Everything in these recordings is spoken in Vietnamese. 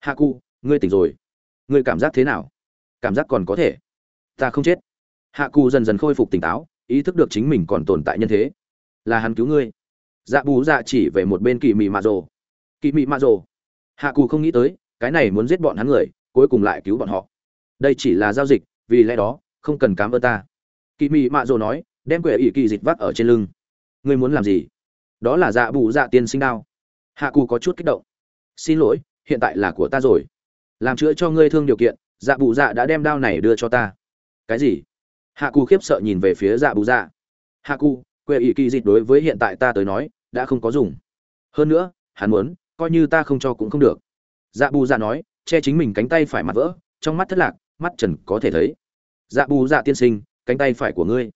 hạ cụ, ngươi tỉnh rồi. Ngươi cảm giác thế nào? Cảm giác còn có thể. Ta không chết. Hạ cụ dần dần khôi phục tỉnh táo, ý thức được chính mình còn tồn tại nhân thế. Là hắn cứu ngươi. Dạ bù dạ chỉ về một bên kỳ mị mạ rồ. Kỳ mị mạ rồ. Hạ cụ không nghĩ tới, cái này muốn giết bọn hắn người, cuối cùng lại cứu bọn họ. Đây chỉ là giao dịch, vì lẽ đó, không cần cám ơn ta. Kỳ mị mạ rồ nói, đem quệ ỷ kỳ dịch vác ở trên lưng. Ngươi muốn làm gì? Đó là dạ bù dạ tiên sinh đao. Hạ cụ có chút kích động. Xin lỗi hiện tại là của ta rồi. Làm chữa cho ngươi thương điều kiện dạ bù dạ đã đem đao này đưa cho ta. Cái gì? Hạ cụ khiếp sợ nhìn về phía dạ bù dạ. Hạ cụ quệ ỷ kỳ dịch đối với hiện tại ta tới nói, đã không có dùng. Hơn nữa, hắn muốn, coi như ta không cho cũng không được. Dạ bù dạ nói, che chính mình cánh tay phải mặt vỡ, trong mắt thất lạc, mắt trần có thể thấy. Dạ bù dạ tiên sinh, cánh tay phải của ngươi.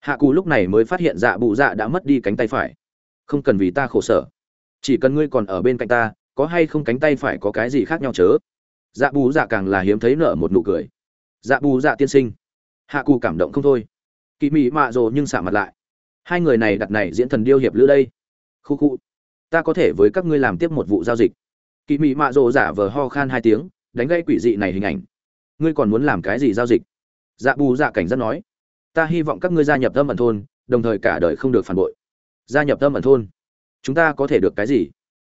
Hạ cù lúc này mới phát hiện dạ bù dạ đã mất đi cánh tay phải. Không cần vì ta khổ sở. Chỉ cần ngươi còn ở bên cạnh ta có hay không cánh tay phải có cái gì khác nhau chớ? Dạ bù dạ càng là hiếm thấy nở một nụ cười. Dạ bù dạ tiên sinh. Hạ cù cảm động không thôi. Kỳ mị mạ rồ nhưng xả mặt lại. Hai người này đặt này diễn thần điêu hiệp lữ đây. Khu khu. Ta có thể với các ngươi làm tiếp một vụ giao dịch. Kỳ mị mạ rồ giả vờ ho khan hai tiếng, đánh gây quỷ dị này hình ảnh. Ngươi còn muốn làm cái gì giao dịch? Dạ bù dạ cảnh rất nói. Ta hy vọng các ngươi gia nhập tâm ẩn thôn, đồng thời cả đời không được phản bội. Gia nhập tâm ẩn thôn. Chúng ta có thể được cái gì?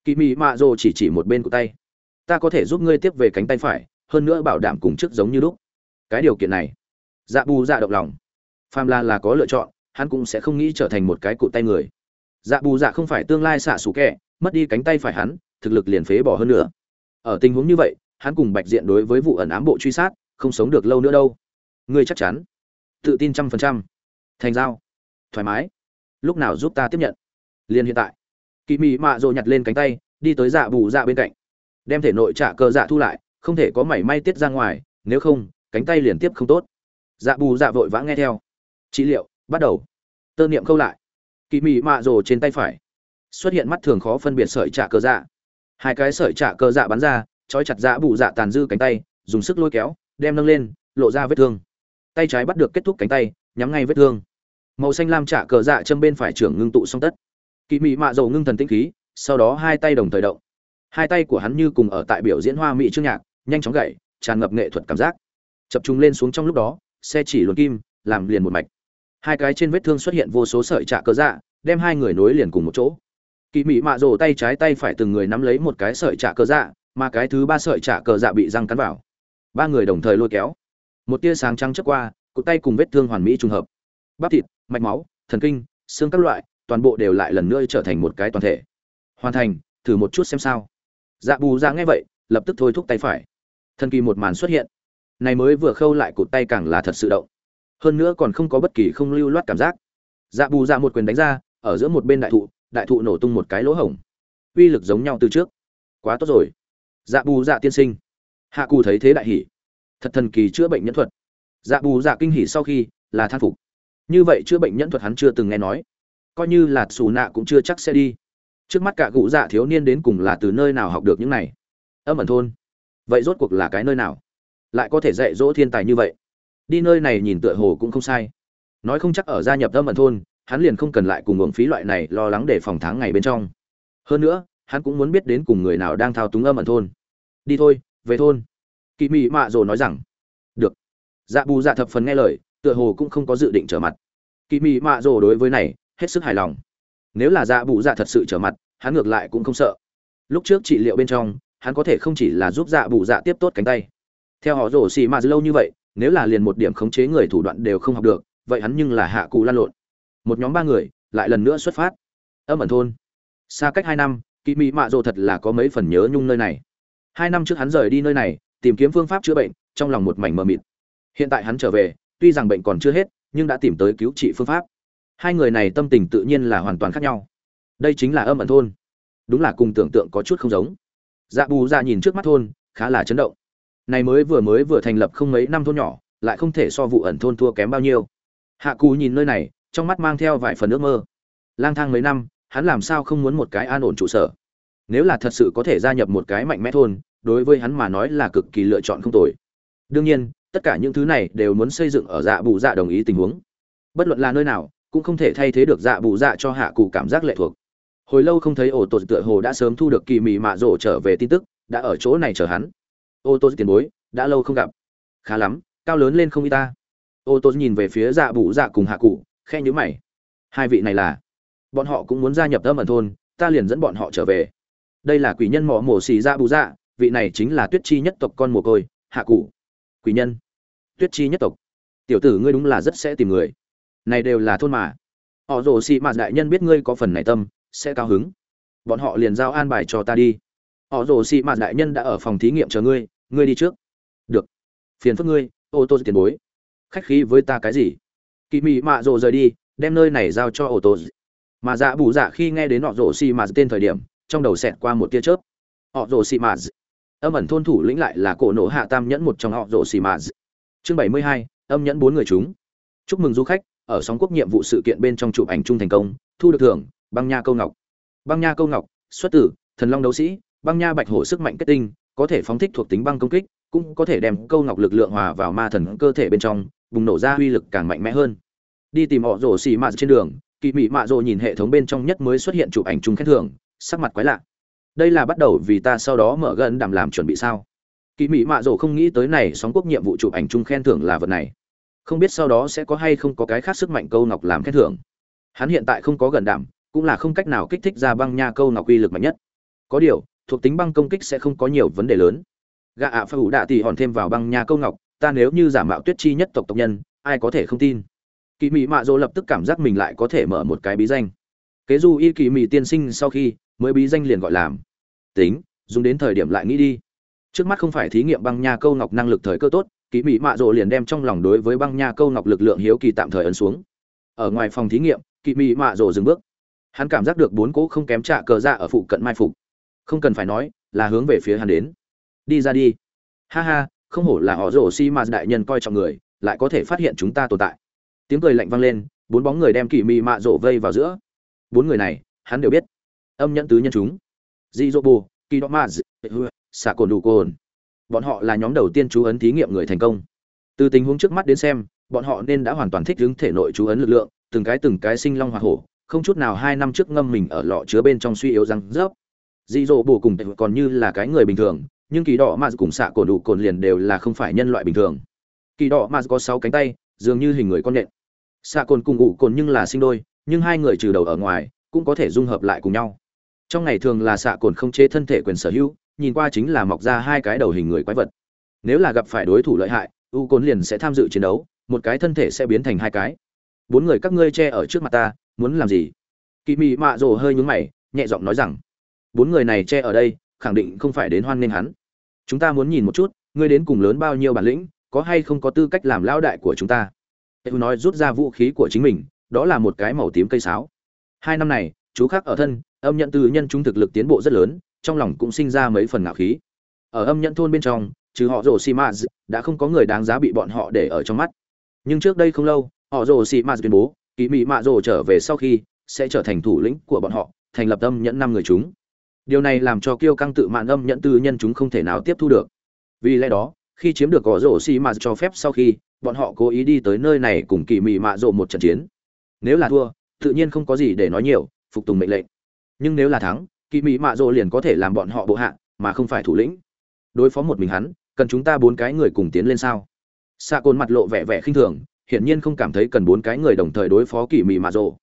Kỳ mị mạ rồ chỉ chỉ một bên của tay. Ta có thể giúp ngươi tiếp về cánh tay phải, hơn nữa bảo đảm cùng chức giống như lúc. Cái điều kiện này. Dạ bù dạ động lòng. Phàm là là có lựa chọn, hắn cũng sẽ không nghĩ trở thành một cái cụ tay người. Dạ bù dạ không phải tương lai xạ xù kẹ mất đi cánh tay phải hắn, thực lực liền phế bỏ hơn nữa. Ở tình huống như vậy, hắn cùng bạch diện đối với vụ ẩn ám bộ truy sát, không sống được lâu nữa đâu. Ngươi chắc chắn. Tự tin trăm phần trăm. Thành giao. Thoải mái. Lúc nào giúp ta tiếp nhận? Liền hiện tại kỳ mị mạ rồ nhặt lên cánh tay, đi tới dạ bù dạ bên cạnh. Đem thể nội trả cờ dạ thu lại, không thể có mảy may tiết ra ngoài, nếu không, cánh tay liền tiếp không tốt. Dạ bù dạ vội vã nghe theo. Trị liệu, bắt đầu. Tơ niệm câu lại. Kỳ mị mạ rồ trên tay phải. Xuất hiện mắt thường khó phân biệt sợi trả cờ dạ. Hai cái sợi trả cờ dạ bắn ra, trói chặt dạ bù dạ tàn dư cánh tay, dùng sức lôi kéo, đem nâng lên, lộ ra vết thương. Tay trái bắt được kết thúc cánh tay, nhắm ngay vết thương. Màu xanh lam trả cờ dạ châm bên phải trưởng ngưng tụ song tất kỳ mị mạ dầu ngưng thần tĩnh khí, sau đó hai tay đồng thời động. Hai tay của hắn như cùng ở tại biểu diễn hoa mỹ trước nhạc, nhanh chóng gậy tràn ngập nghệ thuật cảm giác. Chập trung lên xuống trong lúc đó, xe chỉ luồn kim, làm liền một mạch. Hai cái trên vết thương xuất hiện vô số sợi trạ cơ dạ đem hai người nối liền cùng một chỗ. Kỳ mị mạ rồ tay trái tay phải từng người nắm lấy một cái sợi trạ cờ dạ mà cái thứ ba sợi trạ cờ dạ bị răng cắn vào. Ba người đồng thời lôi kéo. Một tia sáng trắng chớp qua cụt tay cùng vết thương hoàn mỹ trùng hợp. Bắp thịt, mạch máu, thần kinh, xương các loại toàn bộ đều lại lần nữa trở thành một cái toàn thể. Hoàn thành, thử một chút xem sao. Dạ bù ra dạ nghe vậy, lập tức thôi thúc tay phải. Thần kỳ một màn xuất hiện. Này mới vừa khâu lại cụt tay càng là thật sự động. Hơn nữa còn không có bất kỳ không lưu loát cảm giác. Dạ bù ra một quyền đánh ra, ở giữa một bên đại thụ đại thụ nổ tung một cái lỗ hổng. Uy lực giống nhau từ trước. Quá tốt rồi. Dạ bù dạ tiên sinh. Hạ cù thấy thế đại hỉ. Thật thần kỳ chữa bệnh nhân thuật. Dạ bù dạ kinh hỉ sau khi là than phục. Như vậy chữa bệnh nhân thuật hắn chưa từng nghe nói coi như là xù nạ cũng chưa chắc sẽ đi. Trước mắt cả cụ dạ thiếu niên đến cùng là từ nơi nào học được những này? Âm ẩn thôn. Vậy rốt cuộc là cái nơi nào? Lại có thể dạy dỗ thiên tài như vậy? Đi nơi này nhìn tựa hồ cũng không sai. Nói không chắc ở gia nhập âm ẩn thôn, hắn liền không cần lại cùng uổng phí loại này lo lắng để phòng tháng ngày bên trong. Hơn nữa, hắn cũng muốn biết đến cùng người nào đang thao túng âm ẩn thôn. Đi thôi, về thôn. Kỳ mị mạ rồ nói rằng. Được. Dạ bù dạ thập phần nghe lời, tựa hồ cũng không có dự định trở mặt. Kỳ mị mạ rồ đối với này hết sức hài lòng. Nếu là dạ bù dạ thật sự trở mặt, hắn ngược lại cũng không sợ. Lúc trước trị liệu bên trong, hắn có thể không chỉ là giúp dạ bù dạ tiếp tốt cánh tay. Theo họ rổ xì mà lâu như vậy, nếu là liền một điểm khống chế người thủ đoạn đều không học được, vậy hắn nhưng là hạ cụ lan lộn. Một nhóm ba người, lại lần nữa xuất phát. Âm ẩn thôn. Xa cách hai năm kỳ mỹ mạ rồ thật là có mấy phần nhớ nhung nơi này. Hai năm trước hắn rời đi nơi này, tìm kiếm phương pháp chữa bệnh, trong lòng một mảnh mờ mịt. Hiện tại hắn trở về, tuy rằng bệnh còn chưa hết, nhưng đã tìm tới cứu trị phương pháp hai người này tâm tình tự nhiên là hoàn toàn khác nhau. Đây chính là âm ẩn thôn. Đúng là cùng tưởng tượng có chút không giống. Dạ bù dạ nhìn trước mắt thôn, khá là chấn động. Này mới vừa mới vừa thành lập không mấy năm thôn nhỏ, lại không thể so vụ ẩn thôn thua kém bao nhiêu. Hạ cù nhìn nơi này, trong mắt mang theo vài phần ước mơ. Lang thang mấy năm, hắn làm sao không muốn một cái an ổn trụ sở? Nếu là thật sự có thể gia nhập một cái mạnh mẽ thôn, đối với hắn mà nói là cực kỳ lựa chọn không tồi. Đương nhiên, tất cả những thứ này đều muốn xây dựng ở dạ bù dạ đồng ý tình huống. Bất luận là nơi nào cũng không thể thay thế được dạ bù dạ cho hạ cụ cảm giác lệ thuộc. Hồi lâu không thấy ô tô tựa hồ đã sớm thu được kỳ mị mạ rổ trở về tin tức, đã ở chỗ này chờ hắn. Ô tô tiền bối, đã lâu không gặp. Khá lắm, cao lớn lên không y ta. Ô tô nhìn về phía dạ bù dạ cùng hạ cụ khe nhữ mày. Hai vị này là? Bọn họ cũng muốn gia nhập âm ẩn thôn, ta liền dẫn bọn họ trở về. Đây là quỷ nhân mỏ mổ xì dạ bù dạ vị này chính là tuyết chi nhất tộc con mồ côi, hạ cụ. Quỷ nhân. Tuyết chi nhất tộc. Tiểu tử ngươi đúng là rất sẽ tìm người này đều là thôn mà. Họ rồ xì mạt đại nhân biết ngươi có phần này tâm, sẽ cao hứng. Bọn họ liền giao an bài cho ta đi. Họ rồ xì mạt đại nhân đã ở phòng thí nghiệm chờ ngươi ngươi đi trước. Được. Phiền phức ngươi, ô tô tiền bối. Khách khí với ta cái gì? Kỳ mị mạ rồ rời đi, đem nơi này giao cho ô tô. Mà dạ bù dạ khi nghe đến họ rồ xì mạt tên thời điểm, trong đầu xẹt qua một tia chớp. Họ rồ xì mạt âm ẩn thôn thủ lĩnh lại là cổ nổ hạ tam nhẫn một trong họ rồ xì mạt chương bảy mươi hai, âm nhẫn bốn người chúng. Chúc mừng du khách ở sóng quốc nhiệm vụ sự kiện bên trong chụp ảnh chung thành công, thu được thưởng, băng nha câu ngọc. Băng nha câu ngọc, xuất tử thần long đấu sĩ, băng nha bạch hổ sức mạnh kết tinh, có thể phóng thích thuộc tính băng công kích, cũng có thể đem câu ngọc lực lượng hòa vào ma thần cơ thể bên trong, bùng nổ ra uy lực càng mạnh mẽ hơn. Đi tìm họ rổ xì mạt trên đường, kỳ mị mạ rồ nhìn hệ thống bên trong nhất mới xuất hiện chụp ảnh chung khen thưởng, sắc mặt quái lạ. Đây là bắt đầu vì ta sau đó mở gần đảm làm chuẩn bị sao? Kỳ mị mạ rồ không nghĩ tới này sóng quốc nhiệm vụ chụp ảnh chung khen thưởng là vật này không biết sau đó sẽ có hay không có cái khác sức mạnh câu ngọc làm khen thưởng. Hắn hiện tại không có gần đảm, cũng là không cách nào kích thích ra băng nha câu ngọc uy lực mạnh nhất. Có điều, thuộc tính băng công kích sẽ không có nhiều vấn đề lớn. Gạ ạ phải ủ đạ tỉ hòn thêm vào băng nha câu ngọc, ta nếu như giả mạo tuyết chi nhất tộc tộc nhân, ai có thể không tin? Kỳ mị mạ dỗ lập tức cảm giác mình lại có thể mở một cái bí danh. Kế du y kỳ mị tiên sinh sau khi, mới bí danh liền gọi làm. Tính, dùng đến thời điểm lại nghĩ đi. Trước mắt không phải thí nghiệm băng nha câu ngọc năng lực thời cơ tốt kỳ mị mạ rộ liền đem trong lòng đối với băng nha câu ngọc lực lượng hiếu kỳ tạm thời ấn xuống. Ở ngoài phòng thí nghiệm kỳ mị mạ rộ dừng bước. Hắn cảm giác được bốn cỗ không kém trạ cờ ra ở phụ cận mai phục. Không cần phải nói, là hướng về phía hắn đến. Đi ra đi. Ha ha, không hổ là họ rổ xi mà đại nhân coi trọng người, lại có thể phát hiện chúng ta tồn tại. Tiếng cười lạnh vang lên, bốn bóng người đem kỳ mị mạ rổ vây vào giữa. Bốn người này, hắn đều biết. Âm nhẫn tứ nhân chúng. Di dô bù, kỳ đọ mạ xạ cồn đủ cồn bọn họ là nhóm đầu tiên chú ấn thí nghiệm người thành công. Từ tình huống trước mắt đến xem, bọn họ nên đã hoàn toàn thích ứng thể nội chú ấn lực lượng, từng cái từng cái sinh long hoa hổ, không chút nào hai năm trước ngâm mình ở lọ chứa bên trong suy yếu răng rớp. Dị dỗ bổ cùng còn như là cái người bình thường, nhưng kỳ đỏ mà cùng xạ cổ đủ cồn liền đều là không phải nhân loại bình thường. Kỳ đỏ mà có sáu cánh tay, dường như hình người con nện. Xạ cồn cùng ủ cồn nhưng là sinh đôi, nhưng hai người trừ đầu ở ngoài, cũng có thể dung hợp lại cùng nhau. Trong ngày thường là xạ cồn không chế thân thể quyền sở hữu nhìn qua chính là mọc ra hai cái đầu hình người quái vật. Nếu là gặp phải đối thủ lợi hại u Côn liền sẽ tham dự chiến đấu một cái thân thể sẽ biến thành hai cái. Bốn người các ngươi che ở trước mặt ta muốn làm gì? Kỳ mị mạ rồ hơi nhướng mày nhẹ giọng nói rằng bốn người này che ở đây khẳng định không phải đến hoan nghênh hắn. Chúng ta muốn nhìn một chút ngươi đến cùng lớn bao nhiêu bản lĩnh có hay không có tư cách làm lão đại của chúng ta? Hệ nói rút ra vũ khí của chính mình, đó là một cái màu tím cây sáo. Hai năm này, chú khác ở thân, âm nhận từ nhân chúng thực lực tiến bộ rất lớn, trong lòng cũng sinh ra mấy phần ngạo khí. Ở âm nhận thôn bên trong, trừ họ rồ xì Ma đã không có người đáng giá bị bọn họ để ở trong mắt. Nhưng trước đây không lâu, họ rồ xì Ma tuyên bố, kỳ mị mạ rồ trở về sau khi sẽ trở thành thủ lĩnh của bọn họ, thành lập âm nhẫn năm người chúng. Điều này làm cho Kiêu Căng tự mạn âm nhẫn tư nhân chúng không thể nào tiếp thu được. Vì lẽ đó, khi chiếm được gõ rổ xì mạt cho phép sau khi bọn họ cố ý đi tới nơi này cùng kỳ mị mạ rộ một trận chiến nếu là thua tự nhiên không có gì để nói nhiều phục tùng mệnh lệnh nhưng nếu là thắng kỳ Mỹ mạ rộ liền có thể làm bọn họ bộ hạ, mà không phải thủ lĩnh. Đối phó một mình hắn, cần chúng ta bốn cái người cùng tiến lên sao? Xạ cồn mặt lộ vẻ vẻ khinh thường, hiển nhiên không cảm thấy cần bốn cái người đồng thời đối phó kỳ Mỹ mạ rộ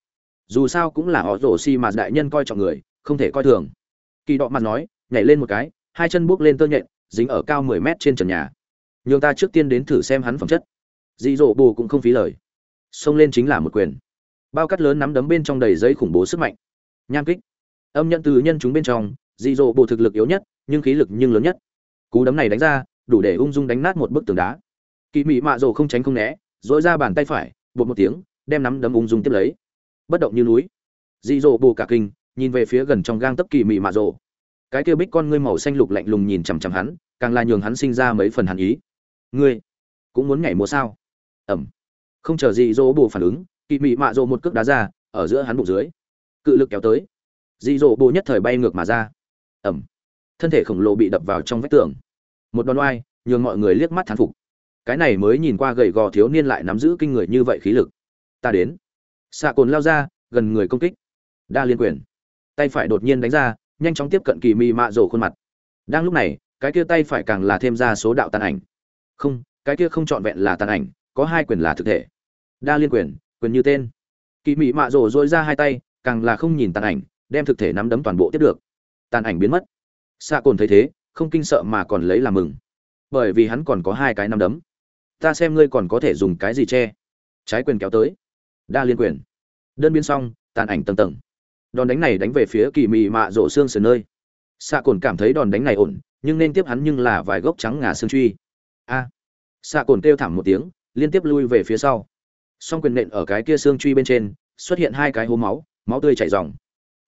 dù sao cũng là họ rổ si mà đại nhân coi trọng người, không thể coi thường. Kỳ đọ mặt nói, nhảy lên một cái, hai chân buốc lên tơ nhện, dính ở cao mười mét trên trần nhà. Nhường ta trước tiên đến thử xem hắn phẩm chất. Dị dỗ bù cũng không phí lời. Xông lên chính là một quyền. Bao cắt lớn nắm đấm bên trong đầy giấy khủng bố sức mạnh. Nham kích âm nhận từ nhân chúng bên trong, dị dỗ bù thực lực yếu nhất, nhưng khí lực nhưng lớn nhất. Cú đấm này đánh ra, đủ để ung dung đánh nát một bức tường đá. Kỳ mị mạ rồ không tránh không né dỗi ra bàn tay phải bột một tiếng, đem nắm đấm ung dung tiếp lấy. Bất động như núi. Dị dỗ bù cả kinh, nhìn về phía gần trong gang tấp kỳ mị mạ rồ. Cái kia bích con ngươi màu xanh lục lạnh lùng nhìn chằm chằm hắn, càng là nhường hắn sinh ra mấy phần hàn ý. Ngươi, cũng muốn nhảy múa sao? Ẩm. Không chờ dị dỗ bù phản ứng Kỳ mị mạ rồ một cước đá ra, ở giữa hắn bụng dưới. Cự lực kéo tới dị dỗ bù nhất thời bay ngược mà ra. Ẩm. Thân thể khổng lồ bị đập vào trong vách tường. Một đòn oai, nhường mọi người liếc mắt thán phục. Cái này mới nhìn qua gầy gò thiếu niên lại nắm giữ kinh người như vậy khí lực. Ta đến. Xạ cồn lao ra, gần người công kích. Đa liên quyền. Tay phải đột nhiên đánh ra, nhanh chóng tiếp cận kỳ mị mạ rổ khuôn mặt. Đang lúc này, cái kia tay phải càng là thêm ra số đạo tàn ảnh. Không, cái kia không trọn vẹn là tàn ảnh, có hai quyền là thực thể. Đa liên quyền quyền như tên. Kỳ mị mạ rổ dội ra hai tay, càng là không nhìn tàn ảnh đem thực thể nắm đấm toàn bộ tiếp được. Tàn ảnh biến mất. Xạ cồn thấy thế, không kinh sợ mà còn lấy làm mừng. Bởi vì hắn còn có hai cái nắm đấm. Ta xem ngươi còn có thể dùng cái gì che? Trái quyền kéo tới. Đa liên quyền. Đơn biên xong, tàn ảnh tầng tầng. Đòn đánh này đánh về phía kỳ mị mạ rộ xương sườn nơi. Xạ cồn cảm thấy đòn đánh này ổn, nhưng nên tiếp hắn nhưng là vài gốc trắng ngà xương truy. A. À. xạ cồn kêu thảm một tiếng, liên tiếp lui về phía sau. Song quyền nện ở cái kia xương truy bên trên, xuất hiện hai cái hố máu máu tươi chảy ròng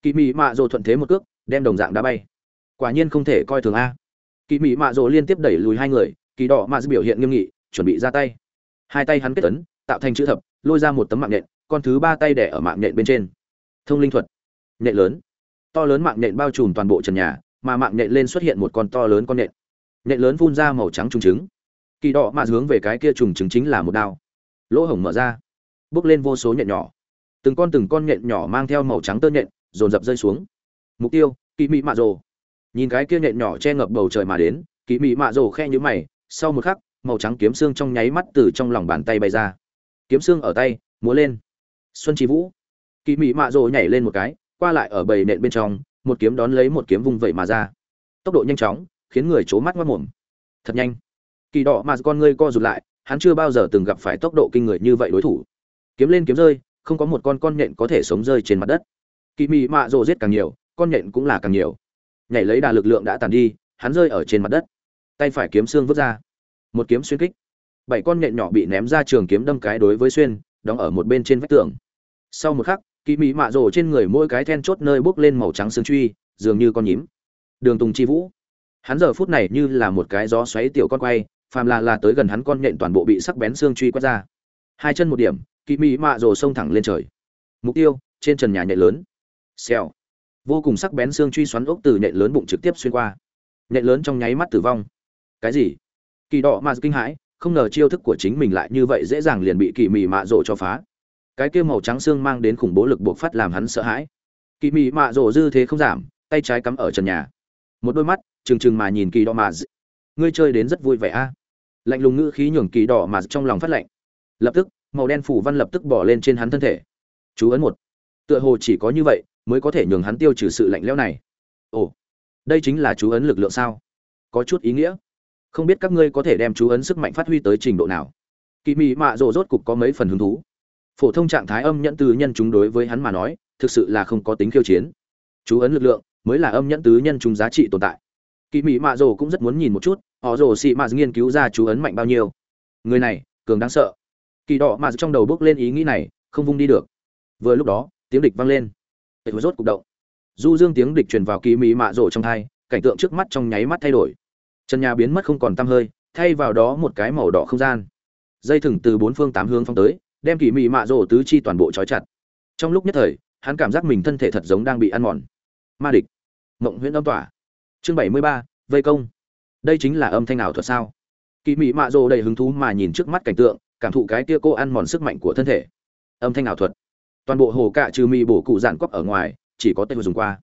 kỳ mị mạ rồ thuận thế một cước, đem đồng dạng đá bay. Quả nhiên không thể coi thường a. Kỳ mị mạ rồ liên tiếp đẩy lùi hai người, kỳ đỏ mạ biểu hiện nghiêm nghị, chuẩn bị ra tay. Hai tay hắn kết tấn tạo thành chữ thập, lôi ra một tấm mạng nhện, con thứ ba tay đẻ ở mạng nhện bên trên. Thông linh thuật. Nhện lớn. To lớn mạng nhện bao trùm toàn bộ trần nhà, mà mạng nhện lên xuất hiện một con to lớn con nhện. Nhện lớn phun ra màu trắng trùng trứng. Kỳ đỏ mạ hướng về cái kia trùng trứng chính là một đao. Lỗ hổng mở ra. Bước lên vô số nhện nhỏ. Từng con từng con nhện nhỏ mang theo màu trắng tơ nhện dồn dập rơi xuống. Mục tiêu kỳ mị mạ rồ. Nhìn cái kia nhện nhỏ che ngập bầu trời mà đến kỳ mị mạ rồ khe nhữ mày, sau một khắc, màu trắng kiếm xương trong nháy mắt từ trong lòng bàn tay bay ra. Kiếm xương ở tay, múa lên. Xuân trí vũ. Kỳ mị mạ rồ nhảy lên một cái, qua lại ở bầy nện bên trong, một kiếm đón lấy một kiếm vung vẩy mà ra. Tốc độ nhanh chóng, khiến người c mắt mất mồm. Thật nhanh. Kỳ đỏ mà con ngươi co rụt lại, hắn chưa bao giờ từng gặp phải tốc độ kinh người như vậy đối thủ. Kiếm lên kiếm rơi, không có một con con nhện có thể sống rơi trên mặt đất kỳ mị mạ rồ giết càng nhiều, con nhện cũng là càng nhiều. Nhảy lấy đà lực lượng đã tàn đi, hắn rơi ở trên mặt đất. Tay phải kiếm xương vứt ra. Một kiếm xuyên kích. Bảy con nhện nhỏ bị ném ra trường kiếm đâm cái đối với xuyên, đóng ở một bên trên vách tường. Sau một khắc, kỳ mị mạ rồ trên người mỗi cái then chốt nơi bốc lên màu trắng xương truy, dường như con nhím. Đường tùng chi vũ. Hắn giờ phút này như là một cái gió xoáy tiểu con quay, phàm là là tới gần hắn con nhện toàn bộ bị sắc bén xương truy quét ra. Hai chân một điểm, kỳ mị mạ rồ xông thẳng lên trời. Mục tiêu, trên trần nhà nhện lớn xèo. Vô cùng sắc bén xương truy xoắn ốc từ nhện lớn bụng trực tiếp xuyên qua. Nhện lớn trong nháy mắt tử vong. Cái gì? Kỳ đỏ mà kinh hãi, không ngờ chiêu thức của chính mình lại như vậy dễ dàng liền bị kỳ mị mạ rồ cho phá. Cái kia màu trắng xương mang đến khủng bố lực buộc phát làm hắn sợ hãi. Kỳ mị mạ rồ dư thế không giảm, tay trái cắm ở trần nhà. Một đôi mắt, trừng trừng mà nhìn kỳ đỏ mà ngươi chơi đến rất vui vẻ a. Lạnh lùng ngữ khí nhường kỳ đỏ mà trong lòng phát lạnh. Lập tức, màu đen phủ văn lập tức bỏ lên trên hắn thân thể. Chú ấn một. Tựa hồ chỉ có như vậy mới có thể nhường hắn tiêu trừ sự lạnh lẽo này. Ồ, đây chính là chú ấn lực lượng sao? Có chút ý nghĩa. Không biết các ngươi có thể đem chú ấn sức mạnh phát huy tới trình độ nào. Kỳ mị mạ rộ rốt cục có mấy phần hứng thú. Phổ thông trạng thái âm nhẫn tứ nhân chúng đối với hắn mà nói, thực sự là không có tính khiêu chiến. Chú ấn lực lượng mới là âm nhẫn tứ nhân chúng giá trị tồn tại. Kỳ mị mạ rồ cũng rất muốn nhìn một chút, họ rồ xị mạ nghiên cứu ra chú ấn mạnh bao nhiêu. Người này, cường đáng sợ. Kỳ đỏ mạ trong đầu bước lên ý nghĩ này, không vung đi được. Vừa lúc đó, tiếng địch vang lên tệ rốt cục động. Du dương tiếng địch truyền vào kỳ mỹ mạ rổ trong thai, cảnh tượng trước mắt trong nháy mắt thay đổi. Trần nhà biến mất không còn tăm hơi, thay vào đó một cái màu đỏ không gian. Dây thừng từ bốn phương tám hướng phong tới, đem kỳ mỹ mạ rổ tứ chi toàn bộ trói chặt. Trong lúc nhất thời, hắn cảm giác mình thân thể thật giống đang bị ăn mòn. Ma địch. Mộng huyễn âm tỏa. Chương bảy mươi ba, vây công. Đây chính là âm thanh ảo thuật sao? Kỳ mỹ mạ rổ đầy hứng thú mà nhìn trước mắt cảnh tượng, cảm thụ cái kia cô ăn mòn sức mạnh của thân thể. Âm thanh ảo thuật toàn bộ hồ cạ trừ mì bổ cụ dạn quắp ở ngoài, chỉ có tay dùng qua.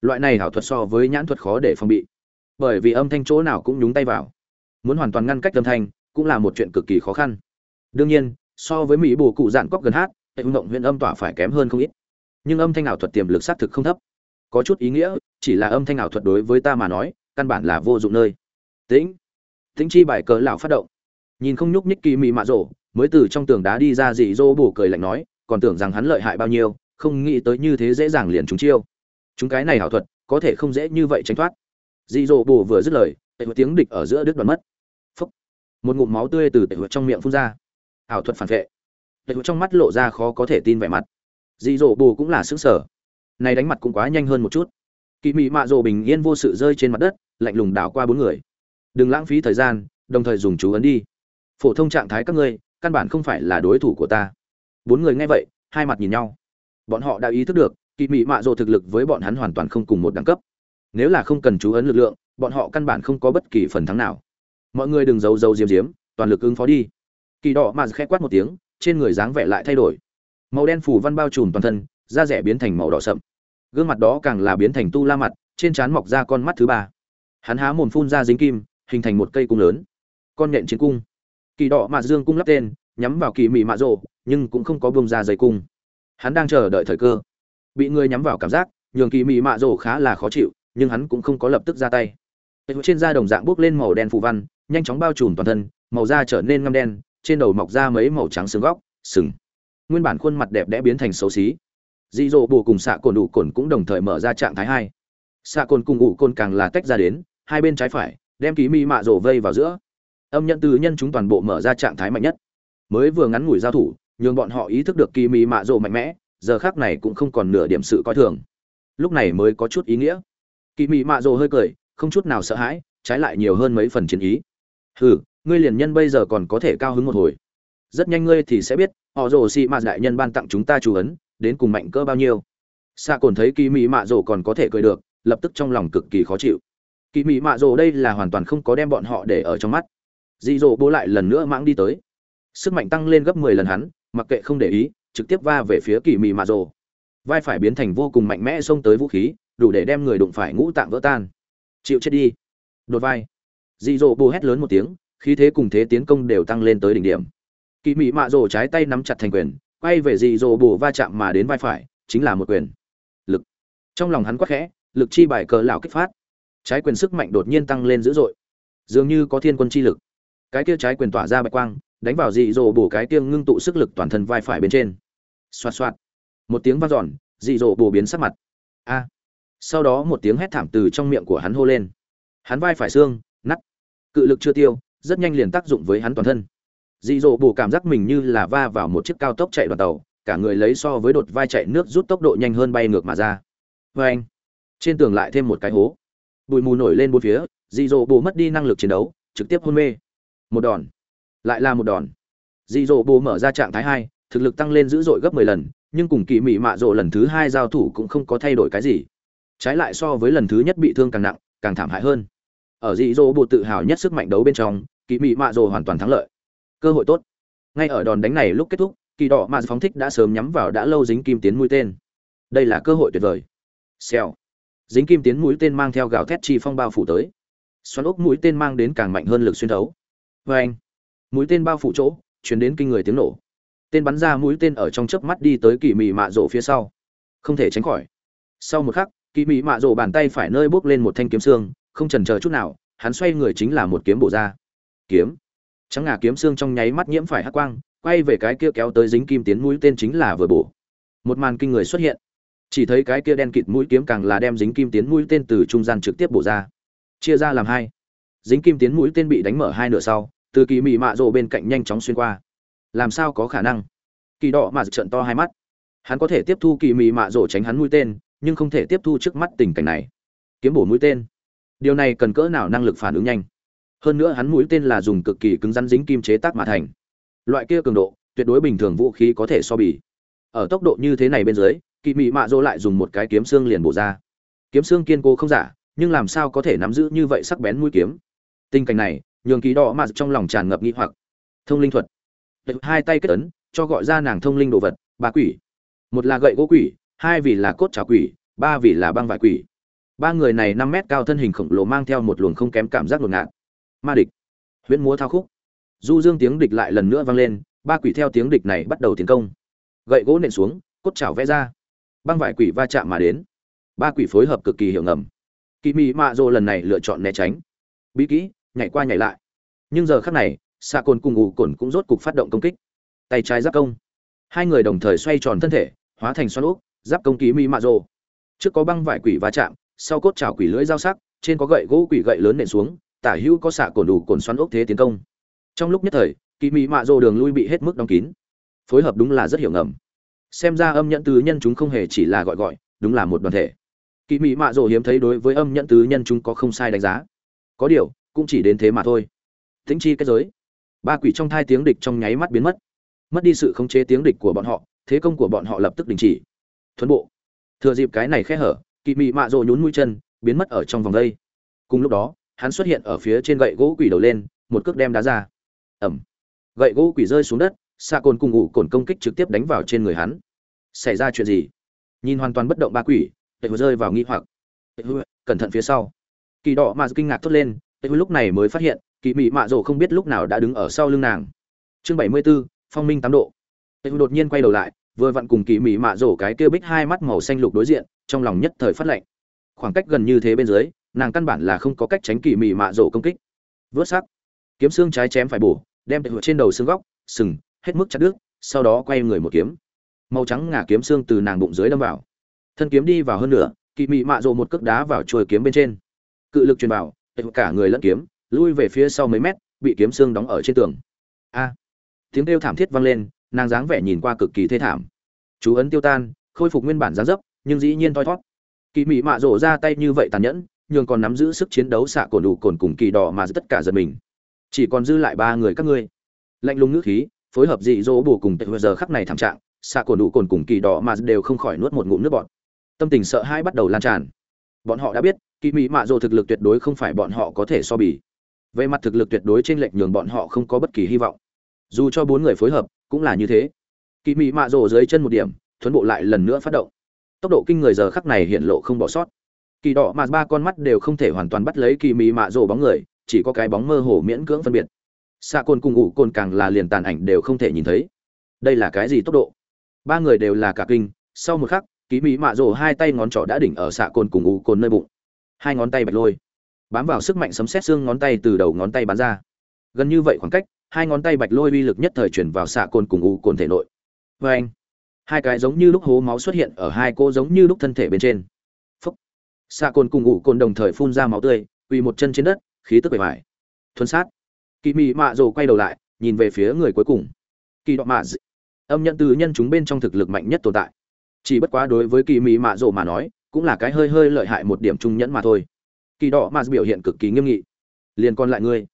Loại này ảo thuật so với nhãn thuật khó để phòng bị, bởi vì âm thanh chỗ nào cũng nhúng tay vào. Muốn hoàn toàn ngăn cách âm thanh cũng là một chuyện cực kỳ khó khăn. Đương nhiên, so với mỹ bổ cụ dạn quắp gần hát hệ hung động huyện âm tỏa phải kém hơn không ít. Nhưng âm thanh ảo thuật tiềm lực xác thực không thấp. Có chút ý nghĩa, chỉ là âm thanh ảo thuật đối với ta mà nói, căn bản là vô dụng nơi. Tĩnh tĩnh chi bài cờ lão phát động. Nhìn không nhúc nhích kỳ mị mạ rổ, mới từ trong tường đá đi ra dị dô bổ cười lạnh nói còn tưởng rằng hắn lợi hại bao nhiêu, không nghĩ tới như thế dễ dàng liền chúng chiêu. Chúng cái này hảo thuật, có thể không dễ như vậy tránh thoát. Dị Dụ bổ vừa dứt lời, tệ tiếng địch ở giữa đứt đoạn mất. Phúc. Một ngụm máu tươi từ tệ trong miệng phun ra. Ảo thuật phản vệ. Tệ trong mắt lộ ra khó có thể tin vẻ mặt. Dị dỗ Bồ cũng là xứng sở này đánh mặt cũng quá nhanh hơn một chút. Kỳ mị mạ Dụ bình yên vô sự rơi trên mặt đất, lạnh lùng đảo qua bốn người. Đừng lãng phí thời gian, đồng thời dùng chú ấn đi. Phổ thông trạng thái các ngươi, căn bản không phải là đối thủ của ta bốn người nghe vậy, hai mặt nhìn nhau. Bọn họ đã ý thức được kỳ mị mạ rộ thực lực với bọn hắn hoàn toàn không cùng một đẳng cấp. Nếu là không cần chú ấn lực lượng, bọn họ căn bản không có bất kỳ phần thắng nào. Mọi người đừng giấu giấu diếm diếm toàn lực ứng phó đi. Kỳ đỏ mà khẽ quát một tiếng, trên người dáng vẻ lại thay đổi. Màu đen phủ văn bao trùm toàn thân, da rẻ biến thành màu đỏ sậm. Gương mặt đó càng là biến thành tu la mặt, trên trán mọc ra con mắt thứ ba. Hắn há mồm phun ra dính kim, hình thành một cây cung lớn. Con nhện chiến cung. Kỳ đỏ mạ dương cung lắp tên nhắm vào kỳ mị mạ rộ nhưng cũng không có bông ra dây cung. Hắn đang chờ đợi thời cơ. Bị người nhắm vào cảm giác, nhường kỳ mị mạ rộ khá là khó chịu, nhưng hắn cũng không có lập tức ra tay. Trên da đồng dạng bốc lên màu đen phù văn, nhanh chóng bao trùm toàn thân, màu da trở nên ngâm đen, trên đầu mọc ra mấy màu trắng xương góc, sừng. Nguyên bản khuôn mặt đẹp đẽ biến thành xấu xí. Dị dỗ bù cùng xạ cồn đủ cồn cũng đồng thời mở ra trạng thái hai. Xạ cồn cùng ủ cồn càng là tách ra đến, hai bên trái phải, đem ký mi mạ rổ vây vào giữa. Âm nhận từ nhân chúng toàn bộ mở ra trạng thái mạnh nhất mới vừa ngắn ngủi giao thủ, nhường bọn họ ý thức được kỳ mi mạ rộ mạnh mẽ, giờ khác này cũng không còn nửa điểm sự coi thường. Lúc này mới có chút ý nghĩa. Kỳ mi mạ rộ hơi cười, không chút nào sợ hãi, trái lại nhiều hơn mấy phần chiến ý. Hừ, ngươi liền nhân bây giờ còn có thể cao hứng một hồi. Rất nhanh ngươi thì sẽ biết, họ rồ xị mạ đại nhân ban tặng chúng ta chú ấn, đến cùng mạnh cỡ bao nhiêu. Xạ cồn thấy kỳ mỹ mạ rồ còn có thể cười được, lập tức trong lòng cực kỳ khó chịu. Kỳ mỹ mạ rồ đây là hoàn toàn không có đem bọn họ để ở trong mắt. Dị dỗ bố lại lần nữa mãng đi tới sức mạnh tăng lên gấp mười lần hắn, mặc kệ không để ý, trực tiếp va về phía kỳ mỹ mạ rồ. Vai phải biến thành vô cùng mạnh mẽ xông tới vũ khí, đủ để đem người đụng phải ngũ tạng vỡ tan. Chịu chết đi. Đột vai. Dị dỗ bù hét lớn một tiếng, khí thế cùng thế tiến công đều tăng lên tới đỉnh điểm. Kỳ mỹ mạ rồ trái tay nắm chặt thành quyền, quay về dị dỗ bù va chạm mà đến vai phải, chính là một quyền. Lực. Trong lòng hắn quắc khẽ, lực chi bài cờ lão kích phát. Trái quyền sức mạnh đột nhiên tăng lên dữ dội. Dường như có thiên quân chi lực. Cái kia trái quyền tỏa ra bạch quang đánh vào dị dỗ bổ cái kiêng ngưng tụ sức lực toàn thân vai phải bên trên. Xoạt xoạt. Một tiếng vang dọn, dị dỗ bổ biến sắc mặt. A. Sau đó một tiếng hét thảm từ trong miệng của hắn hô lên. Hắn vai phải xương, nắt. Cự lực chưa tiêu, rất nhanh liền tác dụng với hắn toàn thân. Dị dỗ bổ cảm giác mình như là va vào một chiếc cao tốc chạy đoàn tàu, cả người lấy so với đột vai chạy nước rút tốc độ nhanh hơn bay ngược mà ra. Vê anh. Trên tường lại thêm một cái hố. Bụi mù nổi lên bốn phía, dị dỗ bổ mất đi năng lực chiến đấu, trực tiếp hôn mê. Một đòn lại là một đòn. Dị dỗ bồ mở ra trạng thái hai, thực lực tăng lên dữ dội gấp mười lần, nhưng cùng kỳ mị mạ rộ lần thứ hai giao thủ cũng không có thay đổi cái gì. Trái lại so với lần thứ nhất bị thương càng nặng, càng thảm hại hơn. Ở dị dỗ bộ tự hào nhất sức mạnh đấu bên trong kỳ mị mạ rộ hoàn toàn thắng lợi. Cơ hội tốt. Ngay ở đòn đánh này lúc kết thúc kỳ đỏ mạ phóng thích đã sớm nhắm vào đã lâu dính kim tiến mũi tên. Đây là cơ hội tuyệt vời. Xèo. Dính kim tiến mũi tên mang theo gạo thét chi phong bao phủ tới. Xoắn ốc mũi tên mang đến càng mạnh hơn lực xuyên thấu. Vê anh mũi tên bao phủ chỗ, chuyển đến kinh người tiếng nổ. Tên bắn ra mũi tên ở trong chớp mắt đi tới kỳ mị mạ rộ phía sau. Không thể tránh khỏi. Sau một khắc, kỳ mị mạ rộ bàn tay phải nơi bước lên một thanh kiếm xương, không chần chờ chút nào, hắn xoay người chính là một kiếm bổ ra. Kiếm. Trắng ngà kiếm xương trong nháy mắt nhiễm phải hắc quang, quay về cái kia kéo tới dính kim tiến mũi tên chính là vừa bổ. Một màn kinh người xuất hiện. Chỉ thấy cái kia đen kịt mũi kiếm càng là đem dính kim tiến mũi tên từ trung gian trực tiếp bổ ra. Chia ra làm hai. Dính kim tiến mũi tên bị đánh mở hai nửa sau từ kỳ mị mạ rộ bên cạnh nhanh chóng xuyên qua. Làm sao có khả năng? Kỳ đỏ mà trận to hai mắt. Hắn có thể tiếp thu kỳ mị mạ rộ tránh hắn mũi tên, nhưng không thể tiếp thu trước mắt tình cảnh này. Kiếm bổ mũi tên. Điều này cần cỡ nào năng lực phản ứng nhanh? Hơn nữa hắn mũi tên là dùng cực kỳ cứng rắn dính kim chế tác mà thành. Loại kia cường độ, tuyệt đối bình thường vũ khí có thể so bì. Ở tốc độ như thế này bên dưới, kỳ mị mạ dỗ lại dùng một cái kiếm xương liền bổ ra. Kiếm xương kiên cố không giả, nhưng làm sao có thể nắm giữ như vậy sắc bén mũi kiếm? Tình cảnh này nhường kỳ đỏ mà trong lòng tràn ngập nghi hoặc. Thông linh thuật. Hai tay kết ấn, cho gọi ra nàng thông linh đồ vật, ba quỷ. Một là gậy gỗ quỷ, hai vì là cốt trào quỷ, ba vì là băng vải quỷ. Ba người này năm mét cao thân hình khổng lồ mang theo một luồng không kém cảm giác ngột ngạt. Ma địch. Huyễn múa thao khúc. Du dương tiếng địch lại lần nữa vang lên, ba quỷ theo tiếng địch này bắt đầu tiến công. Gậy gỗ nện xuống, cốt chảo vẽ ra. Băng vải quỷ va chạm mà đến. Ba quỷ phối hợp cực kỳ hiệu ngầm. Kỳ mị mạ rồ lần này lựa chọn né tránh. Bí kỹ nhảy qua nhảy lại. Nhưng giờ khác này xạ cồn cùng ủ cồn cũng rốt cục phát động công kích. Tay trái giáp công. Hai người đồng thời xoay tròn thân thể, hóa thành xoắn úp, giáp công ký mỹ mạ rồ. Trước có băng vải quỷ va chạm, sau cốt trào quỷ lưỡi dao sắc, trên có gậy gỗ quỷ gậy lớn nện xuống, tả hữu có xạ cồn đủ cồn xoắn ốc thế tiến công. Trong lúc nhất thời kỳ mỹ mạ rồ đường lui bị hết mức đóng kín. Phối hợp đúng là rất hiểu ngầm. Xem ra âm nhẫn tứ nhân chúng không hề chỉ là gọi gọi, đúng là một đoàn thể. Kỳ mỹ mạ rồ hiếm thấy đối với âm nhẫn tứ nhân chúng có không sai đánh giá. Có điều cũng chỉ đến thế mà thôi. Tĩnh chi kết giới. Ba quỷ trong thai tiếng địch trong nháy mắt biến mất. Mất đi sự khống chế tiếng địch của bọn họ, thế công của bọn họ lập tức đình chỉ. Thuấn bộ. Thừa dịp cái này khẽ hở kỳ mị mạ rồ nhún mũi chân, biến mất ở trong vòng đây. Cùng lúc đó, hắn xuất hiện ở phía trên gậy gỗ quỷ đầu lên, một cước đem đá ra. Ẩm gậy gỗ quỷ rơi xuống đất xạ cồn cùng ngủ cồn công kích trực tiếp đánh vào trên người hắn. Xảy ra chuyện gì? Nhìn hoàn toàn bất động ba quỷ, tệ vừa rơi vào nghi hoặc. Cẩn thận phía sau. Kỳ đỏ mà kinh ngạc thốt lên tây lúc này mới phát hiện kỳ mị mạ rồ không biết lúc nào đã đứng ở sau lưng nàng. Chương bảy mươi 74, phong minh tám độ. Tây đột nhiên quay đầu lại vừa vặn cùng kỳ mị mạ rổ cái kia bích hai mắt màu xanh lục đối diện trong lòng nhất thời phát lạnh khoảng cách gần như thế bên dưới nàng căn bản là không có cách tránh kỳ mị mạ rổ công kích. Vớt sắc kiếm xương trái chém phải bổ đem tây trên đầu xương góc sừng hết mức chặt đứt sau đó quay người một kiếm. Màu trắng ngả kiếm xương từ nàng bụng dưới đâm vào. Thân kiếm đi vào hơn nửa kỳ mị mạ rồ một cước đá vào chuôi kiếm bên trên. Cự lực truyền vào cả người lẫn kiếm, lui về phía sau mấy mét, bị kiếm xương đóng ở trên tường. A! Tiếng kêu thảm thiết vang lên, nàng dáng vẻ nhìn qua cực kỳ thê thảm. Chú ấn tiêu tan, khôi phục nguyên bản dáng dấp, nhưng dĩ nhiên thoi thót kỳ mị mạ rổ ra tay như vậy tàn nhẫn nhưng còn nắm giữ sức chiến đấu xạ cổ đủ cồn cùng kỳ đỏ mà tất cả giật mình. Chỉ còn dư lại ba người các ngươi. Lạnh lùng ngữ khí, phối hợp dị dỗ bù cùng tệ giờ khắc này thảm trạng, xạ cổ đủ cồn cùng kỳ đỏ mà đều không khỏi nuốt một ngụm nước bọt. Tâm tình sợ hãi bắt đầu lan tràn bọn họ đã biết kỳ mỹ mạ rồ thực lực tuyệt đối không phải bọn họ có thể so bì. Về mặt thực lực tuyệt đối trên lệnh nhường bọn họ không có bất kỳ hy vọng. Dù cho bốn người phối hợp, cũng là như thế. Kỳ mỹ mạ rồ dưới chân một điểm, thuấn bộ lại lần nữa phát động. Tốc độ kinh người giờ khắc này hiện lộ không bỏ sót. Kỳ đỏ mà ba con mắt đều không thể hoàn toàn bắt lấy kỳ mỹ mạ rồ bóng người, chỉ có cái bóng mơ hồ miễn cưỡng phân biệt. Xạ côn cùng ủ côn càng là liền tàn ảnh đều không thể nhìn thấy. Đây là cái gì tốc độ? Ba người đều là cả kinh, sau một khắc kỳ mỹ mạ rồ hai tay ngón trỏ đã đỉnh ở xạ côn cùng u côn nơi bụng. Hai ngón tay bạch lôi. Bám vào sức mạnh sấm xét xương ngón tay từ đầu ngón tay bắn ra. Gần như vậy khoảng cách, hai ngón tay bạch lôi uy lực nhất thời chuyển vào xạ cồn cùng u cồn thể nội. Vê anh, hai cái giống như lúc hố máu xuất hiện ở hai cô giống như lúc thân thể bên trên. Phúc. Xạ cồn cùng u cồn đồng thời phun ra máu tươi uy một chân trên đất, khí tức bề mải thuần sát. Kỳ mị mạ rồ quay đầu lại, nhìn về phía người cuối cùng. Kỳ đọ mạ d... âm nhận từ nhân chúng bên trong thực lực mạnh nhất tồn tại chỉ bất quá đối với kỳ mỹ mạ rộ mà nói, cũng là cái hơi hơi lợi hại một điểm trung nhẫn mà thôi. Kỳ đỏ mà biểu hiện cực kỳ nghiêm nghị. Liền còn lại ngươi.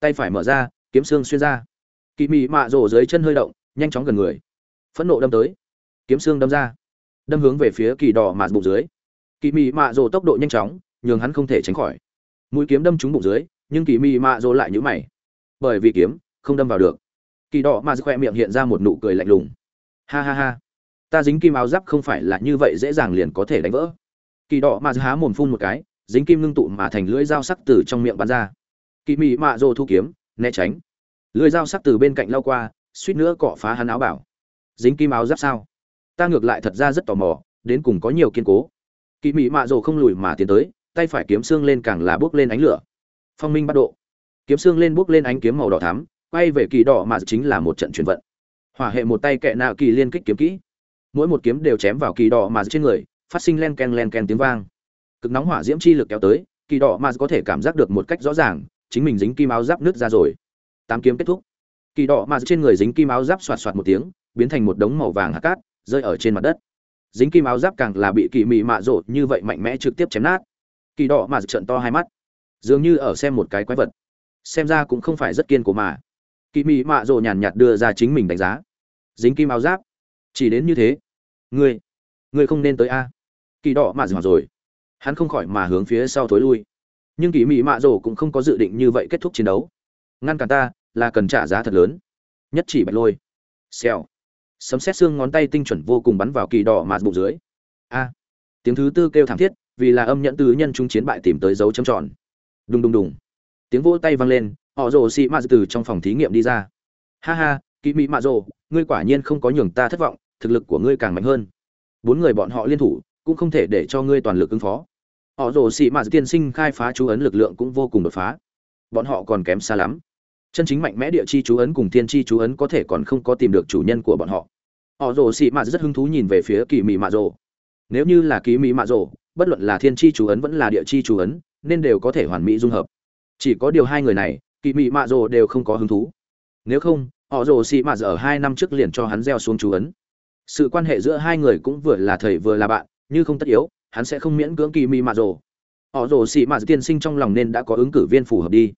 Tay phải mở ra, kiếm xương xuyên ra. Kỳ mỹ mạ rổ dưới chân hơi động, nhanh chóng gần người. Phẫn nộ đâm tới. Kiếm xương đâm ra. Đâm hướng về phía kỳ đỏ mà bụng dưới. Kỳ mỹ mạ rổ tốc độ nhanh chóng, nhường hắn không thể tránh khỏi. Mũi kiếm đâm trúng bụng dưới, nhưng kỳ mỹ mạ rổ lại nhũ mày. Bởi vì kiếm không đâm vào được. Kỳ đỏ mà khoe miệng hiện ra một nụ cười lạnh lùng. Ha ha ha ta dính kim áo giáp không phải là như vậy dễ dàng liền có thể đánh vỡ. Kỳ đỏ mà há mồm phun một cái, dính kim ngưng tụ mà thành lưỡi dao sắc từ trong miệng bắn ra. Kỳ mị mạ rồ thu kiếm, né tránh. Lưỡi dao sắc từ bên cạnh lao qua, suýt nữa cọ phá hắn áo bảo. Dính kim áo giáp sao? Ta ngược lại thật ra rất tò mò, đến cùng có nhiều kiên cố. Kỳ mị mạ rồ không lùi mà tiến tới, tay phải kiếm xương lên càng là bước lên ánh lửa. Phong minh bắt độ. Kiếm xương lên bước lên ánh kiếm màu đỏ thắm, quay về kỳ đỏ mà chính là một trận chuyển vận. Hỏa hệ một tay kẹ nạo kỳ liên kích kiếm kỹ mỗi một kiếm đều chém vào kỳ đỏ mà trên người, phát sinh len ken len ken tiếng vang. Cực nóng hỏa diễm chi lực kéo tới, kỳ đỏ mà có thể cảm giác được một cách rõ ràng, chính mình dính kim áo giáp nứt ra rồi. Tám kiếm kết thúc. Kỳ đỏ mà trên người dính kim áo giáp xoạt xoạt một tiếng, biến thành một đống màu vàng hạt cát, rơi ở trên mặt đất. Dính kim áo giáp càng là bị kỳ mị mạ rộ như vậy mạnh mẽ trực tiếp chém nát. Kỳ đỏ mà trợn to hai mắt. Dường như ở xem một cái quái vật. Xem ra cũng không phải rất kiên cố mà. Kỳ mị mạ rộ nhàn nhạt đưa ra chính mình đánh giá. Dính kim áo giáp chỉ đến như thế. Ngươi ngươi không nên tới a. Kỳ đỏ mà dừng rồi. Hắn không khỏi mà hướng phía sau thối lui. Nhưng kỳ mỹ mạ rồ cũng không có dự định như vậy kết thúc chiến đấu. Ngăn cản ta là cần trả giá thật lớn. Nhất chỉ bạch lôi. Xèo. Sấm xét xương ngón tay tinh chuẩn vô cùng bắn vào kỳ đỏ mà bụng dưới. A. Tiếng thứ tư kêu thảm thiết, vì là âm nhẫn tứ nhân trung chiến bại tìm tới dấu chấm tròn. Đùng đùng đùng. Tiếng vỗ tay vang lên, họ rồ xị mạ từ trong phòng thí nghiệm đi ra. Ha ha, kỳ mỹ mạ rồ, ngươi quả nhiên không có nhường ta thất vọng thực lực của ngươi càng mạnh hơn. Bốn người bọn họ liên thủ, cũng không thể để cho ngươi toàn lực ứng phó. Họ rồ xị mạt tiên sinh khai phá chú ấn lực lượng cũng vô cùng đột phá. Bọn họ còn kém xa lắm. Chân chính mạnh mẽ địa chi chú ấn cùng tiên chi chú ấn có thể còn không có tìm được chủ nhân của bọn họ. Họ rồ xị mạt rất hứng thú nhìn về phía kỳ mị mạ rồ. Nếu như là kỳ mị mạ rồ, bất luận là thiên chi chú ấn vẫn là địa chi chú ấn, nên đều có thể hoàn mỹ dung hợp. Chỉ có điều hai người này kỳ mị mạ rồ đều không có hứng thú. Nếu không, họ rồ xị mạt ở hai năm trước liền cho hắn gieo xuống chú ấn sự quan hệ giữa hai người cũng vừa là thầy vừa là bạn, như không tất yếu, hắn sẽ không miễn cưỡng kỳ mi mạ rồ. Họ rồ xị mạ tiên sinh trong lòng nên đã có ứng cử viên phù hợp đi.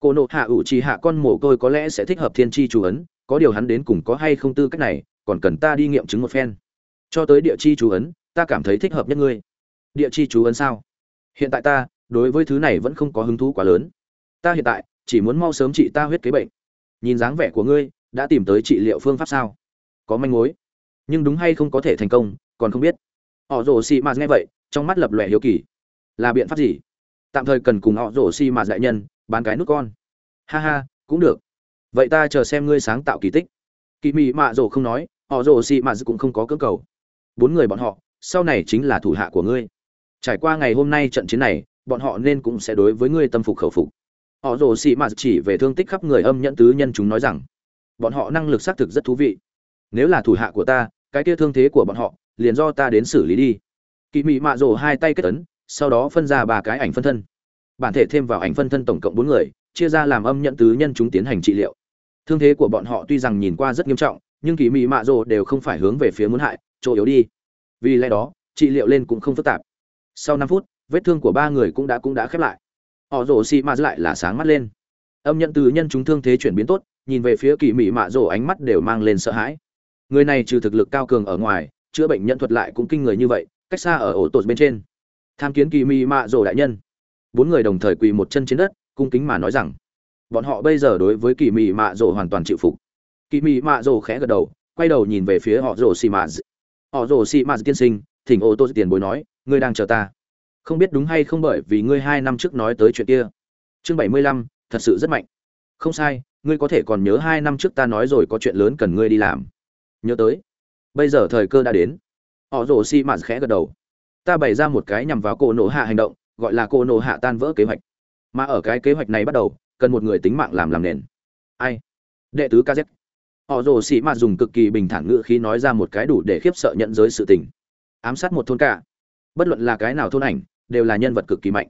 Cô nộ hạ ủ trì hạ con mồ côi có lẽ sẽ thích hợp thiên tri chú ấn, có điều hắn đến cùng có hay không tư cách này, còn cần ta đi nghiệm chứng một phen. Cho tới địa chi chú ấn, ta cảm thấy thích hợp nhất ngươi. Địa chi chú ấn sao? Hiện tại ta, đối với thứ này vẫn không có hứng thú quá lớn. Ta hiện tại, chỉ muốn mau sớm trị ta huyết kế bệnh. Nhìn dáng vẻ của ngươi, đã tìm tới trị liệu phương pháp sao? Có manh mối nhưng đúng hay không có thể thành công, còn không biết. Họ rồ xị mạt nghe vậy, trong mắt lập lòe hiếu kỳ. Là biện pháp gì? Tạm thời cần cùng họ rổ xi mà đại nhân, bán cái nút con. Ha ha, cũng được. Vậy ta chờ xem ngươi sáng tạo kỳ tích. Kỳ mị mạ rồ không nói, họ rổ xi mà cũng không có cưỡng cầu. Bốn người bọn họ, sau này chính là thủ hạ của ngươi. Trải qua ngày hôm nay trận chiến này, bọn họ nên cũng sẽ đối với ngươi tâm phục khẩu phục. Họ rồ xì mà chỉ về thương tích khắp người âm nhẫn tứ nhân chúng nói rằng, bọn họ năng lực xác thực rất thú vị nếu là thủ hạ của ta, cái kia thương thế của bọn họ, liền do ta đến xử lý đi. Kỳ mị mạ rồ hai tay kết ấn, sau đó phân ra ba cái ảnh phân thân. Bản thể thêm vào ảnh phân thân tổng cộng bốn người, chia ra làm âm nhận tứ nhân chúng tiến hành trị liệu. Thương thế của bọn họ tuy rằng nhìn qua rất nghiêm trọng, nhưng kỳ mị mạ rồ đều không phải hướng về phía muốn hại, chỗ yếu đi. Vì lẽ đó, trị liệu lên cũng không phức tạp. Sau năm phút, vết thương của ba người cũng đã cũng đã khép lại. Họ rồ xì mạ lại là sáng mắt lên. Âm nhận từ nhân chúng thương thế chuyển biến tốt, nhìn về phía kỳ mị mạ rồ ánh mắt đều mang lên sợ hãi người này trừ thực lực cao cường ở ngoài, chữa bệnh nhân thuật lại cũng kinh người như vậy, cách xa ở ổ tột bên trên. Tham kiến kỳ mi mạ rồ đại nhân. Bốn người đồng thời quỳ một chân trên đất, cung kính mà nói rằng, bọn họ bây giờ đối với kỳ mị mạ rồ hoàn toàn chịu phục. Kỳ mị mạ rồ khẽ gật đầu, quay đầu nhìn về phía họ rồ xì mạ họ rồ xì mạ tiên sinh, thỉnh ô tô tiền bối nói, ngươi đang chờ ta. Không biết đúng hay không bởi vì ngươi hai năm trước nói tới chuyện kia. Chương bảy mươi lăm, thật sự rất mạnh. Không sai, ngươi có thể còn nhớ hai năm trước ta nói rồi có chuyện lớn cần ngươi đi làm nhớ tới. Bây giờ thời cơ đã đến. Họ rồ xi mạt khẽ gật đầu. Ta bày ra một cái nhằm vào cô nổ hạ hành động, gọi là cô nổ hạ tan vỡ kế hoạch. Mà ở cái kế hoạch này bắt đầu, cần một người tính mạng làm làm nền. Ai? Đệ tứ kz họ rồ xi mạt dùng cực kỳ bình thản ngữ khi nói ra một cái đủ để khiếp sợ nhận giới sự tình. Ám sát một thôn cả. Bất luận là cái nào thôn ảnh, đều là nhân vật cực kỳ mạnh.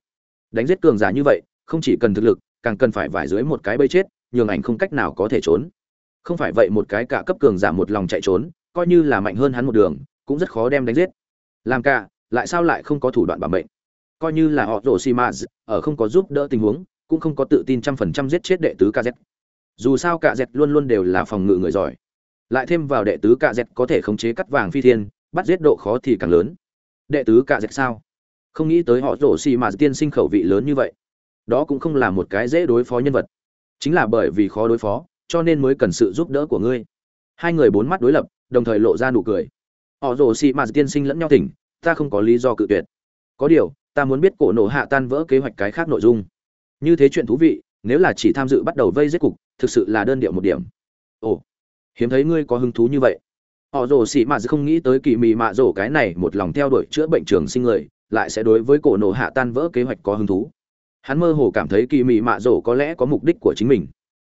Đánh giết cường giả như vậy, không chỉ cần thực lực, càng cần phải vải dưới một cái bây chết, nhường ảnh không cách nào có thể trốn không phải vậy một cái cả cấp cường giả một lòng chạy trốn, coi như là mạnh hơn hắn một đường, cũng rất khó đem đánh giết. Làm cả, lại sao lại không có thủ đoạn bảo mệnh? Coi như là họ rổ xi maz ở không có giúp đỡ tình huống, cũng không có tự tin trăm phần trăm giết chết đệ tứ kz dù sao cả dẹt luôn luôn đều là phòng ngự người giỏi. Lại thêm vào đệ tứ cả dẹt có thể khống chế cắt vàng phi thiên, bắt giết độ khó thì càng lớn. Đệ tứ cả dẹt sao? Không nghĩ tới họ rổ xì mà tiên sinh khẩu vị lớn như vậy. Đó cũng không là một cái dễ đối phó nhân vật. Chính là bởi vì khó đối phó cho nên mới cần sự giúp đỡ của ngươi. Hai người bốn mắt đối lập, đồng thời lộ ra nụ cười. Họ rồ xì mà tiên sinh lẫn nhau tỉnh ta không có lý do cự tuyệt. Có điều, ta muốn biết cổ nổ hạ tan vỡ kế hoạch cái khác nội dung. Như thế chuyện thú vị, nếu là chỉ tham dự bắt đầu vây giết cục, thực sự là đơn điệu một điểm. Ồ, hiếm thấy ngươi có hứng thú như vậy. Họ rồ xì mạ không nghĩ tới kỳ mị mạ rổ cái này một lòng theo đuổi chữa bệnh trường sinh người, lại sẽ đối với cổ nổ hạ tan vỡ kế hoạch có hứng thú. Hắn mơ hồ cảm thấy kỳ mị mạ rổ có lẽ có mục đích của chính mình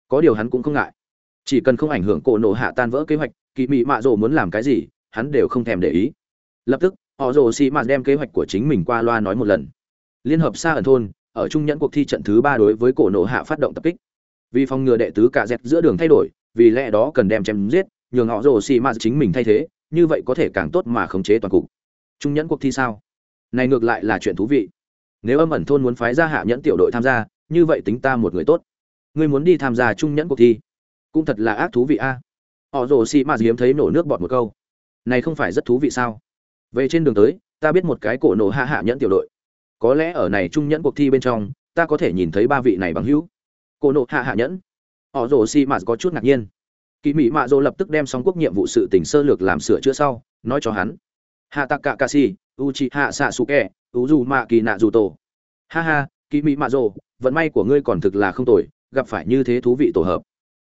có điều hắn cũng không ngại. Chỉ cần không ảnh hưởng cổ nổ hạ tan vỡ kế hoạch kỳ mị mạ rồ muốn làm cái gì, hắn đều không thèm để ý. Lập tức, họ rồ xì mạ đem kế hoạch của chính mình qua loa nói một lần. Liên hợp xa ẩn thôn, ở trung nhẫn cuộc thi trận thứ ba đối với cổ nổ hạ phát động tập kích. Vì phòng ngừa đệ tứ cả dẹp giữa đường thay đổi, vì lẽ đó cần đem chém giết, nhường họ rồ xì mạ chính mình thay thế, như vậy có thể càng tốt mà khống chế toàn cục. Trung nhẫn cuộc thi sao? Này ngược lại là chuyện thú vị. Nếu âm ẩn thôn muốn phái ra hạ nhẫn tiểu đội tham gia, như vậy tính ta một người tốt ngươi muốn đi tham gia trung nhẫn cuộc thi. Cũng thật là ác thú vị a. Họ rồ xì mạ hiếm thấy nổ nước bọt một câu. Này không phải rất thú vị sao? Về trên đường tới, ta biết một cái cổ nổ hạ hạ nhẫn tiểu đội. Có lẽ ở này trung nhẫn cuộc thi bên trong, ta có thể nhìn thấy ba vị này bằng hữu. Cổ nổ hạ hạ nhẫn. Họ rồ xì mạ có chút ngạc nhiên. Kỳ mỹ mạ dô lập tức đem xong quốc nhiệm vụ sự tình sơ lược làm sửa chữa sau, nói cho hắn. Hạ tạc cạ ca si u chi hạ xạ su kẹ u dù mạ kỳ nạ dù tổ. Ha ha kỳ mỹ mạ dô vận may của ngươi còn thực là không tồi gặp phải như thế thú vị tổ hợp.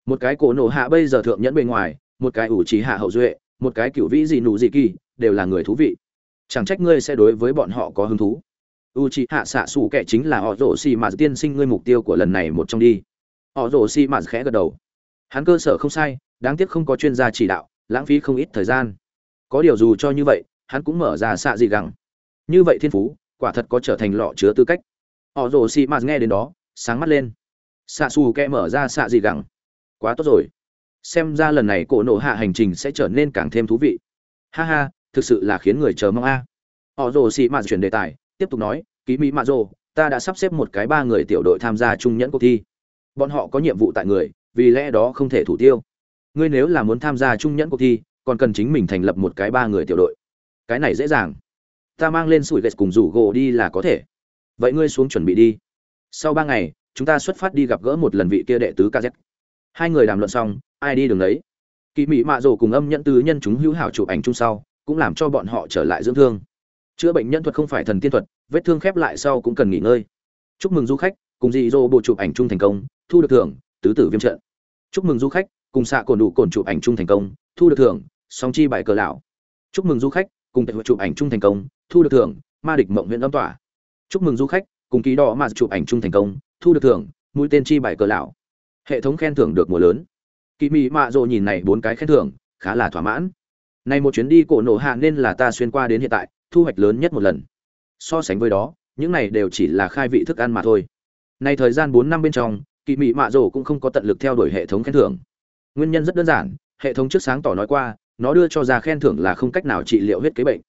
Một cái cổ nổ hạ bây giờ thượng nhẫn bên ngoài, một cái ủ trí hạ hậu duệ, một cái cựu vĩ gì nụ gì kỳ, đều là người thú vị. Chẳng trách ngươi sẽ đối với bọn họ có hứng thú. U trí hạ xạ xù kệ chính là họ rổ xì mà tiên sinh ngươi mục tiêu của lần này một trong đi. Họ rổ xì mà khẽ gật đầu. Hắn cơ sở không sai, đáng tiếc không có chuyên gia chỉ đạo, lãng phí không ít thời gian. Có điều dù cho như vậy, hắn cũng mở ra xạ gì gẳng. Như vậy thiên phú, quả thật có trở thành lọ chứa tư cách. Họ rồ xì mạt nghe đến đó, sáng mắt lên xạ xù kẹ mở ra xạ gì gẳng. Quá tốt rồi. Xem ra lần này cổ nổ hạ hành trình sẽ trở nên càng thêm thú vị. Ha ha, thực sự là khiến người chờ mong a. Họ rồ xị mạt chuyển đề tài, tiếp tục nói, ký mỹ mạ rồ, ta đã sắp xếp một cái ba người tiểu đội tham gia trung nhẫn cuộc thi. Bọn họ có nhiệm vụ tại người, vì lẽ đó không thể thủ tiêu. Ngươi nếu là muốn tham gia trung nhẫn cuộc thi, còn cần chính mình thành lập một cái ba người tiểu đội. Cái này dễ dàng. Ta mang lên sủi ghét cùng rủ gỗ đi là có thể. Vậy ngươi xuống chuẩn bị đi. Sau ba ngày chúng ta xuất phát đi gặp gỡ một lần vị kia đệ tứ kz hai người đàm luận xong, ai đi đường đấy? Kỳ mỹ mạ rồ cùng âm nhận tứ nhân chúng hữu hảo chụp ảnh chung sau, cũng làm cho bọn họ trở lại dưỡng thương. Chữa bệnh nhân thuật không phải thần tiên thuật, vết thương khép lại sau cũng cần nghỉ ngơi. Chúc mừng du khách, cùng dị dô bộ chụp ảnh chung thành công, thu được thưởng, tứ tử viêm trận. Chúc mừng du khách, cùng xạ cồn đủ cồn chụp ảnh chung thành công, thu được thưởng, song chi bài cờ lão. Chúc mừng du khách, cùng tại chụp ảnh chung thành công, thu được thưởng, ma địch mộng huyện âm tỏa. Chúc mừng du khách, cùng ký đỏ mà chụp ảnh chung thành công thu được thưởng, mũi tên chi bài cờ lão. Hệ thống khen thưởng được mùa lớn. Kỳ mị mạ rộ nhìn này bốn cái khen thưởng, khá là thỏa mãn. Này một chuyến đi cổ nổ hạ nên là ta xuyên qua đến hiện tại, thu hoạch lớn nhất một lần. So sánh với đó, những này đều chỉ là khai vị thức ăn mà thôi. Này thời gian bốn năm bên trong, kỳ mị mạ rổ cũng không có tận lực theo đuổi hệ thống khen thưởng. Nguyên nhân rất đơn giản, hệ thống trước sáng tỏ nói qua, nó đưa cho ra khen thưởng là không cách nào trị liệu huyết kế bệnh.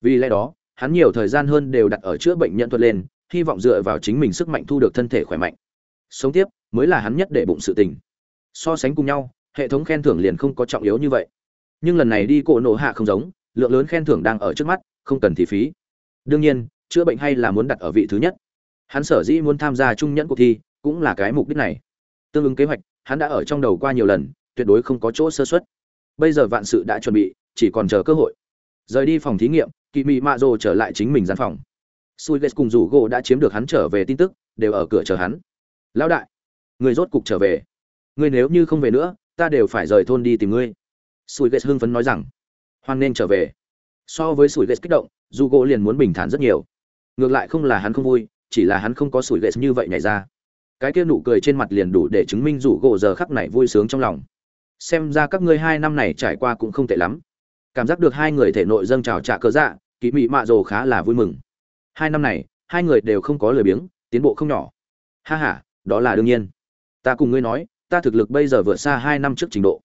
Vì lẽ đó, hắn nhiều thời gian hơn đều đặt ở chữa bệnh nhân thuật lên hy vọng dựa vào chính mình sức mạnh thu được thân thể khỏe mạnh. Sống tiếp mới là hắn nhất để bụng sự tình. So sánh cùng nhau, hệ thống khen thưởng liền không có trọng yếu như vậy. Nhưng lần này đi cổ nổ hạ không giống, lượng lớn khen thưởng đang ở trước mắt, không cần thì phí. Đương nhiên, chữa bệnh hay là muốn đặt ở vị thứ nhất. Hắn sở dĩ muốn tham gia trung nhẫn cuộc thi cũng là cái mục đích này. Tương ứng kế hoạch, hắn đã ở trong đầu qua nhiều lần, tuyệt đối không có chỗ sơ xuất bây giờ vạn sự đã chuẩn bị, chỉ còn chờ cơ hội. Rời đi phòng thí nghiệm kỳ mị mạ rồ trở lại chính mình gian phòng sui ghét cùng rủ gỗ đã chiếm được hắn trở về tin tức, đều ở cửa chờ hắn. Lão đại, người rốt cục trở về. Người nếu như không về nữa, ta đều phải rời thôn đi tìm ngươi. Sui ghét hưng phấn nói rằng, hoan nên trở về. So với Sui ghét kích động dù gỗ liền muốn bình thản rất nhiều. Ngược lại không là hắn không vui, chỉ là hắn không có sủi ghét như vậy nhảy ra. Cái kia nụ cười trên mặt liền đủ để chứng minh rủ gỗ giờ khắc này vui sướng trong lòng. Xem ra các ngươi hai năm này trải qua cũng không tệ lắm. Cảm giác được hai người thể nội dâng trào trả cớ dạ kỳ mị mạ rồ khá là vui mừng hai năm này, hai người đều không có lười biếng, tiến bộ không nhỏ. Ha h a đó là đương nhiên. Ta cùng ngươi nói, ta thực lực bây giờ vượt xa hai năm trước trình độ.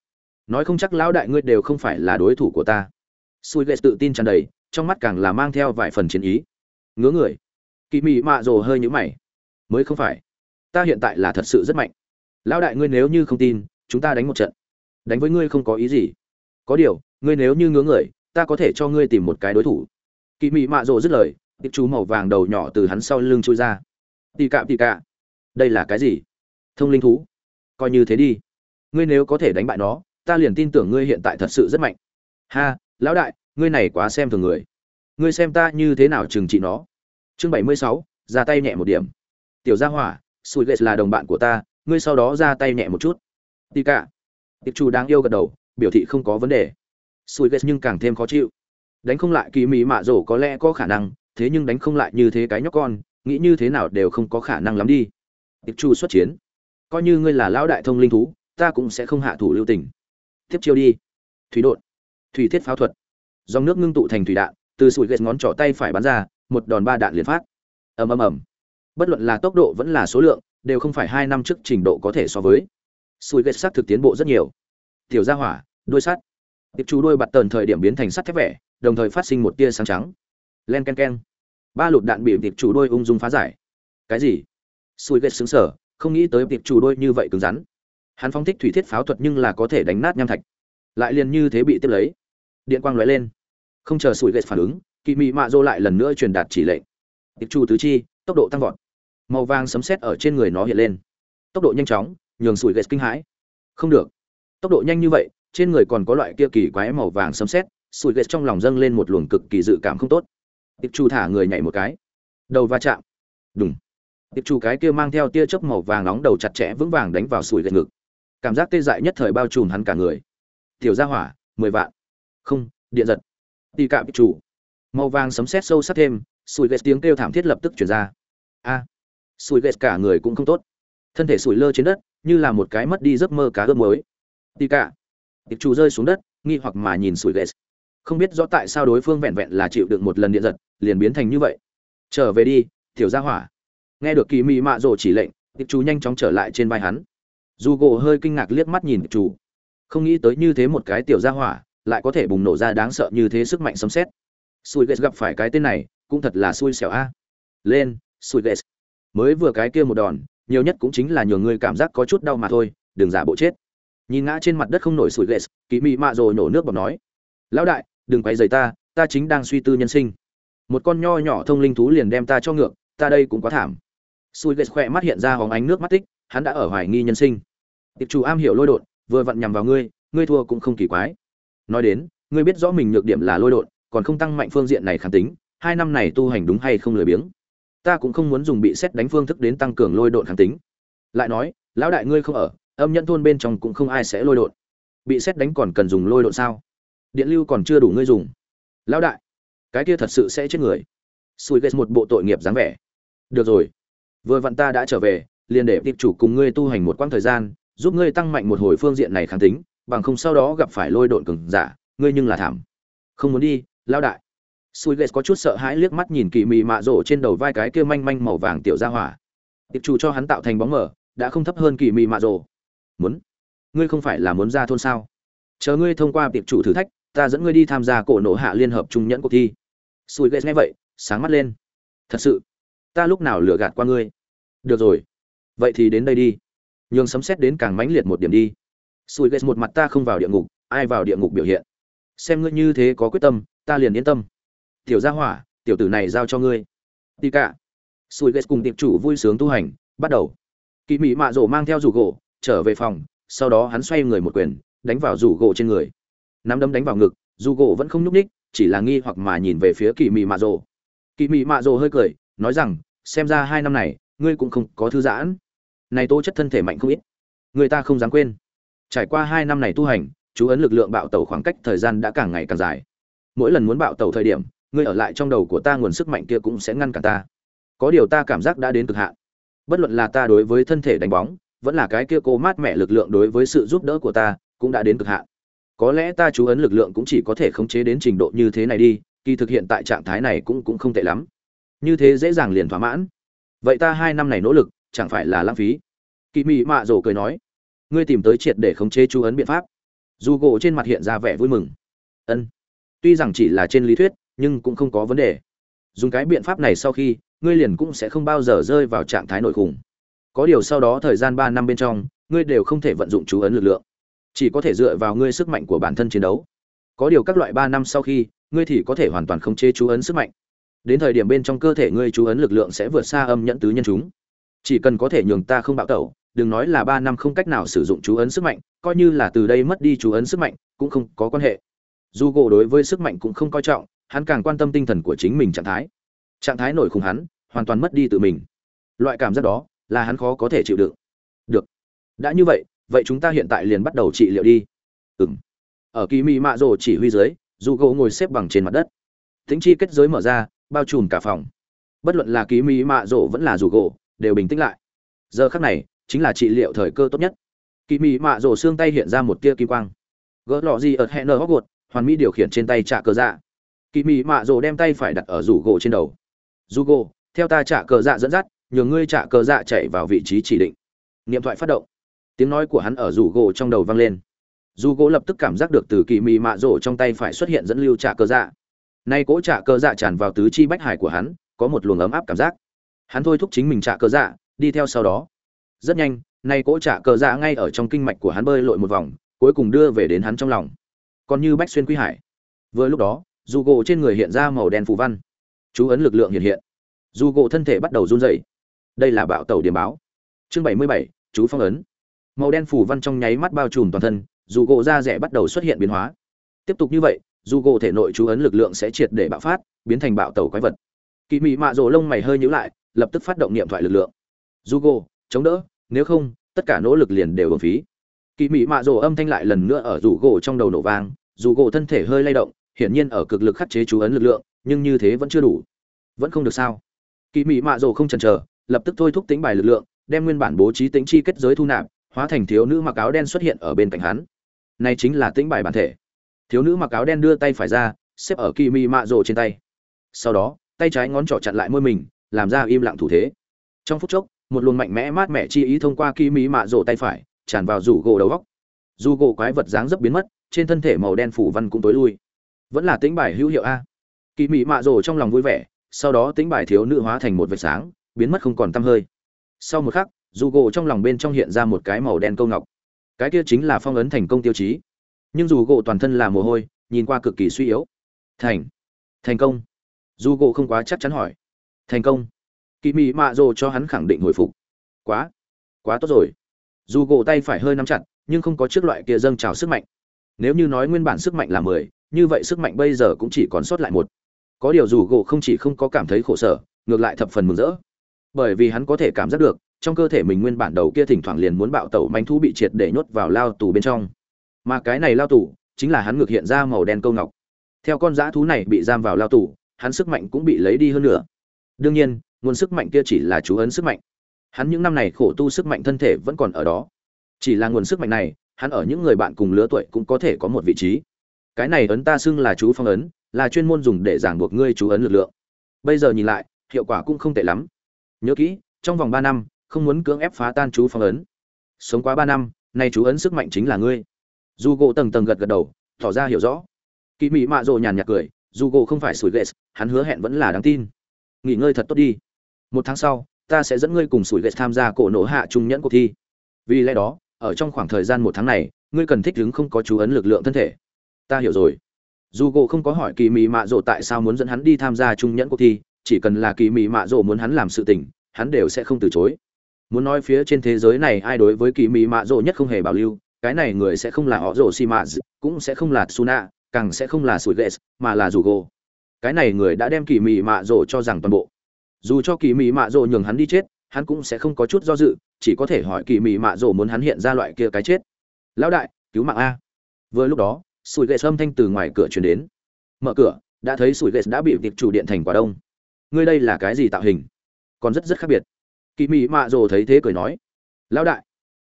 Nói không chắc lão đại ngươi đều không phải là đối thủ của ta. Sùi ghét tự tin tràn đầy, trong mắt càng là mang theo vài phần chiến ý. Ngứa người. Kỳ mị mạ rồ hơi nhũ mày. Mới không phải. Ta hiện tại là thật sự rất mạnh. Lão đại ngươi nếu như không tin, chúng ta đánh một trận. Đánh với ngươi không có ý gì. Có điều, ngươi nếu như ngứa người, ta có thể cho ngươi tìm một cái đối thủ. Kỳ mị mạ rồ dứt lời tiệp chú màu vàng đầu nhỏ từ hắn sau lưng trôi ra. Tì cạm tì cạ. Đây là cái gì? Thông linh thú. Coi như thế đi. Ngươi nếu có thể đánh bại nó, ta liền tin tưởng ngươi hiện tại thật sự rất mạnh. Ha, lão đại, ngươi này quá xem thường người. Ngươi xem ta như thế nào trừng trị nó. Chương bảy mươi sáu, ra tay nhẹ một điểm. Tiểu gia hỏa sùi ghệ là đồng bạn của ta, ngươi sau đó ra tay nhẹ một chút. Tì cạ. Tiệp chủ đáng yêu gật đầu, biểu thị không có vấn đề. Sùi ghệ nhưng càng thêm khó chịu. Đánh không lại kỳ mỹ mạ rổ có lẽ có khả năng thế nhưng đánh không lại như thế cái nhóc con, nghĩ như thế nào đều không có khả năng lắm đi. Tiệp Chu xuất chiến. Coi như ngươi là lão đại thông linh thú, ta cũng sẽ không hạ thủ lưu tình. Tiếp chiêu đi. Thủy đột thủy thiết pháo thuật. Dòng nước ngưng tụ thành thủy đạn, từ sủi ghét ngón trỏ tay phải bắn ra, một đòn ba đạn liền phát. Ầm ầm ầm. Bất luận là tốc độ vẫn là số lượng, đều không phải hai năm trước trình độ có thể so với. Sủi ghét sắc thực tiến bộ rất nhiều. Tiểu gia hỏa, đuôi sắt. Tiệp Chu đuôi bạt tần thời điểm biến thành sắt thép vẻ đồng thời phát sinh một tia sáng trắng. Len ken ken ba lục đạn bị tiệp chủ đôi ung dung phá giải. Cái gì? Sủi ghét xứng sở, không nghĩ tới tiệp chủ đôi như vậy cứng rắn. Hắn phóng thích thủy thiết pháo thuật nhưng là có thể đánh nát nham thạch. Lại liền như thế bị tiếp lấy. Điện quang lóe lên. Không chờ sủi ghét phản ứng kỳ mị mạ dô lại lần nữa truyền đạt chỉ lệnh. Tiệp chu tứ chi, tốc độ tăng vọt. Màu vàng sấm sét ở trên người nó hiện lên. Tốc độ nhanh chóng, nhường sủi ghét kinh hãi. Không được. Tốc độ nhanh như vậy, trên người còn có loại kia kỳ quái màu vàng sấm sét sủi ghét trong lòng dâng lên một luồng cực kỳ dự cảm không tốt tiệp chu thả người nhảy một cái. Đầu va chạm. Đúng tiệp chu cái kia mang theo tia chớp màu vàng nóng đầu chặt chẽ vững vàng đánh vào sủi ghét ngực. Cảm giác tê dại nhất thời bao trùm hắn cả người. Tiểu gia hỏa mười vạn. Không điện giật. Tì cạm chủ màu vàng sấm sét sâu sắc thêm sủi ghét tiếng kêu thảm thiết lập tức chuyển ra. A. À, sùi cả người cũng không tốt. Thân thể sủi lơ trên đất như là một cái mất đi giấc mơ cá ướp mới tì cạ tiệp chủ rơi xuống đất nghi hoặc mà nhìn sủi ghét không biết rõ tại sao đối phương vẹn vẹn là chịu được một lần điện giật, liền biến thành như vậy. Trở về đi, tiểu gia hỏa. Nghe được kỳ mị mạ rồ chỉ lệnh tiệp chủ nhanh chóng trở lại trên vai hắn. Dù gỗ hơi kinh ngạc liếc mắt nhìn tiệp chủ không nghĩ tới như thế một cái tiểu gia hỏa, lại có thể bùng nổ ra đáng sợ như thế sức mạnh sấm xét sùi ghét gặp phải cái tên này, cũng thật là xui xẻo a. Lên sùi ghét mới vừa cái kia một đòn, nhiều nhất cũng chính là nhiều người cảm giác có chút đau mà thôi, đừng giả bộ chết. Nhìn ngã trên mặt đất không nổi sùi ghét kỳ mị mạ rồi nổ nước bọt nói. Lão đại đừng quay rời ta ta chính đang suy tư nhân sinh. Một con nho nhỏ thông linh thú liền đem ta cho ngược ta đây cũng quá thảm. Sùi ghét khỏe mắt hiện ra hóng ánh nước mắt tích hắn đã ở hoài nghi nhân sinh. Tiệp chủ am hiểu lôi đột vừa vặn nhằm vào ngươi ngươi thua cũng không kỳ quái. Nói đến ngươi biết rõ mình nhược điểm là lôi đột còn không tăng mạnh phương diện này kháng tính hai năm này tu hành đúng hay không lười biếng? Ta cũng không muốn dùng bị xét đánh phương thức đến tăng cường lôi đột kháng tính. Lại nói lão đại ngươi không ở âm nhận thôn bên trong cũng không ai sẽ lôi đột, bị xét đánh còn cần dùng lôi đột sao? Điện lưu còn chưa đủ ngươi dùng. Lão đại, cái kia thật sự sẽ chết người. Sùi ghét một bộ tội nghiệp dáng vẻ. Được rồi, vừa vặn ta đã trở về, liền để tiệp chủ cùng ngươi tu hành một quãng thời gian, giúp ngươi tăng mạnh một hồi phương diện này kháng tính, bằng không sau đó gặp phải lôi độn cường giả, ngươi nhưng là thảm. Không muốn đi lao đại. Sùi ghét có chút sợ hãi liếc mắt nhìn kỳ mị mạ rổ trên đầu vai cái kia manh manh màu vàng tiểu ra hỏa. Tiệp chủ cho hắn tạo thành bóng mở đã không thấp hơn kỳ mị mạ rổ muốn? Ngươi không phải là muốn ra thôn sao? Chờ ngươi thông qua tiệp chủ thử thách ta dẫn ngươi đi tham gia cổ nổ hạ liên hợp trung nhẫn cuộc thi. Sùi ghét nghe vậy, sáng mắt lên. Thật sự, ta lúc nào lừa gạt qua ngươi? Được rồi, vậy thì đến đây đi. Nhường sấm xét đến càng mãnh liệt một điểm đi. Sùi ghét một mặt ta không vào địa ngục, ai vào địa ngục biểu hiện? Xem ngươi như thế có quyết tâm, ta liền yên tâm. Tiểu gia hỏa, tiểu tử này giao cho ngươi. Đi cả. Sùi ghét cùng tiệp chủ vui sướng tu hành, bắt đầu. Kỳ mỹ mạ rổ mang theo rủ gỗ, trở về phòng, sau đó hắn xoay người một quyền, đánh vào rủ gỗ trên người nắm đấm đánh vào ngực, dù gỗ vẫn không nhúc ních chỉ là nghi hoặc mà nhìn về phía kỳ Mị mạ rồ. Kỳ Mị mạ rồ hơi cười, nói rằng, xem ra hai năm này, ngươi cũng không có thư giãn. Này tố chất thân thể mạnh không ít. Người ta không dám quên. Trải qua hai năm này tu hành, chú ấn lực lượng bạo tẩu khoảng cách thời gian đã càng ngày càng dài. Mỗi lần muốn bạo tẩu thời điểm, ngươi ở lại trong đầu của ta nguồn sức mạnh kia cũng sẽ ngăn cản ta. Có điều ta cảm giác đã đến cực hạn. Bất luận là ta đối với thân thể đánh bóng, vẫn là cái kia cô mát mẻ lực lượng đối với sự giúp đỡ của ta, cũng đã đến cực hạn có lẽ ta chú ấn lực lượng cũng chỉ có thể khống chế đến trình độ như thế này đi, kỳ thực hiện tại trạng thái này cũng cũng không tệ lắm. Như thế dễ dàng liền thỏa mãn. Vậy ta hai năm này nỗ lực, chẳng phải là lãng phí? Kỳ mị mạ rổ cười nói, ngươi tìm tới triệt để khống chế chú ấn biện pháp. Dù gỗ trên mặt hiện ra vẻ vui mừng. Ân. Tuy rằng chỉ là trên lý thuyết, nhưng cũng không có vấn đề. Dùng cái biện pháp này sau khi, ngươi liền cũng sẽ không bao giờ rơi vào trạng thái nội khủng. Có điều sau đó thời gian ba năm bên trong, ngươi đều không thể vận dụng chú ấn lực lượng chỉ có thể dựa vào ngươi sức mạnh của bản thân chiến đấu. Có điều các loại ba năm sau khi, ngươi thì có thể hoàn toàn khống chế chú ấn sức mạnh. Đến thời điểm bên trong cơ thể ngươi chú ấn lực lượng sẽ vượt xa âm nhẫn tứ nhân chúng. Chỉ cần có thể nhường ta không bạo tẩu, đừng nói là ba năm không cách nào sử dụng chú ấn sức mạnh, coi như là từ đây mất đi chú ấn sức mạnh, cũng không có quan hệ. Dù gỗ đối với sức mạnh cũng không coi trọng, hắn càng quan tâm tinh thần của chính mình trạng thái. Trạng thái nổi khủng hắn, hoàn toàn mất đi tự mình. Loại cảm giác đó là hắn khó có thể chịu đựng. Được. Đã như vậy vậy chúng ta hiện tại liền bắt đầu trị liệu đi. Ừng ở kỳ mị mạ rồ chỉ huy dưới, dù gỗ ngồi xếp bằng trên mặt đất. Tính chi kết giới mở ra, bao trùm cả phòng. Bất luận là kỳ mị mạ rồ vẫn là dù gỗ, đều bình tĩnh lại. Giờ khắc này, chính là trị liệu thời cơ tốt nhất. Kỳ mị mạ rồ xương tay hiện ra một tia kỳ quang. Gỡ lọ gì ở hẹn nở hóc gột, hoàn mỹ điều khiển trên tay trả cờ dạ. Kỳ mị mạ rồ đem tay phải đặt ở rủ gỗ trên đầu. Dù gỗ, theo ta trả cờ dạ dẫn dắt nhường ngươi trả cờ dạ chạy vào vị trí chỉ định. Niệm thoại phát động tiếng nói của hắn ở rủ gỗ trong đầu vang lên. Dù gỗ lập tức cảm giác được từ kỳ mị mạ rổ trong tay phải xuất hiện dẫn lưu trả cơ dạ. Nay cỗ trả cơ dạ tràn vào tứ chi bách hải của hắn, có một luồng ấm áp cảm giác. Hắn thôi thúc chính mình trả cơ dạ đi theo sau đó. Rất nhanh, nay cỗ trả cơ dạ ngay ở trong kinh mạch của hắn bơi lội một vòng, cuối cùng đưa về đến hắn trong lòng. Còn như bách xuyên quy hải. Vừa lúc đó dù gỗ trên người hiện ra màu đen phù văn. Chú ấn lực lượng hiện hiện. Dù gỗ thân thể bắt đầu run rẩy. Đây là bạo tàu điểm báo. Chương bảy mươi bảy, chú phong ấn màu đen phủ văn trong nháy mắt bao trùm toàn thân, dù gỗ da rẻ bắt đầu xuất hiện biến hóa. Tiếp tục như vậy, dù gỗ thể nội chú ấn lực lượng sẽ triệt để bạo phát, biến thành bạo tàu quái vật. Kỳ mị mạ rổ lông mày hơi nhữ lại, lập tức phát động niệm thoại lực lượng. Dù gỗ, chống đỡ, nếu không, tất cả nỗ lực liền đều bổng phí. Kỳ mị mạ rổ âm thanh lại lần nữa ở rủ gỗ trong đầu nổ vang, dù gỗ thân thể hơi lay động, hiển nhiên ở cực lực khắc chế chú ấn lực lượng, nhưng như thế vẫn chưa đủ. Vẫn không được sao? Kỳ mị mạ rổ không chần chờ, lập tức thôi thúc tính bài lực lượng, đem nguyên bản bố trí tính chi kết giới thu nạp hóa thành thiếu nữ mặc áo đen xuất hiện ở bên cạnh hắn. Này chính là tĩnh bài bản thể. Thiếu nữ mặc áo đen đưa tay phải ra, xếp ở kỳ mi mạ rồ trên tay. Sau đó, tay trái ngón trỏ chặn lại môi mình, làm ra im lặng thủ thế. Trong phút chốc, một luồng mạnh mẽ mát mẻ chi ý thông qua kỳ mi mạ rồ tay phải, tràn vào rủ gỗ đầu góc. Dù gỗ quái vật dáng dấp biến mất, trên thân thể màu đen phủ văn cũng tối lui. Vẫn là tĩnh bài hữu hiệu a. Kỳ mị mạ rồ trong lòng vui vẻ, sau đó tĩnh bài thiếu nữ hóa thành một vệt sáng, biến mất không còn tăm hơi. Sau một khắc dù gỗ trong lòng bên trong hiện ra một cái màu đen câu ngọc. Cái kia chính là phong ấn thành công tiêu chí. Nhưng dù gỗ toàn thân là mồ hôi, nhìn qua cực kỳ suy yếu. Thành. Thành công. Dù gỗ không quá chắc chắn hỏi. Thành công. Kỳ mị mạ rồ cho hắn khẳng định hồi phục. Quá. Quá tốt rồi. Dù gỗ tay phải hơi nắm chặt, nhưng không có trước loại kia dâng trào sức mạnh. Nếu như nói nguyên bản sức mạnh là mười, như vậy sức mạnh bây giờ cũng chỉ còn sót lại một. Có điều dù gỗ không chỉ không có cảm thấy khổ sở, ngược lại thập phần mừng rỡ. Bởi vì hắn có thể cảm giác được trong cơ thể mình nguyên bản đầu kia thỉnh thoảng liền muốn bạo tẩu manh thú bị triệt để nhốt vào lao tù bên trong. Mà cái này lao tù chính là hắn ngược hiện ra màu đen câu ngọc. Theo con dã thú này bị giam vào lao tù, hắn sức mạnh cũng bị lấy đi hơn nữa. Đương nhiên, nguồn sức mạnh kia chỉ là chú ấn sức mạnh. Hắn những năm này khổ tu sức mạnh thân thể vẫn còn ở đó. Chỉ là nguồn sức mạnh này, hắn ở những người bạn cùng lứa tuổi cũng có thể có một vị trí. Cái này ấn ta xưng là chú phong ấn, là chuyên môn dùng để giảng buộc ngươi chú ấn lực lượng. Bây giờ nhìn lại, hiệu quả cũng không tệ lắm. Nhớ kỹ, trong vòng ba năm không muốn cưỡng ép phá tan chú phong ấn. Sống quá ba năm, nay chú ấn sức mạnh chính là ngươi. Dù gỗ tầng tầng gật gật đầu, tỏ ra hiểu rõ. Kỳ mị mạ rồ nhàn nhạt cười, dù gỗ không phải sủi ghét hắn hứa hẹn vẫn là đáng tin. Nghỉ ngơi thật tốt đi. Một tháng sau, ta sẽ dẫn ngươi cùng sủi ghét tham gia cổ nổ hạ trung nhẫn cuộc thi. Vì lẽ đó, ở trong khoảng thời gian một tháng này, ngươi cần thích ứng không có chú ấn lực lượng thân thể. Ta hiểu rồi. Dù gỗ không có hỏi kỳ mị mạ rồ tại sao muốn dẫn hắn đi tham gia trung nhẫn cuộc thi, chỉ cần là kỳ mị mạ rồ muốn hắn làm sự tình, hắn đều sẽ không từ chối muốn nói phía trên thế giới này ai đối với kỳ mị mạ rộ nhất không hề bảo lưu, cái này người sẽ không là họ rộ xi mạ cũng sẽ không là suna càng sẽ không là sủi ghê mà là dù gô cái này người đã đem kỳ mị mạ rộ cho rằng toàn bộ. Dù cho kỳ mị mạ rộ nhường hắn đi chết, hắn cũng sẽ không có chút do dự, chỉ có thể hỏi kỳ mị mạ rộ muốn hắn hiện ra loại kia cái chết. Lão đại, cứu mạng a. Vừa lúc đó sủi ghê âm thanh từ ngoài cửa truyền đến. Mở cửa, đã thấy sủi ghê đã bị tiệp chủ điện thành quả đông. Ngươi đây là cái gì tạo hình? Còn rất rất khác biệt kỳ mị mạ rồ thấy thế cười nói, lão đại,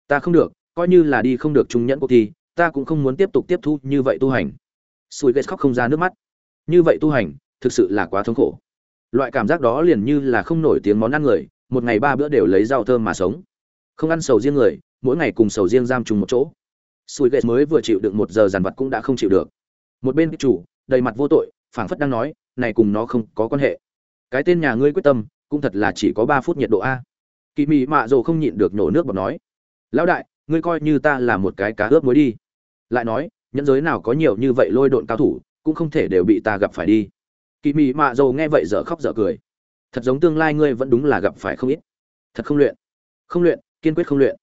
ta không được, coi như là đi không được trung nhẫn cuộc thi, ta cũng không muốn tiếp tục tiếp thu như vậy tu hành. Sùi ghét khóc không ra nước mắt. Như vậy tu hành, thực sự là quá thống khổ. Loại cảm giác đó liền như là không nổi tiếng món ăn người, một ngày ba bữa đều lấy rau thơm mà sống. Không ăn sầu riêng người, mỗi ngày cùng sầu riêng giam chung một chỗ. Sùi ghét mới vừa chịu được một giờ dàn vật cũng đã không chịu được. Một bên chủ, đầy mặt vô tội, phảng phất đang nói, này cùng nó không có quan hệ. Cái tên nhà ngươi quyết tâm, cũng thật là chỉ có ba phút nhiệt độ a kỳ mị mạ dồ không nhịn được nhổ nước bọt nói, lão đại, ngươi coi như ta là một cái cá ướp muối đi. Lại nói nhân giới nào có nhiều như vậy lôi độn cao thủ, cũng không thể đều bị ta gặp phải đi. Kỳ mị mạ dầu nghe vậy dở khóc dở cười. Thật giống tương lai ngươi vẫn đúng là gặp phải không ít. Thật không luyện. Không luyện, kiên quyết không luyện.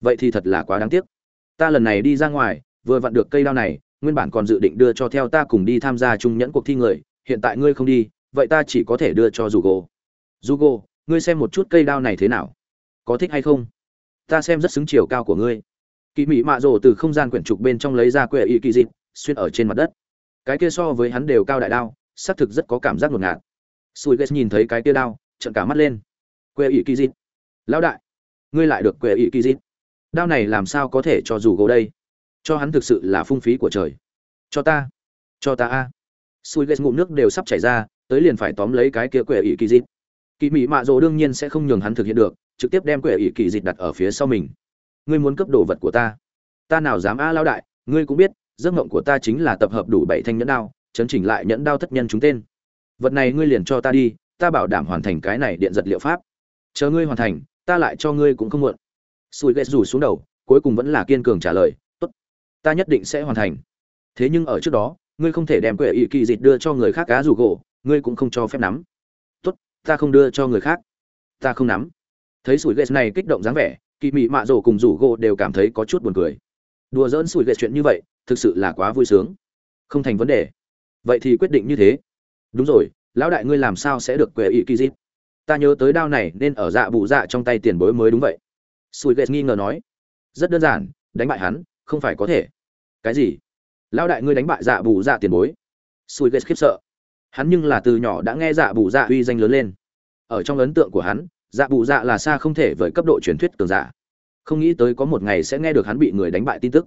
Vậy thì thật là quá đáng tiếc. Ta lần này đi ra ngoài, vừa vặn được cây đao này, nguyên bản còn dự định đưa cho theo ta cùng đi tham gia trung nhẫn cuộc thi người, hiện tại ngươi không đi, vậy ta chỉ có thể đưa cho dù gỗ dù gỗ ngươi xem một chút cây đao này thế nào? Có thích hay không? Ta xem rất xứng chiều cao của ngươi. Kỳ mị mạ rồ từ không gian quyển trục bên trong lấy ra quệ y kỳ dịp xuyên ở trên mặt đất. Cái kia so với hắn đều cao đại đao, xác thực rất có cảm giác ngột ngạt. Sùi ghét nhìn thấy cái kia đao, trợn cả mắt lên. Quệ y kỳ dịp lão đại, ngươi lại được quệ y kỳ dịp đao này làm sao có thể cho dù gỗ đây? Cho hắn thực sự là phung phí của trời. Cho ta. Cho ta a. Sùi ghét ngụm nước đều sắp chảy ra, tới liền phải tóm lấy cái kia quệ y kỳ dịp kỳ Mỹ mạ rồ đương nhiên sẽ không nhường hắn thực hiện được, trực tiếp đem quệ ỷ kỳ dịch đặt ở phía sau mình. Ngươi muốn cấp đồ vật của ta? Ta nào dám a lao đại, ngươi cũng biết, giấc mộng của ta chính là tập hợp đủ bảy thanh nhẫn đao, chấn chỉnh lại nhẫn đao thất nhân chúng tên. Vật này ngươi liền cho ta đi, ta bảo đảm hoàn thành cái này điện giật liệu pháp. Chờ ngươi hoàn thành, ta lại cho ngươi cũng không muộn. Sùi ghét rủ xuống đầu, cuối cùng vẫn là kiên cường trả lời, tốt, ta nhất định sẽ hoàn thành. Thế nhưng ở trước đó, ngươi không thể đem quệ ỷ kỳ dịch đưa cho người khác cá rủ gỗ, ngươi cũng không cho phép nắm ta không đưa cho người khác. Ta không nắm. Thấy sủi ghét này kích động dáng vẻ kỳ mị mạ rổ cùng rủ gỗ đều cảm thấy có chút buồn cười. Đùa dỡn sủi ghét chuyện như vậy, thực sự là quá vui sướng. Không thành vấn đề. Vậy thì quyết định như thế. Đúng rồi, lão đại ngươi làm sao sẽ được quệ ý kỳ dít ta nhớ tới đao này nên ở dạ bụ dạ trong tay tiền bối mới đúng vậy. Sủi ghét nghi ngờ nói. Rất đơn giản, đánh bại hắn, không phải có thể. Cái gì? Lão đại ngươi đánh bại dạ bù dạ tiền bối. Sủi ghét khiếp sợ hắn nhưng là từ nhỏ đã nghe dạ bù dạ uy danh lớn lên. Ở trong ấn tượng của hắn dạ bù dạ là xa không thể với cấp độ truyền thuyết cường giả. Không nghĩ tới có một ngày sẽ nghe được hắn bị người đánh bại tin tức.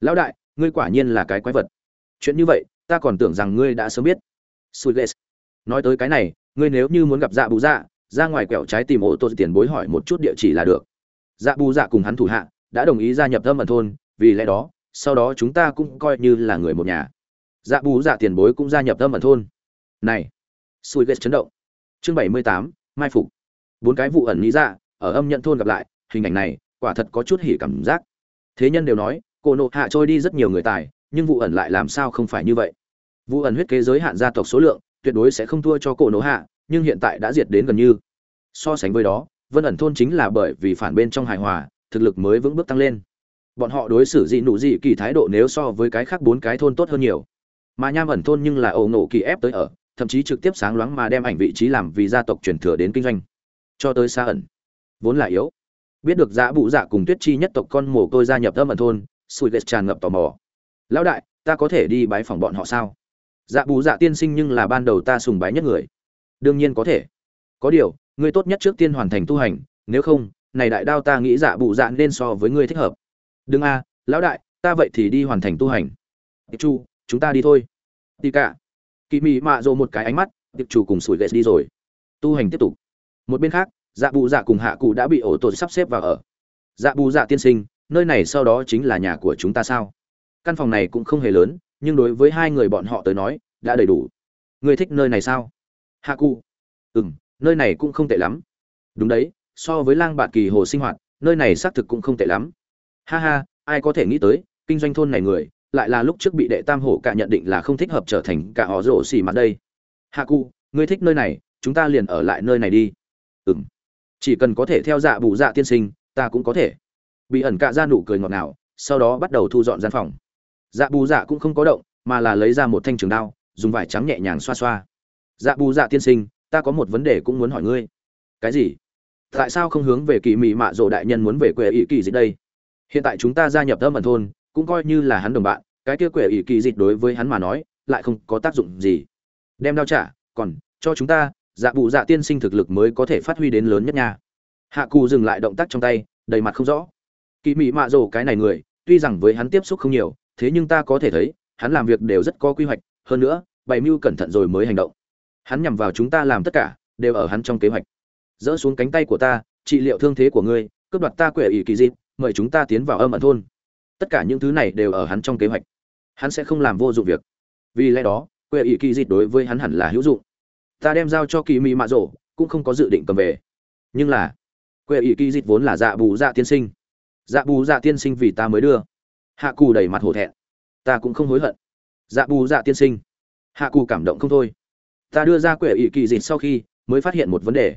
Lão đại, ngươi quả nhiên là cái quái vật. Chuyện như vậy, ta còn tưởng rằng ngươi đã sớm biết. Suiles. nói tới cái này, ngươi nếu như muốn gặp dạ bù dạ ra ngoài quẹo trái tìm ô tô tiền bối hỏi một chút địa chỉ là được. Dạ bù dạ cùng hắn thủ hạ đã đồng ý gia nhập thâm ẩn thôn, vì lẽ đó, sau đó chúng ta cũng coi như là người một nhà. Dạ bù dạ tiền bối cũng gia nhập thâm ẩn thôn này. Sùi ghét chấn động. Chương bảy mươi tám, mai phục. Bốn cái vụ ẩn lý ra, ở âm nhận thôn gặp lại, hình ảnh này, quả thật có chút hỉ cảm giác. Thế nhân đều nói, cổ nộ hạ trôi đi rất nhiều người tài, nhưng vụ ẩn lại làm sao không phải như vậy? Vụ ẩn huyết kế giới hạn gia tộc số lượng, tuyệt đối sẽ không thua cho cổ nộ hạ, nhưng hiện tại đã diệt đến gần như. So sánh với đó, vân ẩn thôn chính là bởi vì phản bên trong hài hòa, thực lực mới vững bước tăng lên. Bọn họ đối xử dị nụ dị kỳ thái độ nếu so với cái khác bốn cái thôn tốt hơn nhiều. Mà nham ẩn thôn nhưng là ẩu nổ kỳ ép tới ở thậm chí trực tiếp sáng loáng mà đem ảnh vị trí làm vì gia tộc truyền thừa đến kinh doanh. Cho tới xa ẩn, vốn là yếu. Biết được dạ giã bụ dạ cùng tuyết chi nhất tộc con mồ côi gia nhập âm ẩn thôn sùi ghét tràn ngập tò mò. Lão đại, ta có thể đi bái phòng bọn họ sao? Dạ bù dạ tiên sinh nhưng là ban đầu ta sùng bái nhất người. Đương nhiên có thể. Có điều, ngươi tốt nhất trước tiên hoàn thành tu hành, nếu không, này đại đao ta nghĩ dạ bù dạ nên so với ngươi thích hợp. Đừng a, lão đại, ta vậy thì đi hoàn thành tu hành. Chu, chúng ta đi thôi. Đi cả kỳ mị mạ rộ một cái ánh mắt tiệp chủ cùng sủi ghét đi rồi. Tu hành tiếp tục. Một bên khác dạ bù dạ cùng hạ cụ đã bị ổ tổ sắp xếp vào ở. Dạ bù dạ tiên sinh, nơi này sau đó chính là nhà của chúng ta sao? Căn phòng này cũng không hề lớn, nhưng đối với hai người bọn họ tới nói, đã đầy đủ. Người thích nơi này sao? Hạ cụ. Ừ m nơi này cũng không tệ lắm. Đúng đấy, so với lang bạn kỳ hồ sinh hoạt, nơi này xác thực cũng không tệ lắm. Ha ha, ai có thể nghĩ tới, kinh doanh thôn này người lại là lúc trước bị đệ tam hổ cả nhận định là không thích hợp trở thành cả họ rổ xì mặt đây. Hạ cụ, ngươi thích nơi này, chúng ta liền ở lại nơi này đi. Ừ m chỉ cần có thể theo dạ bù dạ tiên sinh, ta cũng có thể. Bị ẩn cạ ra nụ cười ngọt ngào, sau đó bắt đầu thu dọn gian phòng. Dạ bù dạ cũng không có động, mà là lấy ra một thanh trường đao, dùng vải trắng nhẹ nhàng xoa xoa. Dạ bù dạ tiên sinh, ta có một vấn đề cũng muốn hỏi ngươi. Cái gì? Tại sao không hướng về kỳ mị mạ rộ đại nhân muốn về quê ỵ kỳ dịch đây? Hiện tại chúng ta gia nhập âm ẩn thôn cũng coi như là hắn đồng bạn, cái kia quẻ ỷ kỳ dịch đối với hắn mà nói, lại không có tác dụng gì. Đem đao trả, còn, cho chúng ta dạ bụ dạ tiên sinh thực lực mới có thể phát huy đến lớn nhất nha. Hạ cù dừng lại động tác trong tay, đầy mặt không rõ. Kỳ mị mạ rồ cái này người, tuy rằng với hắn tiếp xúc không nhiều, thế nhưng ta có thể thấy, hắn làm việc đều rất có quy hoạch, hơn nữa, bày mưu cẩn thận rồi mới hành động. Hắn nhằm vào chúng ta làm tất cả, đều ở hắn trong kế hoạch. Dỡ xuống cánh tay của ta, trị liệu thương thế của ngươi, cướp đoạt ta quẻ ỷ kỳ dịp mời chúng ta tiến vào âm ẩn thôn tất cả những thứ này đều ở hắn trong kế hoạch. Hắn sẽ không làm vô dụng việc. Vì lẽ đó quê ỷ kỳ dịt đối với hắn hẳn là hữu dụng. Ta đem giao cho kỳ mỹ mạ rổ, cũng không có dự định cầm về. Nhưng là quê ỷ kỳ dịt vốn là dạ bù dạ tiên sinh. Dạ bù dạ tiên sinh vì ta mới đưa. Hạ cù đầy mặt hổ thẹn. Ta cũng không hối hận. Dạ bù dạ tiên sinh. Hạ cù cảm động không thôi. Ta đưa ra quệ ỷ kỳ dịt sau khi, mới phát hiện một vấn đề.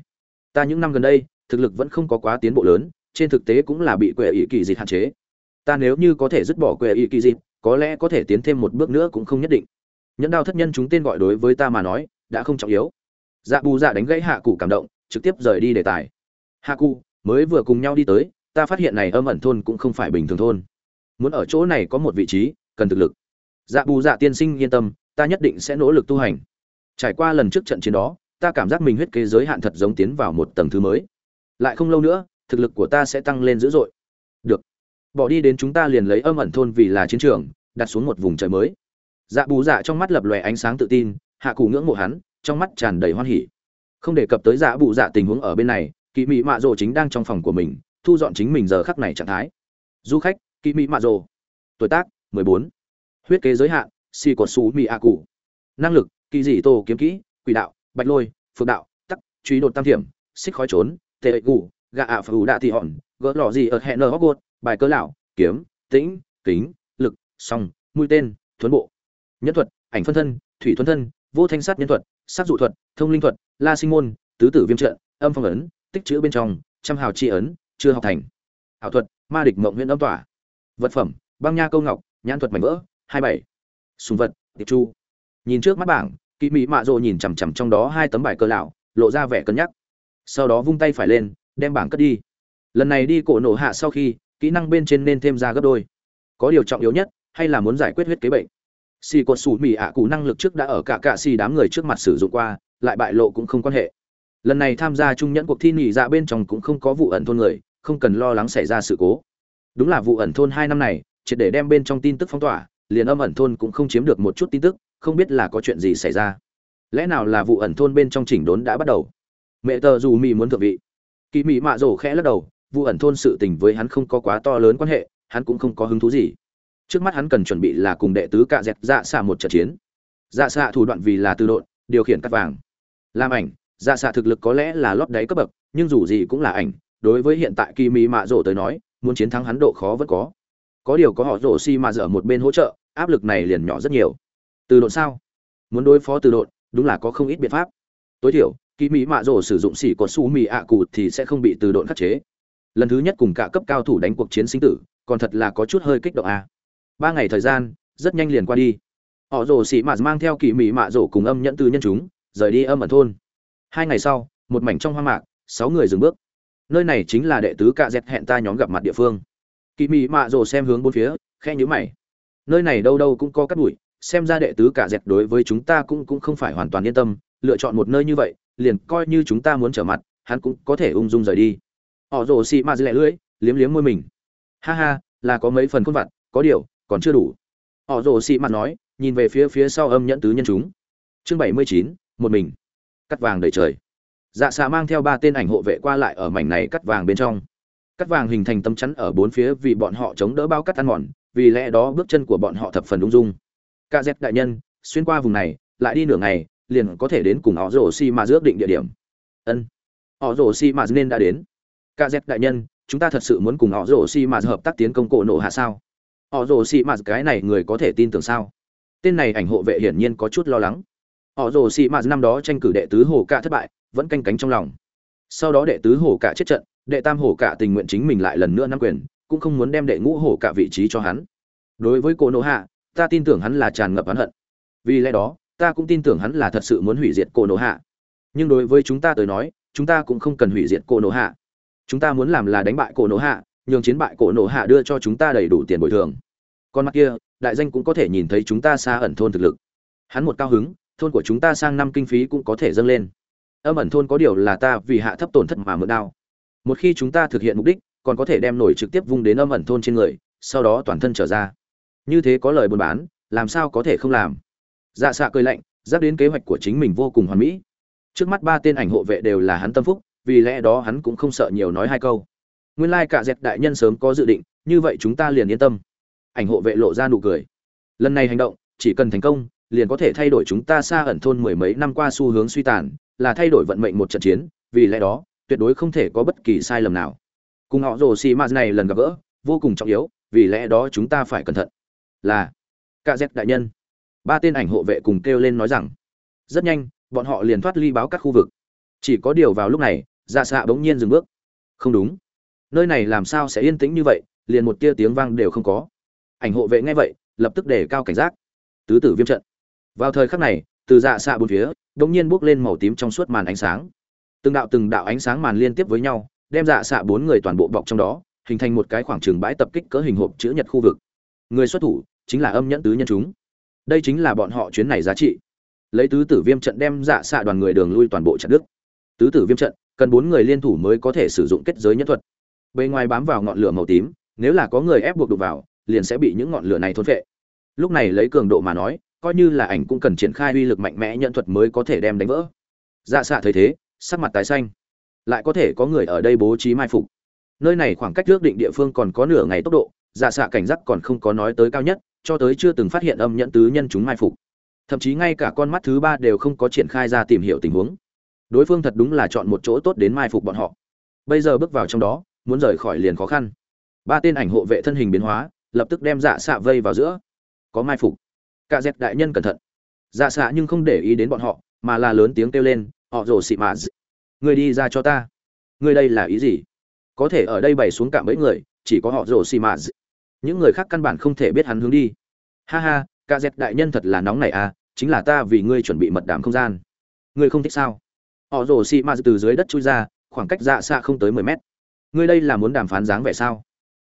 Ta những năm gần đây, thực lực vẫn không có quá tiến bộ lớn, trên thực tế cũng là bị quệ ỷ kỳ dịt hạn chế ta nếu như có thể dứt bỏ quê y kỳ dịp, có lẽ có thể tiến thêm một bước nữa cũng không nhất định. Nhẫn đao thất nhân chúng tên gọi đối với ta mà nói, đã không trọng yếu. Dạ bù dạ đánh gãy hạ cụ cảm động, trực tiếp rời đi đề tài. Hạ cụ, mới vừa cùng nhau đi tới, ta phát hiện này âm ẩn thôn cũng không phải bình thường thôn. Muốn ở chỗ này có một vị trí, cần thực lực. Dạ bù dạ tiên sinh yên tâm, ta nhất định sẽ nỗ lực tu hành. Trải qua lần trước trận chiến đó, ta cảm giác mình huyết kế giới hạn thật giống tiến vào một tầng thứ mới. Lại không lâu nữa, thực lực của ta sẽ tăng lên dữ dội. Được bỏ đi đến chúng ta liền lấy âm ẩn thôn vì là chiến trường, đặt xuống một vùng trời mới. Dạ bù dạ trong mắt lập lòe ánh sáng tự tin, hạ cụ ngưỡng mộ hắn, trong mắt tràn đầy hoan hỉ. Không đề cập tới dạ bù dạ tình huống ở bên này kỳ mị mạ rồ chính đang trong phòng của mình, thu dọn chính mình giờ khắc này trạng thái. Du khách kỳ mỹ mạ rồ. Tuổi tác 14. huyết kế giới hạn, si cột xú mỹ a cụ năng lực kỳ dị tô kiếm kỹ, quỷ đạo, bạch lôi, phượng đạo, tắc, truy đột tam thiểm, xích khói trốn, tệ gù, gạ ạ phù đạ thị hòn, gỡ lò gì ở hẹn nở hóc gột bài cơ lão, kiếm, tĩnh, kính, lực, song, mũi tên, thuấn bộ. Nhân thuật, ảnh phân thân, thủy thuấn thân, vô thanh sát nhân thuật, sát dụ thuật, thông linh thuật, la sinh môn, tứ tử viêm trận, âm phong ấn, tích chữ bên trong, trăm hào chi ấn, chưa học thành. Ảo thuật, ma địch mộng huyện âm tỏa. Vật phẩm, băng nha câu ngọc, nhãn thuật mảnh vỡ, hai bảy. Sùng vật, tiệp chu. Nhìn trước mắt bảng, kỵ mỹ mạ rộ nhìn chằm chằm trong đó hai tấm bài cơ lão, lộ ra vẻ cân nhắc. Sau đó vung tay phải lên, đem bảng cất đi. Lần này đi cổ nổ hạ sau khi kỹ năng bên trên nên thêm ra gấp đôi. Có điều trọng yếu nhất, hay là muốn giải quyết huyết kế bệnh. Xì cột xù mì ạ cụ năng lực trước đã ở cả cạ xì đám người trước mặt sử dụng qua, lại bại lộ cũng không quan hệ. Lần này tham gia trung nhẫn cuộc thi nghỉ dạ bên trong cũng không có vụ ẩn thôn người, không cần lo lắng xảy ra sự cố. Đúng là vụ ẩn thôn hai năm này, triệt để đem bên trong tin tức phong tỏa, liền âm ẩn thôn cũng không chiếm được một chút tin tức, không biết là có chuyện gì xảy ra. Lẽ nào là vụ ẩn thôn bên trong chỉnh đốn đã bắt đầu? Mẹ tờ dù mì muốn thượng vị. Kỳ mị mạ rổ khẽ lắc đầu vụ ẩn thôn sự tình với hắn không có quá to lớn quan hệ, hắn cũng không có hứng thú gì. Trước mắt hắn cần chuẩn bị là cùng đệ tứ cạ dẹt dạ xạ một trận chiến. Dạ xạ thủ đoạn vì là tự độn, điều khiển cắt vàng. Làm ảnh dạ xạ thực lực có lẽ là lót đáy cấp bậc, nhưng dù gì cũng là ảnh, đối với hiện tại kỳ mỹ mạ rổ tới nói, muốn chiến thắng hắn độ khó vẫn có. Có điều có họ rổ xi mà dở một bên hỗ trợ, áp lực này liền nhỏ rất nhiều. Từ độn sao? Muốn đối phó từ độn, đúng là có không ít biện pháp. Tối thiểu kỳ mỹ mạ rổ sử dụng xỉ có su mì ạ cụ thì sẽ không bị từ độn khắc chế lần thứ nhất cùng cả cấp cao thủ đánh cuộc chiến sinh tử, còn thật là có chút hơi kích động a. À. ba ngày thời gian, rất nhanh liền qua đi. Họ rồ xị mạt mang theo kỳ mị mạ rổ cùng âm nhẫn từ nhân chúng, rời đi âm ẩn thôn. Hai ngày sau, một mảnh trong hoang mạc, sáu người dừng bước. Nơi này chính là đệ tứ cạ dẹt hẹn ta nhóm gặp mặt địa phương. Kỳ mị mạ rổ xem hướng bốn phía khe nhữ mày. Nơi này đâu đâu cũng có cắt bụi, xem ra đệ tứ cạ dẹt đối với chúng ta cũng cũng không phải hoàn toàn yên tâm, lựa chọn một nơi như vậy, liền coi như chúng ta muốn trở mặt, hắn cũng có thể ung dung rời đi họ rồ xị dư lẹ lưỡi, liếm liếm môi mình. Ha ha, là có mấy phần khuôn vặt, có điều, còn chưa đủ. Họ rồ xị mạ nói, nhìn về phía phía sau âm nhẫn tứ nhân chúng. Chương bảy mươi chín, một mình. Cắt vàng đầy trời. Dạ xạ mang theo ba tên ảnh hộ vệ qua lại ở mảnh này cắt vàng bên trong. Cắt vàng hình thành tấm chắn ở bốn phía vì bọn họ chống đỡ bao cắt ăn mòn, vì lẽ đó bước chân của bọn họ thập phần ung dung. Ca z đại nhân, xuyên qua vùng này, lại đi nửa ngày, liền có thể đến cùng họ rổ xi mà ước định địa điểm. Ân. Họ rổ xi mà nên đã đến ca z đại nhân, chúng ta thật sự muốn cùng họ rổ xi mà hợp tác tiến công cổ nổ hạ sao? Họ rổ xi mà cái này người có thể tin tưởng sao? Tên này ảnh hộ vệ hiển nhiên có chút lo lắng. Họ rồ xì mà năm đó tranh cử đệ tứ hồ cả thất bại, vẫn canh cánh trong lòng. Sau đó đệ tứ hồ cả chết trận, đệ tam hồ cả tình nguyện chính mình lại lần nữa nắm quyền, cũng không muốn đem đệ ngũ hồ cả vị trí cho hắn. Đối với cổ nổ hạ, ta tin tưởng hắn là tràn ngập hắn hận. Vì lẽ đó, ta cũng tin tưởng hắn là thật sự muốn hủy diệt cổ nổ hạ. Nhưng đối với chúng ta tới nói, chúng ta cũng không cần hủy diệt cổ nổ hạ chúng ta muốn làm là đánh bại cổ nổ hạ, nhường chiến bại cổ nổ hạ đưa cho chúng ta đầy đủ tiền bồi thường. Con mắt kia, đại danh cũng có thể nhìn thấy chúng ta xa ẩn thôn thực lực. Hắn một cao hứng, thôn của chúng ta sang năm kinh phí cũng có thể dâng lên. Âm ẩn thôn có điều là ta vì hạ thấp tổn thất mà mượn đao. Một khi chúng ta thực hiện mục đích, còn có thể đem nổi trực tiếp vung đến âm ẩn thôn trên người, sau đó toàn thân trở ra. Như thế có lời buôn bán, làm sao có thể không làm? Dạ xạ cười lạnh giáp đến kế hoạch của chính mình vô cùng hoàn mỹ. Trước mắt ba tên ảnh hộ vệ đều là hắn tâm phúc vì lẽ đó hắn cũng không sợ nhiều nói hai câu. Nguyên lai cả dẹp đại nhân sớm có dự định, như vậy chúng ta liền yên tâm. Ảnh hộ vệ lộ ra nụ cười. Lần này hành động, chỉ cần thành công, liền có thể thay đổi chúng ta xa ẩn thôn mười mấy năm qua xu hướng suy tàn, là thay đổi vận mệnh một trận chiến, vì lẽ đó, tuyệt đối không thể có bất kỳ sai lầm nào. Cùng họ rồ xì m này lần gặp gỡ, vô cùng trọng yếu, vì lẽ đó chúng ta phải cẩn thận. Là, cả z đại nhân. Ba tên ảnh hộ vệ cùng kêu lên nói rằng, rất nhanh, bọn họ liền thoát ly báo các khu vực chỉ có điều vào lúc này dạ xạ bỗng nhiên dừng bước. Không đúng. Nơi này làm sao sẽ yên tĩnh như vậy, liền một tia tiếng vang đều không có. Ảnh hộ vệ nghe vậy, lập tức đề cao cảnh giác. Tứ tử viêm trận. Vào thời khắc này, từ dạ xạ bốn phía đột nhiên bước lên màu tím trong suốt màn ánh sáng. Từng đạo từng đạo ánh sáng màn liên tiếp với nhau, đem dạ xạ bốn người toàn bộ bọc trong đó, hình thành một cái khoảng trường bãi tập kích cỡ hình hộp chữ nhật khu vực. Người xuất thủ, chính là âm nhẫn tứ nhân chúng. Đây chính là bọn họ chuyến này giá trị. Lấy tứ tử viêm trận đem dạ xạ đoàn người đường lui toàn bộ chặt đức tứ tử viêm trận, cần bốn người liên thủ mới có thể sử dụng kết giới nhân thuật. Bề ngoài bám vào ngọn lửa màu tím, nếu là có người ép buộc đục vào, liền sẽ bị những ngọn lửa này thôn vệ lúc này lấy cường độ mà nói, coi như là ảnh cũng cần triển khai uy lực mạnh mẽ nhận thuật mới có thể đem đánh vỡ. Dạ xạ thấy thế, sắc mặt tái xanh. Lại có thể có người ở đây bố trí mai phục. Nơi này khoảng cách ước định địa phương còn có nửa ngày tốc độ dạ xạ cảnh giác còn không có nói tới cao nhất, cho tới chưa từng phát hiện âm nhận tứ nhân chúng mai phục. Thậm chí ngay cả con mắt thứ ba đều không có triển khai ra tìm hiểu tình huống đối phương thật đúng là chọn một chỗ tốt đến mai phục bọn họ. Bây giờ bước vào trong đó, muốn rời khỏi liền khó khăn. Ba tên ảnh hộ vệ thân hình biến hóa, lập tức đem dạ xạ vây vào giữa. Có mai phục. Cả dẹp đại nhân cẩn thận. Dạ xạ nhưng không để ý đến bọn họ, mà là lớn tiếng kêu lên, họ rồ xị mã người đi ra cho ta. Người đây là ý gì? Có thể ở đây bày xuống cả mấy người, chỉ có họ rồ xị mã những người khác căn bản không thể biết hắn hướng đi. Ha ha, cả dẹp đại nhân thật là nóng này à chính là ta vì ngươi chuẩn bị mật đàm không gian. Ngươi không thích sao? Họ rồ xị ma từ dưới đất chui ra, khoảng cách dạ xa không tới mười mét. Ngươi đây là muốn đàm phán dáng vẻ sao?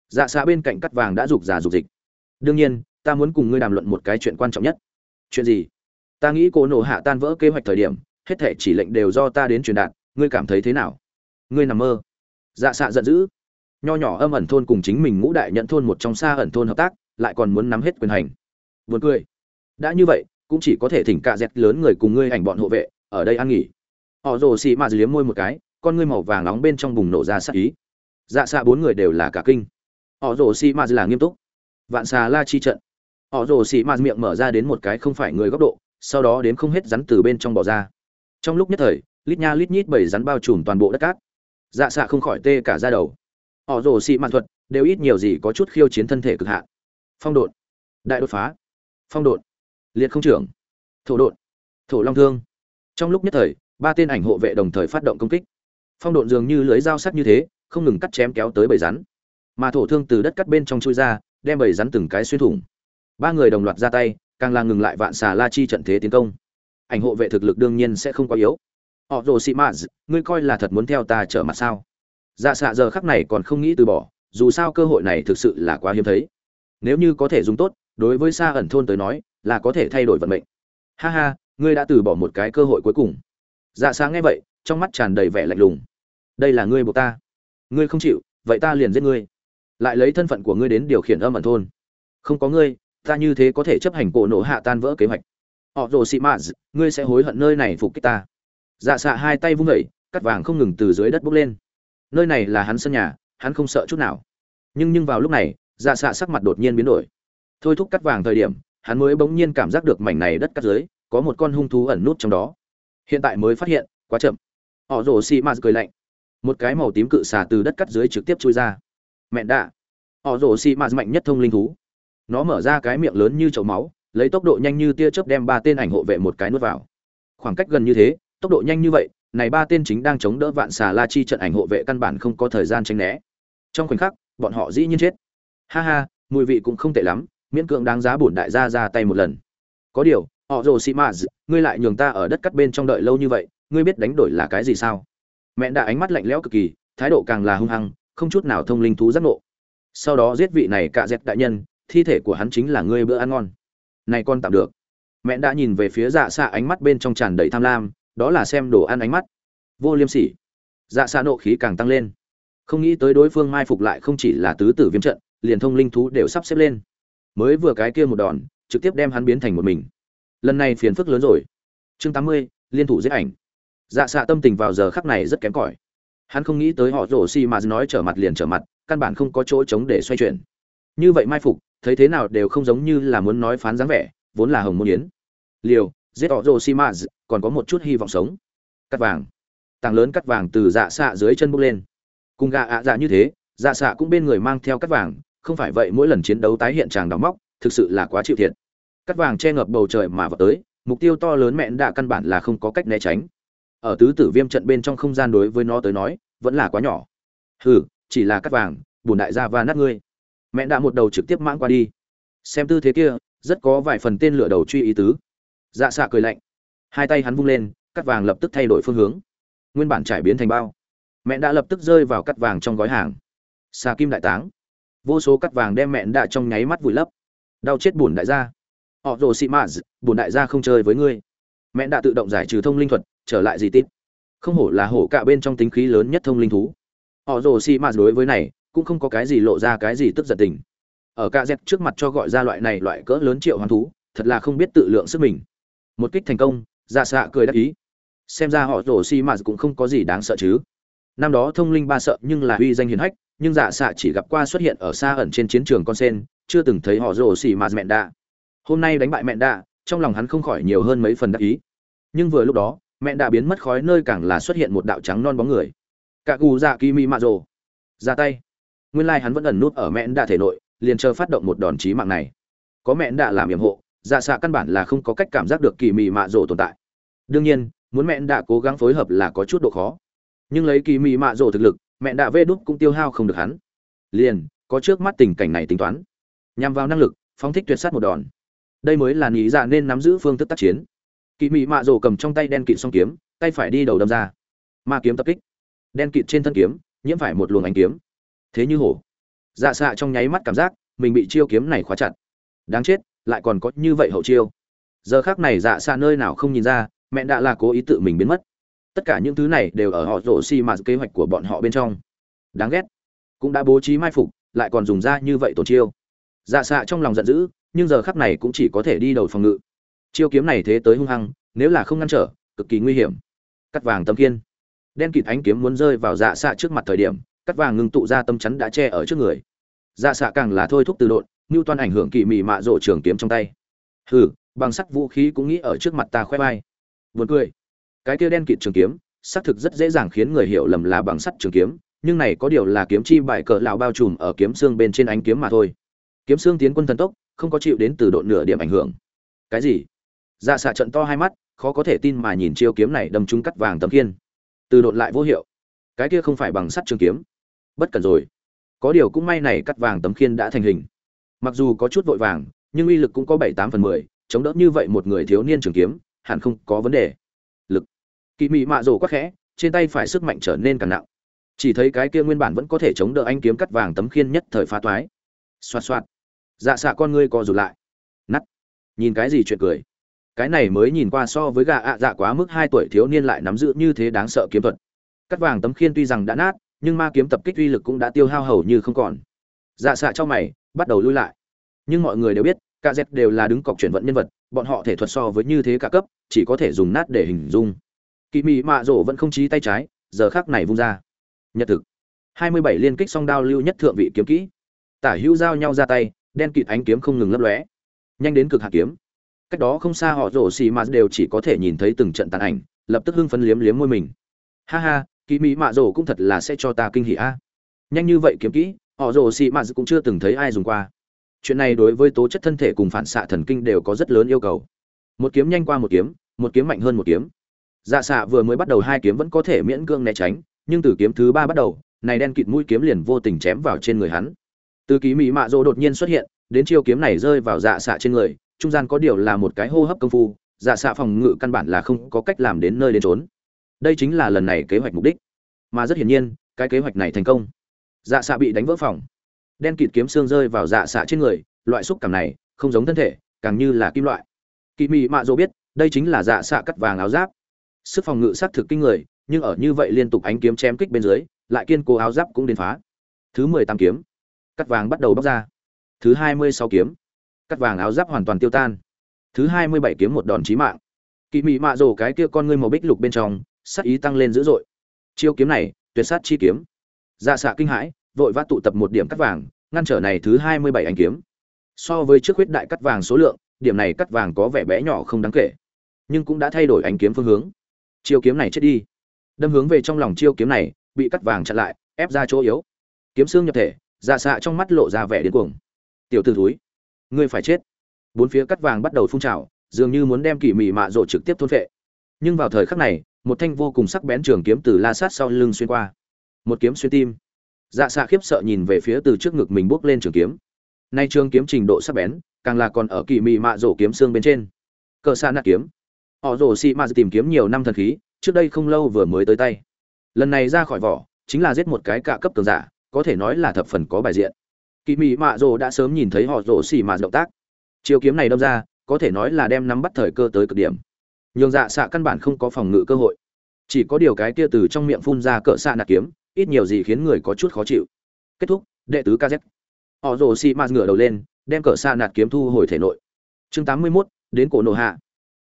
Dạ xa bên cạnh cắt vàng đã rục già rục dịch. Đương nhiên, ta muốn cùng ngươi đàm luận một cái chuyện quan trọng nhất. Chuyện gì? Ta nghĩ cô nổ hạ tan vỡ kế hoạch thời điểm, hết thể chỉ lệnh đều do ta đến truyền đạt, ngươi cảm thấy thế nào? Ngươi nằm mơ. Dạ xạ giận dữ. Nho nhỏ âm ẩn thôn cùng chính mình ngũ đại nhận thôn một trong xa ẩn thôn hợp tác, lại còn muốn nắm hết quyền hành. Buồn cười. Đã như vậy, cũng chỉ có thể thỉnh cạ dẹt lớn người cùng ngươi ảnh bọn hộ vệ, ở đây ăn nghỉ họ rồ xì mạt liếm môi một cái, con ngươi màu vàng nóng bên trong bùng nổ ra sắc ý. Dạ xạ bốn người đều là cả kinh. Họ rồ xì mạt là nghiêm túc. Vạn xà la chi trận. Họ rồ xì mạt miệng mở ra đến một cái không phải người góc độ, sau đó đến không hết rắn từ bên trong bỏ ra. Trong lúc nhất thời, lít nha lít nhít bảy rắn bao trùm toàn bộ đất cát. Dạ xạ không khỏi tê cả ra đầu. Họ rồ xì mạt thuật, đều ít nhiều gì có chút khiêu chiến thân thể cực hạn. Phong độn. Đại đột phá. Phong độn. Liệt không trưởng. Thổ độn. Thổ long thương. Trong lúc nhất thời ba tên ảnh hộ vệ đồng thời phát động công kích. Phong độn dường như lưới dao sắc như thế, không ngừng cắt chém kéo tới bầy rắn. Mà thổ thương từ đất cắt bên trong chui ra, đem bầy rắn từng cái xuyên thủng. Ba người đồng loạt ra tay, càng là ngừng lại vạn xà la chi trận thế tiến công. Ảnh hộ vệ thực lực đương nhiên sẽ không quá yếu. Họ rồ sĩ mãs ngươi coi là thật muốn theo ta trở mặt sao? Dạ xạ giờ khắc này còn không nghĩ từ bỏ, dù sao cơ hội này thực sự là quá hiếm thấy. Nếu như có thể dùng tốt, đối với xa ẩn thôn tới nói, là có thể thay đổi vận mệnh. Ha ha, ngươi đã từ bỏ một cái cơ hội cuối cùng dạ sáng nghe vậy, trong mắt tràn đầy vẻ lạnh lùng. Đây là ngươi buộc ta. Ngươi không chịu, vậy ta liền giết ngươi. Lại lấy thân phận của ngươi đến điều khiển âm ẩn thôn. Không có ngươi, ta như thế có thể chấp hành cổ nổ hạ tan vỡ kế hoạch. Họ rồ xị mã ngươi sẽ hối hận nơi này phục kích ta. Dạ xạ hai tay vung vẩy cắt vàng không ngừng từ dưới đất bốc lên. Nơi này là hắn sân nhà, hắn không sợ chút nào. Nhưng nhưng vào lúc này dạ xạ sắc mặt đột nhiên biến đổi. Thôi thúc cắt vàng thời điểm, hắn mới bỗng nhiên cảm giác được mảnh này đất cắt dưới, có một con hung thú ẩn nút trong đó hiện tại mới phát hiện, quá chậm. Họ rồ xị mạt cười lạnh. Một cái màu tím cự xà từ đất cắt dưới trực tiếp chui ra. Mẹn đạ. Họ rồ xị mạt mạnh nhất thông linh thú. Nó mở ra cái miệng lớn như chậu máu, lấy tốc độ nhanh như tia chớp đem ba tên ảnh hộ vệ một cái nuốt vào. Khoảng cách gần như thế, tốc độ nhanh như vậy, này ba tên chính đang chống đỡ vạn xà la chi trận ảnh hộ vệ căn bản không có thời gian tránh né. Trong khoảnh khắc, bọn họ dĩ nhiên chết. Ha ha, mùi vị cũng không tệ lắm, miễn cưỡng đáng giá bổn đại gia ra tay một lần. Có điều họ rồ xị mã ngươi lại nhường ta ở đất cắt bên trong đợi lâu như vậy, ngươi biết đánh đổi là cái gì sao? Mẹ đã ánh mắt lạnh lẽo cực kỳ, thái độ càng là hung hăng, không chút nào thông linh thú giác ngộ. Sau đó giết vị này cạ dẹp đại nhân, thi thể của hắn chính là ngươi bữa ăn ngon. Này con tạm được. Mẹ đã nhìn về phía dạ xạ ánh mắt bên trong tràn đầy tham lam, đó là xem đồ ăn ánh mắt. Vô liêm sỉ. Dạ xạ nộ khí càng tăng lên. Không nghĩ tới đối phương mai phục lại không chỉ là tứ tử viêm trận, liền thông linh thú đều sắp xếp lên. Mới vừa cái kia một đòn, trực tiếp đem hắn biến thành một mình lần này phiền phức lớn rồi. Chương tám mươi, liên thủ giết ảnh. Dạ xạ tâm tình vào giờ khắc này rất kém cỏi. Hắn không nghĩ tới họ rổ xi mà nói trở mặt liền trở mặt, căn bản không có chỗ trống để xoay chuyển. Như vậy mai phục, thấy thế nào đều không giống như là muốn nói phán dáng vẻ, vốn là hồng môn yến. Liều, giết họ rổ xi mà còn có một chút hy vọng sống. Cắt vàng. Tàng lớn cắt vàng từ dạ xạ dưới chân bốc lên. Cùng gà ạ dạ như thế dạ xạ cũng bên người mang theo cắt vàng, không phải vậy mỗi lần chiến đấu tái hiện tràng đóng móc, thực sự là quá chịu thiệt cắt vàng che ngập bầu trời mà vào tới, mục tiêu to lớn mẹn đạ căn bản là không có cách né tránh. Ở tứ tử viêm trận bên trong không gian đối với nó tới nói, vẫn là quá nhỏ. Hừ, chỉ là cắt vàng, bùn đại gia và nát ngươi. Mẹn đã một đầu trực tiếp mãng qua đi. Xem tư thế kia, rất có vài phần tên lửa đầu truy ý tứ. Dạ xạ cười lạnh. Hai tay hắn vung lên, cắt vàng lập tức thay đổi phương hướng. Nguyên bản trải biến thành bao. Mẹ đã lập tức rơi vào cắt vàng trong gói hàng. Xà kim đại táng. Vô số cắt vàng đem mẹ đã trong nháy mắt vùi lấp. Đau chết bùn đại gia họ rồ xị mã bùn đại gia không chơi với ngươi. Mẹ đã tự động giải trừ thông linh thuật, trở lại gì tít? Không hổ là hổ cả bên trong tính khí lớn nhất thông linh thú. Họ rồ xị mã đối với này, cũng không có cái gì lộ ra cái gì tức giận tình. Ở ca z trước mặt cho gọi ra loại này loại cỡ lớn triệu hoán thú, thật là không biết tự lượng sức mình. Một kích thành công dạ xạ cười đắc ý. Xem ra họ rồ xi mạt cũng không có gì đáng sợ chứ. Năm đó thông linh ba sợ nhưng là uy danh hiền hách, nhưng dạ xạ chỉ gặp qua xuất hiện ở xa ẩn trên chiến trường con sen, chưa từng thấy họ rồ xi mạt mẹn đạ hôm nay đánh bại mẹ đạ, trong lòng hắn không khỏi nhiều hơn mấy phần đắc ý. Nhưng vừa lúc đó, mẹ đạ biến mất khói nơi càng là xuất hiện một đạo trắng non bóng người. Cả gù dạ kỳ Mị mạ rồ. Ra tay. Nguyên lai hắn vẫn ẩn nút ở mẹ đạ thể nội, liền chờ phát động một đòn chí mạng này. Có mẹ đạ làm yểm hộ dạ xạ căn bản là không có cách cảm giác được kỳ mị mạ rồ tồn tại. Đương nhiên, muốn mẹ đạ cố gắng phối hợp là có chút độ khó. Nhưng lấy kỳ mị mạ rồ thực lực, mẹ đạ vê đúc cũng tiêu hao không được hắn. Liền, có trước mắt tình cảnh này tính toán. Nhằm vào năng lực, phóng thích tuyệt sát một đòn đây mới là nghĩ dạ nên nắm giữ phương thức tác chiến. Kỳ mị mạ rồ cầm trong tay đen kịt song kiếm, tay phải đi đầu đâm ra. Ma kiếm tập kích. Đen kịt trên thân kiếm, nhiễm phải một luồng ánh kiếm. Thế như hổ. Dạ xạ trong nháy mắt cảm giác, mình bị chiêu kiếm này khóa chặt. Đáng chết, lại còn có như vậy hậu chiêu. Giờ khác này dạ xạ nơi nào không nhìn ra, mẹ đã là cố ý tự mình biến mất. Tất cả những thứ này đều ở họ rổ xi mạt kế hoạch của bọn họ bên trong. Đáng ghét. Cũng đã bố trí mai phục, lại còn dùng ra như vậy tổn chiêu. Dạ xạ trong lòng giận dữ nhưng giờ khắc này cũng chỉ có thể đi đầu phòng ngự. Chiêu kiếm này thế tới hung hăng, nếu là không ngăn trở, cực kỳ nguy hiểm. Cắt vàng tâm kiên. Đen kịt ánh kiếm muốn rơi vào dạ xạ trước mặt thời điểm, cắt vàng ngưng tụ ra tâm chắn đã che ở trước người. Dạ xạ càng là thôi thúc từ độn như toàn ảnh hưởng kỳ mị mạ rộ trường kiếm trong tay. Hừ, bằng sắt vũ khí cũng nghĩ ở trước mặt ta khoe vai. Buồn cười. Cái kia đen kịt trường kiếm, xác thực rất dễ dàng khiến người hiểu lầm là bằng sắt trường kiếm, nhưng này có điều là kiếm chi bại cỡ lão bao trùm ở kiếm xương bên trên ánh kiếm mà thôi. Kiếm xương tiến quân thần tốc không có chịu đến từ độ nửa điểm ảnh hưởng. Cái gì? Dạ xạ trận to hai mắt, khó có thể tin mà nhìn chiêu kiếm này đâm trúng cắt vàng tấm kiên từ độn lại vô hiệu. Cái kia không phải bằng sắt trường kiếm. Bất cần rồi. Có điều cũng may này cắt vàng tấm khiên đã thành hình. Mặc dù có chút vội vàng, nhưng uy lực cũng có bảy tám phần mười, chống đỡ như vậy một người thiếu niên trường kiếm, hẳn không có vấn đề. Lực. Kỳ mị mạ rồ quắc khẽ, trên tay phải sức mạnh trở nên càng nặng. Chỉ thấy cái kia nguyên bản vẫn có thể chống đỡ anh kiếm cắt vàng tấm khiên nhất thời phá toái. Xoạt xoạt dạ xạ con ngươi co rụt lại. Nắt nhìn cái gì chuyện cười? Cái này mới nhìn qua so với gà ạ dạ quá mức hai tuổi thiếu niên lại nắm giữ như thế đáng sợ kiếm thuật. Cắt vàng tấm khiên tuy rằng đã nát, nhưng ma kiếm tập kích uy lực cũng đã tiêu hao hầu như không còn. Dạ xạ cho mày, bắt đầu lui lại. Nhưng mọi người đều biết, cả dẹp đều là đứng cọc chuyển vận nhân vật, bọn họ thể thuật so với như thế cả cấp, chỉ có thể dùng nát để hình dung. Kỳ mị mạ rổ vẫn không trí tay trái, giờ khác này vung ra. Nhật thực. Hai mươi bảy liên kích song đao lưu nhất thượng vị kiếm kỹ. Tả hữu giao nhau ra tay đen kịt ánh kiếm không ngừng lấp lóe. Nhanh đến cực hạ kiếm. Cách đó không xa họ rổ xì mà đều chỉ có thể nhìn thấy từng trận tàn ảnh, lập tức hưng phấn liếm liếm môi mình. Ha ha kỳ mỹ mạ rổ cũng thật là sẽ cho ta kinh hỉ a. Nhanh như vậy kiếm kỹ, họ rổ xì mà cũng chưa từng thấy ai dùng qua. Chuyện này đối với tố chất thân thể cùng phản xạ thần kinh đều có rất lớn yêu cầu. Một kiếm nhanh qua một kiếm một kiếm mạnh hơn một kiếm. Dạ xạ vừa mới bắt đầu hai kiếm vẫn có thể miễn cương né tránh, nhưng từ kiếm thứ ba bắt đầu, này đen kịt mũi kiếm liền vô tình chém vào trên người hắn từ ký mỹ mạ rỗ đột nhiên xuất hiện, đến chiêu kiếm này rơi vào dạ xạ trên người, trung gian có điều là một cái hô hấp công phu dạ xạ phòng ngự căn bản là không có cách làm đến nơi đến trốn đây chính là lần này kế hoạch mục đích. Mà rất hiển nhiên, cái kế hoạch này thành công. Dạ xạ bị đánh vỡ phòng. Đen kịt kiếm xương rơi vào dạ xạ trên người, loại xúc cảm này, không giống thân thể, càng như là kim loại. Kỳ mị mạ dỗ biết, đây chính là dạ xạ cắt vàng áo giáp. Sức phòng ngự xác thực kinh người, nhưng ở như vậy liên tục ánh kiếm chém kích bên dưới, lại kiên cố áo giáp cũng đến phá. Thứ mười tám kiếm cắt vàng bắt đầu bóc ra. Thứ hai mươi sáu kiếm. Cắt vàng áo giáp hoàn toàn tiêu tan. Thứ hai mươi bảy kiếm một đòn chí mạng. Kỵ mị mạ rồ cái kia con ngươi màu bích lục bên trong, sát ý tăng lên dữ dội. Chiêu kiếm này, tuyệt sát chi kiếm. Dạ xạ kinh hãi, vội vã tụ tập một điểm cắt vàng, ngăn trở này thứ hai mươi bảy anh kiếm. So với trước huyết đại cắt vàng số lượng, điểm này cắt vàng có vẻ bé nhỏ không đáng kể. Nhưng cũng đã thay đổi anh kiếm phương hướng. Chiêu kiếm này chết đi. Đâm hướng về trong lòng chiêu kiếm này, bị cắt vàng chặn lại, ép ra chỗ yếu. Kiếm xương nhập thể dạ xạ trong mắt lộ ra vẻ điên cuồng. Tiểu t ử thúi, ngươi phải chết. Bốn phía cắt vàng bắt đầu phun trào, dường như muốn đem kỳ mị mạ rộ trực tiếp thôn vệ nhưng vào thời khắc này, một thanh vô cùng sắc bén trường kiếm từ la sát sau lưng xuyên qua. Một kiếm xuyên tim. Dạ xạ khiếp sợ nhìn về phía từ trước ngực mình bốc lên trường kiếm. Nay trường kiếm trình độ sắc bén, càng là còn ở kỳ mị mạ rổ kiếm xương bên trên. Cờ xa nạt kiếm. Họ rổ xị mạ tìm kiếm nhiều năm thần khí, trước đây không lâu vừa mới tới tay. Lần này ra khỏi vỏ, chính là giết một cái cạ cấp cường giả có thể nói là thập phần có bài diện. Kỳ mị mạ rồ đã sớm nhìn thấy họ rồ xì mạ động tác. Chiêu kiếm này đâm ra có thể nói là đem nắm bắt thời cơ tới cực điểm. Nhường dạ xạ căn bản không có phòng ngự cơ hội. Chỉ có điều cái kia từ trong miệng phun ra cỡ xạ nạt kiếm ít nhiều gì khiến người có chút khó chịu. Kết thúc đệ tứ kz. Họ rồ xì mạ ngửa đầu lên đem cỡ xạ nạt kiếm thu hồi thể nội. Chương tám mươi 81, đến cổ nổ hạ.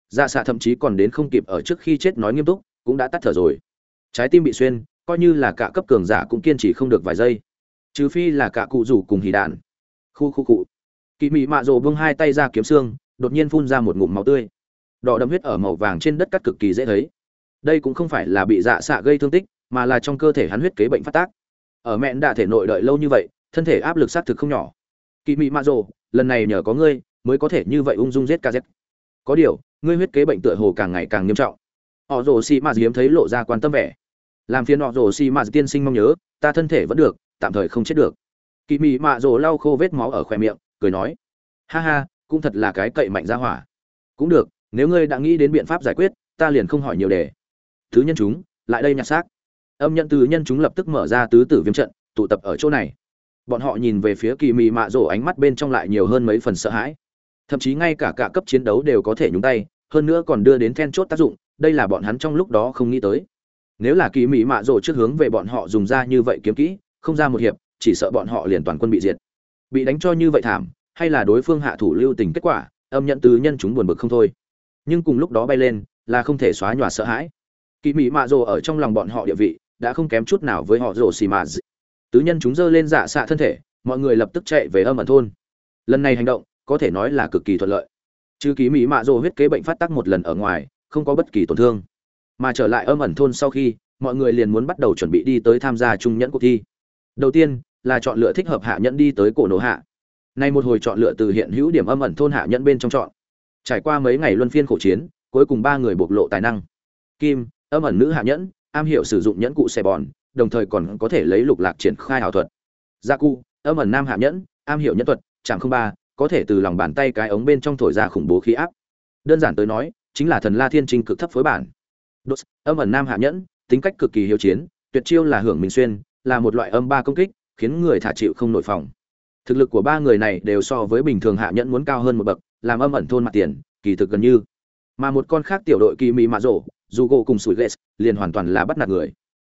Dạ xạ thậm chí còn đến không kịp ở trước khi chết nói nghiêm túc cũng đã tắt thở rồi. Trái tim bị xuyên coi như là cả cấp cường giả cũng kiên trì không được vài giây. Trừ phi là cả cụ rủ cùng hỉ đạn. Khu khu cụ. Kỳ mị mạ rộ vương hai tay ra kiếm xương, đột nhiên phun ra một ngụm máu tươi. Đỏ đậm huyết ở màu vàng trên đất cắt cực kỳ dễ thấy. Đây cũng không phải là bị dạ xạ gây thương tích, mà là trong cơ thể hắn huyết kế bệnh phát tác. Ở mẹn đã thể nội đợi lâu như vậy, thân thể áp lực xác thực không nhỏ. Kỳ mị mạ rộ lần này nhờ có ngươi, mới có thể như vậy ung dung giết kz có điều, ngươi huyết kế bệnh tựa hồ càng ngày càng nghiêm trọng. Họ rồ xì mạt hiếm thấy lộ ra quan tâm vẻ làm phiền họ rồ xì mạt tiên sinh mong nhớ, ta thân thể vẫn được, tạm thời không chết được. Kỳ mị mạ rồ lau khô vết máu ở khoe miệng, cười nói, ha ha, cũng thật là cái cậy mạnh ra hỏa. Cũng được, nếu ngươi đã nghĩ đến biện pháp giải quyết, ta liền không hỏi nhiều đề. Thứ nhân chúng, lại đây nhặt xác. Âm nhận từ nhân chúng lập tức mở ra tứ tử viêm trận, tụ tập ở chỗ này. Bọn họ nhìn về phía kỳ mị mạ rổ ánh mắt bên trong lại nhiều hơn mấy phần sợ hãi. Thậm chí ngay cả cả cấp chiến đấu đều có thể nhúng tay, hơn nữa còn đưa đến then chốt tác dụng, đây là bọn hắn trong lúc đó không nghĩ tới nếu là kỳ mỹ mạ rồ trước hướng về bọn họ dùng ra như vậy kiếm kỹ, không ra một hiệp, chỉ sợ bọn họ liền toàn quân bị diệt. Bị đánh cho như vậy thảm, hay là đối phương hạ thủ lưu tình kết quả, âm nhận từ nhân chúng buồn bực không thôi. Nhưng cùng lúc đó bay lên, là không thể xóa nhòa sợ hãi. Kỳ mỹ mạ rồ ở trong lòng bọn họ địa vị, đã không kém chút nào với họ rồ xì mạ tứ nhân chúng dơ lên dạ xạ thân thể, mọi người lập tức chạy về âm ẩn thôn. Lần này hành động, có thể nói là cực kỳ thuận lợi. Chứ ký mỹ mạ rồ huyết kế bệnh phát tác một lần ở ngoài, không có bất kỳ tổn thương mà trở lại âm ẩn thôn sau khi, mọi người liền muốn bắt đầu chuẩn bị đi tới tham gia trung nhẫn cuộc thi. Đầu tiên là chọn lựa thích hợp hạ nhẫn đi tới cổ nổ hạ. Nay một hồi chọn lựa từ hiện hữu điểm âm ẩn thôn hạ nhẫn bên trong chọn. Trải qua mấy ngày luân phiên khổ chiến, cuối cùng ba người bộc lộ tài năng. Kim, âm ẩn nữ hạ nhẫn, am hiểu sử dụng nhẫn cụ xe bòn, đồng thời còn có thể lấy lục lạc triển khai ảo thuật. Gia cụ âm ẩn nam hạ nhẫn, am hiểu nhẫn thuật, chẳng không ba, có thể từ lòng bàn tay cái ống bên trong thổi ra khủng bố khí áp. Đơn giản tới nói, chính là thần la thiên trinh cực thấp phối bản đốt, âm ẩn nam hạ nhẫn, tính cách cực kỳ hiếu chiến, tuyệt chiêu là hưởng minh xuyên, là một loại âm ba công kích, khiến người thả chịu không nổi phòng. Thực lực của ba người này đều so với bình thường hạ nhẫn muốn cao hơn một bậc, làm âm ẩn thôn mặt tiền, kỳ thực gần như. Mà một con khác tiểu đội kỳ mị mạ rổ dù gỗ cùng sủi ghét liền hoàn toàn là bắt nạt người.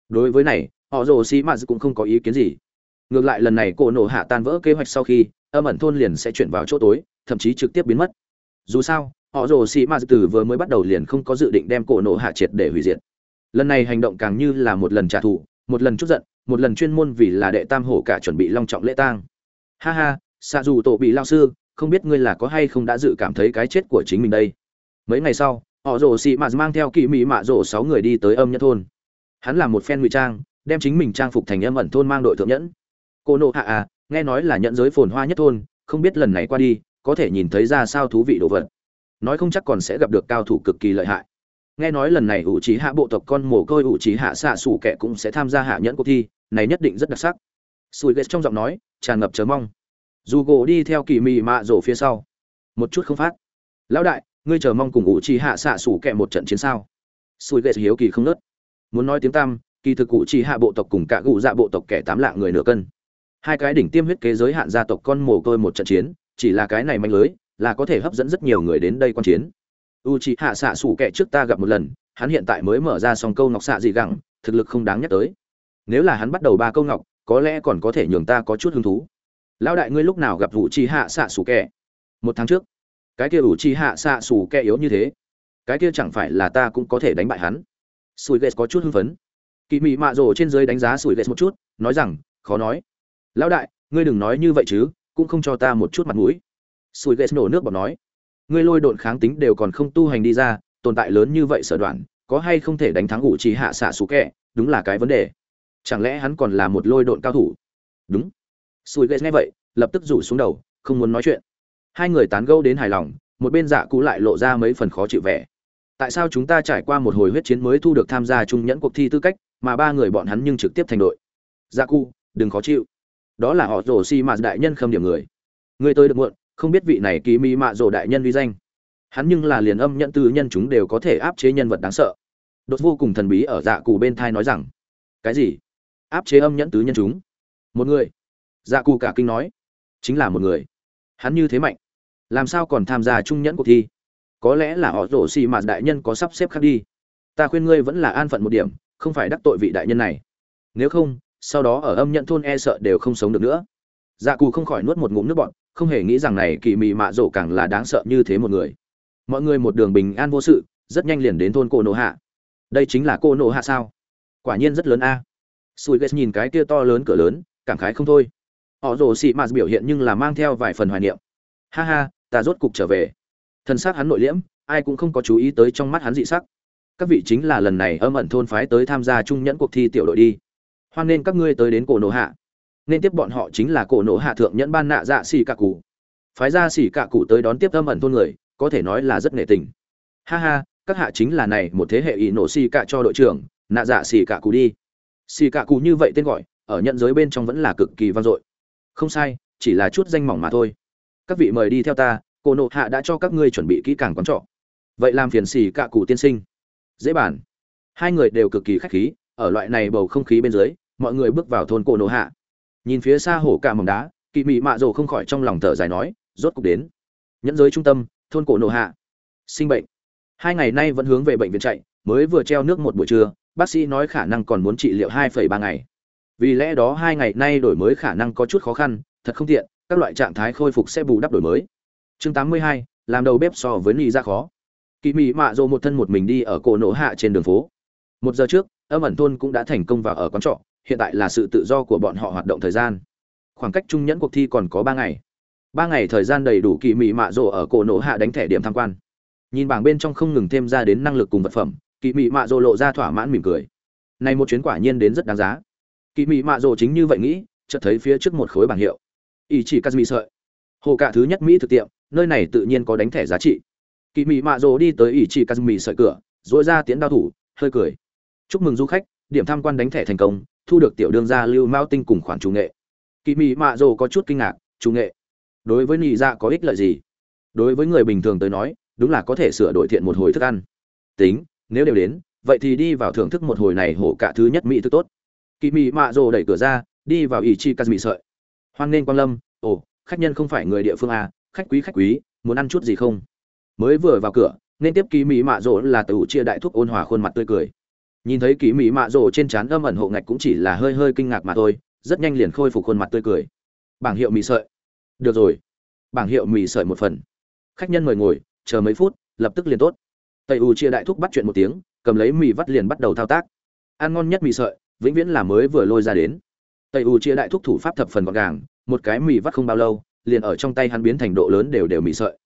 Đối với này, họ rổ xí mạ cũng không có ý kiến gì. Ngược lại lần này cổ nổ hạ tan vỡ kế hoạch sau khi, âm ẩn thôn liền sẽ chuyển vào chỗ tối, thậm chí trực tiếp biến mất. Dù sao họ rồ xì mạ từ vừa mới bắt đầu liền không có dự định đem cổ nổ hạ triệt để hủy diệt. Lần này hành động càng như là một lần trả thù, một lần chút giận, một lần chuyên môn vì là đệ tam hổ cả chuẩn bị long trọng lễ tang. Ha ha xạ dù tổ bị lao sư, không biết ngươi là có hay không đã dự cảm thấy cái chết của chính mình đây? Mấy ngày sau, họ rồ xì mạ mang theo kỵ mỹ mạ rồ sáu người đi tới âm nhất thôn. Hắn là một phen ngụy trang, đem chính mình trang phục thành âm ẩn thôn mang đội thượng nhẫn. Cô nộ hạ à nghe nói là nhận giới phồn hoa nhất thôn, không biết lần này qua đi, có thể nhìn thấy ra sao thú vị đồ vật nói không chắc còn sẽ gặp được cao thủ cực kỳ lợi hại. Nghe nói lần này ủ trí hạ bộ tộc con mồ côi ủ trí hạ xạ xủ kẻ cũng sẽ tham gia hạ nhẫn cuộc thi, này nhất định rất đặc sắc. Sùi ghét trong giọng nói, tràn ngập chờ mong. Dù gỗ đi theo kỳ mị mạ rổ phía sau. Một chút không phát. Lão đại, ngươi chờ mong cùng ủ trí hạ xạ xủ kẻ một trận chiến sao? Sùi ghét hiếu kỳ không nớt. Muốn nói tiếng tam kỳ thực cụ trí hạ bộ tộc cùng cả gụ dạ bộ tộc kẻ tám lạng người nửa cân. Hai cái đỉnh tiêm huyết kế giới hạn gia tộc con mồ côi một trận chiến, chỉ là cái này manh lưới là có thể hấp dẫn rất nhiều người đến đây quan chiến. U c h ị hạ xạ xủ kẻ trước ta gặp một lần, hắn hiện tại mới mở ra xong câu ngọc xạ gì gẳng, thực lực không đáng nhắc tới. Nếu là hắn bắt đầu ba câu ngọc, có lẽ còn có thể nhường ta có chút hứng thú. Lão đại ngươi lúc nào gặp u c h ị hạ xạ xủ kẻ? Một tháng trước. Cái kia u c h ị hạ xạ xủ kẻ yếu như thế. Cái kia chẳng phải là ta cũng có thể đánh bại hắn? Sủi ghét có chút hưng phấn. Kỳ mị mạ rồ trên dưới đánh giá sủi ghét một chút, nói rằng, khó nói. Lão đại, ngươi đừng nói như vậy chứ, cũng không cho ta một chút mặt mũi sùi ghét nổ nước bọt nói, ngươi lôi độn kháng tính đều còn không tu hành đi ra, tồn tại lớn như vậy sở đoạn, có hay không thể đánh thắng ủ trì hạ xạ xú kẹ? Đúng là cái vấn đề. Chẳng lẽ hắn còn là một lôi độn cao thủ? Đúng. Sùi ghét nghe vậy, lập tức rủ xuống đầu, không muốn nói chuyện. Hai người tán gẫu đến hài lòng, một bên dạ cũ lại lộ ra mấy phần khó chịu vẻ. Tại sao chúng ta trải qua một hồi huyết chiến mới thu được tham gia trung nhẫn cuộc thi tư cách, mà ba người bọn hắn nhưng trực tiếp thành đội? Dạ cụ đừng khó chịu. Đó là họ rổ xi mà đại nhân khâm điểm người. Người tôi được muộn không biết vị này kỳ mỹ mạ rồ đại nhân uy danh. Hắn nhưng là liền âm nhận tư nhân chúng đều có thể áp chế nhân vật đáng sợ. Đột vô cùng thần bí ở dạ cụ bên thai nói rằng, cái gì? Áp chế âm nhẫn tứ nhân chúng? Một người. Dạ cụ cả kinh nói. Chính là một người. Hắn như thế mạnh, làm sao còn tham gia trung nhẫn cuộc thi? Có lẽ là họ rổ xì mà đại nhân có sắp xếp khác đi. Ta khuyên ngươi vẫn là an phận một điểm, không phải đắc tội vị đại nhân này. Nếu không, sau đó ở âm nhận thôn e sợ đều không sống được nữa. Dạ cụ không khỏi nuốt một ngụm nước bọn không hề nghĩ rằng này kỳ mị mạ rổ càng là đáng sợ như thế một người. Mọi người một đường bình an vô sự, rất nhanh liền đến thôn cô nộ hạ. Đây chính là cô nộ hạ sao? Quả nhiên rất lớn a. À. sùi ghét nhìn cái kia to lớn cửa lớn, cảm khái không thôi. Họ rồ xị mạt biểu hiện nhưng là mang theo vài phần hoài niệm. Ha ha, ta rốt cục trở về. Thân xác hắn nội liễm, ai cũng không có chú ý tới trong mắt hắn dị sắc. Các vị chính là lần này âm ẩn thôn phái tới tham gia trung nhẫn cuộc thi tiểu đội đi. Hoan nên các ngươi tới đến cổ nổ hạ nên tiếp bọn họ chính là cổ nổ hạ thượng nhẫn ban nạ dạ xỉ cạ cụ. Phái ra xỉ cạ cụ tới đón tiếp âm ẩn thôn người, có thể nói là rất nể tình. Ha ha, các hạ chính là này một thế hệ ỷ nổ xỉ cạ cho đội trưởng, nạ dạ xỉ cạ cụ đi. Xỉ cạ cụ như vậy tên gọi, ở nhận giới bên trong vẫn là cực kỳ vang dội. Không sai, chỉ là chút danh mỏng mà thôi. Các vị mời đi theo ta, cổ nộ hạ đã cho các ngươi chuẩn bị kỹ càng quán trọ. Vậy làm phiền xỉ cạ cụ tiên sinh. Dễ bản hai người đều cực kỳ khách khí, ở loại này bầu không khí bên dưới, mọi người bước vào thôn cổ nộ hạ nhìn phía xa hổ cả mỏng đá, kỵ mị mạ rồ không khỏi trong lòng thở dài nói, rốt cục đến. Nhẫn giới trung tâm, thôn cổ nổ hạ. Sinh bệnh. Hai ngày nay vẫn hướng về bệnh viện chạy, mới vừa treo nước một buổi trưa, bác sĩ nói khả năng còn muốn trị liệu hai phẩy ba ngày. Vì lẽ đó hai ngày nay đổi mới khả năng có chút khó khăn, thật không tiện, các loại trạng thái khôi phục sẽ bù đắp đổi mới. Chương tám mươi hai, làm đầu bếp so với ly ra khó. Kỳ mị mạ rồ một thân một mình đi ở cổ nổ hạ trên đường phố. Một giờ trước, âm ẩn thôn cũng đã thành công vào ở quán trọ hiện tại là sự tự do của bọn họ hoạt động thời gian. Khoảng cách trung nhẫn cuộc thi còn có ba ngày. Ba ngày thời gian đầy đủ kỳ mị mạ rộ ở cổ nổ hạ đánh thẻ điểm tham quan. Nhìn bảng bên trong không ngừng thêm ra đến năng lực cùng vật phẩm, kỳ mị mạ rộ lộ ra thỏa mãn mỉm cười. Này một chuyến quả nhiên đến rất đáng giá. Kỳ mị mạ rộ chính như vậy nghĩ, chợt thấy phía trước một khối bảng hiệu. Ý chỉ kazmi sợi. Hồ cả thứ nhất mỹ thực tiệm, nơi này tự nhiên có đánh thẻ giá trị. Kỳ mị mạ rộ đi tới ý chỉ kazmi sợi cửa dội ra tiến đao thủ, hơi cười. Chúc mừng du khách điểm tham quan đánh thẻ thành công, thu được tiểu đương gia lưu mao tinh cùng khoản chủ nghệ. Kỳ mị mạ rồ có chút kinh ngạc, chủ nghệ. Đối với nị dạ có ích lợi gì? Đối với người bình thường tới nói, đúng là có thể sửa đổi thiện một hồi thức ăn. Tính, nếu đều đến, vậy thì đi vào thưởng thức một hồi này hổ cả thứ nhất mỹ thức tốt. Kỳ mị mạ rồ đẩy cửa ra, đi vào ỷ chi cà mị sợi. Hoan nghênh quang lâm, ồ, khách nhân không phải người địa phương à khách quý khách quý, muốn ăn chút gì không? Mới vừa vào cửa, nên tiếp kỳ mỹ mạ rồ là từ chia đại thúc ôn hòa khuôn mặt tươi cười nhìn thấy kỳ mỹ mạ rồ trên trán âm ẩn hộ ngạch cũng chỉ là hơi hơi kinh ngạc mà thôi, rất nhanh liền khôi phục khuôn mặt tươi cười. Bảng hiệu mì sợi. Được rồi. Bảng hiệu mì sợi một phần. Khách nhân mời ngồi, chờ mấy phút, lập tức liền tốt. Tây u chia đại thúc bắt chuyện một tiếng, cầm lấy mì vắt liền bắt đầu thao tác. Ăn ngon nhất mì sợi, vĩnh viễn là mới vừa lôi ra đến. Tây u chia đại thúc thủ pháp thập phần gọn gàng, một cái mì vắt không bao lâu, liền ở trong tay hắn biến thành độ lớn đều đều mì sợi.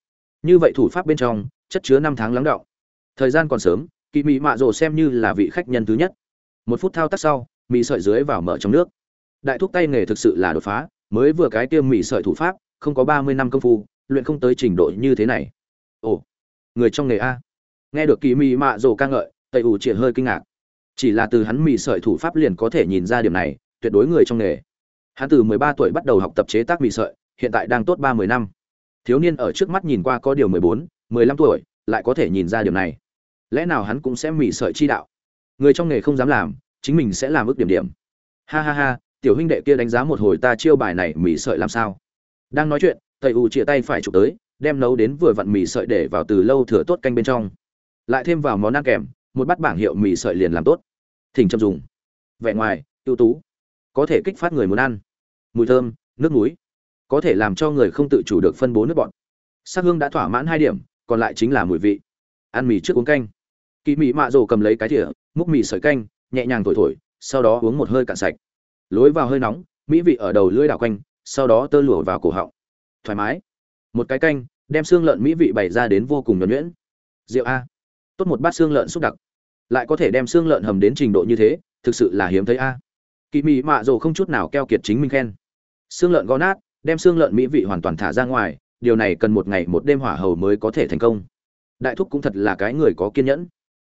Như vậy thủ pháp bên trong, chất chứa năm tháng lắng đọng thời gian còn sớm kỳ Mị mạ rồ xem như là vị khách nhân thứ nhất. Một phút thao tác sau, mị sợi dưới vào mở trong nước. Đại thúc tay nghề thực sự là đột phá, mới vừa cái tiêm mị sợi thủ pháp, không có ba mươi năm công phu, luyện không tới trình độ như thế này. Ồ, người trong nghề a. Nghe được kỳ Mị mạ rồ ca ngợi, tây ủ triệt hơi kinh ngạc. Chỉ là từ hắn mị sợi thủ pháp liền có thể nhìn ra điểm này, tuyệt đối người trong nghề. Hắn từ mười ba tuổi bắt đầu học tập chế tác mị sợi, hiện tại đang tốt ba mươi năm. Thiếu niên ở trước mắt nhìn qua có điều mười bốn, mười lăm tuổi, lại có thể nhìn ra điểm này lẽ nào hắn cũng sẽ mì sợi chi đạo? Người trong nghề không dám làm, chính mình sẽ làm ước điểm điểm. Ha ha ha, tiểu huynh đệ kia đánh giá một hồi ta chiêu bài này mì sợi làm sao? Đang nói chuyện tây u chia tay phải chụp tới, đem nấu đến vừa vặn mì sợi để vào từ lâu thừa tốt canh bên trong. Lại thêm vào món ăn kèm, một bát bảng hiệu mì sợi liền làm tốt. Thỉnh châm dùng. Vẻ ngoài, ưu tú. Có thể kích phát người muốn ăn. Mùi thơm, nước muối. Có thể làm cho người không tự chủ được phân bố nước bọt. Sắc hương đã thỏa mãn hai điểm, còn lại chính là mùi vị. Ăn mì trước uống canh kỳ mị mạ rồ cầm lấy cái thìa, múc mì sợi canh, nhẹ nhàng thổi thổi, sau đó uống một hơi cạn sạch. Lối vào hơi nóng, mỹ vị ở đầu lưỡi đảo quanh, sau đó tơ lụa vào cổ họng. Thoải mái. Một cái canh, đem xương lợn mỹ vị bày ra đến vô cùng nhuẩn nhuyễn. Rượu a. Tốt một bát xương lợn xúc đặc. Lại có thể đem xương lợn hầm đến trình độ như thế, thực sự là hiếm thấy a. Kỳ mị mạ rồ không chút nào keo kiệt chính mình khen. Xương lợn gõ nát, đem xương lợn mỹ vị hoàn toàn thả ra ngoài, điều này cần một ngày một đêm hỏa hầu mới có thể thành công. Đại thúc cũng thật là cái người có kiên nhẫn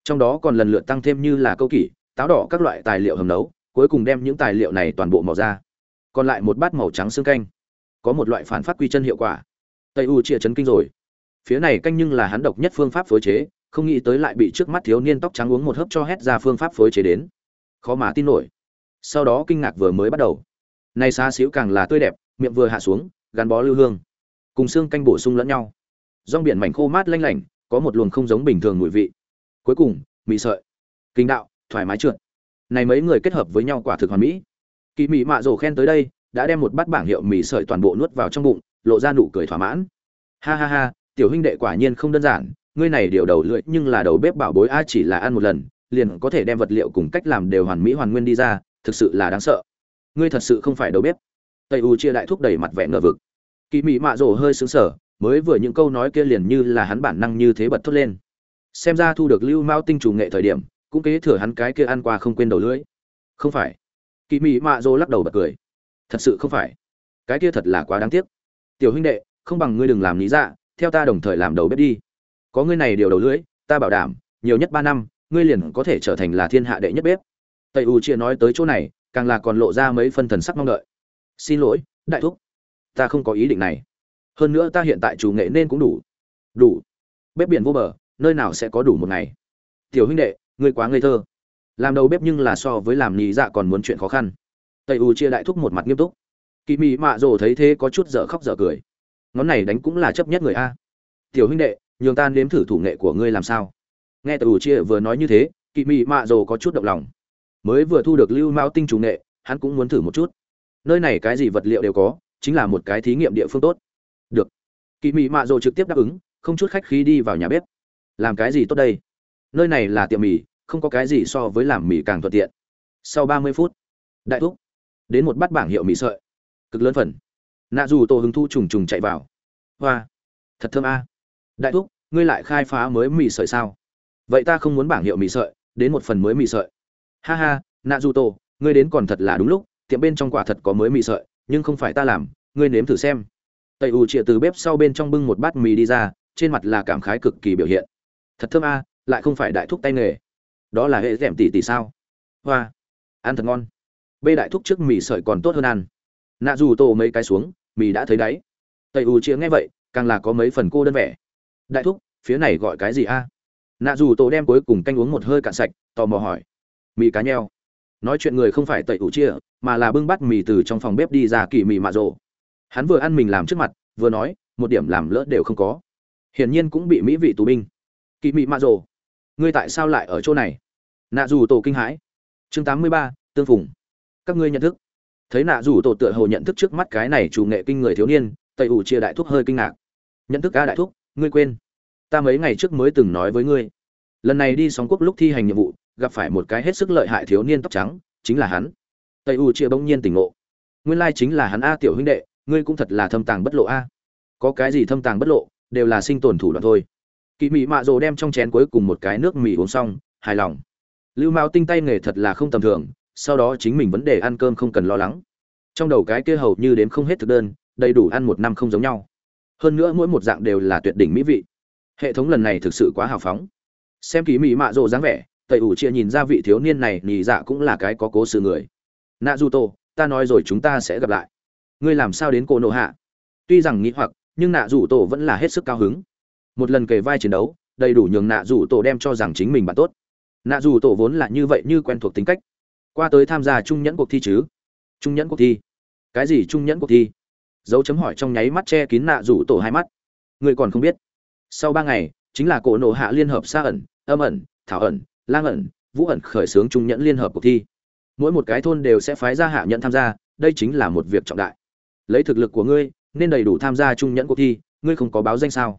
trong đó còn lần lượt tăng thêm như là câu kỷ, táo đỏ các loại tài liệu hầm nấu, cuối cùng đem những tài liệu này toàn bộ màu ra còn lại một bát màu trắng xương canh. Có một loại phản phát quy chân hiệu quả. Tây u chia chấn kinh rồi. Phía này canh nhưng là hắn độc nhất phương pháp phối chế, không nghĩ tới lại bị trước mắt thiếu niên tóc trắng uống một hớp cho hét ra phương pháp phối chế đến. Khó mà tin nổi. Sau đó kinh ngạc vừa mới bắt đầu. Nay xa xíu càng là tươi đẹp, miệng vừa hạ xuống, gắn bó lưu hương. Cùng xương canh bổ sung lẫn nhau. Rong biển mảnh khô mát lanh lảnh, có một luồng không giống bình thường mùi vị cuối cùng, mị sợi. Kinh đạo, thoải mái trượt. Này mấy người kết hợp với nhau quả thực hoàn mỹ. Kỳ mị mạ rồ khen tới đây, đã đem một bát bảng hiệu mì sợi toàn bộ nuốt vào trong bụng, lộ ra nụ cười thỏa mãn. Ha ha ha, tiểu huynh đệ quả nhiên không đơn giản, ngươi này điều đầu lưỡi nhưng là đầu bếp bảo bối a, chỉ là ăn một lần, liền có thể đem vật liệu cùng cách làm đều hoàn mỹ hoàn nguyên đi ra, thực sự là đáng sợ. Ngươi thật sự không phải đầu bếp. Tây u chia đại thúc đẩy mặt vẻ ngờ vực. Kỳ mị mạ rồ hơi sững sờ, mới vừa những câu nói kia liền như là hắn bản năng như thế bật thốt lên xem ra thu được lưu mao tinh trùng nghệ thời điểm, cũng kế thừa hắn cái kia ăn qua không quên đầu lưỡi. Không phải. Kỳ mị mạ dô lắc đầu bật cười. Thật sự không phải. Cái kia thật là quá đáng tiếc. Tiểu huynh đệ, không bằng ngươi đừng làm lý dạ theo ta đồng thời làm đầu bếp đi. Có ngươi này điều đầu lưỡi, ta bảo đảm, nhiều nhất ba năm, ngươi liền có thể trở thành là thiên hạ đệ nhất bếp. Tây u chia nói tới chỗ này, càng là còn lộ ra mấy phân thần sắc mong đợi. Xin lỗi, đại thúc. Ta không có ý định này. Hơn nữa ta hiện tại chủ nghệ nên cũng đủ. Đủ. Bếp biển vô bờ nơi nào sẽ có đủ một ngày? Tiểu huynh đệ, ngươi quá ngây thơ. Làm đầu bếp nhưng là so với làm nhị dạ còn muốn chuyện khó khăn. Tây u chia đại thúc một mặt nghiêm túc. Kỳ mị mạ rồ thấy thế có chút dở khóc dở cười. Ngón này đánh cũng là chấp nhất người a. Tiểu huynh đệ, nhường ta nếm thử thủ nghệ của ngươi làm sao? Nghe tây u chia vừa nói như thế kỳ mị mạ rồ có chút động lòng. Mới vừa thu được lưu mao tinh chủ nghệ, hắn cũng muốn thử một chút. Nơi này cái gì vật liệu đều có, chính là một cái thí nghiệm địa phương tốt. Được. Kỳ mị mạ rồ trực tiếp đáp ứng, không chút khách khí đi vào nhà bếp làm cái gì tốt đây? Nơi này là tiệm mì, không có cái gì so với làm mì càng thuận tiện. Sau ba mươi phút, đại thúc, đến một bát bảng hiệu mì sợi. Cực lớn phần. Nạ dù tổ hứng thu trùng trùng chạy vào. Hoa, thật thơm a. Đại thúc, ngươi lại khai phá mới mì sợi sao? Vậy ta không muốn bảng hiệu mì sợi, đến một phần mới mì sợi. Ha ha, nạ dù tổ ngươi đến còn thật là đúng lúc. Tiệm bên trong quả thật có mới mì sợi, nhưng không phải ta làm, ngươi nếm thử xem. Tẩy ù chịa từ bếp sau bên trong bưng một bát mì đi ra, trên mặt là cảm khái cực kỳ biểu hiện thật thơm a, lại không phải đại thúc tay nghề. Đó là hệ rẻm tỷ tỷ sao? Hoa, ăn thật ngon. Bê đại thúc trước mì sợi còn tốt hơn ăn. Nạ dù tổ mấy cái xuống, mì đã thấy đáy. Tây u chia nghe vậy, càng là có mấy phần cô đơn vẻ. Đại thúc, phía này gọi cái gì a? Nạ dù tổ đem cuối cùng canh uống một hơi cạn sạch, tò mò hỏi. Mì cá nheo. Nói chuyện người không phải tẩy ủ chia mà là bưng bát mì từ trong phòng bếp đi ra kỳ mì mạ rộ hắn vừa ăn mình làm trước mặt, vừa nói, một điểm làm lỡ đều không có. Hiển nhiên cũng bị mỹ vị tù binh kỳ mị mạ rồ. Ngươi tại sao lại ở chỗ này? Nạ dù tổ kinh hãi. Chương tám mươi ba, tương phùng. Các ngươi nhận thức. Thấy nạ dù tổ tựa hồ nhận thức trước mắt cái này chủ nghệ kinh người thiếu niên, tây ủ chia đại thúc hơi kinh ngạc. Nhận thức ca đại thúc, ngươi quên. Ta mấy ngày trước mới từng nói với ngươi. Lần này đi sóng quốc lúc thi hành nhiệm vụ, gặp phải một cái hết sức lợi hại thiếu niên tóc trắng, chính là hắn. Tây u chia bỗng nhiên tỉnh ngộ. Nguyên lai chính là hắn a tiểu huynh đệ, ngươi cũng thật là thâm tàng bất lộ a. Có cái gì thâm tàng bất lộ, đều là sinh tồn thủ đoạn thôi kỳ mị mạ rồ đem trong chén cuối cùng một cái nước mì uống xong, hài lòng. Lưu mao tinh tay nghề thật là không tầm thường, sau đó chính mình vấn đề ăn cơm không cần lo lắng. Trong đầu cái kia hầu như đến không hết thực đơn, đầy đủ ăn một năm không giống nhau. Hơn nữa mỗi một dạng đều là tuyệt đỉnh mỹ vị. Hệ thống lần này thực sự quá hào phóng. Xem kỳ mị mạ rồ dáng vẻ tẩy ủ chia nhìn ra vị thiếu niên này nhì dạ cũng là cái có cố sự người. Nạ du tô ta nói rồi chúng ta sẽ gặp lại. Ngươi làm sao đến cô nộ hạ? Tuy rằng nghĩ hoặc, nhưng nạ rủ tổ vẫn là hết sức cao hứng một lần kề vai chiến đấu, đầy đủ nhường nạ rủ tổ đem cho rằng chính mình bạn tốt. Nạ rủ tổ vốn là như vậy như quen thuộc tính cách. Qua tới tham gia trung nhẫn cuộc thi chứ? Trung nhẫn cuộc thi? Cái gì trung nhẫn cuộc thi? Dấu chấm hỏi trong nháy mắt che kín nạ rủ tổ hai mắt. Người còn không biết. Sau ba ngày, chính là cổ nộ hạ liên hợp xa ẩn, âm ẩn, thảo ẩn, lang ẩn, vũ ẩn khởi xướng trung nhẫn liên hợp cuộc thi. Mỗi một cái thôn đều sẽ phái ra hạ nhận tham gia, đây chính là một việc trọng đại. Lấy thực lực của ngươi, nên đầy đủ tham gia trung nhẫn cuộc thi, ngươi không có báo danh sao?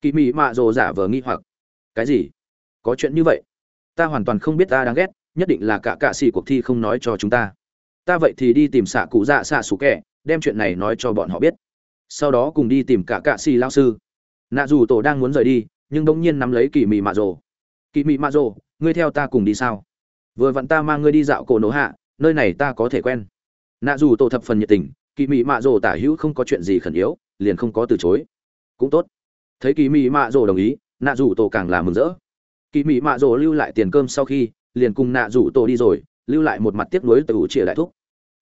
Kỳ mị mạ rồ giả vờ nghi hoặc. Cái gì? Có chuyện như vậy? Ta hoàn toàn không biết ta đáng ghét, nhất định là cả cạ xì cuộc thi không nói cho chúng ta. Ta vậy thì đi tìm xạ cụ dạ xạ xù kẻ, đem chuyện này nói cho bọn họ biết. Sau đó cùng đi tìm cả cạ xì lao sư. Nạ dù tổ đang muốn rời đi, nhưng bỗng nhiên nắm lấy kỳ mị mạ rồ. Kỳ mị mạ rồ, ngươi theo ta cùng đi sao? Vừa vặn ta mang ngươi đi dạo cổ nổ hạ, nơi này ta có thể quen. Nạ dù tổ thập phần nhiệt tình, kỳ mị mạ rồ tả hữu không có chuyện gì khẩn yếu, liền không có từ chối. Cũng tốt thấy kỳ mị mạ rồ đồng ý, nạ rủ tổ càng là mừng rỡ. Kỳ mị mạ rồ lưu lại tiền cơm sau khi, liền cùng nạ rủ tổ đi rồi, lưu lại một mặt tiếc nuối từ chĩa đại thúc.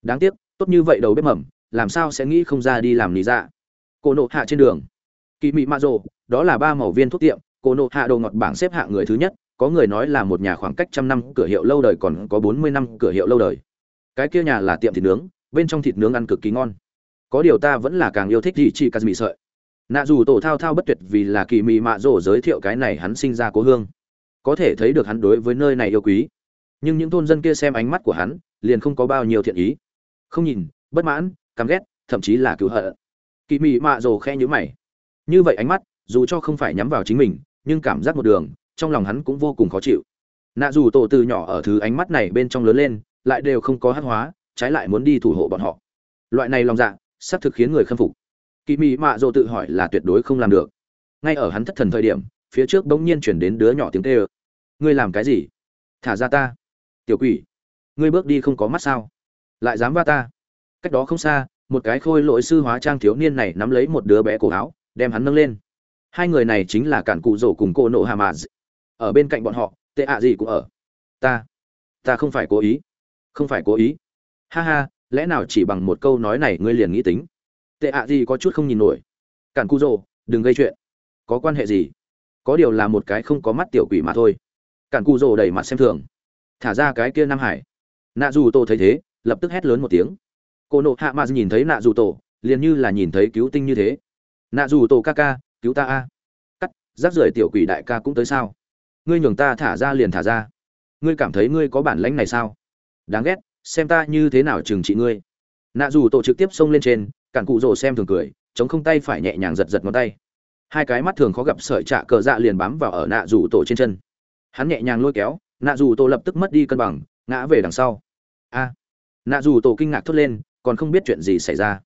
Đáng tiếc, tốt như vậy đầu bếp mầm, làm sao sẽ nghĩ không ra đi làm lý dạ? Cô nộ hạ trên đường. Kỳ mị mạ rồ, đó là ba màu viên thuốc tiệm, cô nộ hạ đồ ngọt bảng xếp hạng người thứ nhất, có người nói là một nhà khoảng cách trăm năm cửa hiệu lâu đời còn có bốn mươi năm cửa hiệu lâu đời. Cái kia nhà là tiệm thịt nướng, bên trong thịt nướng ăn cực kỳ ngon. Có điều ta vẫn là càng yêu thích gì chi cà mì sợi nạ dù tổ thao thao bất tuyệt vì là kỳ mị mạ rổ giới thiệu cái này hắn sinh ra cố hương. Có thể thấy được hắn đối với nơi này yêu quý. Nhưng những thôn dân kia xem ánh mắt của hắn, liền không có bao nhiêu thiện ý. Không nhìn, bất mãn, căm ghét, thậm chí là cứu hận. Kỳ mị mạ rổ khe nhữ mày. Như vậy ánh mắt, dù cho không phải nhắm vào chính mình, nhưng cảm giác một đường, trong lòng hắn cũng vô cùng khó chịu. Nạ dù tổ từ nhỏ ở thứ ánh mắt này bên trong lớn lên, lại đều không có hát hóa, trái lại muốn đi thủ hộ bọn họ. Loại này lòng dạ xác thực khiến người khâm phục kỳ mị mạ dỗ tự hỏi là tuyệt đối không làm được. Ngay ở hắn thất thần thời điểm, phía trước bỗng nhiên chuyển đến đứa nhỏ tiếng tê ơ ngươi làm cái gì? Thả ra ta. Tiểu quỷ. Ngươi bước đi không có mắt sao? Lại dám va ta. Cách đó không xa, một cái khôi lỗi sư hóa trang thiếu niên này nắm lấy một đứa bé cổ áo, đem hắn nâng lên. Hai người này chính là cản cụ rổ cùng cô nộ hà mà ở bên cạnh bọn họ, tệ ạ gì cũng ở. Ta. Ta không phải cố ý. Không phải cố ý. Ha ha, lẽ nào chỉ bằng một câu nói này ngươi liền nghĩ tính? Tệ ạ gì có chút không nhìn nổi. Cản cu rồ, đừng gây chuyện. Có quan hệ gì? Có điều là một cái không có mắt tiểu quỷ mà thôi. Cản cu rồ đầy mặt xem thường. Thả ra cái kia nam hải. Nạ dù tổ thấy thế, lập tức hét lớn một tiếng. Cô nộ hạ mà nhìn thấy nạ dù tổ liền như là nhìn thấy cứu tinh như thế. Nạ dù tổ ca ca, cứu ta a. Cắt, rác rưởi tiểu quỷ đại ca cũng tới sao? Ngươi nhường ta thả ra liền thả ra. Ngươi cảm thấy ngươi có bản lãnh này sao? Đáng ghét, xem ta như thế nào trừng trị ngươi. Nạ dù tổ trực tiếp xông lên trên cản cụ rồ xem thường cười, chống không tay phải nhẹ nhàng giật giật ngón tay. Hai cái mắt thường khó gặp sợi trạ cờ dạ liền bám vào ở nạ dù tổ trên chân. Hắn nhẹ nhàng lôi kéo, nạ dù tổ lập tức mất đi cân bằng, ngã về đằng sau. A. Nạ dù tổ kinh ngạc thốt lên, còn không biết chuyện gì xảy ra.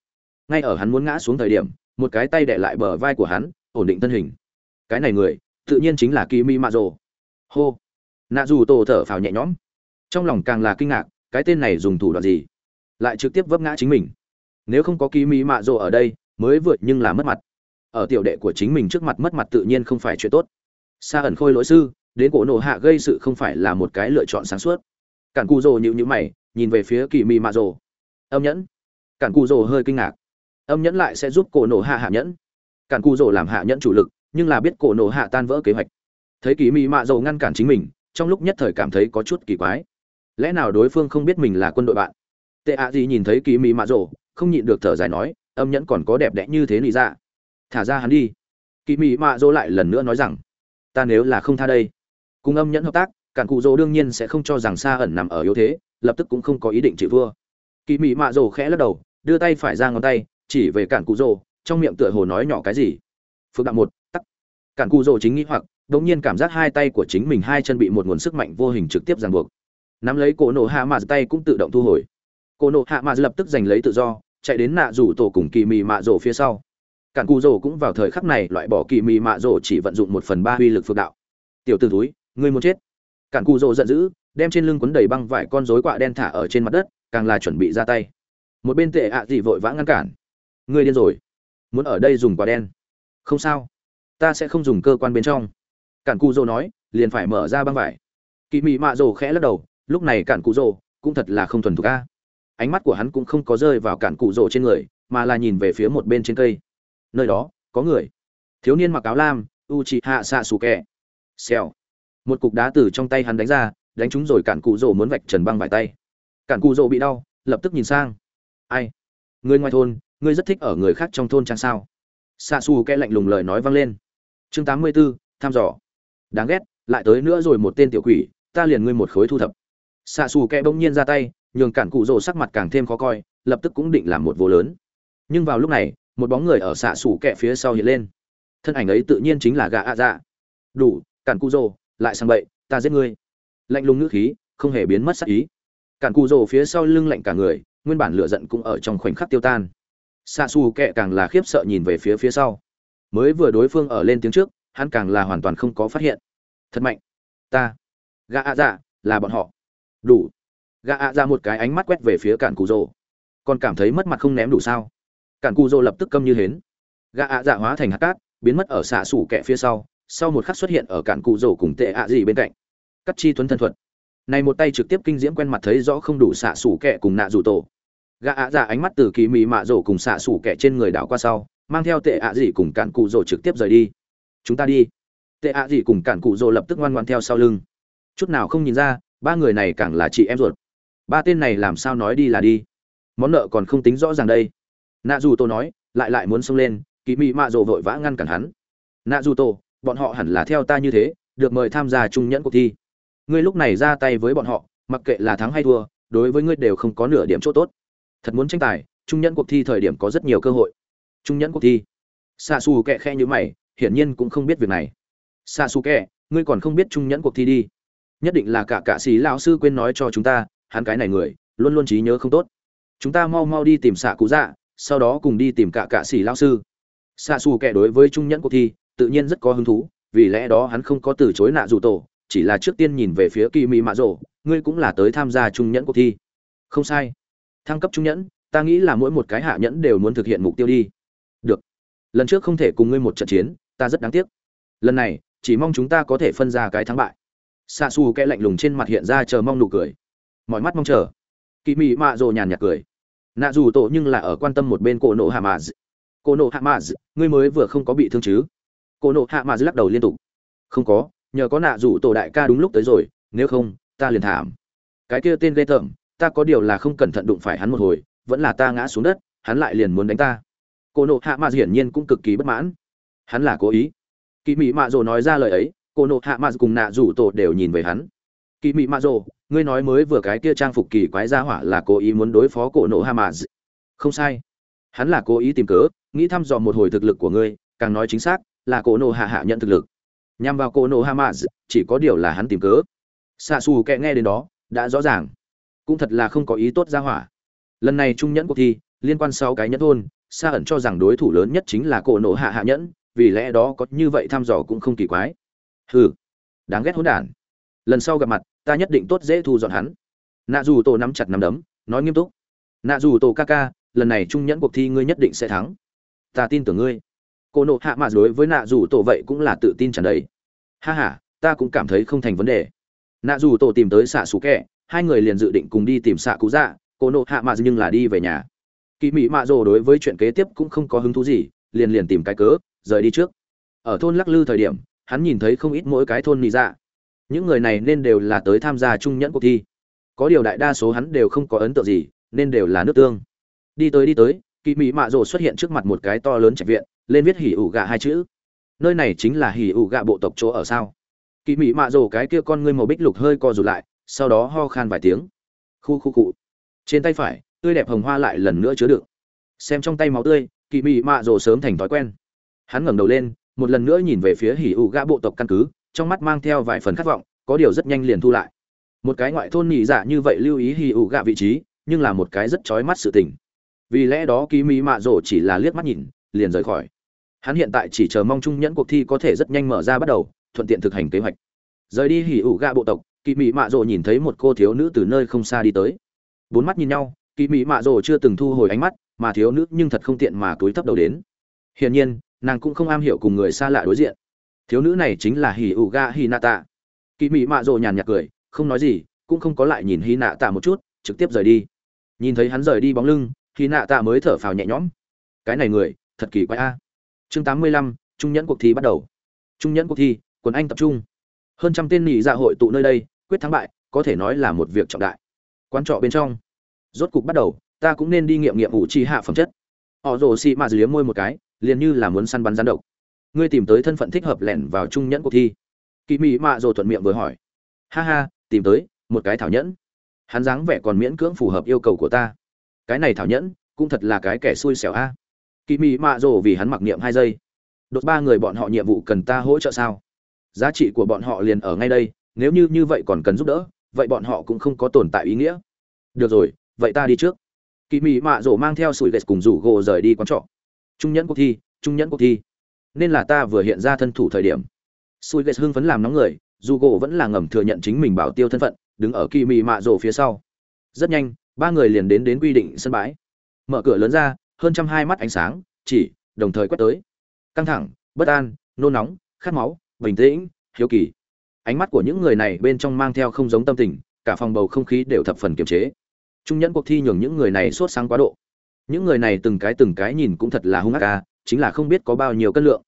Ngay ở hắn muốn ngã xuống thời điểm, một cái tay đè lại bờ vai của hắn, ổn định thân hình. Cái này người, tự nhiên chính là kỳ mi mạ rồ hô. Nạ dù tổ thở phào nhẹ nhõm. Trong lòng càng là kinh ngạc, cái tên này dùng thủ đoạn gì? Lại trực tiếp vấp ngã chính mình nếu không có ký mỹ mạ rồ ở đây, mới vượt nhưng là mất mặt. Ở tiểu đệ của chính mình trước mặt mất mặt tự nhiên không phải chuyện tốt. Xa ẩn khôi lỗi sư, đến cổ nổ hạ gây sự không phải là một cái lựa chọn sáng suốt. Cản cù rồ nhịu nhữ mày, nhìn về phía kỳ mỹ mạ rồ. Âm nhẫn. Cản cù rồ hơi kinh ngạc. Âm nhẫn lại sẽ giúp cổ nổ hạ hạ nhẫn. Cản cù rồ làm hạ nhẫn chủ lực, nhưng là biết cổ nổ hạ tan vỡ kế hoạch. Thấy kỳ mỹ mạ rồ ngăn cản chính mình, trong lúc nhất thời cảm thấy có chút kỳ quái. Lẽ nào đối phương không biết mình là quân đội bạn? Tệ ạ gì nhìn thấy kỳ mỹ mạ rồ không nhịn được thở dài nói, âm nhẫn còn có đẹp đẽ như thế lý ra dạ. thả ra hắn đi. Kỳ mỹ mạ dỗ lại lần nữa nói rằng, ta nếu là không tha đây, cùng âm nhẫn hợp tác, cản cụ dỗ đương nhiên sẽ không cho rằng xa ẩn nằm ở yếu thế, lập tức cũng không có ý định chịu vua. Kỳ mỹ mạ dỗ khẽ lắc đầu, đưa tay phải ra ngón tay, chỉ về cản cụ dỗ, trong miệng tựa hồ nói nhỏ cái gì. Phước đạo một tắc cản cụ dỗ chính nghĩ hoặc, đống nhiên cảm giác hai tay của chính mình hai chân bị một nguồn sức mạnh vô hình trực tiếp ràng buộc. Nắm lấy cổ nổ hạ mạ tay cũng tự động thu hồi cô nộ hạ mà lập tức giành lấy tự do, chạy đến nạ rủ tổ cùng kỳ mị mạ rổ phía sau. Cản cù rổ cũng vào thời khắc này loại bỏ kỳ mị mạ rổ chỉ vận dụng một phần ba uy lực phượng đạo. Tiểu t ử túi ngươi muốn chết? Cản cù rổ giận dữ, đem trên lưng quấn đầy băng vải con rối quạ đen thả ở trên mặt đất, càng là chuẩn bị ra tay. Một bên tệ ạ à gì vội vã ngăn cản. Ngươi điên rồi. Muốn ở đây dùng quả đen. Không sao. Ta sẽ không dùng cơ quan bên trong. Cản cù rổ nói, liền phải mở ra băng vải. Kỳ mị mạ rổ khẽ lắc đầu, lúc này cản cù rổ cũng thật là không thuần thục a ánh mắt của hắn cũng không có rơi vào cản cụ rồ trên người mà là nhìn về phía một bên trên cây. Nơi đó có người. Thiếu niên mặc áo lam u chị hạ xạ xù kẹ xèo. Một cục đá từ trong tay hắn đánh ra đánh trúng rồi cản cụ rồ muốn vạch trần băng vải tay. Cản cụ rồ bị đau lập tức nhìn sang. Ai? Người ngoài thôn ngươi rất thích ở người khác trong thôn chẳng sao? Xạ xù kẹ lạnh lùng lời nói vang lên. Chương tám mươi 84, thăm dò. Đáng ghét lại tới nữa rồi một tên tiểu quỷ ta liền ngươi một khối thu thập. Xạ xù kẹ bỗng nhiên ra tay nhường cản cụ rồ sắc mặt càng thêm khó coi, lập tức cũng định làm một vô lớn. Nhưng vào lúc này, một bóng người ở xạ xủ kẹ phía sau hiện lên. Thân ảnh ấy tự nhiên chính là gà ạ dạ. Đủ, cản cụ rồ, lại sang bậy, ta giết ngươi. Lạnh lùng ngữ khí, không hề biến mất sắc ý. Cản cụ rồ phía sau lưng lạnh cả người, nguyên bản lửa giận cũng ở trong khoảnh khắc tiêu tan. Xạ xù kẹ càng là khiếp sợ nhìn về phía phía sau. Mới vừa đối phương ở lên tiếng trước, hắn càng là hoàn toàn không có phát hiện. Thật mạnh. Ta gà ạ dạ là bọn họ. Đủ gã ạ ra một cái ánh mắt quét về phía cản cù rồ còn cảm thấy mất mặt không ném đủ sao? Cản cù rồ lập tức câm như hến. Gã ạ dạ hóa thành hạt cát, biến mất ở xạ sủ kẹ phía sau sau một khắc xuất hiện ở cản cù rồ cùng tệ ạ gì bên cạnh. Cắt chi thuấn thân thuật. Này một tay trực tiếp kinh diễm quen mặt thấy rõ không đủ xạ sủ kẹ cùng nạ rủ tổ. Gã ạ dạ ánh mắt từ kỳ mị mạ rổ cùng xạ sủ kẹ trên người đảo qua sau, mang theo tệ ạ gì cùng cản cụ rồ trực tiếp rời đi. Chúng ta đi. Tệ ạ gì cùng cản cụ rồ lập tức ngoan ngoan theo sau lưng. Chút nào không nhìn ra, ba người này càng là chị em ruột ba tên này làm sao nói đi là đi. Món nợ còn không tính rõ ràng đây. Nạ dù tô nói, lại lại muốn xông lên kỳ mị mạ rộ vội vã ngăn cản hắn. Nạ dù tô, bọn họ hẳn là theo ta như thế, được mời tham gia trung nhẫn cuộc thi. Ngươi lúc này ra tay với bọn họ, mặc kệ là thắng hay thua, đối với ngươi đều không có nửa điểm chỗ tốt. Thật muốn tranh tài, trung nhẫn cuộc thi thời điểm có rất nhiều cơ hội. Trung nhẫn cuộc thi. Xa xù kẹ khe như mày, hiển nhiên cũng không biết việc này. Xa xù kẹ, ngươi còn không biết trung nhẫn cuộc thi đi. Nhất định là cả cả sĩ lão sư quên nói cho chúng ta hắn cái này người, luôn luôn trí nhớ không tốt. Chúng ta mau mau đi tìm xạ cụ dạ sau đó cùng đi tìm cả cạ sĩ lao sư. Xạ xù kẻ đối với trung nhẫn cuộc thi, tự nhiên rất có hứng thú, vì lẽ đó hắn không có từ chối nạ dù tổ, chỉ là trước tiên nhìn về phía kỳ mỹ mạ rổ ngươi cũng là tới tham gia trung nhẫn cuộc thi. Không sai. Thăng cấp trung nhẫn, ta nghĩ là mỗi một cái hạ nhẫn đều muốn thực hiện mục tiêu đi. Được. Lần trước không thể cùng ngươi một trận chiến, ta rất đáng tiếc. Lần này, chỉ mong chúng ta có thể phân ra cái thắng bại. Xa xù kẽ lạnh lùng trên mặt hiện ra chờ mong nụ cười mọi mắt mong chờ. Kỳ mị mạ rồ nhàn nhạt cười. Nạ dù tổ nhưng là ở quan tâm một bên cổ nộ hạ mạ cổ nộ hạ mạ ngươi mới vừa không có bị thương chứ? Cổ nộ hạ mạ lắc đầu liên tục. Không có, nhờ có nạ dù tổ đại ca đúng lúc tới rồi, nếu không, ta liền thảm. Cái kia tên ghê tởm, ta có điều là không cẩn thận đụng phải hắn một hồi, vẫn là ta ngã xuống đất, hắn lại liền muốn đánh ta. Cô nộ hạ mạ hiển nhiên cũng cực kỳ bất mãn. Hắn là cố ý. Kỳ mị mạ rồ nói ra lời ấy cô nộ hạ mạ cùng nạ rủ tổ đều nhìn về hắn. Kỳ mị mạ rồ ngươi nói mới vừa cái kia trang phục kỳ quái ra hỏa là cố ý muốn đối phó cổ nộ Hamas. Không sai. Hắn là cố ý tìm cớ, nghĩ thăm dò một hồi thực lực của ngươi, càng nói chính xác, là cổ nộ hạ hạ nhận thực lực. Nhằm vào cổ nộ Hamas, chỉ có điều là hắn tìm cớ. Sa xù kệ nghe đến đó, đã rõ ràng. Cũng thật là không có ý tốt ra hỏa. Lần này trung nhẫn cuộc thi, liên quan sáu cái nhẫn thôn, Sa ẩn cho rằng đối thủ lớn nhất chính là cổ nộ hạ hạ nhẫn, vì lẽ đó có như vậy thăm dò cũng không kỳ quái. Hừ, đáng ghét hỗn đản. Lần sau gặp mặt, ta nhất định tốt dễ thu dọn hắn. Nạ dù tổ nắm chặt nắm đấm, nói nghiêm túc. Nạ dù tổ ca ca, lần này trung nhẫn cuộc thi ngươi nhất định sẽ thắng. Ta tin tưởng ngươi. Cô nộ hạ mạ đối với nạ dù tổ vậy cũng là tự tin tràn đầy. Ha ha, ta cũng cảm thấy không thành vấn đề. Nạ dù tổ tìm tới xạ xú kẹ, hai người liền dự định cùng đi tìm xạ cú dạ cô nộ hạ mạ nhưng là đi về nhà. Kỳ mỹ mạ rồ đối với chuyện kế tiếp cũng không có hứng thú gì, liền liền tìm cái cớ, rời đi trước. Ở thôn lắc lư thời điểm, hắn nhìn thấy không ít mỗi cái thôn nị dạ những người này nên đều là tới tham gia trung nhẫn cuộc thi. Có điều đại đa số hắn đều không có ấn tượng gì, nên đều là nước tương. Đi tới đi tới kỳ mỹ mạ rồ xuất hiện trước mặt một cái to lớn trạch viện, lên viết hỉ ủ gạ hai chữ. Nơi này chính là hỉ ủ gạ bộ tộc chỗ ở sao? Kỳ mỹ mạ rồ cái kia con ngươi màu bích lục hơi co rụt lại, sau đó ho khan vài tiếng. Khu khu cụ trên tay phải, tươi đẹp hồng hoa lại lần nữa chứa đựng. Xem trong tay máu tươi kỳ mỹ mạ rồ sớm thành thói quen. Hắn ngẩng đầu lên, một lần nữa nhìn về phía hỉ ủ gạ bộ tộc căn cứ trong mắt mang theo vài phần khát vọng, có điều rất nhanh liền thu lại. Một cái ngoại thôn nhị dạ như vậy lưu ý hì ủ gạ vị trí, nhưng là một cái rất chói mắt sự tình. Vì lẽ đó ký mỹ mạ rổ chỉ là liếc mắt nhìn, liền rời khỏi. Hắn hiện tại chỉ chờ mong trung nhẫn cuộc thi có thể rất nhanh mở ra bắt đầu, thuận tiện thực hành kế hoạch. Rời đi hỉ ủ gạ bộ tộc kỳ mỹ mạ rồ nhìn thấy một cô thiếu nữ từ nơi không xa đi tới. Bốn mắt nhìn nhau kỳ mỹ mạ rồ chưa từng thu hồi ánh mắt, mà thiếu nữ nhưng thật không tiện mà túi thấp đầu đến. Hiển nhiên, nàng cũng không am hiểu cùng người xa lạ đối diện thiếu nữ này chính là hỉ ủ ga hì nạ tạ. Kỳ mỹ mạ rồ nhàn nhạt cười, không nói gì, cũng không có lại nhìn hì nạ tạ một chút, trực tiếp rời đi. Nhìn thấy hắn rời đi bóng lưng hì nạ tạ mới thở phào nhẹ nhõm. Cái này người, thật kỳ quái a. Chương tám mươi lăm, trung nhẫn cuộc thi bắt đầu. Trung nhẫn cuộc thi, quần anh tập trung. Hơn trăm tên nhị dạ hội tụ nơi đây, quyết thắng bại, có thể nói là một việc trọng đại. Quan trọ bên trong. Rốt cục bắt đầu, ta cũng nên đi nghiệm nghiệm ủ chi hạ phẩm chất. Họ rồ xị mạ dưới môi một cái, liền như là muốn săn bắn rắn độc ngươi tìm tới thân phận thích hợp lẻn vào trung nhẫn cuộc thi. Kỳ mỹ mạ rồ thuận miệng vừa hỏi. Ha ha, tìm tới, một cái thảo nhẫn. Hắn dáng vẻ còn miễn cưỡng phù hợp yêu cầu của ta. Cái này thảo nhẫn, cũng thật là cái kẻ xui xẻo a. Kỳ mỹ mạ rồ vì hắn mặc niệm hai giây. Đột ba người bọn họ nhiệm vụ cần ta hỗ trợ sao? Giá trị của bọn họ liền ở ngay đây, nếu như như vậy còn cần giúp đỡ, vậy bọn họ cũng không có tồn tại ý nghĩa. Được rồi, vậy ta đi trước. Kỳ mỹ mạ rổ mang theo sủi ghét cùng rủ gỗ rời đi quán trọ. Trung nhẫn cuộc thi, trung nhẫn cuộc thi nên là ta vừa hiện ra thân thủ thời điểm. Sủi ghét hưng phấn làm nóng người dù gỗ vẫn là ngầm thừa nhận chính mình bảo tiêu thân phận, đứng ở kỳ mỹ mạ rổ phía sau. Rất nhanh, ba người liền đến đến quy định sân bãi. Mở cửa lớn ra, hơn trăm hai mắt ánh sáng, chỉ, đồng thời quét tới. Căng thẳng, bất an, nôn nóng, khát máu, bình tĩnh, hiếu kỳ. Ánh mắt của những người này bên trong mang theo không giống tâm tình, cả phòng bầu không khí đều thập phần kiềm chế. Trung nhẫn cuộc thi nhường những người này sốt sáng quá độ. Những người này từng cái từng cái nhìn cũng thật là hung ác ca chính là không biết có bao nhiêu cân lượng.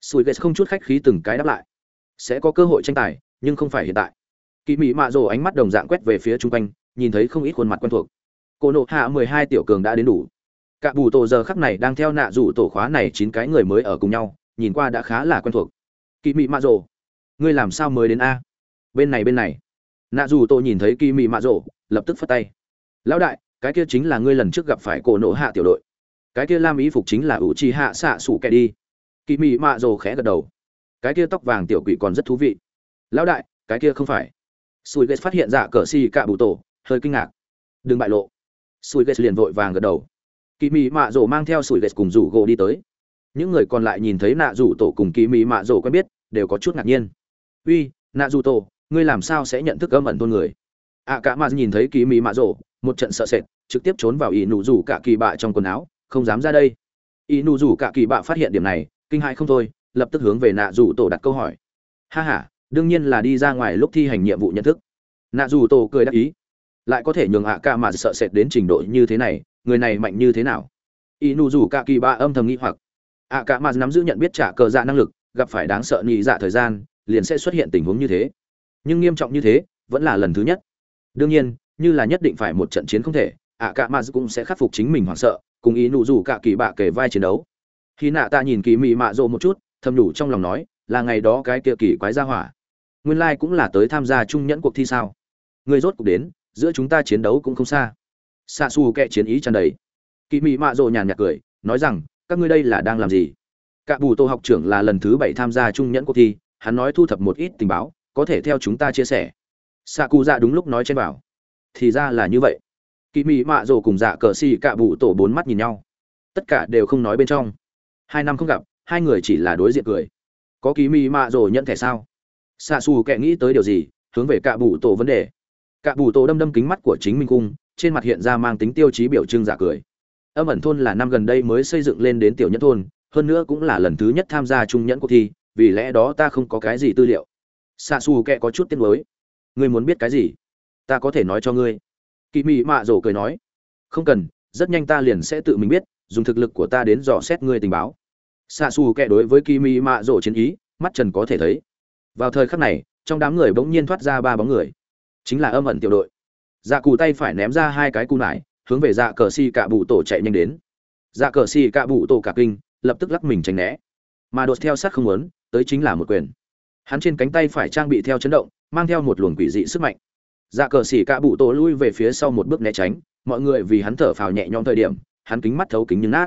Sùi ghét không chút khách khí từng cái đáp lại. Sẽ có cơ hội tranh tài, nhưng không phải hiện tại. Kỳ mỹ mạ rồ ánh mắt đồng dạng quét về phía chung quanh, nhìn thấy không ít khuôn mặt quen thuộc. Cô nộ hạ mười hai tiểu cường đã đến đủ. Cả bù tổ giờ khắc này đang theo nạ rủ tổ khóa này chín cái người mới ở cùng nhau, nhìn qua đã khá là quen thuộc. Kỳ mị mạ rồ, ngươi làm sao mới đến a? Bên này bên này. Nạ dù tổ nhìn thấy kỳ mị mạ rồ, lập tức phất tay. Lão đại, cái kia chính là ngươi lần trước gặp phải cổ nộ hạ tiểu đội cái kia lam ý phục chính là ủ chi hạ xạ sủ kẻ đi. Kỳ mị mạ rồ khẽ gật đầu. Cái kia tóc vàng tiểu quỷ còn rất thú vị. Lão đại, cái kia không phải. Sùi ghét phát hiện dạ cờ xì cạ bụ tổ, hơi kinh ngạc. Đừng bại lộ. Sùi ghét liền vội vàng gật đầu. Kỳ mị mạ rồ mang theo sùi ghét cùng rủ gỗ đi tới. Những người còn lại nhìn thấy nạ rủ tổ cùng kỳ mỹ mạ rồ quen biết, đều có chút ngạc nhiên. Uy, nạ rủ tổ, ngươi làm sao sẽ nhận thức âm ẩn tôn người? Ạ cả mà nhìn thấy kỳ mỹ mạ rồ, một trận sợ sệt, trực tiếp trốn vào ỷ nụ rủ cả kỳ bạ trong quần áo không dám ra đây. Y nụ rủ cả kỳ bạ phát hiện điểm này, kinh hại không thôi, lập tức hướng về nạ rủ tổ đặt câu hỏi. Ha ha, đương nhiên là đi ra ngoài lúc thi hành nhiệm vụ nhận thức. Nạ rủ tổ cười đáp ý. Lại có thể nhường ạ ca mà sợ sệt đến trình độ như thế này, người này mạnh như thế nào? Y nụ rủ cả kỳ bạ âm thầm nghĩ hoặc. Ạ ca mà nắm giữ nhận biết trả cờ dạ năng lực, gặp phải đáng sợ nhị dạ thời gian, liền sẽ xuất hiện tình huống như thế. Nhưng nghiêm trọng như thế, vẫn là lần thứ nhất. Đương nhiên, như là nhất định phải một trận chiến không thể, ạ cả mà cũng sẽ khắc phục chính mình hoảng sợ cùng ý nụ rủ cả kỳ bạ kể vai chiến đấu. Khi nạ ta nhìn kỳ mị mạ rộ một chút, thầm đủ trong lòng nói, là ngày đó cái kia kỳ quái ra hỏa. Nguyên lai cũng là tới tham gia trung nhẫn cuộc thi sao? Người rốt cuộc đến, giữa chúng ta chiến đấu cũng không xa. Xa xù kệ chiến ý tràn đầy. Kỳ mị mạ rộ nhàn nhạt cười, nói rằng, các ngươi đây là đang làm gì? Cả bù tô học trưởng là lần thứ bảy tham gia trung nhẫn cuộc thi, hắn nói thu thập một ít tình báo, có thể theo chúng ta chia sẻ. Xạ cụ dạ đúng lúc nói trên bảo. Thì ra là như vậy kỳ mị mạ rồ cùng dạ cờ xì cạ bụ tổ bốn mắt nhìn nhau. Tất cả đều không nói bên trong. Hai năm không gặp, hai người chỉ là đối diện cười. Có kỳ mị mạ rồ nhận thẻ sao? Xạ xù kệ nghĩ tới điều gì, hướng về cạ bụ tổ vấn đề. Cạ bụ tổ đâm đâm kính mắt của chính minh cung trên mặt hiện ra mang tính tiêu chí biểu trưng giả cười. Âm ẩn thôn là năm gần đây mới xây dựng lên đến tiểu nhất thôn, hơn nữa cũng là lần thứ nhất tham gia trung nhẫn cuộc thi, vì lẽ đó ta không có cái gì tư liệu. Xạ xù kệ có chút tiếc mới ngươi muốn biết cái gì? Ta có thể nói cho ngươi kỳ mị mạ rổ cười nói, không cần, rất nhanh ta liền sẽ tự mình biết, dùng thực lực của ta đến dò xét ngươi tình báo. Xạ xù kệ đối với kỳ mị mạ rổ chiến ý, mắt trần có thể thấy. Vào thời khắc này, trong đám người bỗng nhiên thoát ra ba bóng người. Chính là âm ẩn tiểu đội. Dạ cù tay phải ném ra hai cái cù nải, hướng về dạ cờ xì cạ bụ tổ chạy nhanh đến. Dạ cờ xì cạ bụ tổ cả kinh, lập tức lắc mình tránh né. Mà đột theo sát không muốn, tới chính là một quyền. Hắn trên cánh tay phải trang bị theo chấn động, mang theo một luồng quỷ dị sức mạnh dạ cờ xỉ cạ bụ tổ lui về phía sau một bước né tránh, mọi người vì hắn thở phào nhẹ nhõm thời điểm, hắn kính mắt thấu kính nhưng nát.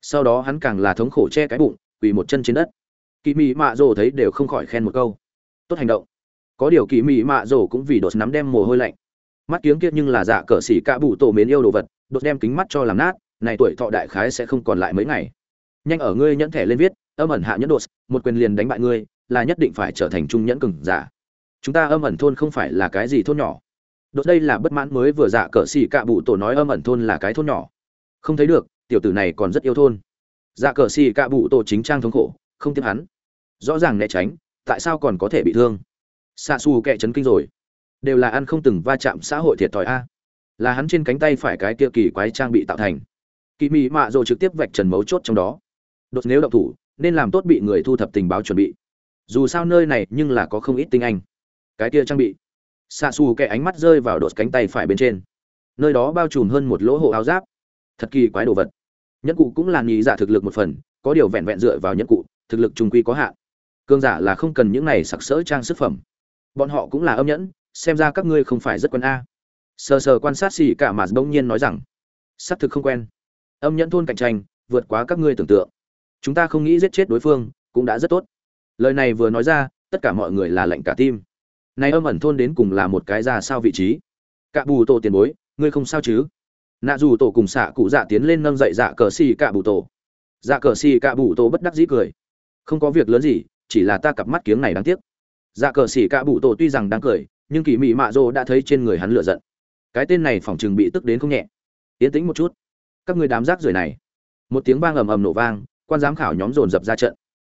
Sau đó hắn càng là thống khổ che cái bụng, quỳ một chân trên đất. Kỳ mị mạ rồ thấy đều không khỏi khen một câu. Tốt hành động. Có điều kỳ mị mạ rồ cũng vì đột nắm đem mồ hôi lạnh. Mắt kiếng kia nhưng là dạ cờ xỉ cạ bụ tổ mến yêu đồ vật, đột đem kính mắt cho làm nát, này tuổi thọ đại khái sẽ không còn lại mấy ngày. Nhanh ở ngươi nhẫn thẻ lên viết, âm ẩn hạ nhẫn đột, một quyền liền đánh bại ngươi, là nhất định phải trở thành trung nhẫn cừng giả chúng ta âm ẩn thôn không phải là cái gì thôn nhỏ. Đột đây là bất mãn mới vừa dạ cờ xì cạ bụ tổ nói âm ẩn thôn là cái thôn nhỏ. Không thấy được, tiểu tử này còn rất yêu thôn. Dạ cờ xì cạ bụ tổ chính trang thống khổ, không tiếp hắn. Rõ ràng né tránh, tại sao còn có thể bị thương? Xa xù kệ chấn kinh rồi. Đều là ăn không từng va chạm xã hội thiệt thòi a. Là hắn trên cánh tay phải cái kia kỳ quái trang bị tạo thành. Kỳ mị mạ rồi trực tiếp vạch trần mấu chốt trong đó. Đột nếu động thủ, nên làm tốt bị người thu thập tình báo chuẩn bị. Dù sao nơi này nhưng là có không ít tinh anh cái kia trang bị. Xạ xù kẻ ánh mắt rơi vào đột cánh tay phải bên trên. Nơi đó bao trùm hơn một lỗ hộ áo giáp. Thật kỳ quái đồ vật. Nhẫn cụ cũng là nghĩ giả dạ thực lực một phần, có điều vẹn vẹn dựa vào nhẫn cụ, thực lực trung quy có hạn. Cương giả là không cần những này sặc sỡ trang sức phẩm. Bọn họ cũng là âm nhẫn, xem ra các ngươi không phải rất quen a. Sờ sờ quan sát xì cả mà bỗng nhiên nói rằng xác thực không quen. Âm nhẫn thôn cạnh tranh, vượt quá các ngươi tưởng tượng. Chúng ta không nghĩ giết chết đối phương, cũng đã rất tốt. Lời này vừa nói ra, tất cả mọi người là lệnh cả tim này âm ẩn thôn đến cùng là một cái ra sao vị trí. Cạ bù tổ tiền bối, ngươi không sao chứ? Nạ dù tổ cùng xạ cụ dạ tiến lên nâng dậy dạ cờ xì cạ bù tổ. Dạ cờ xì cạ bù tổ bất đắc dĩ cười. Không có việc lớn gì, chỉ là ta cặp mắt kiếng này đáng tiếc. Dạ cờ xỉ cạ bù tổ tuy rằng đang cười, nhưng kỳ mị mạ dô đã thấy trên người hắn lựa giận. Cái tên này phỏng chừng bị tức đến không nhẹ. Yến tĩnh một chút. Các người đám rác rưởi này. Một tiếng vang ầm ầm nổ vang, quan giám khảo nhóm dồn dập ra trận.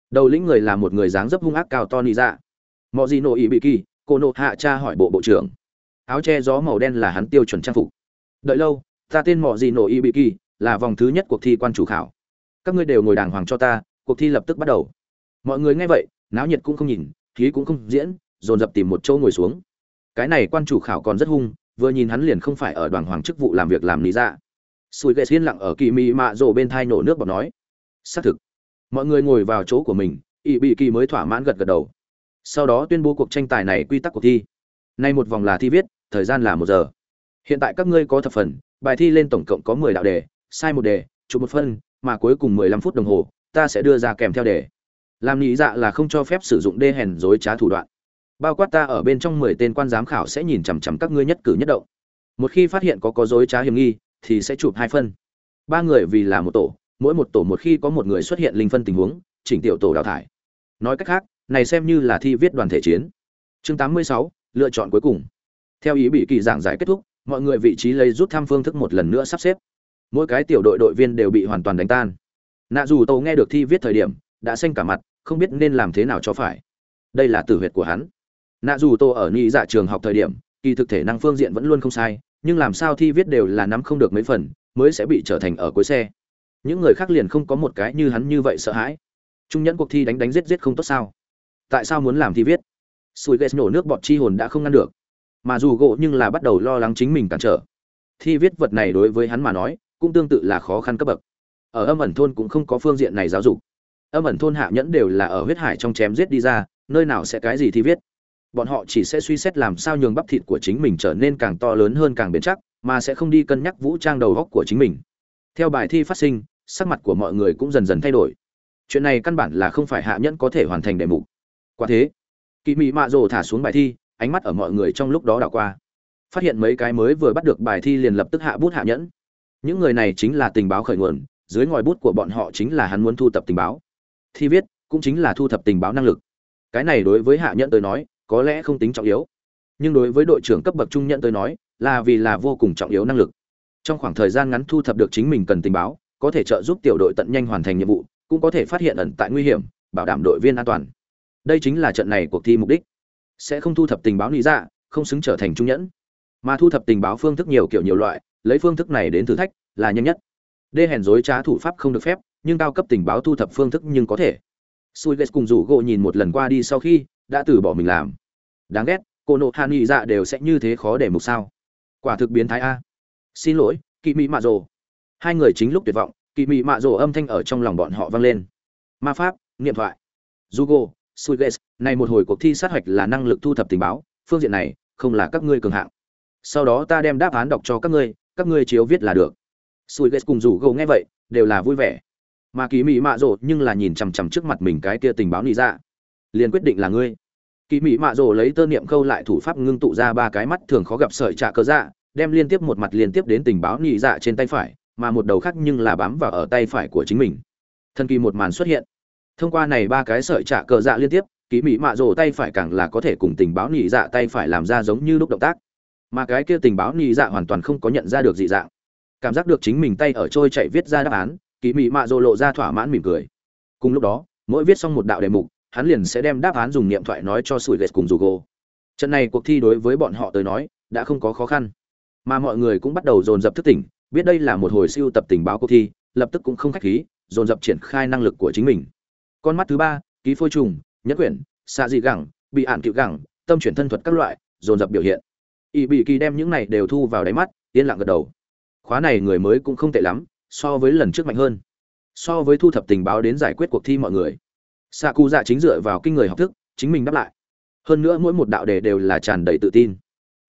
Đầu lĩnh người là một người dáng dấp hung ác cao to nị dạ. Mọi gì nổ ý bị kỳ cô nộ hạ cha hỏi bộ bộ trưởng. Áo che gió màu đen là hắn tiêu chuẩn trang phục. Đợi lâu, ta tên mọi gì nổ y bị kỳ, là vòng thứ nhất cuộc thi quan chủ khảo. Các ngươi đều ngồi đàng hoàng cho ta, cuộc thi lập tức bắt đầu. Mọi người nghe vậy, náo nhiệt cũng không nhìn, khí cũng không diễn, dồn dập tìm một chỗ ngồi xuống. Cái này quan chủ khảo còn rất hung, vừa nhìn hắn liền không phải ở đoàn hoàng chức vụ làm việc làm lý ra. Sùi ghệ xiên lặng ở kỳ mị mạ rổ bên thai nổ nước bọt nói. Xác thực. Mọi người ngồi vào chỗ của mình ỵ bị kỳ mới thỏa mãn gật gật đầu sau đó tuyên bố cuộc tranh tài này quy tắc cuộc thi. Nay một vòng là thi viết, thời gian là một giờ. Hiện tại các ngươi có thập phần, bài thi lên tổng cộng có mười đạo đề, sai một đề, chụp một phân, mà cuối cùng mười lăm phút đồng hồ, ta sẽ đưa ra kèm theo đề. Làm nghĩ dạ là không cho phép sử dụng đê hèn dối trá thủ đoạn. Bao quát ta ở bên trong mười tên quan giám khảo sẽ nhìn chằm chằm các ngươi nhất cử nhất động. Một khi phát hiện có có dối trá hiểm nghi, thì sẽ chụp hai phân. Ba người vì là một tổ, mỗi một tổ một khi có một người xuất hiện linh phân tình huống, chỉnh tiểu tổ đào thải. Nói cách khác này xem như là thi viết đoàn thể chiến. Chương tám mươi sáu, lựa chọn cuối cùng. Theo ý bị kỳ giảng giải kết thúc, mọi người vị trí lấy rút thăm phương thức một lần nữa sắp xếp. Mỗi cái tiểu đội đội viên đều bị hoàn toàn đánh tan. Nạ dù tàu nghe được thi viết thời điểm, đã xanh cả mặt, không biết nên làm thế nào cho phải. Đây là tử huyệt của hắn. Nạ dù tô ở nhị dạ trường học thời điểm, kỳ thực thể năng phương diện vẫn luôn không sai, nhưng làm sao thi viết đều là nắm không được mấy phần, mới sẽ bị trở thành ở cuối xe. Những người khác liền không có một cái như hắn như vậy sợ hãi. Trung nhẫn cuộc thi đánh đánh giết giết không tốt sao? Tại sao muốn làm thi viết? Sùi ghét nổ nước bọt chi hồn đã không ngăn được. Mà dù gỗ nhưng là bắt đầu lo lắng chính mình cản trở. Thi viết vật này đối với hắn mà nói, cũng tương tự là khó khăn cấp bậc. Ở âm ẩn thôn cũng không có phương diện này giáo dục. Âm ẩn thôn hạ nhẫn đều là ở huyết hải trong chém giết đi ra, nơi nào sẽ cái gì thì viết? Bọn họ chỉ sẽ suy xét làm sao nhường bắp thịt của chính mình trở nên càng to lớn hơn càng bền chắc, mà sẽ không đi cân nhắc vũ trang đầu góc của chính mình. Theo bài thi phát sinh, sắc mặt của mọi người cũng dần dần thay đổi. Chuyện này căn bản là không phải hạ nhẫn có thể hoàn thành đề mục quả thế. Kỳ mị mạ rồ thả xuống bài thi, ánh mắt ở mọi người trong lúc đó đảo qua. Phát hiện mấy cái mới vừa bắt được bài thi liền lập tức hạ bút hạ nhẫn. Những người này chính là tình báo khởi nguồn, dưới ngòi bút của bọn họ chính là hắn muốn thu tập tình báo. Thi viết, cũng chính là thu thập tình báo năng lực. Cái này đối với hạ nhẫn tới nói, có lẽ không tính trọng yếu. Nhưng đối với đội trưởng cấp bậc trung nhận tới nói, là vì là vô cùng trọng yếu năng lực. Trong khoảng thời gian ngắn thu thập được chính mình cần tình báo, có thể trợ giúp tiểu đội tận nhanh hoàn thành nhiệm vụ, cũng có thể phát hiện ẩn tại nguy hiểm, bảo đảm đội viên an toàn đây chính là trận này cuộc thi mục đích. Sẽ không thu thập tình báo lý ra không xứng trở thành trung nhẫn. Mà thu thập tình báo phương thức nhiều kiểu nhiều loại, lấy phương thức này đến thử thách là nhanh nhất. Đê hèn dối trá thủ pháp không được phép, nhưng cao cấp tình báo thu thập phương thức nhưng có thể. Sui ghét cùng rủ gỗ nhìn một lần qua đi sau khi, đã từ bỏ mình làm. Đáng ghét, cô nộ hàn nghị dạ đều sẽ như thế khó để mục sao. Quả thực biến thái a. Xin lỗi, kỵ mỹ mạ rồ. Hai người chính lúc tuyệt vọng, kỵ mỹ mạ rồ âm thanh ở trong lòng bọn họ vang lên. Ma pháp, niệm thoại. Rugo suiges này một hồi cuộc thi sát hạch là năng lực thu thập tình báo, phương diện này, không là các ngươi cường hạng. Sau đó ta đem đáp án đọc cho các ngươi các ngươi chiếu viết là được. Suiges cùng rủ gầu nghe vậy, đều là vui vẻ. Mà Kỷ Mị mạ rồ nhưng là nhìn chằm chằm trước mặt mình cái kia tình báo nị ra liền quyết định là ngươi. Kỷ Mị mạ rồ lấy tơ niệm câu lại thủ pháp ngưng tụ ra ba cái mắt thường khó gặp sợi trạ cơ dạ đem liên tiếp một mặt liên tiếp đến tình báo nị dạ trên tay phải, mà một đầu khác nhưng là bám vào ở tay phải của chính mình. Thân kỳ một màn xuất hiện thông qua này ba cái sợi trả cờ dạ liên tiếp kỳ mỹ mạ rồ tay phải càng là có thể cùng tình báo nhị dạ tay phải làm ra giống như lúc động tác. Mà cái kia tình báo nhị dạ hoàn toàn không có nhận ra được dị dạng. Cảm giác được chính mình tay ở trôi chạy viết ra đáp án kỳ mỹ mạ rồ lộ ra thỏa mãn mỉm cười. Cùng lúc đó, mỗi viết xong một đạo đề mục, hắn liền sẽ đem đáp án dùng niệm thoại nói cho sủi ghét cùng dù gồ. trận này cuộc thi đối với bọn họ tới nói, đã không có khó khăn. Mà mọi người cũng bắt đầu dồn dập thức tỉnh, biết đây là một hồi siêu tập tình báo cuộc thi, lập tức cũng không khách khí, dồn dập triển khai năng lực của chính mình con mắt thứ ba, ký phôi trùng nhất quyển, xạ dị gẳng, bị ạn cựu gẳng, tâm chuyển thân thuật các loại, dồn dập biểu hiện. Ỵ bị kỳ đem những này đều thu vào đáy mắt, yên lặng gật đầu. Khóa này người mới cũng không tệ lắm, so với lần trước mạnh hơn. So với thu thập tình báo đến giải quyết cuộc thi mọi người. Xạ cụ dạ chính dựa vào kinh người học thức, chính mình đáp lại. Hơn nữa mỗi một đạo đề đều là tràn đầy tự tin.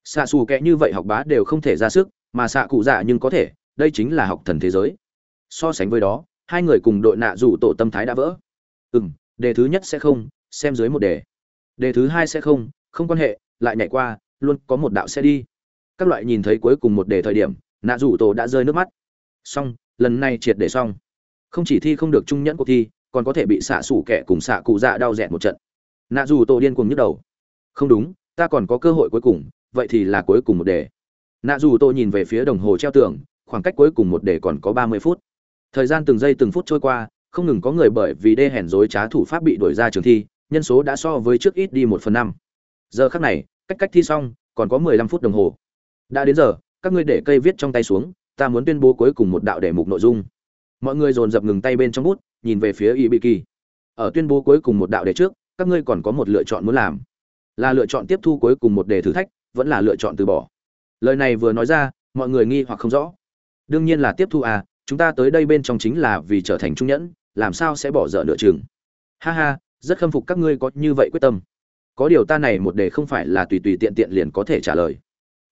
Xạ xù kẽ như vậy học bá đều không thể ra sức, mà xạ cụ dạ nhưng có thể, đây chính là học thần thế giới. So sánh với đó, hai người cùng đội nạ dù tổ tâm thái đã vỡ ừ m đề thứ nhất sẽ không, xem dưới một đề. Đề thứ hai sẽ không không quan hệ, lại nhảy qua, luôn có một đạo sẽ đi. Các loại nhìn thấy cuối cùng một đề thời điểm, nạ rủ tổ đã rơi nước mắt. Xong, lần này triệt để xong. Không chỉ thi không được trung nhẫn cuộc thi, còn có thể bị xạ xủ kẻ cùng xạ cụ dạ đau rẹn một trận. Nạ dù tổ điên cuồng nhức đầu. Không đúng, ta còn có cơ hội cuối cùng, vậy thì là cuối cùng một đề. Nạ dù tổ nhìn về phía đồng hồ treo tường, khoảng cách cuối cùng một đề còn có ba mươi phút. Thời gian từng giây từng phút trôi qua không ngừng có người bởi vì đê hèn dối trá thủ pháp bị đuổi ra trường thi, nhân số đã so với trước ít đi một phần năm. Giờ khắc này, cách cách thi xong, còn có mười lăm phút đồng hồ. Đã đến giờ, các ngươi để cây viết trong tay xuống, ta muốn tuyên bố cuối cùng một đạo đề mục nội dung. Mọi người dồn dập ngừng tay bên trong bút, nhìn về phía y bị kỳ ở tuyên bố cuối cùng một đạo đề trước, các ngươi còn có một lựa chọn muốn làm. Là lựa chọn tiếp thu cuối cùng một đề thử thách, vẫn là lựa chọn từ bỏ. Lời này vừa nói ra, mọi người nghi hoặc không rõ. Đương nhiên là tiếp thu à chúng ta tới đây bên trong chính là vì trở thành trung nhẫn làm sao sẽ bỏ dở nửa chừng? Ha ha, rất khâm phục các ngươi có như vậy quyết tâm. Có điều ta này một đề không phải là tùy tùy tiện tiện liền có thể trả lời.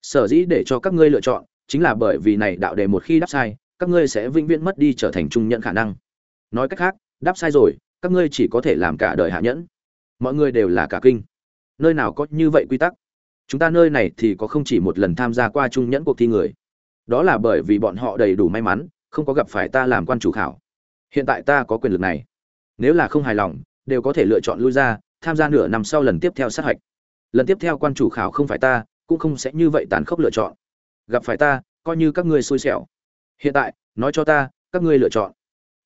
Sở dĩ để cho các ngươi lựa chọn, chính là bởi vì này đạo đề một khi đáp sai, các ngươi sẽ vĩnh viễn mất đi trở thành trung nhẫn khả năng. Nói cách khác, đáp sai rồi, các ngươi chỉ có thể làm cả đời hạ nhẫn. Mọi người đều là cả kinh. Nơi nào có như vậy quy tắc? Chúng ta nơi này thì có không chỉ một lần tham gia qua trung nhẫn cuộc thi người. Đó là bởi vì bọn họ đầy đủ may mắn, không có gặp phải ta làm quan chủ khảo hiện tại ta có quyền lực này. Nếu là không hài lòng, đều có thể lựa chọn lui ra, tham gia nửa năm sau lần tiếp theo sát hạch. Lần tiếp theo quan chủ khảo không phải ta, cũng không sẽ như vậy tàn khốc lựa chọn. Gặp phải ta, coi như các ngươi xui xẻo. Hiện tại, nói cho ta, các ngươi lựa chọn.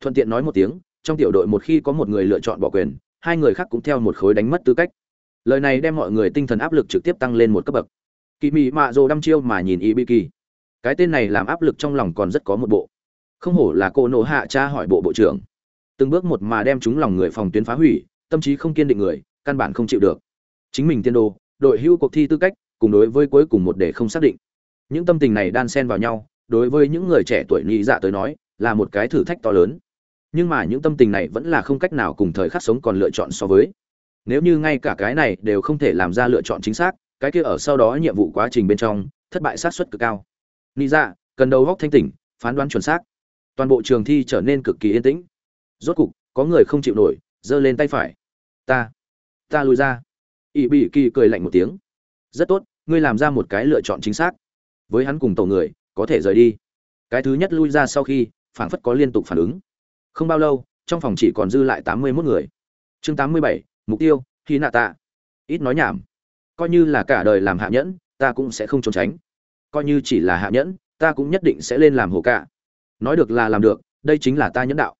Thuận tiện nói một tiếng, trong tiểu đội một khi có một người lựa chọn bỏ quyền, hai người khác cũng theo một khối đánh mất tư cách. Lời này đem mọi người tinh thần áp lực trực tiếp tăng lên một cấp bậc. Kỳ mị mạ dồ đăm chiêu mà nhìn y bi kỳ cái tên này làm áp lực trong lòng còn rất có một bộ không hổ là cô nộ hạ cha hỏi bộ bộ trưởng. Từng bước một mà đem chúng lòng người phòng tuyến phá hủy, tâm trí không kiên định người, căn bản không chịu được. Chính mình tiên đồ, đội hưu cuộc thi tư cách, cùng đối với cuối cùng một đề không xác định. Những tâm tình này đan xen vào nhau, đối với những người trẻ tuổi nghĩ dạ tới nói, là một cái thử thách to lớn. Nhưng mà những tâm tình này vẫn là không cách nào cùng thời khắc sống còn lựa chọn so với. Nếu như ngay cả cái này đều không thể làm ra lựa chọn chính xác, cái kia ở sau đó nhiệm vụ quá trình bên trong, thất bại sát suất cực cao. Nghĩ dạ cần đầu góc thanh tỉnh, phán đoán chuẩn xác toàn bộ trường thi trở nên cực kỳ yên tĩnh. Rốt cục, có người không chịu nổi, giơ lên tay phải. Ta ta lùi ra. Ỵ bị kỳ cười lạnh một tiếng. Rất tốt, ngươi làm ra một cái lựa chọn chính xác. Với hắn cùng tổ người, có thể rời đi. Cái thứ nhất lui ra sau khi, phảng phất có liên tục phản ứng. Không bao lâu, trong phòng chỉ còn dư lại tám mươi mốt người. Chương tám mươi bảy, mục tiêu khi nạ tạ ít nói nhảm. Coi như là cả đời làm hạ nhẫn, ta cũng sẽ không trốn tránh. Coi như chỉ là hạ nhẫn, ta cũng nhất định sẽ lên làm hồ cả nói được là làm được, đây chính là ta nhẫn đạo.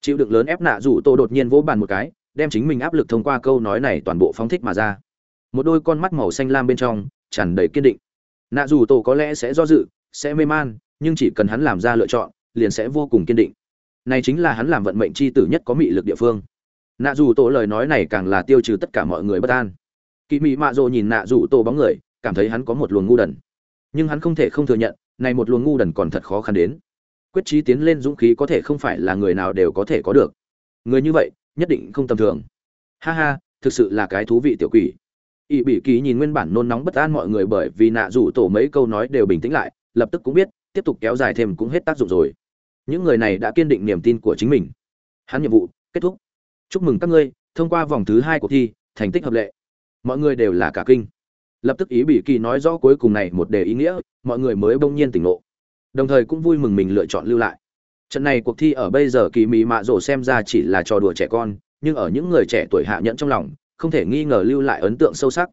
Chịu đựng lớn ép nạ rủ tô đột nhiên vỗ bàn một cái, đem chính mình áp lực thông qua câu nói này toàn bộ phóng thích mà ra. Một đôi con mắt màu xanh lam bên trong, tràn đầy kiên định. Nạ dù tổ có lẽ sẽ do dự, sẽ mê man, nhưng chỉ cần hắn làm ra lựa chọn, liền sẽ vô cùng kiên định. Này chính là hắn làm vận mệnh chi tử nhất có mị lực địa phương. Nạ dù tổ lời nói này càng là tiêu trừ tất cả mọi người bất an. Kỵ mị mạ rộ nhìn nạ dù tổ bóng người, cảm thấy hắn có một luồng ngu đần. Nhưng hắn không thể không thừa nhận, này một luồng ngu đần còn thật khó khăn đến quyết chí tiến lên dũng khí có thể không phải là người nào đều có thể có được. Người như vậy, nhất định không tầm thường. Ha ha, thực sự là cái thú vị tiểu quỷ. Ỵ bị kỳ nhìn nguyên bản nôn nóng bất an mọi người bởi vì nạ rủ tổ mấy câu nói đều bình tĩnh lại, lập tức cũng biết, tiếp tục kéo dài thêm cũng hết tác dụng rồi. Những người này đã kiên định niềm tin của chính mình. Hắn nhiệm vụ, kết thúc. Chúc mừng các ngươi, thông qua vòng thứ hai cuộc thi, thành tích hợp lệ. Mọi người đều là cả kinh. Lập tức ý bị kỳ nói rõ cuối cùng này một đề ý nghĩa, mọi người mới bỗng nhiên tỉnh ngộ đồng thời cũng vui mừng mình lựa chọn lưu lại. Trận này cuộc thi ở bây giờ kỳ mị mạ rổ xem ra chỉ là trò đùa trẻ con, nhưng ở những người trẻ tuổi hạ nhẫn trong lòng, không thể nghi ngờ lưu lại ấn tượng sâu sắc.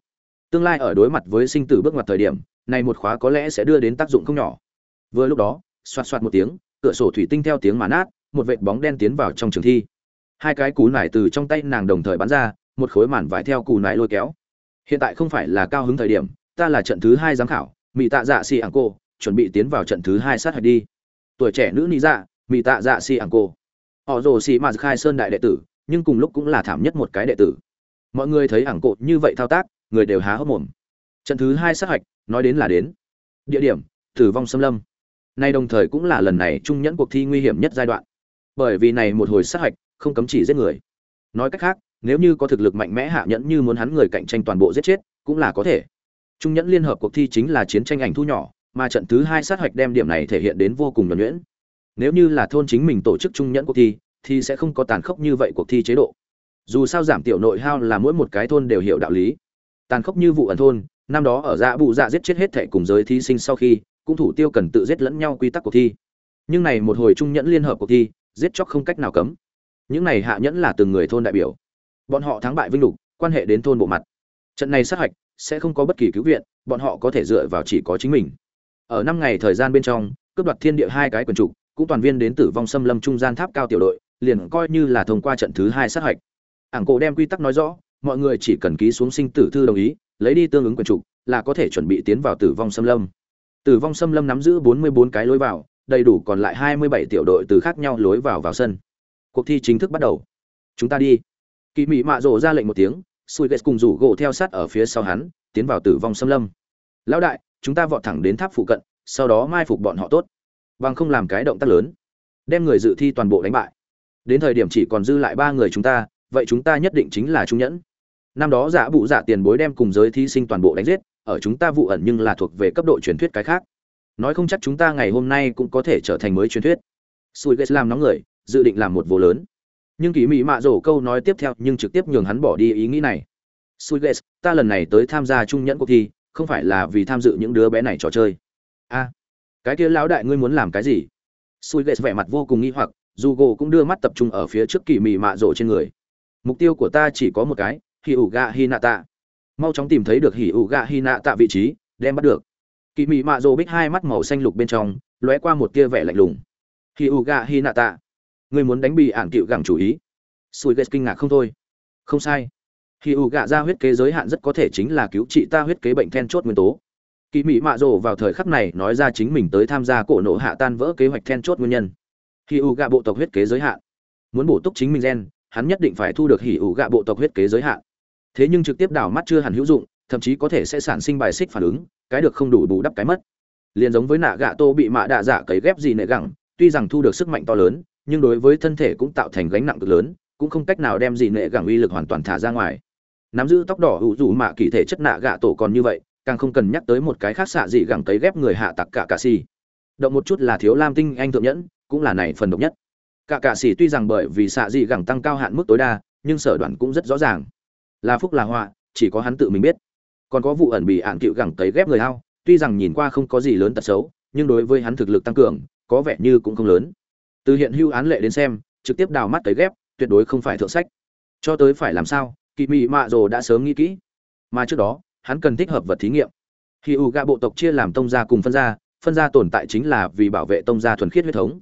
Tương lai ở đối mặt với sinh tử bước ngoặt thời điểm, này một khóa có lẽ sẽ đưa đến tác dụng không nhỏ. Vừa lúc đó, xoạt xoạt một tiếng, cửa sổ thủy tinh theo tiếng mà nát, một vệt bóng đen tiến vào trong trường thi. Hai cái cú nải từ trong tay nàng đồng thời bắn ra, một khối màn vải theo cù nải lôi kéo. Hiện tại không phải là cao hứng thời điểm, ta là trận thứ hai giám khảo mỹ tạ dạ xì ảng cô chuẩn bị tiến vào trận thứ hai sát hạch đi. Tuổi trẻ nữ nị dạ mỹ tạ dạ si ảng cô họ rồ xì mà khai sơn đại đệ tử, nhưng cùng lúc cũng là thảm nhất một cái đệ tử. Mọi người thấy ảng cộ như vậy thao tác, người đều há hốc mồm. Trận thứ hai sát hạch, nói đến là đến. Địa điểm, tử vong xâm lâm. Nay đồng thời cũng là lần này trung nhẫn cuộc thi nguy hiểm nhất giai đoạn. Bởi vì này một hồi sát hạch, không cấm chỉ giết người. Nói cách khác, nếu như có thực lực mạnh mẽ hạ nhẫn như muốn hắn người cạnh tranh toàn bộ giết chết, cũng là có thể. Trung nhẫn liên hợp cuộc thi chính là chiến tranh ảnh thu nhỏ mà trận thứ hai sát hạch đem điểm này thể hiện đến vô cùng nhuẩn nhuyễn. Nếu như là thôn chính mình tổ chức trung nhẫn cuộc thi, thì sẽ không có tàn khốc như vậy cuộc thi chế độ. Dù sao giảm tiểu nội hao là mỗi một cái thôn đều hiểu đạo lý. Tàn khốc như vụ ẩn thôn, năm đó ở dạ bụ dạ giết chết hết thẻ cùng giới thí sinh sau khi, cũng thủ tiêu cần tự giết lẫn nhau quy tắc cuộc thi. Nhưng này một hồi trung nhẫn liên hợp cuộc thi, giết chóc không cách nào cấm. Những này hạ nhẫn là từng người thôn đại biểu. Bọn họ thắng bại vinh lục, quan hệ đến thôn bộ mặt. Trận này sát hạch sẽ không có bất kỳ cứu viện, bọn họ có thể dựa vào chỉ có chính mình ở năm ngày thời gian bên trong, cướp đoạt thiên địa hai cái quần trục cũng toàn viên đến tử vong xâm lâm trung gian tháp cao tiểu đội, liền coi như là thông qua trận thứ hai sát hạch. Ảng cổ đem quy tắc nói rõ, mọi người chỉ cần ký xuống sinh tử thư đồng ý, lấy đi tương ứng quyền trục là có thể chuẩn bị tiến vào tử vong xâm lâm. Tử vong xâm lâm nắm giữ bốn mươi bốn cái lối vào, đầy đủ còn lại hai mươi bảy tiểu đội từ khác nhau lối vào vào sân. Cuộc thi chính thức bắt đầu. Chúng ta đi. Kỳ mị mạ rộ ra lệnh một tiếng sùi ghét cùng rủ gỗ theo sát ở phía sau hắn, tiến vào tử vong xâm lâm. Lão đại chúng ta vọt thẳng đến tháp phụ cận, sau đó mai phục bọn họ tốt. Bằng không làm cái động tác lớn, đem người dự thi toàn bộ đánh bại. Đến thời điểm chỉ còn dư lại ba người chúng ta, vậy chúng ta nhất định chính là trung nhẫn. Năm đó giả bụ giả tiền bối đem cùng giới thí sinh toàn bộ đánh giết, ở chúng ta vụ ẩn nhưng là thuộc về cấp độ truyền thuyết cái khác. Nói không chắc chúng ta ngày hôm nay cũng có thể trở thành mới truyền thuyết. Sùi ghét làm nóng người, dự định làm một vô lớn. Nhưng kỳ mỹ mạ rổ câu nói tiếp theo nhưng trực tiếp nhường hắn bỏ đi ý nghĩ này. Sùi ghét ta lần này tới tham gia trung nhẫn cuộc thi không phải là vì tham dự những đứa bé này trò chơi. A, cái kia lão đại ngươi muốn làm cái gì? Sùi ghét vẻ mặt vô cùng nghi hoặc, dù gỗ cũng đưa mắt tập trung ở phía trước kỳ mỹ mạ rổ trên người. Mục tiêu của ta chỉ có một cái hì ủ gạ hi nạ tạ mau chóng tìm thấy được hì ủ gạ hi nạ tạ vị trí, đem bắt được. Kỳ mị mạ rồ bích hai mắt màu xanh lục bên trong, lóe qua một tia vẻ lạnh lùng. Hì ủ gạ hi nạ tạ người muốn đánh bị ản cựu gẳng chủ ý. Sùi ghét kinh ngạc không thôi. Không sai hỉ ủ gạ ra huyết kế giới hạn rất có thể chính là cứu trị ta huyết kế bệnh then chốt nguyên tố. Kỳ mị mạ rồ vào thời khắc này nói ra chính mình tới tham gia cổ nộ hạ tan vỡ kế hoạch then chốt nguyên nhân. Hỉ ủ gạ bộ tộc huyết kế giới hạn. Muốn bổ túc chính mình gen, hắn nhất định phải thu được hỉ ủ gạ bộ tộc huyết kế giới hạn. Thế nhưng trực tiếp đảo mắt chưa hẳn hữu dụng, thậm chí có thể sẽ sản sinh bài xích phản ứng, cái được không đủ bù đắp cái mất. Liên giống với nạ gạ tô bị mạ đạ dạ cấy ghép gì nệ gẳng, tuy rằng thu được sức mạnh to lớn, nhưng đối với thân thể cũng tạo thành gánh nặng cực lớn, cũng không cách nào đem gì nệ gẳng uy lực hoàn toàn thả ra ngoài nắm giữ tóc đỏ hữu dù mạ kỳ thể chất nạ gạ tổ còn như vậy, càng không cần nhắc tới một cái khác xạ dị gẳng cấy ghép người hạ tặc cả cà xì. Động một chút là thiếu lam tinh anh thượng nhẫn, cũng là này phần độc nhất. Cả cà xì tuy rằng bởi vì xạ dị gẳng tăng cao hạn mức tối đa, nhưng sở đoạn cũng rất rõ ràng. Là phúc là họa, chỉ có hắn tự mình biết. Còn có vụ ẩn bị ạn cựu gẳng cấy ghép người hao, tuy rằng nhìn qua không có gì lớn tật xấu, nhưng đối với hắn thực lực tăng cường, có vẻ như cũng không lớn. Từ hiện hưu án lệ đến xem, trực tiếp đào mắt cấy ghép, tuyệt đối không phải thượng sách. Cho tới phải làm sao kỳ mị mạ rồ đã sớm nghĩ kỹ. Mà trước đó, hắn cần thích hợp vật thí nghiệm. Khi u gạ bộ tộc chia làm tông gia cùng phân gia phân gia tồn tại chính là vì bảo vệ tông gia thuần khiết huyết thống.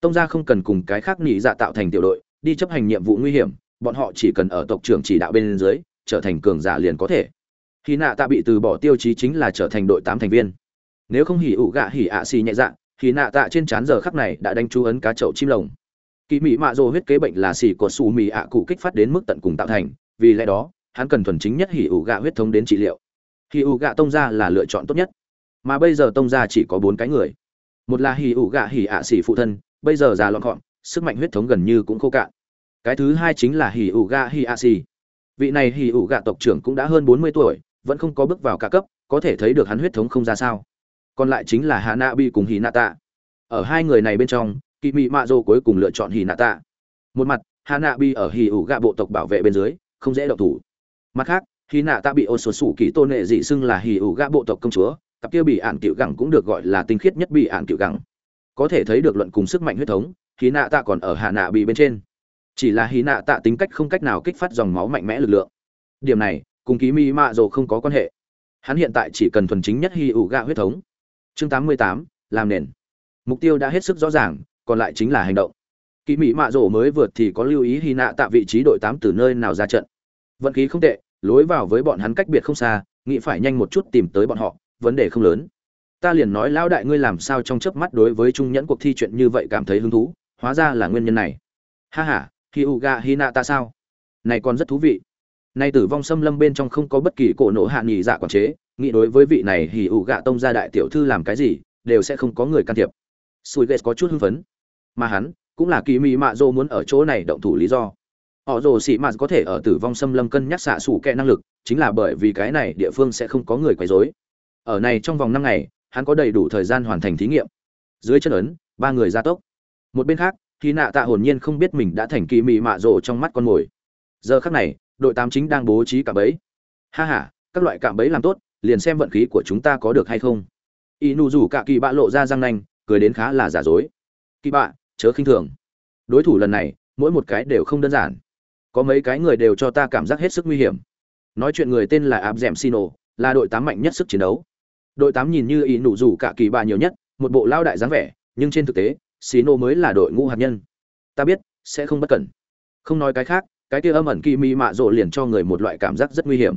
Tông gia không cần cùng cái khác nhị dạ tạo thành tiểu đội, đi chấp hành nhiệm vụ nguy hiểm, bọn họ chỉ cần ở tộc trưởng chỉ đạo bên dưới, trở thành cường giả liền có thể. Khi nạ tạ bị từ bỏ tiêu chí chính là trở thành đội tám thành viên. Nếu không hỉ ủ gạ hỉ ạ xì nhẹ dạ thì nạ tạ trên trán giờ khắc này đã đánh chú ấn cá chậu chim lồng. Kỳ mỹ mạ rồ huyết kế bệnh là xì có xù mì ạ cụ kích phát đến mức tận cùng tạo thành vì lẽ đó, hắn cần thuần chính nhất hỉ ủ gạ huyết thống đến trị liệu. Hỉ ủ gạ tông ra là lựa chọn tốt nhất. Mà bây giờ tông ra chỉ có bốn cái người. Một là hỉ ủ gạ hỉ ạ xỉ phụ thân, bây giờ già lọn gọn, sức mạnh huyết thống gần như cũng khô cạn. Cái thứ hai chính là hỉ ủ gạ hỉ ạ xỉ vị này hỉ ủ gạ tộc trưởng cũng đã hơn bốn mươi tuổi, vẫn không có bước vào cả cấp, có thể thấy được hắn huyết thống không ra sao. Còn lại chính là hà nạ bi cùng hỉ nạ tạ ở hai người này bên trong kỳ mị mạ dô cuối cùng lựa chọn hỉ nạ tạ một mặt hà nạ bi ở hỉ ủ gạ bộ tộc bảo vệ bên dưới không dễ động thủ. Mặt khác khi nạ tạ bị ô sổ sủ kỳ tôn nệ dị xưng là hỉ ủ gã bộ tộc công chúa cặp kia bị ạn cựu gẳng cũng được gọi là tinh khiết nhất bị ạn cựu gẳng. Có thể thấy được luận cùng sức mạnh huyết thống khi nạ tạ còn ở hạ nạ bị bên trên. Chỉ là hỉ nạ tạ tính cách không cách nào kích phát dòng máu mạnh mẽ lực lượng. Điểm này cùng ký mi mạ dồ không có quan hệ. Hắn hiện tại chỉ cần thuần chính nhất hỉ ủ gạ huyết thống. Chương 88, làm nền. Mục tiêu đã hết sức rõ ràng còn lại chính là hành động kỳ mỹ mạ rổ mới vượt thì có lưu ý hy nạ tạ vị trí đội tám từ nơi nào ra trận? Vận khí không tệ, lối vào với bọn hắn cách biệt không xa, nghĩ phải nhanh một chút tìm tới bọn họ, vấn đề không lớn. Ta liền nói lão đại ngươi làm sao trong chớp mắt đối với trung nhẫn cuộc thi chuyện như vậy cảm thấy hứng thú, hóa ra là nguyên nhân này. Ha ha hi u ga hi nạ ta sao? Này còn rất thú vị. Nay tử vong xâm lâm bên trong không có bất kỳ cổ nổ hạ nghỉ dạ quản chế, nghĩ đối với vị này hỉ u gạ tông gia đại tiểu thư làm cái gì, đều sẽ không có người can thiệp. Sùi ghét có chút hưng phấn. Mà hắn cũng là kỳ mỹ mạ dô muốn ở chỗ này động thủ lý do. Họ rồ xị mạt có thể ở tử vong xâm lâm cân nhắc xạ xủ kẹ năng lực, chính là bởi vì cái này địa phương sẽ không có người quấy rối. Ở này trong vòng năm ngày, hắn có đầy đủ thời gian hoàn thành thí nghiệm. Dưới chân ấn, ba người ra tốc. Một bên khác khi nạ tạ hồn nhiên không biết mình đã thành kỳ mị mạ rồ trong mắt con mồi. Giờ khắc này, đội tám chính đang bố trí cạm bẫy. Ha ha, các loại cạm bẫy làm tốt, liền xem vận khí của chúng ta có được hay không. Y nụ rủ cả kỳ bạ lộ ra răng nanh, cười đến khá là giả dối. Kỳ bạ chớ khinh thường. Đối thủ lần này, mỗi một cái đều không đơn giản. Có mấy cái người đều cho ta cảm giác hết sức nguy hiểm. Nói chuyện người tên là áp d sino là đội tám mạnh nhất sức chiến đấu. Đội tám nhìn như y nụ rủ cả kỳ bạ nhiều nhất, một bộ lao đại dáng vẻ, nhưng trên thực tế sino mới là đội ngũ hạt nhân. Ta biết, sẽ không bất cẩn. Không nói cái khác, cái kia âm ẩn kỳ mi mạ rộ liền cho người một loại cảm giác rất nguy hiểm.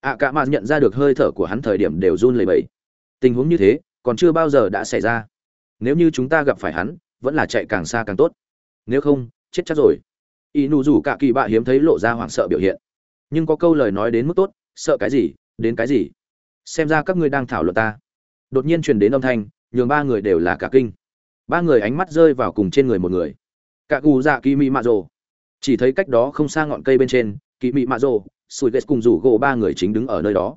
Ạ cả mà nhận ra được hơi thở của hắn thời điểm đều run lẩy bẩy. Tình huống như thế, còn chưa bao giờ đã xảy ra. Nếu như chúng ta gặp phải hắn vẫn là chạy càng xa càng tốt. Nếu không, chết chắc rồi. Y nụ rủ cả kỳ bạ hiếm thấy lộ ra hoảng sợ biểu hiện. Nhưng có câu lời nói đến mức tốt, sợ cái gì, đến cái gì? Xem ra các ngươi đang thảo luận ta. Đột nhiên truyền đến âm thanh, nhường ba người đều là cả kinh. Ba người ánh mắt rơi vào cùng trên người một người. Cả cù dạ kỳ mỹ mạ rồ. Chỉ thấy cách đó không xa ngọn cây bên trên, kỳ mỹ mạ rồ sùi ghét cùng rủ gỗ ba người chính đứng ở nơi đó.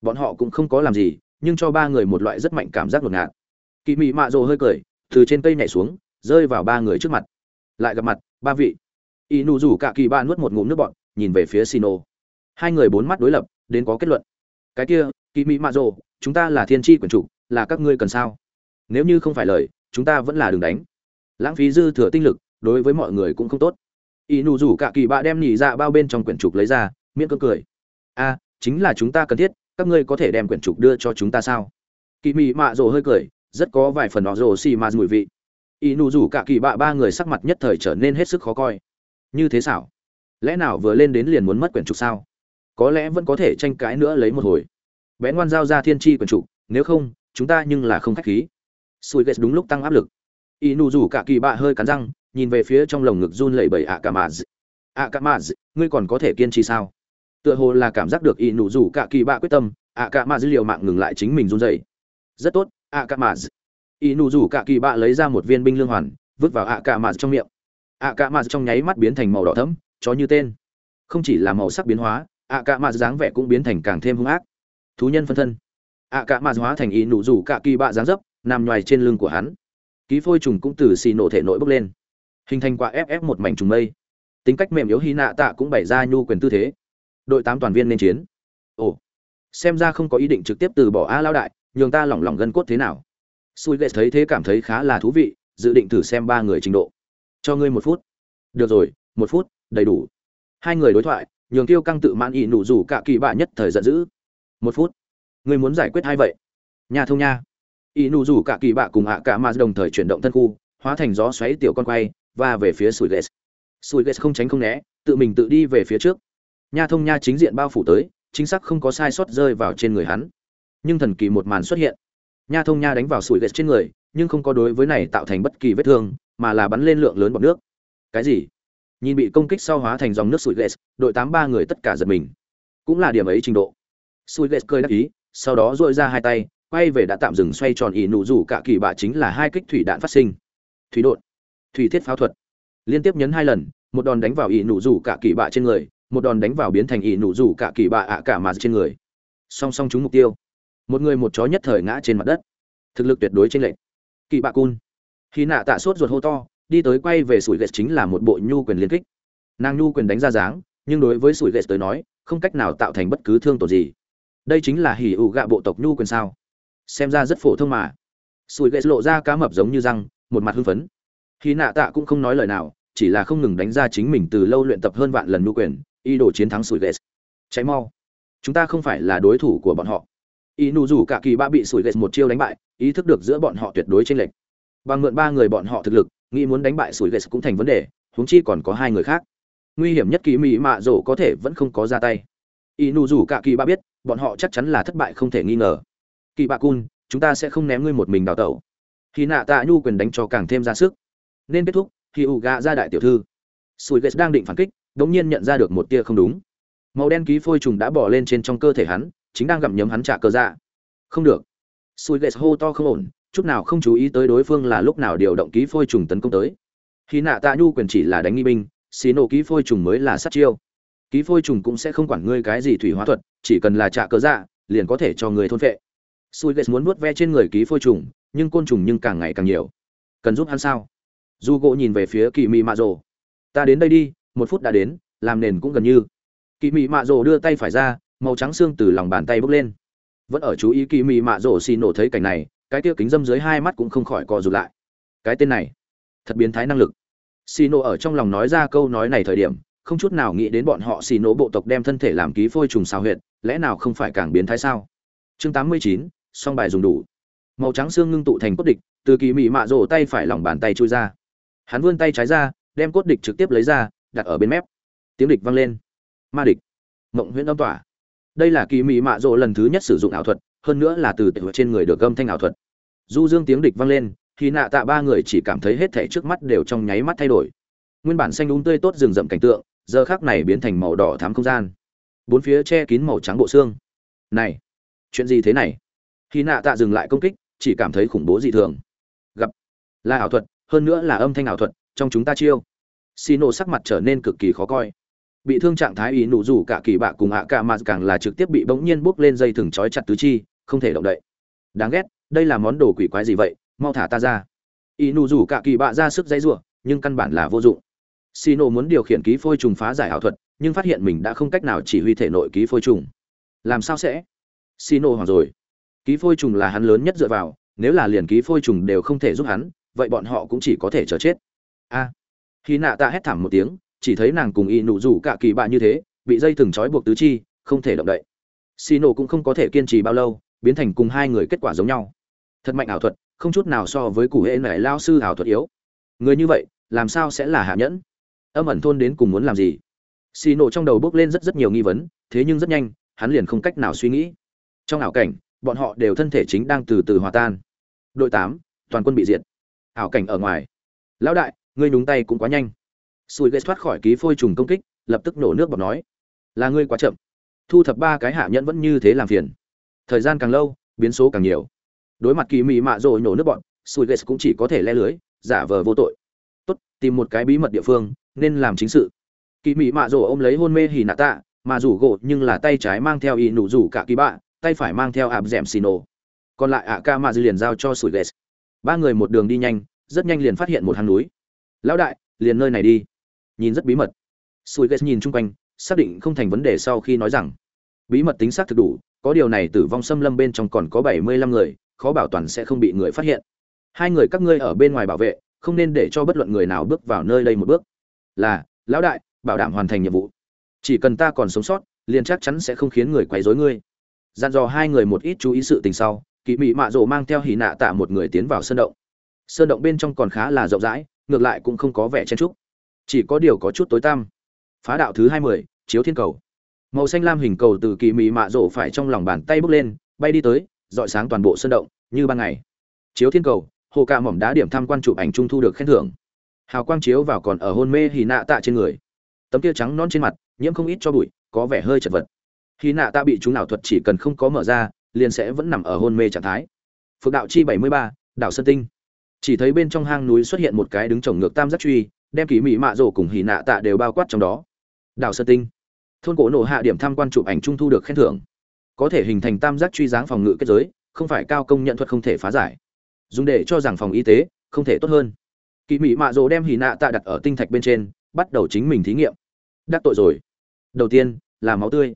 Bọn họ cũng không có làm gì, nhưng cho ba người một loại rất mạnh cảm giác ngột ngạt. Kỳ mỹ mạ rồ hơi cười từ trên cây nhảy xuống, rơi vào ba người trước mặt. Lại gặp mặt, ba vị. Y nụ rủ cả kỳ ba nuốt một ngụm nước bọn nhìn về phía sino. Hai người bốn mắt đối lập, đến có kết luận. Cái kia kỳ mỹ mạ rồ chúng ta là thiên tri quyển chủ, là các ngươi cần sao? Nếu như không phải lời, chúng ta vẫn là đường đánh. Lãng phí dư thừa tinh lực, đối với mọi người cũng không tốt. Y nụ rủ cả kỳ bạ đem nhị dạ bao bên trong quyển trục lấy ra miễn cưỡng cười. A chính là chúng ta cần thiết, các ngươi có thể đem quyển trục đưa cho chúng ta sao? Kỳ mị mạ rồ hơi cười rất có vài phần họ rồ xì mà mùi vị. Y nụ rủ cả kỳ bạ ba người sắc mặt nhất thời trở nên hết sức khó coi. Như thế xảo? Lẽ nào vừa lên đến liền muốn mất quyển trục sao? Có lẽ vẫn có thể tranh cãi nữa lấy một hồi. Bén ngoan giao ra thiên tri quyển trục, nếu không, chúng ta nhưng là không khách khí. Sùi ghét đúng lúc tăng áp lực. Y nụ rủ cả kỳ bạ hơi cắn răng, nhìn về phía trong lồng ngực run lẩy bẩy ạ cả mà ạ cả mà ngươi còn có thể kiên trì sao? Tựa hồ là cảm giác được y nụ rủ cả kỳ bạ quyết tâm ạ cả mà dữ liệu mạng ngừng lại chính mình run rẩy. Rất tốt ạ cả mạt y nụ rủ cả kỳ bạ lấy ra một viên binh lương hoàn, vứt vào ạ cả mạt trong miệng. Ạ cả mạt trong nháy mắt biến thành màu đỏ thẫm, chó như tên. Không chỉ là màu sắc biến hóa ạ cả mạt dáng vẻ cũng biến thành càng thêm hung ác. Thú nhân phân thân. Ạ cả mạt hóa thành y nụ rủ cả kỳ bạ dáng dấp, nằm nhoài trên lưng của hắn. Ký phôi trùng cũng từ xì nổ thể nội bốc lên. Hình thành quả ff một mảnh trùng mây. Tính cách mềm yếu hy nạ tạ cũng bày ra nhu quyền tư thế. Đội tám toàn viên nên chiến. Ồ. Xem ra không có ý định trực tiếp từ bỏ a lao đại nhường ta lỏng lỏng gân cốt thế nào? Sui lệ thấy thế cảm thấy khá là thú vị, dự định thử xem ba người trình độ. Cho ngươi một phút. Được rồi, một phút, đầy đủ. Hai người đối thoại, nhường tiêu căng tự mãn ý nụ rủ cả kỳ bạ nhất thời giận dữ. Một phút. Ngươi muốn giải quyết hai vậy? Nhà thông nha. Ý nụ rủ cả kỳ bạ cùng hạ cả ma đồng thời chuyển động thân khu, hóa thành gió xoáy tiểu con quay và về phía sùi lệ sùi lệ không tránh không né, tự mình tự đi về phía trước. Nha thông nha chính diện bao phủ tới, chính xác không có sai sót rơi vào trên người hắn nhưng thần kỳ một màn xuất hiện. Nha thông nha đánh vào sủi ghét trên người, nhưng không có đối với này tạo thành bất kỳ vết thương, mà là bắn lên lượng lớn bọt nước. Cái gì? Nhìn bị công kích sau hóa thành dòng nước sủi ghét đội tám ba người tất cả giật mình. Cũng là điểm ấy trình độ. Sủi ghét cười đắc ý, sau đó dội ra hai tay, quay về đã tạm dừng xoay tròn ỉ nụ rủ cả kỳ bạ chính là hai kích thủy đạn phát sinh. Thủy đột. Thủy thiết pháo thuật. Liên tiếp nhấn hai lần, một đòn đánh vào ỉ nụ rủ cả kỳ bạ trên người, một đòn đánh vào biến thành ỉ nụ rủ cả kỳ bạ ạ cả mà trên người. Song song chúng mục tiêu một người một chó nhất thời ngã trên mặt đất. Thực lực tuyệt đối trên lệnh kỳ bạ cun. Khi nạ tạ sốt ruột hô to, đi tới quay về sủi ghét chính là một bộ nhu quyền liên kích. Nàng nhu quyền đánh ra dáng, nhưng đối với sủi ghét tới nói, không cách nào tạo thành bất cứ thương tổn gì. Đây chính là hỉ ủ gạ bộ tộc nhu quyền sao? Xem ra rất phổ thông mà. Sủi ghét lộ ra cá mập giống như răng, một mặt hưng phấn. Khi nạ tạ cũng không nói lời nào, chỉ là không ngừng đánh ra chính mình từ lâu luyện tập hơn vạn lần nhu quyền, ý đồ chiến thắng sủi ghét cháy mau. Chúng ta không phải là đối thủ của bọn họ ý nụ rủ cả kỳ ba bị sủi ghét một chiêu đánh bại, ý thức được giữa bọn họ tuyệt đối chênh lệch. Bằng mượn ba người bọn họ thực lực, nghĩ muốn đánh bại sủi ghét cũng thành vấn đề, huống chi còn có hai người khác. Nguy hiểm nhất kỳ mỹ mạ rổ có thể vẫn không có ra tay. Ý nụ rủ cả kỳ ba biết, bọn họ chắc chắn là thất bại không thể nghi ngờ. Kỳ bạ cun, chúng ta sẽ không ném ngươi một mình đào tẩu. Khi nạ tạ nhu quyền đánh cho càng thêm ra sức. Nên kết thúc, khi ủ gạ ra đại tiểu thư. Sủi ghét đang định phản kích đột nhiên nhận ra được một tia không đúng. Màu đen ký phôi trùng đã bỏ lên trên trong cơ thể hắn chính đang gặm nhấm hắn trả cơ dạ. Không được. Sùi ghét hô to không ổn, chút nào không chú ý tới đối phương là lúc nào điều động ký phôi trùng tấn công tới. Khi nạ tạ nhu quyền chỉ là đánh nghi binh, xì nổ ký phôi trùng mới là sát chiêu. Ký phôi trùng cũng sẽ không quản ngươi cái gì thủy hóa thuật, chỉ cần là trả cơ dạ liền có thể cho người thôn phệ. Sùi ghét muốn vuốt ve trên người ký phôi trùng, nhưng côn trùng nhưng càng ngày càng nhiều. Cần giúp hắn sao? Du gỗ nhìn về phía kỳ mị mạ rồ. Ta đến đây đi, một phút đã đến, làm nền cũng gần như. Kỳ mị mạ rồ đưa tay phải ra màu trắng xương từ lòng bàn tay bốc lên. Vẫn ở chú ý kỳ mị mạ rổ xì nổ thấy cảnh này, cái tia kính dâm dưới hai mắt cũng không khỏi co rụt lại. Cái tên này, thật biến thái năng lực. Xì nổ ở trong lòng nói ra câu nói này thời điểm, không chút nào nghĩ đến bọn họ xì nổ bộ tộc đem thân thể làm ký phôi trùng xào huyệt, lẽ nào không phải càng biến thái sao? Chương tám mươi chín, song bài dùng đủ. Màu trắng xương ngưng tụ thành cốt địch, từ kỳ mị mạ rổ tay phải lòng bàn tay chui ra. Hắn vươn tay trái ra, đem cốt địch trực tiếp lấy ra, đặt ở bên mép. Tiếng địch vang lên. Ma địch. Mộng huyễn âm tỏa đây là kỳ mị mạ rộ lần thứ nhất sử dụng ảo thuật, hơn nữa là từ tệ trên người được gâm thanh ảo thuật. Du dương tiếng địch vang lên, khi nạ tạ ba người chỉ cảm thấy hết thảy trước mắt đều trong nháy mắt thay đổi. Nguyên bản xanh đúng tươi tốt rừng rậm cảnh tượng, giờ khác này biến thành màu đỏ thám không gian. Bốn phía che kín màu trắng bộ xương. Này, chuyện gì thế này? Khi nạ tạ dừng lại công kích, chỉ cảm thấy khủng bố dị thường. Gặp, là ảo thuật, hơn nữa là âm thanh ảo thuật, trong chúng ta chiêu. Xì nổ sắc mặt trở nên cực kỳ khó coi bị thương trạng thái ý nụ rủ cả kỳ bạ cùng ạ cả mà càng là trực tiếp bị bỗng nhiên bốc lên dây thừng trói chặt tứ chi, không thể động đậy. Đáng ghét, đây là món đồ quỷ quái gì vậy? Mau thả ta ra. Ý nụ rủ cả kỳ bạ ra sức dây rủa, nhưng căn bản là vô dụng. Xì nổ muốn điều khiển ký phôi trùng phá giải ảo thuật, nhưng phát hiện mình đã không cách nào chỉ huy thể nội ký phôi trùng. Làm sao sẽ? Xì nổ hoàng rồi. Ký phôi trùng là hắn lớn nhất dựa vào, nếu là liền ký phôi trùng đều không thể giúp hắn, vậy bọn họ cũng chỉ có thể chờ chết. A. Khi nạ ta hét thảm một tiếng chỉ thấy nàng cùng y nụ rủ cả kỳ bạ như thế, bị dây thừng trói buộc tứ chi, không thể động đậy. Xì nổ cũng không có thể kiên trì bao lâu, biến thành cùng hai người kết quả giống nhau. Thật mạnh ảo thuật, không chút nào so với củ hệ này lao sư ảo thuật yếu. Người như vậy, làm sao sẽ là hạ nhẫn? Âm ẩn thôn đến cùng muốn làm gì? Xì nổ trong đầu bước lên rất rất nhiều nghi vấn, thế nhưng rất nhanh, hắn liền không cách nào suy nghĩ. Trong ảo cảnh, bọn họ đều thân thể chính đang từ từ hòa tan. Đội tám, toàn quân bị diệt. Ảo cảnh ở ngoài. Lão đại, ngươi nhúng tay cũng quá nhanh sùi ghét thoát khỏi ký phôi trùng công kích, lập tức nổ nước bọt nói, là ngươi quá chậm. Thu thập ba cái hạ nhẫn vẫn như thế làm phiền. Thời gian càng lâu, biến số càng nhiều. Đối mặt kỳ mị mạ rồi nổ nước bọn sùi ghét cũng chỉ có thể le lưới, giả vờ vô tội. Tốt, tìm một cái bí mật địa phương, nên làm chính sự. Kỳ mị mạ rổ ôm lấy hôn mê hì nạ tạ, mà rủ gỗ nhưng là tay trái mang theo y nụ rủ cả kỳ bạ, tay phải mang theo ạp dẻm xì nổ. Còn lại ạ ca mạ dư liền giao cho sủi ghét ba người một đường đi nhanh, rất nhanh liền phát hiện một hang núi. Lão đại, liền nơi này đi nhìn rất bí mật. Sùi ghét nhìn chung quanh, xác định không thành vấn đề sau khi nói rằng, bí mật tính xác thực đủ, có điều này tử vong xâm lâm bên trong còn có bảy mươi lăm người, khó bảo toàn sẽ không bị người phát hiện. Hai người các ngươi ở bên ngoài bảo vệ, không nên để cho bất luận người nào bước vào nơi đây một bước. Là, lão đại, bảo đảm hoàn thành nhiệm vụ. Chỉ cần ta còn sống sót, liền chắc chắn sẽ không khiến người quấy rối ngươi. Dặn dò hai người một ít chú ý sự tình sau, kỵ mị mạ rộ mang theo hỉ nạ tạ một người tiến vào sơn động. Sơn động bên trong còn khá là rộng rãi, ngược lại cũng không có vẻ chen trúc chỉ có điều có chút tối tăm. Phá đạo thứ hai mươi chiếu thiên cầu. Màu xanh lam hình cầu từ kỳ mị mạ rổ phải trong lòng bàn tay bước lên, bay đi tới dọi sáng toàn bộ sân động, như ban ngày. Chiếu thiên cầu, hồ ca mỏm đá điểm tham quan chụp ảnh trung thu được khen thưởng. Hào quang chiếu vào còn ở hôn mê hì nạ tạ trên người. Tấm kia trắng non trên mặt, nhiễm không ít cho bụi, có vẻ hơi chật vật. Hì nạ tạ bị chúng ảo thuật chỉ cần không có mở ra, liền sẽ vẫn nằm ở hôn mê trạng thái. Phước đạo chi bảy mươi ba, đảo sơn tinh. Chỉ thấy bên trong hang núi xuất hiện một cái đứng trồng ngược tam giác truy đem kỳ mỹ mạ rổ cùng hì nạ tạ đều bao quát trong đó. Đảo sơ tinh. Thôn cổ nổ hạ điểm tham quan chụp ảnh trung thu được khen thưởng. Có thể hình thành tam giác truy dáng phòng ngự kết giới, không phải cao công nhận thuật không thể phá giải. Dùng để cho rằng phòng y tế không thể tốt hơn. Kỳ mỹ mạ rổ đem hì nạ tạ đặt ở tinh thạch bên trên, bắt đầu chính mình thí nghiệm. Đắc tội rồi. Đầu tiên, là máu tươi.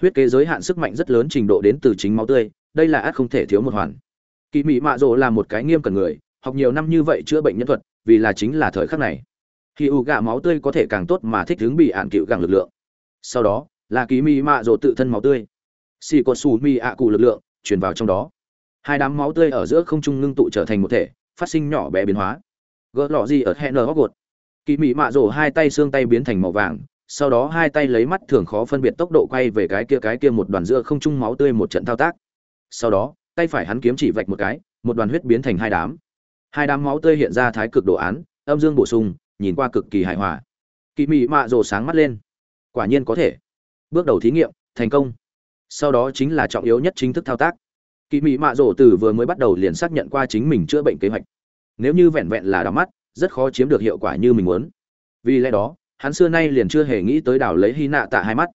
Huyết kế giới hạn sức mạnh rất lớn trình độ đến từ chính máu tươi, đây là át không thể thiếu một hoàn. Kỳ mỹ mạ rổ là một cái nghiêm cần người, học nhiều năm như vậy chữa bệnh nhân thuật, vì là chính là thời khắc này khi u gạ máu tươi có thể càng tốt mà thích ứng bị ạn cựu càng lực lượng. Sau đó, là kỳ mi mạ rộ tự thân máu tươi. Xì có xù mi ạ cụ lực lượng chuyển vào trong đó. Hai đám máu tươi ở giữa không trung ngưng tụ trở thành một thể, phát sinh nhỏ bé biến hóa. Gỡ lọ gì ở hẹn nở gột. Kỳ mị mạ rổ hai tay xương tay biến thành màu vàng, sau đó hai tay lấy mắt thường khó phân biệt tốc độ quay về cái kia cái kia một đoàn giữa không trung máu tươi một trận thao tác. Sau đó, tay phải hắn kiếm chỉ vạch một cái, một đoàn huyết biến thành hai đám. Hai đám máu tươi hiện ra thái cực đồ án, âm dương bổ sung nhìn qua cực kỳ hài hòa. Kỳ mị mạ rổ sáng mắt lên. Quả nhiên có thể. Bước đầu thí nghiệm, thành công. Sau đó chính là trọng yếu nhất chính thức thao tác. Kỳ mị mạ rổ từ vừa mới bắt đầu liền xác nhận qua chính mình chữa bệnh kế hoạch. Nếu như vẹn vẹn là đào mắt, rất khó chiếm được hiệu quả như mình muốn. Vì lẽ đó, hắn xưa nay liền chưa hề nghĩ tới đảo lấy hy nạ tạ hai mắt.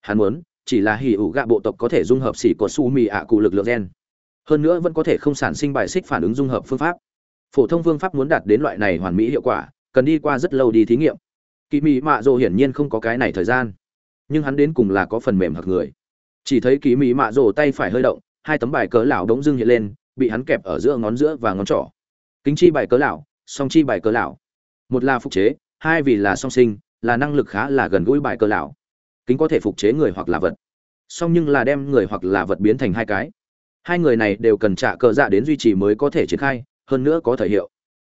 Hắn muốn, chỉ là hỉ ủ gạ bộ tộc có thể dung hợp xỉ của su mì ạ cụ lực lượng gen. Hơn nữa vẫn có thể không sản sinh bài xích phản ứng dung hợp phương pháp. Phổ thông phương pháp muốn đạt đến loại này hoàn mỹ hiệu quả cần đi qua rất lâu đi thí nghiệm. Kỳ mị mạ rồ hiển nhiên không có cái này thời gian, nhưng hắn đến cùng là có phần mềm hoặc người. Chỉ thấy kỳ mị mạ rồ tay phải hơi động, hai tấm bài cớ lão đống dưng hiện lên, bị hắn kẹp ở giữa ngón giữa và ngón trỏ. Kính chi bài cớ lão, song chi bài cớ lão. Một là phục chế, hai vì là song sinh, là năng lực khá là gần gũi bài cớ lão. Kính có thể phục chế người hoặc là vật. Song nhưng là đem người hoặc là vật biến thành hai cái. Hai người này đều cần trả cờ dạ đến duy trì mới có thể triển khai, hơn nữa có thời hiệu.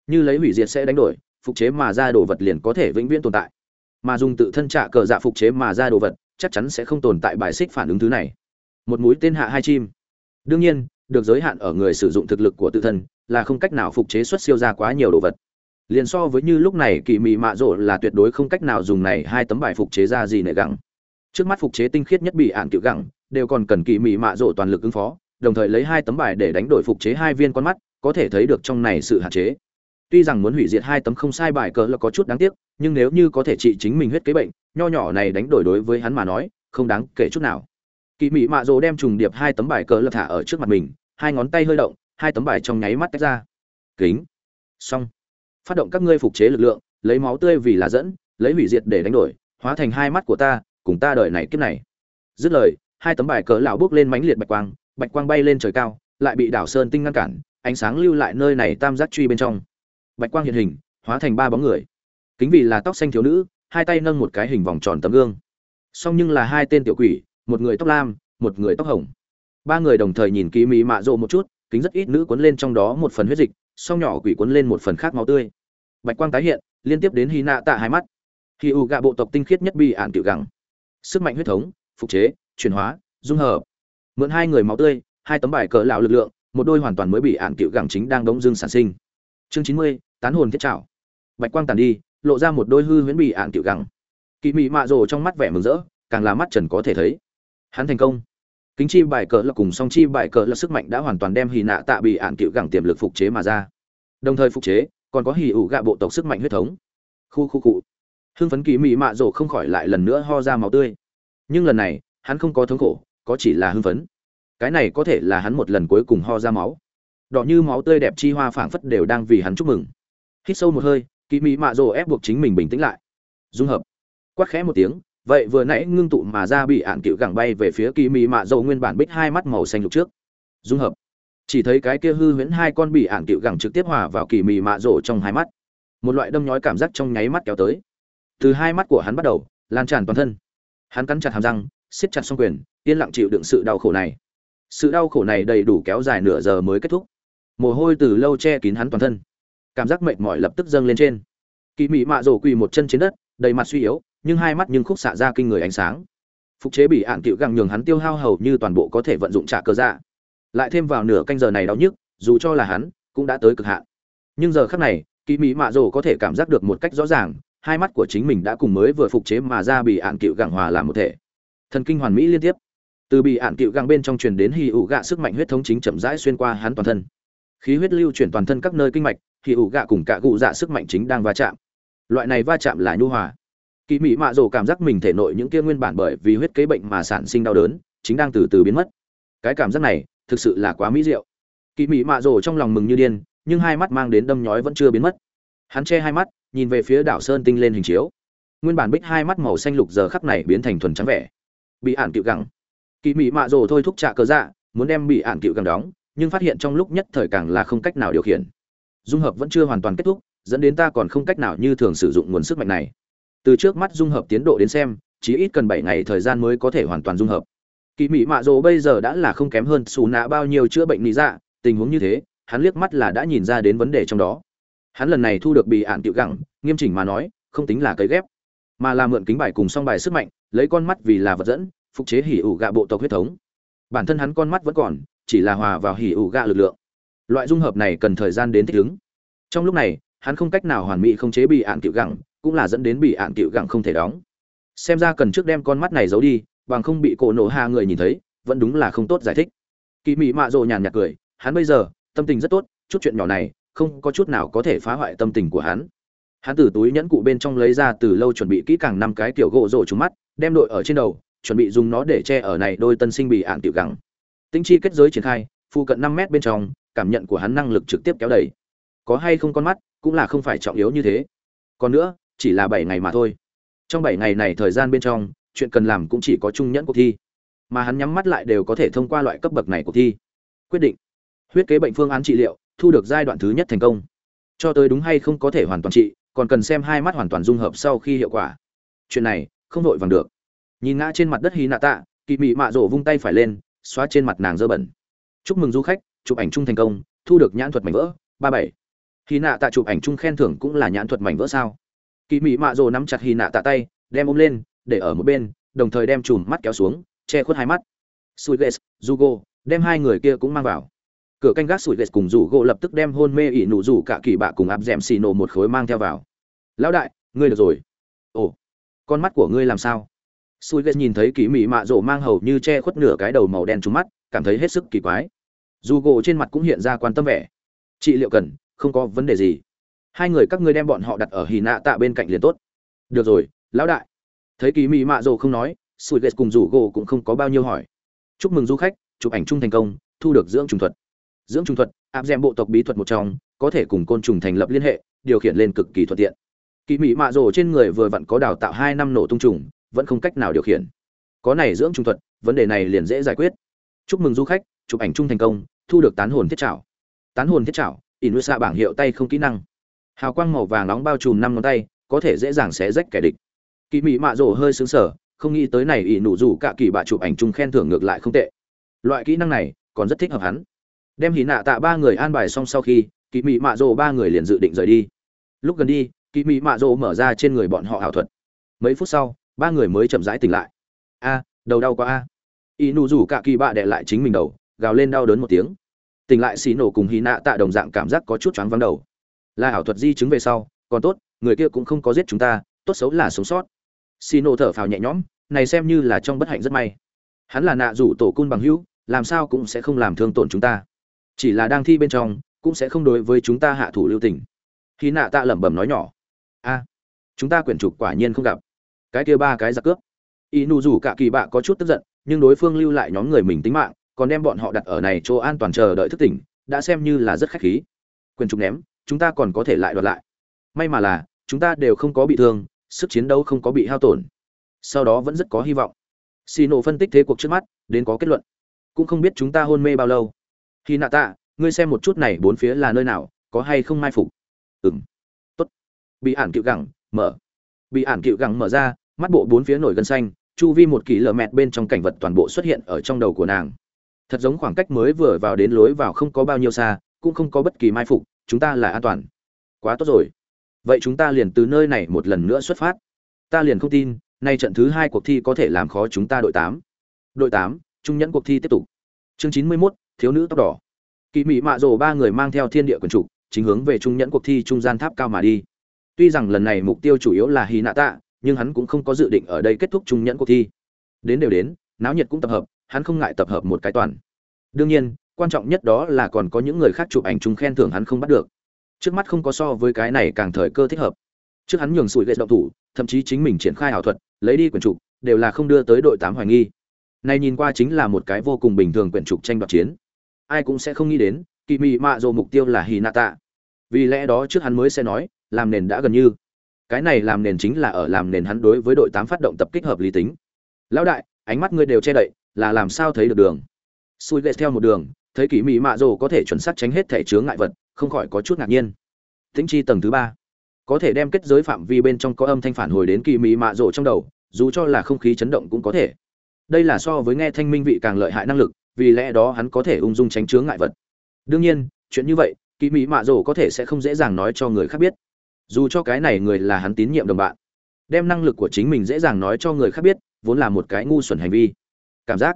Như lấy hủy diệt sẽ đánh đổi phục chế mà ra đồ vật liền có thể vĩnh viễn tồn tại. Mà dùng tự thân trả cờ dạ phục chế mà ra đồ vật, chắc chắn sẽ không tồn tại bài xích phản ứng thứ này. Một mũi tên hạ hai chim. Đương nhiên, được giới hạn ở người sử dụng thực lực của tự thân là không cách nào phục chế xuất siêu ra quá nhiều đồ vật. Liền so với như lúc này kỳ mị mạ rộ là tuyệt đối không cách nào dùng này hai tấm bài phục chế ra gì nệ gẳng. Trước mắt phục chế tinh khiết nhất bị ạn cựu gẳng, đều còn cần kỳ mị mạ rộ toàn lực ứng phó, đồng thời lấy hai tấm bài để đánh đổi phục chế hai viên con mắt, có thể thấy được trong này sự hạn chế tuy rằng muốn hủy diệt hai tấm không sai bài cờ là có chút đáng tiếc, nhưng nếu như có thể trị chính mình huyết kế bệnh, nho nhỏ này đánh đổi đối với hắn mà nói, không đáng kể chút nào. Kỳ mị mạ rồ đem trùng điệp hai tấm bài cờ là thả ở trước mặt mình, hai ngón tay hơi động, hai tấm bài trong nháy mắt tách ra. Kính. Xong. Phát động các ngươi phục chế lực lượng, lấy máu tươi vì là dẫn, lấy hủy diệt để đánh đổi, hóa thành hai mắt của ta, cùng ta đợi này kiếp này. Dứt lời, hai tấm bài cờ lão bước lên mãnh liệt bạch quang bạch quang bay lên trời cao, lại bị đảo sơn tinh ngăn cản, ánh sáng lưu lại nơi này tam giác truy bên trong bạch quang hiện hình, hóa thành ba bóng người. Kính vì là tóc xanh thiếu nữ, hai tay nâng một cái hình vòng tròn tấm gương. Song nhưng là hai tên tiểu quỷ, một người tóc lam, một người tóc hồng. Ba người đồng thời nhìn kỹ mỹ mạ rộ một chút, kính rất ít nữ cuốn lên trong đó một phần huyết dịch, song nhỏ quỷ cuốn lên một phần khác máu tươi. Bạch quang tái hiện, liên tiếp đến hy nạ tạ hai mắt. Khi u gạ bộ tộc tinh khiết nhất bị ạn tiểu gẳng. Sức mạnh huyết thống, phục chế, chuyển hóa, dung hợp. Mượn hai người máu tươi, hai tấm bài cỡ lão lực lượng, một đôi hoàn toàn mới bị ạn tiểu gẳng chính đang đống dương sản sinh chương chín mươi, tán hồn thiết trảo. Bạch quang tàn đi, lộ ra một đôi hư huyễn bị ạn tiểu gẳng. Kỳ mị mạ rồ trong mắt vẻ mừng rỡ, càng là mắt trần có thể thấy. Hắn thành công. Kính chi bài cờ là cùng song chi bài cờ là sức mạnh đã hoàn toàn đem hì nạ tạ bị ạn tiểu gẳng tiềm lực phục chế mà ra. Đồng thời phục chế, còn có hì ủ gạ bộ tộc sức mạnh huyết thống. Khu khu cụ hưng phấn kỳ mị mạ rồ không khỏi lại lần nữa ho ra máu tươi. Nhưng lần này, hắn không có thống khổ, có chỉ là hưng phấn. Cái này có thể là hắn một lần cuối cùng ho ra máu đỏ như máu tươi đẹp chi hoa phảng phất đều đang vì hắn chúc mừng. Hít sâu một hơi kỳ mị mạ rổ ép buộc chính mình bình tĩnh lại. Dung hợp. Quát khẽ một tiếng, vậy vừa nãy ngưng tụ mà ra bị ạn cựu gẳng bay về phía kỳ mị mạ dầu nguyên bản bích hai mắt màu xanh lục trước. Dung hợp. Chỉ thấy cái kia hư huyễn hai con bị ạn cựu gẳng trực tiếp hòa vào kỳ mị mạ rổ trong hai mắt. Một loại đâm nhói cảm giác trong nháy mắt kéo tới. Từ hai mắt của hắn bắt đầu, lan tràn toàn thân. Hắn cắn chặt hàm răng, siết chặt xong quyền, yên lặng chịu đựng sự đau khổ này. Sự đau khổ này đầy đủ kéo dài nửa giờ mới kết thúc mồ hôi từ lâu che kín hắn toàn thân. Cảm giác mệt mỏi lập tức dâng lên trên. Kỳ mị mạ rổ quỳ một chân trên đất, đầy mặt suy yếu, nhưng hai mắt nhưng khúc xạ ra kinh người ánh sáng. Phục chế bị ạn cựu găng nhường hắn tiêu hao hầu như toàn bộ có thể vận dụng trả cơ dạ. Lại thêm vào nửa canh giờ này đau nhức, dù cho là hắn, cũng đã tới cực hạn. Nhưng giờ khắc này kỳ mỹ mạ rổ có thể cảm giác được một cách rõ ràng, hai mắt của chính mình đã cùng mới vừa phục chế mà ra bị ạn cựu gặng hòa làm một thể. Thần kinh hoàn mỹ liên tiếp. Từ bị ạn cựu gặng bên trong truyền đến hì ủ gạ sức mạnh huyết thống chính chậm rãi xuyên qua hắn toàn thân khí huyết lưu chuyển toàn thân các nơi kinh mạch, thì ủ gạ cùng cả gụ dạ sức mạnh chính đang va chạm. Loại này va chạm là nhu hòa. Kỳ mỹ mạ rồ cảm giác mình thể nội những kia nguyên bản bởi vì huyết kế bệnh mà sản sinh đau đớn, chính đang từ từ biến mất. Cái cảm giác này, thực sự là quá mỹ diệu. Kỳ mỹ mạ rồ trong lòng mừng như điên, nhưng hai mắt mang đến đâm nhói vẫn chưa biến mất. Hắn che hai mắt, nhìn về phía đảo sơn tinh lên hình chiếu. Nguyên bản bích hai mắt màu xanh lục giờ khắc này biến thành thuần trắng vẻ. Bị ản cựu gẳng. Kỳ mỹ mạ rồ thôi thúc trạ cờ dạ muốn đem bị ản cựu gẳng đóng nhưng phát hiện trong lúc nhất thời càng là không cách nào điều khiển. Dung hợp vẫn chưa hoàn toàn kết thúc, dẫn đến ta còn không cách nào như thường sử dụng nguồn sức mạnh này. Từ trước mắt dung hợp tiến độ đến xem, chỉ ít cần bảy ngày thời gian mới có thể hoàn toàn dung hợp. Kỳ mỹ mạ rồ bây giờ đã là không kém hơn xù nạ bao nhiêu chữa bệnh lý dạ tình huống như thế, hắn liếc mắt là đã nhìn ra đến vấn đề trong đó. Hắn lần này thu được bị ạn tiệu gẳng, nghiêm chỉnh mà nói, không tính là cấy ghép, mà là mượn kính bài cùng song bài sức mạnh, lấy con mắt vì là vật dẫn, phục chế hỉ ủ gạ bộ tộc huyết thống. Bản thân hắn con mắt vẫn còn chỉ là hòa vào hỉ ủ gạ lực lượng. Loại dung hợp này cần thời gian đến thích ứng. Trong lúc này, hắn không cách nào hoàn mỹ không chế bị ạn tiểu gẳng, cũng là dẫn đến bị ạn tiểu gẳng không thể đóng. Xem ra cần trước đem con mắt này giấu đi, bằng không bị cổ nổ hạ người nhìn thấy, vẫn đúng là không tốt giải thích. Kỳ mị mạ rộ nhàn nhạt cười, hắn bây giờ, tâm tình rất tốt, chút chuyện nhỏ này, không có chút nào có thể phá hoại tâm tình của hắn. Hắn từ túi nhẫn cụ bên trong lấy ra từ lâu chuẩn bị kỹ càng năm cái tiểu gỗ rổ trúng mắt, đem đội ở trên đầu, chuẩn bị dùng nó để che ở này đôi tân sinh bị ạn tiểu gẳng tinh chi kết giới triển khai phụ cận năm mét bên trong, cảm nhận của hắn năng lực trực tiếp kéo đẩy có hay không con mắt, cũng là không phải trọng yếu như thế. Còn nữa, chỉ là bảy ngày mà thôi. Trong bảy ngày này thời gian bên trong, chuyện cần làm cũng chỉ có trung nhẫn cuộc thi. Mà hắn nhắm mắt lại đều có thể thông qua loại cấp bậc này cuộc thi. Quyết định. Huyết kế bệnh phương án trị liệu, thu được giai đoạn thứ nhất thành công. Cho tới đúng hay không có thể hoàn toàn trị, còn cần xem hai mắt hoàn toàn dung hợp sau khi hiệu quả. Chuyện này, không vội vàng được. Nhìn ngã trên mặt đất hí nạ tạ kỳ mị mạ rổ vung tay phải lên xóa trên mặt nàng dơ bẩn. Chúc mừng du khách, chụp ảnh chung thành công, thu được nhãn thuật mảnh vỡ, ba bảy. Hy nạ tạ chụp ảnh chung khen thưởng cũng là nhãn thuật mảnh vỡ sao? Kỳ mị mạ rồ nắm chặt hy nạ tạ tay, đem ôm lên, để ở một bên, đồng thời đem chùm mắt kéo xuống, che khuất hai mắt. Suiges jugo đem hai người kia cũng mang vào. Cửa canh gác sủi ghét cùng rủ gỗ lập tức đem hôn mê ỉ nụ rủ cả kỳ bạ cùng áp d ẻ m xì nổ một khối mang theo vào. Lão đại, ngươi được rồi. Ồ, con mắt của ngươi làm sao? Sui ghét nhìn thấy kỳ mị mạ rổ mang hầu như che khuất nửa cái đầu màu đen trúng mắt, cảm thấy hết sức kỳ quái. Dù gỗ trên mặt cũng hiện ra quan tâm vẻ. Chị liệu cần, không có vấn đề gì. Hai người các ngươi đem bọn họ đặt ở hì nạ tạ bên cạnh liền tốt. Được rồi, lão đại. Thấy kỳ mị mạ rổ không nói, Sui ghét cùng rủ gỗ cũng không có bao nhiêu hỏi. Chúc mừng du khách, chụp ảnh chung thành công, thu được dưỡng trùng thuật. Dưỡng trùng thuật, áp d bộ tộc bí thuật một trong, có thể cùng côn trùng thành lập liên hệ, điều khiển lên cực kỳ thuận tiện. Kỳ mỹ mạ rồ trên người vừa vặn có đào tạo hai năm nổ tung trùng vẫn không cách nào điều khiển. Có này dưỡng trung thuật, vấn đề này liền dễ giải quyết. Chúc mừng du khách, chụp ảnh chung thành công, thu được tán hồn thiết trảo. Tán hồn thiết trảo in xạ bảng hiệu tay không kỹ năng. Hào quang màu vàng nóng bao trùm năm ngón tay, có thể dễ dàng xé rách kẻ địch. Kỳ mỹ mạ rổ hơi xứng sở không nghĩ tới này ỷ nụ rủ cả kỳ bạ chụp ảnh chung khen thưởng ngược lại không tệ. Loại kỹ năng này, còn rất thích hợp hắn. Đem hì nạ tạ ba người an bài xong sau khi kỳ mị mạ rổ ba người liền dự định rời đi. Lúc gần đi kỳ mị mạ rổ mở ra trên người bọn họ ảo thuật. Mấy phút sau ba người mới chậm rãi tỉnh lại. A, đầu đau quá a. Y nụ rủ cả kỳ bạ đệ lại chính mình đầu, gào lên đau đớn một tiếng. Tỉnh lại xì nổ cùng hy nạ tạ đồng dạng cảm giác có chút choáng vắng đầu. Là ảo thuật di chứng về sau, còn tốt, người kia cũng không có giết chúng ta, tốt xấu là sống sót. Xì nổ thở phào nhẹ nhõm, này xem như là trong bất hạnh rất may. Hắn là nạ rủ tổ cun bằng hữu, làm sao cũng sẽ không làm thương tổn chúng ta. Chỉ là đang thi bên trong, cũng sẽ không đối với chúng ta hạ thủ lưu tình. Khi nạ tạ lẩm bẩm nói nhỏ. A, chúng ta quyển trục quả nhiên không gặp cái kia ba cái giặc cướp. Y nụ rủ cả kỳ bạ có chút tức giận, nhưng đối phương lưu lại nhóm người mình tính mạng, còn đem bọn họ đặt ở này chỗ an toàn chờ đợi thức tỉnh, đã xem như là rất khách khí. Quyền chúng ném, chúng ta còn có thể lại đoạt lại. May mà là, chúng ta đều không có bị thương, sức chiến đấu không có bị hao tổn. Sau đó vẫn rất có hy vọng. Xì nổ phân tích thế cuộc trước mắt, đến có kết luận. Cũng không biết chúng ta hôn mê bao lâu. Khi nạ tạ, ngươi xem một chút này bốn phía là nơi nào, có hay không mai phục? Ừng tốt. Bị ản cựu gẳng, mở. Bị ản cựu gẳng mở ra mắt bộ bốn phía nổi gân xanh, chu vi một kỳ lờ mẹt bên trong cảnh vật toàn bộ xuất hiện ở trong đầu của nàng. Thật giống khoảng cách mới vừa vào đến lối vào không có bao nhiêu xa, cũng không có bất kỳ mai phục, chúng ta là an toàn. Quá tốt rồi. Vậy chúng ta liền từ nơi này một lần nữa xuất phát. Ta liền không tin, nay trận thứ hai cuộc thi có thể làm khó chúng ta đội tám. Đội tám, trung nhẫn cuộc thi tiếp tục. Chương chín mươi mốt, thiếu nữ tóc đỏ. Kỳ mị mạ rồ ba người mang theo thiên địa quần trục chính hướng về trung nhẫn cuộc thi trung gian tháp cao mà đi. Tuy rằng lần này mục tiêu chủ yếu là hy nạ tạ nhưng hắn cũng không có dự định ở đây kết thúc trung nhẫn cuộc thi. Đến đều đến, náo nhiệt cũng tập hợp, hắn không ngại tập hợp một cái toàn. Đương nhiên, quan trọng nhất đó là còn có những người khác chụp ảnh chung khen thưởng hắn không bắt được. Trước mắt không có so với cái này càng thời cơ thích hợp. Trước hắn nhường sủi gậy động thủ, thậm chí chính mình triển khai ảo thuật, lấy đi quyển trục đều là không đưa tới đội tám hoài nghi. Này nhìn qua chính là một cái vô cùng bình thường quyển trục tranh đoạt chiến. Ai cũng sẽ không nghĩ đến kỳ mị mạ dồ mục tiêu là hì nạ tạ. Vì lẽ đó trước hắn mới sẽ nói, làm nền đã gần như cái này làm nền chính là ở làm nền hắn đối với đội tám phát động tập kích hợp lý tính. Lão đại, ánh mắt ngươi đều che đậy, là làm sao thấy được đường? Xui lệ theo một đường, thấy kỳ mỹ mạ rồ có thể chuẩn xác tránh hết thể chướng ngại vật, không khỏi có chút ngạc nhiên. Tính chi tầng thứ ba. Có thể đem kết giới phạm vi bên trong có âm thanh phản hồi đến kỳ mỹ mạ rồ trong đầu, dù cho là không khí chấn động cũng có thể. Đây là so với nghe thanh minh vị càng lợi hại năng lực, vì lẽ đó hắn có thể ung dung tránh chướng ngại vật. Đương nhiên, chuyện như vậy kỳ mỹ mạ rồ có thể sẽ không dễ dàng nói cho người khác biết dù cho cái này người là hắn tín nhiệm đồng bạn, đem năng lực của chính mình dễ dàng nói cho người khác biết, vốn là một cái ngu xuẩn hành vi. Cảm giác.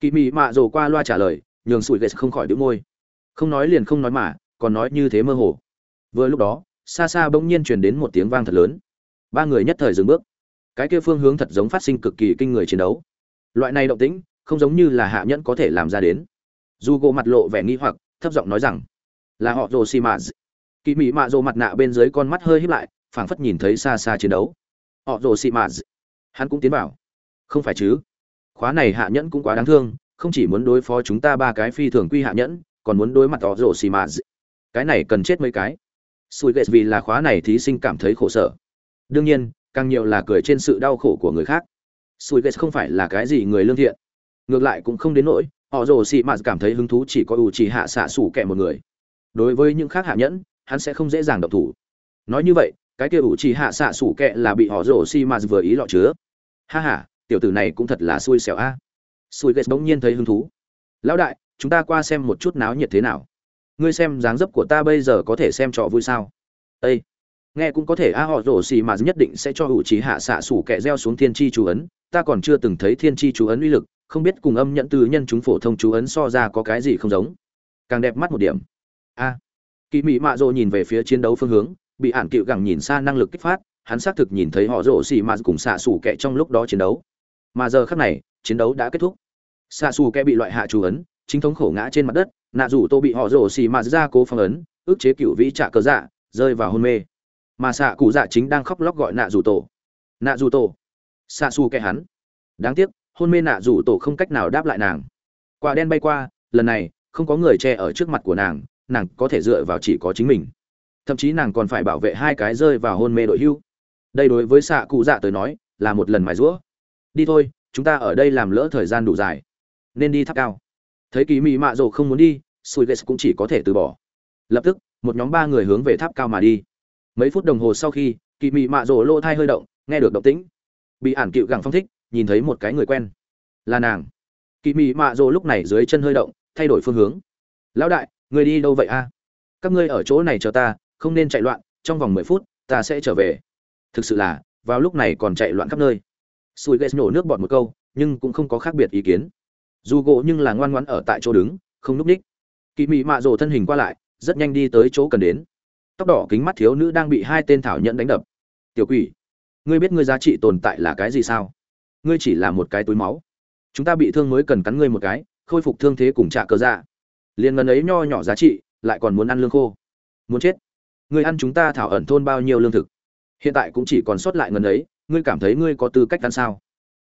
Kỳ mị mạ rồ qua loa trả lời, nhường sủi ghét không khỏi đĩu môi. Không nói liền không nói mà, còn nói như thế mơ hồ. Vừa lúc đó, xa xa bỗng nhiên truyền đến một tiếng vang thật lớn. Ba người nhất thời dừng bước. Cái kia phương hướng thật giống phát sinh cực kỳ kinh người chiến đấu. Loại này động tĩnh, không giống như là hạ nhẫn có thể làm ra đến. Dù gỗ mặt lộ vẻ nghi hoặc, thấp giọng nói rằng, là họ rồ xì mạ kỳ mỹ mạ rồ mặt nạ bên dưới con mắt hơi híp lại, phảng phất nhìn thấy xa xa chiến đấu. Họ rồ xì mạ hắn cũng tiến vào. Không phải chứ? Khóa này hạ nhẫn cũng quá đáng thương, không chỉ muốn đối phó chúng ta ba cái phi thường quy hạ nhẫn, còn muốn đối mặt họ rồ xì mạ cái này cần chết mấy cái. Sùi ghệ vì là khóa này thí sinh cảm thấy khổ sở. Đương nhiên, càng nhiều là cười trên sự đau khổ của người khác. Sùi ghệ không phải là cái gì người lương thiện. Ngược lại cũng không đến nỗi, họ rồ xì mạt cảm thấy hứng thú chỉ có ủ chỉ hạ xạ sủ kẻ một người. Đối với những khác hạ nhẫn hắn sẽ không dễ dàng động thủ. Nói như vậy, cái kia ủ chỉ hạ xạ sủ kệ là bị họ rổ xì mà vừa ý lọ chứa. Ha ha, tiểu tử này cũng thật là xui xẻo a. Xui ghét bỗng nhiên thấy hứng thú. Lão đại, chúng ta qua xem một chút náo nhiệt thế nào. Ngươi xem dáng dấp của ta bây giờ có thể xem trò vui sao? Ây nghe cũng có thể a, họ rổ xì mà nhất định sẽ cho ủ trí hạ xạ sủ kẻ gieo xuống thiên tri chú ấn. Ta còn chưa từng thấy thiên tri chú ấn uy lực, không biết cùng âm nhận từ nhân chúng phổ thông chú ấn so ra có cái gì không giống. Càng đẹp mắt một điểm. A kỳ mị mạ rồ nhìn về phía chiến đấu phương hướng, bị ản cựu gẳng nhìn xa năng lực kích phát, hắn xác thực nhìn thấy họ rồ xì mà cùng xạ xù kẹ trong lúc đó chiến đấu. Mà giờ khác này, chiến đấu đã kết thúc. Xạ xù kẹ bị loại hạ chú ấn, chính thống khổ ngã trên mặt đất, nạ rủ tô bị họ rồ xì mà ra cố phong ấn, ức chế cựu vĩ trạ cờ dạ rơi vào hôn mê. Mà xạ cụ dạ chính đang khóc lóc gọi nạ rủ tổ. Nạ rủ tổ. Xạ xù kẹ hắn. Đáng tiếc, hôn mê nạ rủ tổ không cách nào đáp lại nàng. Quả đen bay qua, lần này, không có người che ở trước mặt của nàng nàng có thể dựa vào chỉ có chính mình. Thậm chí nàng còn phải bảo vệ hai cái rơi vào hôn mê đội hưu. Đây đối với xạ cụ dạ tới nói, là một lần mài rũa đi thôi, chúng ta ở đây làm lỡ thời gian đủ dài. Nên đi tháp cao. Thấy kỳ mị mạ rồ không muốn đi sùi ghét cũng chỉ có thể từ bỏ. Lập tức, một nhóm ba người hướng về tháp cao mà đi. Mấy phút đồng hồ sau khi kỳ mị mạ rồ lỗ thai hơi động, nghe được động tĩnh. Bị ản cựu gẳng phong thích, nhìn thấy một cái người quen. Là nàng. Kỳ mị mạ rồ lúc này dưới chân hơi động, thay đổi phương hướng. Lão đại người đi đâu vậy a? Các ngươi ở chỗ này chờ ta, không nên chạy loạn, trong vòng mười phút, ta sẽ trở về. Thực sự là, vào lúc này còn chạy loạn khắp nơi. Sùi ghét nổ nước bọt một câu, nhưng cũng không có khác biệt ý kiến. Dù gỗ nhưng là ngoan ngoãn ở tại chỗ đứng, không núp ních. Kỳ mị mạ rồ thân hình qua lại, rất nhanh đi tới chỗ cần đến. Tóc đỏ kính mắt thiếu nữ đang bị hai tên thảo nhận đánh đập. Tiểu quỷ, ngươi biết ngươi giá trị tồn tại là cái gì sao? Ngươi chỉ là một cái túi máu. Chúng ta bị thương mới cần cắn ngươi một cái, khôi phục thương thế cùng trả cơ dạ liền ngần ấy nho nhỏ giá trị, lại còn muốn ăn lương khô. Muốn chết. Người ăn chúng ta thảo ẩn thôn bao nhiêu lương thực? Hiện tại cũng chỉ còn sót lại ngần ấy, ngươi cảm thấy ngươi có tư cách ăn sao?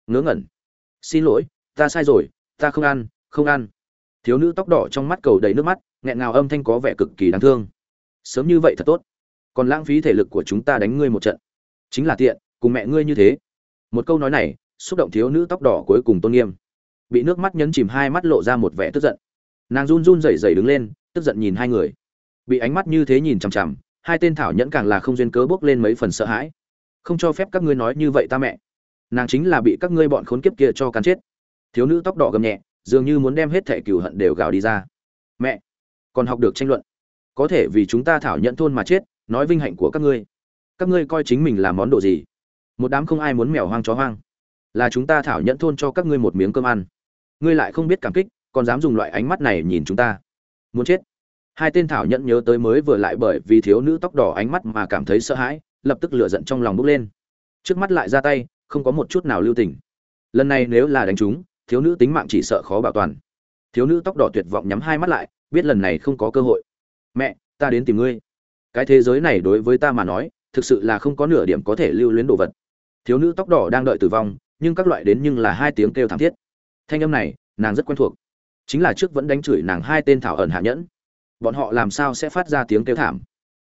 Ngớ ngẩn. Xin lỗi, ta sai rồi, ta không ăn không ăn. Thiếu nữ tóc đỏ trong mắt cầu đầy nước mắt, nghẹn ngào âm thanh có vẻ cực kỳ đáng thương. Sớm như vậy thật tốt. Còn lãng phí thể lực của chúng ta đánh ngươi một trận. Chính là tiện, cùng mẹ ngươi như thế. Một câu nói này, xúc động thiếu nữ tóc đỏ cuối cùng tôn nghiêm. Bị nước mắt nhấn chìm hai mắt lộ ra một vẻ tức giận nàng run run rẩy rẩy đứng lên, tức giận nhìn hai người. Bị ánh mắt như thế nhìn chằm chằm, hai tên thảo nhẫn càng là không duyên cớ bước lên mấy phần sợ hãi. Không cho phép các ngươi nói như vậy ta mẹ. Nàng chính là bị các ngươi bọn khốn kiếp kia cho cắn chết. Thiếu nữ tóc đỏ gầm nhẹ, dường như muốn đem hết thẻ cừu hận đều gào đi ra. Mẹ, còn học được tranh luận. Có thể vì chúng ta thảo nhận thôn mà chết, nói vinh hạnh của các ngươi. Các ngươi coi chính mình là món đồ gì? Một đám không ai muốn mèo hoang chó hoang. Là chúng ta thảo nhận thôn cho các ngươi một miếng cơm ăn. Ngươi lại không biết cảm kích còn dám dùng loại ánh mắt này nhìn chúng ta. Muốn chết. Hai tên thảo nhẫn nhớ tới mới vừa lại bởi vì thiếu nữ tóc đỏ ánh mắt mà cảm thấy sợ hãi, lập tức lửa giận trong lòng bốc lên. Trước mắt lại ra tay, không có một chút nào lưu tình. Lần này nếu là đánh chúng, thiếu nữ tính mạng chỉ sợ khó bảo toàn. Thiếu nữ tóc đỏ tuyệt vọng nhắm hai mắt lại, biết lần này không có cơ hội. Mẹ, ta đến tìm ngươi. Cái thế giới này đối với ta mà nói, thực sự là không có nửa điểm có thể lưu luyến đồ vật. Thiếu nữ tóc đỏ đang đợi tử vong, nhưng các loại đến nhưng là hai tiếng kêu thảm thiết. Thanh âm này, nàng rất quen thuộc chính là trước vẫn đánh chửi nàng hai tên thảo ẩn hạ nhẫn. Bọn họ làm sao sẽ phát ra tiếng kêu thảm?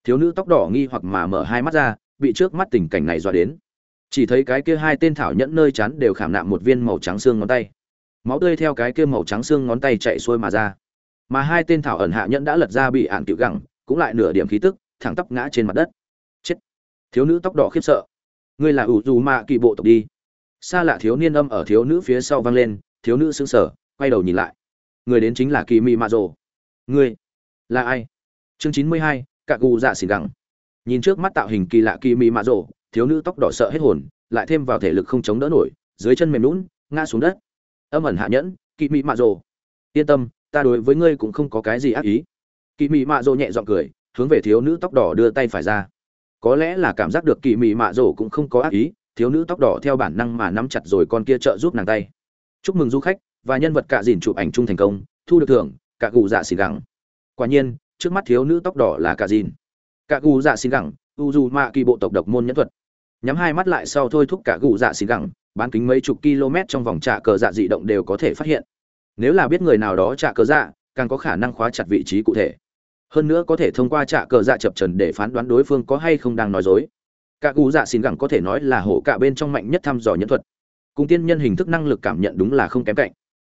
Thiếu nữ tóc đỏ nghi hoặc mà mở hai mắt ra, bị trước mắt tình cảnh này dọa đến. Chỉ thấy cái kia hai tên thảo nhẫn nơi chắn đều khảm nạm một viên màu trắng xương ngón tay. Máu tươi theo cái kia màu trắng xương ngón tay chạy xuôi mà ra. Mà hai tên thảo ẩn hạ nhẫn đã lật ra bị ạn cựu gẳng, cũng lại nửa điểm khí tức, thẳng tắp ngã trên mặt đất. Chết! Thiếu nữ tóc đỏ khiếp sợ. Ngươi là ủ dù mạ kỳ bộ tộc đi. Xa lạ thiếu niên âm ở thiếu nữ phía sau vang lên, thiếu nữ sững sờ, quay đầu nhìn lại người đến chính là kỳ mị mạ rồ. Ngươi là ai? Chương chín mươi hai, cạ gù dạ xỉ gẳng. Nhìn trước mắt tạo hình kỳ lạ kỳ mị mạ rồ, thiếu nữ tóc đỏ sợ hết hồn, lại thêm vào thể lực không chống đỡ nổi, dưới chân mềm lún ngã xuống đất. Âm ẩn hạ nhẫn, kỳ mị mạ rồ. Yên tâm, ta đối với ngươi cũng không có cái gì ác ý. Kỳ mị mạ rồ nhẹ giọng cười, hướng về thiếu nữ tóc đỏ đưa tay phải ra. Có lẽ là cảm giác được kỳ mị mạ rồ cũng không có ác ý, thiếu nữ tóc đỏ theo bản năng mà nắm chặt rồi con kia trợ giúp nàng tay. Chúc mừng du khách và nhân vật cạ dìn chụp ảnh chung thành công, thu được thưởng, cạ gù dạ xì gẳng. Quả nhiên, trước mắt thiếu nữ tóc đỏ là cạ dìn. Cạ gù dạ xì gẳng, u dù mạ kỳ bộ tộc độc môn nhẫn thuật. Nhắm hai mắt lại sau thôi thúc cả gù dạ xì gẳng, bán kính mấy chục km trong vòng trạ cờ dạ dị động đều có thể phát hiện. Nếu là biết người nào đó trạ cờ dạ càng có khả năng khóa chặt vị trí cụ thể. Hơn nữa có thể thông qua trạ cờ dạ chập trần để phán đoán đối phương có hay không đang nói dối. Cả gù dạ xin gẳng có thể nói là hổ cả bên trong mạnh nhất thăm dò nhân thuật. Cùng tiên nhân hình thức năng lực cảm nhận đúng là không kém cạnh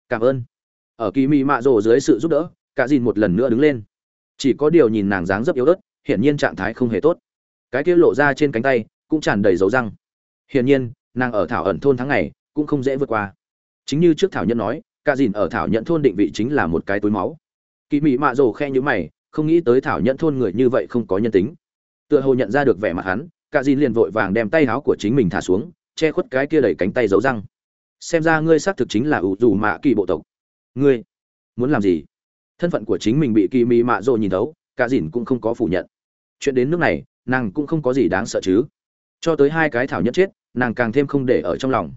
cảm ơn. Ở kỳ mị mạ rồ dưới sự giúp đỡ, cả dìn một lần nữa đứng lên. Chỉ có điều nhìn nàng dáng rất yếu ớt, hiển nhiên trạng thái không hề tốt. Cái kia lộ ra trên cánh tay, cũng tràn đầy dấu răng. Hiển nhiên, nàng ở thảo ẩn thôn tháng ngày, cũng không dễ vượt qua. Chính như trước thảo nhân nói, cả dìn ở thảo nhận thôn định vị chính là một cái túi máu. Kỳ mị mạ rồ khe nhữ mày, không nghĩ tới thảo nhận thôn người như vậy không có nhân tính. Tựa hồ nhận ra được vẻ mặt hắn, cả dìn liền vội vàng đem tay áo của chính mình thả xuống, che khuất cái kia đẩy cánh tay dấu răng xem ra ngươi xác thực chính là ủ dù mạ kỳ bộ tộc. Ngươi muốn làm gì? Thân phận của chính mình bị kỳ mị mạ rộ nhìn thấu, cả dìn cũng không có phủ nhận. Chuyện đến nước này, nàng cũng không có gì đáng sợ chứ. Cho tới hai cái thảo nhất chết, nàng càng thêm không để ở trong lòng.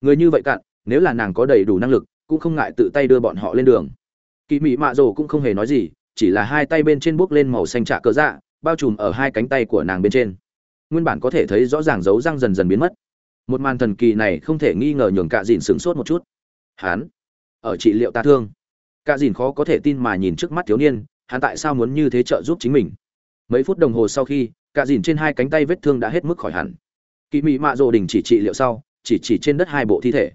Người như vậy cạn, nếu là nàng có đầy đủ năng lực, cũng không ngại tự tay đưa bọn họ lên đường. Kỳ mị mạ rồ cũng không hề nói gì, chỉ là hai tay bên trên bước lên màu xanh trạ cớ dạ bao trùm ở hai cánh tay của nàng bên trên. Nguyên bản có thể thấy rõ ràng dấu răng dần dần biến mất một màn thần kỳ này không thể nghi ngờ nhường cạ dìn sửng sốt một chút. Hán, ở trị liệu ta thương. Cạ dìn khó có thể tin mà nhìn trước mắt thiếu niên, hắn tại sao muốn như thế trợ giúp chính mình? Mấy phút đồng hồ sau khi, cạ dìn trên hai cánh tay vết thương đã hết mức khỏi hẳn. Kỳ mị mạ rồ đình chỉ trị liệu sau, chỉ chỉ trên đất hai bộ thi thể.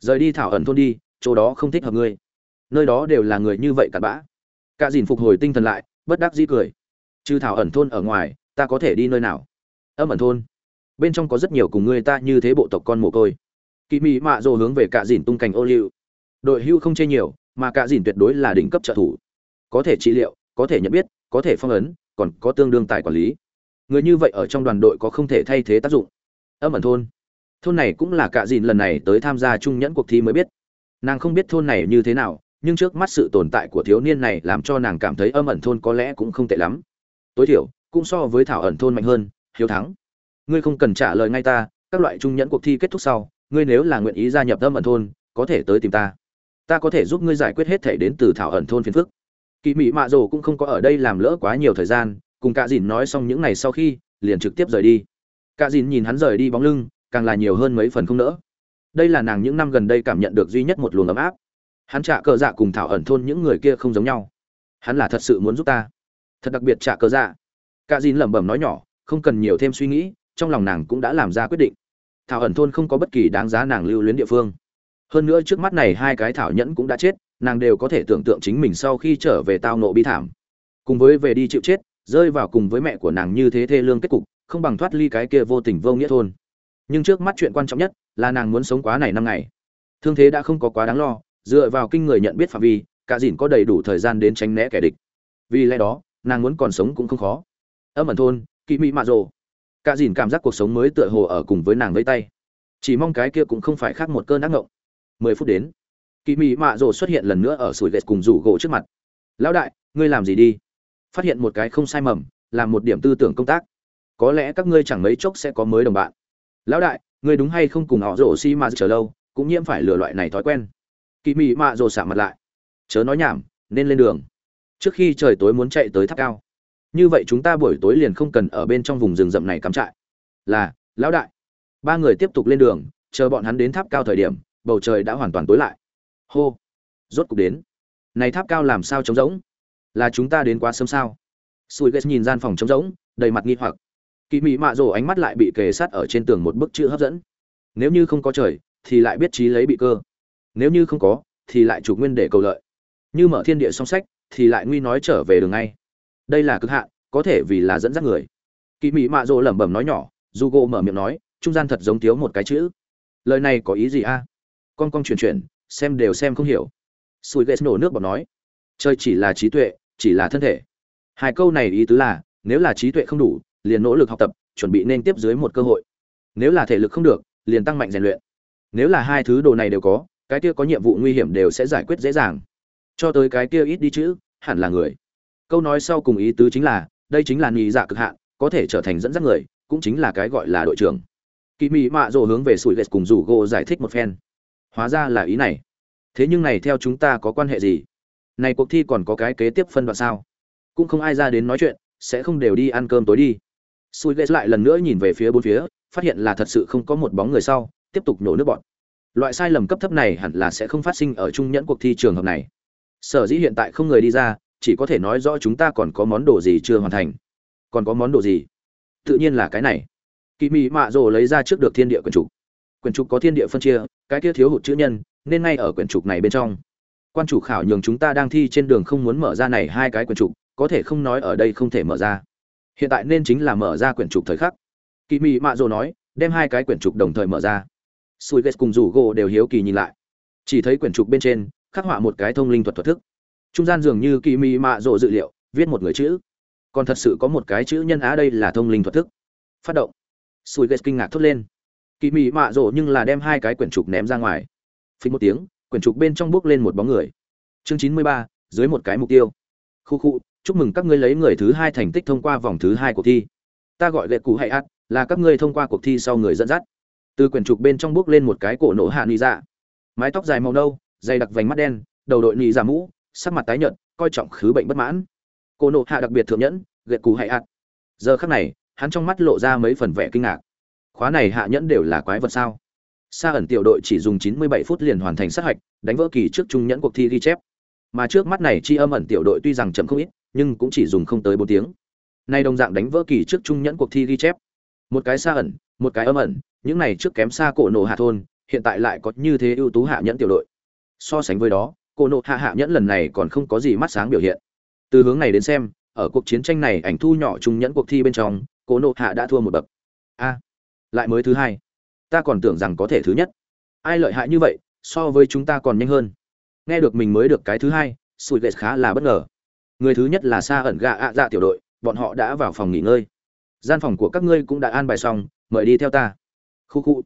Rời đi thảo ẩn thôn đi, chỗ đó không thích hợp ngươi. Nơi đó đều là người như vậy cặn bã. Cạ dìn phục hồi tinh thần lại, bất đắc dĩ cười. Trừ thảo ẩn thôn ở ngoài, ta có thể đi nơi nào? Âm ẩn thôn bên trong có rất nhiều cùng người ta như thế bộ tộc con mồ côi. Kỳ mị mạ rồ hướng về cạ dìn tung cành ô liu. Đội hưu không chê nhiều, mà cạ dìn tuyệt đối là đỉnh cấp trợ thủ. Có thể trị liệu, có thể nhận biết, có thể phong ấn, còn có tương đương tài quản lý. Người như vậy ở trong đoàn đội có không thể thay thế tác dụng. Âm ẩn thôn. Thôn này cũng là cạ dìn lần này tới tham gia trung nhẫn cuộc thi mới biết. Nàng không biết thôn này như thế nào, nhưng trước mắt sự tồn tại của thiếu niên này làm cho nàng cảm thấy âm ẩn thôn có lẽ cũng không tệ lắm. Tối thiểu, cũng so với thảo ẩn thôn mạnh hơn, hiếu thắng ngươi không cần trả lời ngay ta, các loại trung nhẫn cuộc thi kết thúc sau, ngươi nếu là nguyện ý gia nhập âm ẩn thôn, có thể tới tìm ta. Ta có thể giúp ngươi giải quyết hết thể đến từ thảo ẩn thôn phiền phức. Kỳ mỹ mạ rồ cũng không có ở đây làm lỡ quá nhiều thời gian, cùng cả dìn nói xong những ngày sau khi, liền trực tiếp rời đi. Cả dìn nhìn hắn rời đi bóng lưng, càng là nhiều hơn mấy phần không nỡ. Đây là nàng những năm gần đây cảm nhận được duy nhất một luồng ấm áp. Hắn trả cờ dạ cùng thảo ẩn thôn những người kia không giống nhau. Hắn là thật sự muốn giúp ta. Thật đặc biệt trả cờ dạ. Cả dìn lẩm bẩm nói nhỏ, không cần nhiều thêm suy nghĩ trong lòng nàng cũng đã làm ra quyết định. Thảo ẩn thôn không có bất kỳ đáng giá nàng lưu luyến địa phương. Hơn nữa trước mắt này hai cái thảo nhẫn cũng đã chết, nàng đều có thể tưởng tượng chính mình sau khi trở về tao nộ bi thảm. Cùng với về đi chịu chết, rơi vào cùng với mẹ của nàng như thế thê lương kết cục, không bằng thoát ly cái kia vô tình vô nghĩa thôn. Nhưng trước mắt chuyện quan trọng nhất là nàng muốn sống quá này năm ngày. Thương thế đã không có quá đáng lo, dựa vào kinh người nhận biết phạm vi, cả dìn có đầy đủ thời gian đến tránh né kẻ địch. Vì lẽ đó, nàng muốn còn sống cũng không khó. Âm ẩn thôn, kỵ mỹ mạ rồ cả dìn cảm giác cuộc sống mới tựa hồ ở cùng với nàng vây tay. Chỉ mong cái kia cũng không phải khác một cơn ác ngộng. Mười phút đến, kỵ mỹ mạ rồ xuất hiện lần nữa ở sủi ghét cùng rủ gỗ trước mặt. Lão đại, ngươi làm gì đi? Phát hiện một cái không sai mầm, làm một điểm tư tưởng công tác. Có lẽ các ngươi chẳng mấy chốc sẽ có mới đồng bạn. Lão đại, ngươi đúng hay không cùng họ rổ xi mà chờ lâu, cũng nhiễm phải lừa loại này thói quen? Kỳ mị mạ rồ xả mặt lại. Chớ nói nhảm, nên lên đường. Trước khi trời tối muốn chạy tới tháp cao như vậy chúng ta buổi tối liền không cần ở bên trong vùng rừng rậm này cắm trại. Là, lão đại. Ba người tiếp tục lên đường, chờ bọn hắn đến tháp cao thời điểm, bầu trời đã hoàn toàn tối lại. Hô. Rốt cục đến. Này tháp cao làm sao trống rỗng? Là chúng ta đến quá sớm sao? Sùi ghét nhìn gian phòng trống rỗng, đầy mặt nghi hoặc. Kỳ mị mạ rồ ánh mắt lại bị kề sát ở trên tường một bức chữ hấp dẫn. Nếu như không có trời, thì lại biết trí lấy bị cơ. Nếu như không có, thì lại chủ nguyên để cầu lợi. Như mở thiên địa song sách, thì lại nguy nói trở về đường ngay đây là cực hạn, có thể vì là dẫn dắt người. Kỳ mỹ mạ rỗ lẩm bẩm nói nhỏ, dù gỗ mở miệng nói, trung gian thật giống thiếu một cái chữ. Lời này có ý gì a? Con con chuyển chuyển, xem đều xem không hiểu. Sùi ghét nổ nước bọt nói, chơi chỉ là trí tuệ, chỉ là thân thể. Hai câu này ý tứ là, nếu là trí tuệ không đủ, liền nỗ lực học tập, chuẩn bị nên tiếp dưới một cơ hội. Nếu là thể lực không được, liền tăng mạnh rèn luyện. Nếu là hai thứ đồ này đều có, cái kia có nhiệm vụ nguy hiểm đều sẽ giải quyết dễ dàng. Cho tới cái kia ít đi chữ hẳn là người câu nói sau cùng ý tứ chính là, đây chính là nhị dạ cực hạn, có thể trở thành dẫn dắt người, cũng chính là cái gọi là đội trưởng. Kỳ mị mạ rồ hướng về sủi ghét cùng rủ gỗ giải thích một phen. Hóa ra là ý này. Thế nhưng này theo chúng ta có quan hệ gì? Này cuộc thi còn có cái kế tiếp phân đoạn sao? Cũng không ai ra đến nói chuyện, sẽ không đều đi ăn cơm tối đi. Sủi ghét lại lần nữa nhìn về phía bốn phía, phát hiện là thật sự không có một bóng người sau, tiếp tục nổ nước bọn loại sai lầm cấp thấp này hẳn là sẽ không phát sinh ở trung nhẫn cuộc thi trường hợp này. Sở dĩ hiện tại không người đi ra chỉ có thể nói rõ chúng ta còn có món đồ gì chưa hoàn thành. Còn có món đồ gì? Tự nhiên là cái này. Kỳ mị mạ rồ lấy ra trước được thiên địa quyển trục. Quyển trục có thiên địa phân chia, cái kia thiếu hụt chữ nhân, nên ngay ở quyển trục này bên trong. Quan chủ khảo nhường chúng ta đang thi trên đường không muốn mở ra này hai cái quyển trục, có thể không nói ở đây không thể mở ra. Hiện tại nên chính là mở ra quyển trục thời khắc. Kỳ mị mạ rồ nói, đem hai cái quyển trục đồng thời mở ra. Sùi ghét cùng rủ gỗ đều hiếu kỳ nhìn lại. Chỉ thấy quyển trục bên trên, khắc họa một cái thông linh thuật thuật thức trung gian dường như kỳ mị mạ rộ dự liệu, viết một người chữ. Còn thật sự có một cái chữ nhân á đây là thông linh thuật thức. Phát động. Sùi ghét kinh ngạc thốt lên. Kỳ mị mạ rộ nhưng là đem hai cái quyển trục ném ra ngoài. Phí một tiếng, quyển trục bên trong bước lên một bóng người. Chương chín mươi ba, dưới một cái mục tiêu. Khu khu, chúc mừng các ngươi lấy người thứ hai thành tích thông qua vòng thứ hai cuộc thi. Ta gọi lệ cụ hay ắt là các ngươi thông qua cuộc thi sau người dẫn dắt. Từ quyển trục bên trong bước lên một cái cổ nổ hạ nị dạ. Mái tóc dài màu nâu, dày đặc vành mắt đen, đầu đội nị dạ mũ sắc mặt tái nhợt, coi trọng khứ bệnh bất mãn. Cô nộ hạ đặc biệt thượng nhẫn ghét cú hại ạt. giờ khắc này, hắn trong mắt lộ ra mấy phần vẻ kinh ngạc. Khóa này hạ nhẫn đều là quái vật sao? Sa ẩn tiểu đội chỉ dùng 97 phút liền hoàn thành sát hạch, đánh vỡ kỳ trước trung nhẫn cuộc thi ghi chép. Mà trước mắt này chi âm ẩn tiểu đội tuy rằng chậm không ít, nhưng cũng chỉ dùng không tới bốn tiếng. Nay đồng dạng đánh vỡ kỳ trước trung nhẫn cuộc thi ghi chép. Một cái sa ẩn, một cái âm ẩn, những này trước kém xa cổ nổ hạ thôn, hiện tại lại có như thế ưu tú hạ nhẫn tiểu đội. So sánh với đó Cô Nộ hạ hạ nhẫn lần này còn không có gì mắt sáng biểu hiện. Từ hướng này đến xem, ở cuộc chiến tranh này ảnh thu nhỏ trung nhẫn cuộc thi bên trong cố nộ hạ đã thua một bậc. A, lại mới thứ hai. Ta còn tưởng rằng có thể thứ nhất. Ai lợi hại như vậy, so với chúng ta còn nhanh hơn. Nghe được mình mới được cái thứ hai sùi ghét khá là bất ngờ. Người thứ nhất là xa ẩn gạ ạ dạ tiểu đội, bọn họ đã vào phòng nghỉ ngơi. Gian phòng của các ngươi cũng đã an bài xong, mời đi theo ta. Khu khu.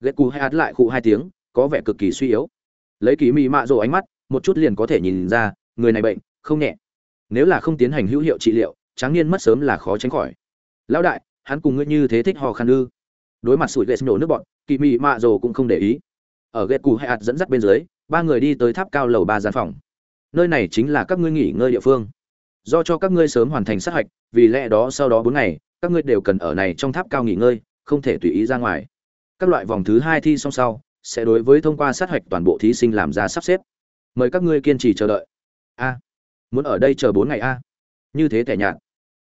Ghét cù hay át lại khu hai tiếng, có vẻ cực kỳ suy yếu. Lấy kỳ mị mạ rộ ánh mắt một chút liền có thể nhìn ra, người này bệnh, không nhẹ. Nếu là không tiến hành hữu hiệu trị liệu, tráng niên mất sớm là khó tránh khỏi. Lão đại, hắn cùng ngươi như thế thích hò khăn ư? Đối mặt sủi ghét nhổ nước bọn kỳ mị mạ rồ cũng không để ý. Ở ghét cù hay ạt dẫn dắt bên dưới, ba người đi tới tháp cao lầu ba gian phòng. Nơi này chính là các ngươi nghỉ ngơi địa phương. Do cho các ngươi sớm hoàn thành sát hạch, vì lẽ đó sau đó bốn ngày, các ngươi đều cần ở này trong tháp cao nghỉ ngơi, không thể tùy ý ra ngoài. Các loại vòng thứ hai thi xong sau, sẽ đối với thông qua sát hạch toàn bộ thí sinh làm ra sắp xếp mời các ngươi kiên trì chờ đợi. A, muốn ở đây chờ bốn ngày a? Như thế tẻ nhạt.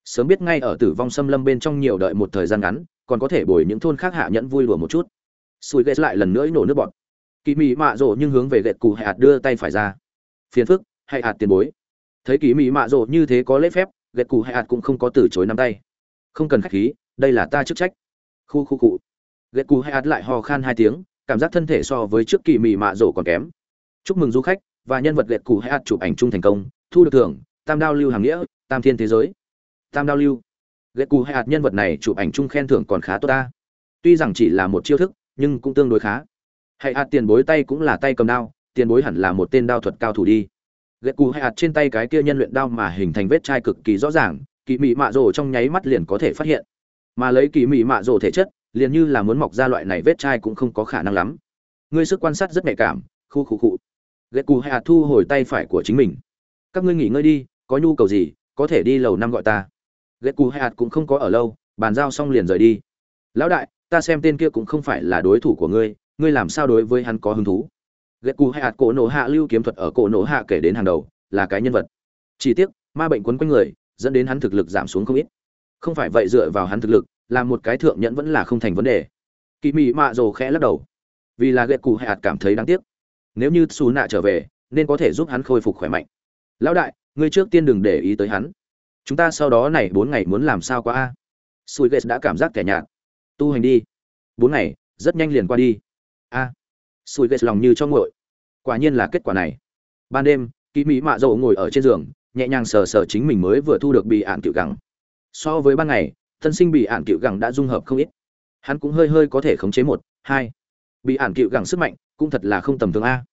Sớm biết ngay ở tử vong xâm lâm bên trong nhiều đợi một thời gian ngắn, còn có thể bồi những thôn khác hạ nhẫn vui lùa một chút. Sùi ghét lại lần nữa nổ nước bọt. Kỳ mị mạ rộ nhưng hướng về ghét cù hạt đưa tay phải ra. Phiền phức hay hạt tiền bối. Thấy kỳ mị mạ rộ như thế có lễ phép gẹt cù hay hạt cũng không có từ chối nắm tay. Không cần khách khí, đây là ta chức trách. Khu khu cụ Gẹt cù hay hạt lại hò khan hai tiếng, cảm giác thân thể so với trước kỳ mị mạ rộ còn kém. Chúc mừng du khách và nhân vật lệ cụ hay hạt chụp ảnh chung thành công, thu được thưởng, tam đao lưu hàng nghĩa, tam thiên thế giới. Tam đao lưu. Lệ cụ hay hạt nhân vật này chụp ảnh chung khen thưởng còn khá tốt ta. Tuy rằng chỉ là một chiêu thức, nhưng cũng tương đối khá. Hay hạt tiền bối tay cũng là tay cầm đao, tiền bối hẳn là một tên đao thuật cao thủ đi. Lệ cụ hay hạt trên tay cái kia nhân luyện đao mà hình thành vết chai cực kỳ rõ ràng kỳ mị mạ rồ trong nháy mắt liền có thể phát hiện. Mà lấy kỳ mị mạ rồ thể chất, liền như là muốn mọc ra loại này vết chai cũng không có khả năng lắm. Ngươi sức quan sát rất nhạy cảm, khu khu khu ghét cù hạ hạt à thu hồi tay phải của chính mình. Các ngươi nghỉ ngơi đi, có nhu cầu gì, có thể đi lầu năm gọi ta. Ghét cù hạ hạt à cũng không có ở lâu, bàn giao xong liền rời đi. Lão đại, ta xem tên kia cũng không phải là đối thủ của ngươi ngươi làm sao đối với hắn có hứng thú? Ghét cù hạ hạt à cổ nổ hạ lưu kiếm thuật ở cổ nổ hạ kể đến hàng đầu, là cái nhân vật. Chỉ tiếc, ma bệnh quấn quanh người, dẫn đến hắn thực lực giảm xuống không ít. Không phải vậy dựa vào hắn thực lực, làm một cái thượng nhẫn vẫn là không thành vấn đề. Kỳ mị mạ rồ khẽ lắc đầu. Vì là ghét cù hạ hạt cảm thấy đáng tiếc nếu như xù nạ trở về, nên có thể giúp hắn khôi phục khỏe mạnh. Lão đại, ngươi trước tiên đừng để ý tới hắn. Chúng ta sau đó này bốn ngày muốn làm sao quá a? Sùi ghét đã cảm giác kẻ nhạt. Tu hành đi. Bốn ngày, rất nhanh liền qua đi. A. À. sùi ghét lòng như cho ngội quả nhiên là kết quả này. Ban đêm kỳ mỹ mạ dầu ngồi ở trên giường, nhẹ nhàng sờ sờ chính mình mới vừa thu được bị ạn cựu gẳng. So với ban ngày, thân sinh bị ạn cựu gẳng đã dung hợp không ít. Hắn cũng hơi hơi có thể khống chế một, hai. Bị ạn cựu gẳng sức mạnh cũng thật là không tầm thường a.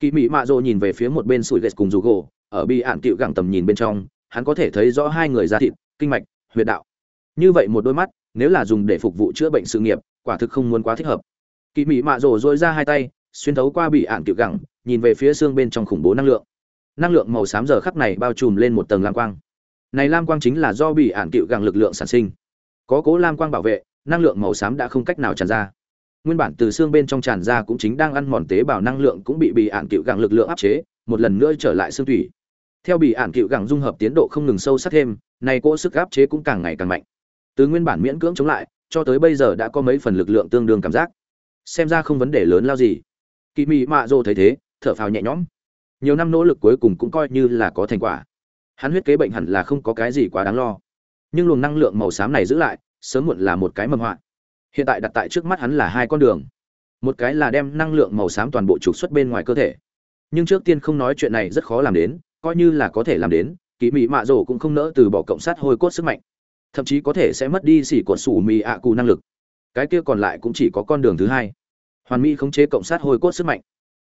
Kỳ mỹ mạ dầu nhìn về phía một bên sủi ghét cùng dù gỗ, ở bị ạn cựu gẳng tầm nhìn bên trong, hắn có thể thấy rõ hai người da thịt, kinh mạch, huyệt đạo. Như vậy một đôi mắt, nếu là dùng để phục vụ chữa bệnh sự nghiệp, quả thực không muốn quá thích hợp. Kỳ mỹ mạ rồ dội ra hai tay, xuyên thấu qua bị ạn cựu gẳng, nhìn về phía xương bên trong khủng bố năng lượng. Năng lượng màu xám giờ khắc này bao trùm lên một tầng lam quang. Này lam quang chính là do bị ạn cựu gẳng lực lượng sản sinh. Có cố lam quang bảo vệ, năng lượng màu xám đã không cách nào tràn ra nguyên bản từ xương bên trong tràn ra cũng chính đang ăn mòn tế bào năng lượng cũng bị bị ạn cựu gẳng lực lượng áp chế, một lần nữa trở lại xương thủy theo bị ạn cựu gẳng dung hợp tiến độ không ngừng sâu sắc thêm, này cỗ sức áp chế cũng càng ngày càng mạnh. Từ nguyên bản miễn cưỡng chống lại, cho tới bây giờ đã có mấy phần lực lượng tương đương cảm giác. Xem ra không vấn đề lớn lao gì. Kỳ mị mạ dô thấy thế, thở phào nhẹ nhõm. Nhiều năm nỗ lực cuối cùng cũng coi như là có thành quả. Hắn huyết kế bệnh hẳn là không có cái gì quá đáng lo. Nhưng luồng năng lượng màu xám này giữ lại, sớm muộn là một cái mầm hoạn hiện tại đặt tại trước mắt hắn là hai con đường. Một cái là đem năng lượng màu xám toàn bộ trục xuất bên ngoài cơ thể. Nhưng trước tiên không nói chuyện này rất khó làm đến, coi như là có thể làm đến kỳ mị mạ rổ cũng không nỡ từ bỏ cộng sát hôi cốt sức mạnh. Thậm chí có thể sẽ mất đi xỉ cột sủ mì ạ cù năng lực. Cái kia còn lại cũng chỉ có con đường thứ hai. Hoàn mỹ khống chế cộng sát hôi cốt sức mạnh.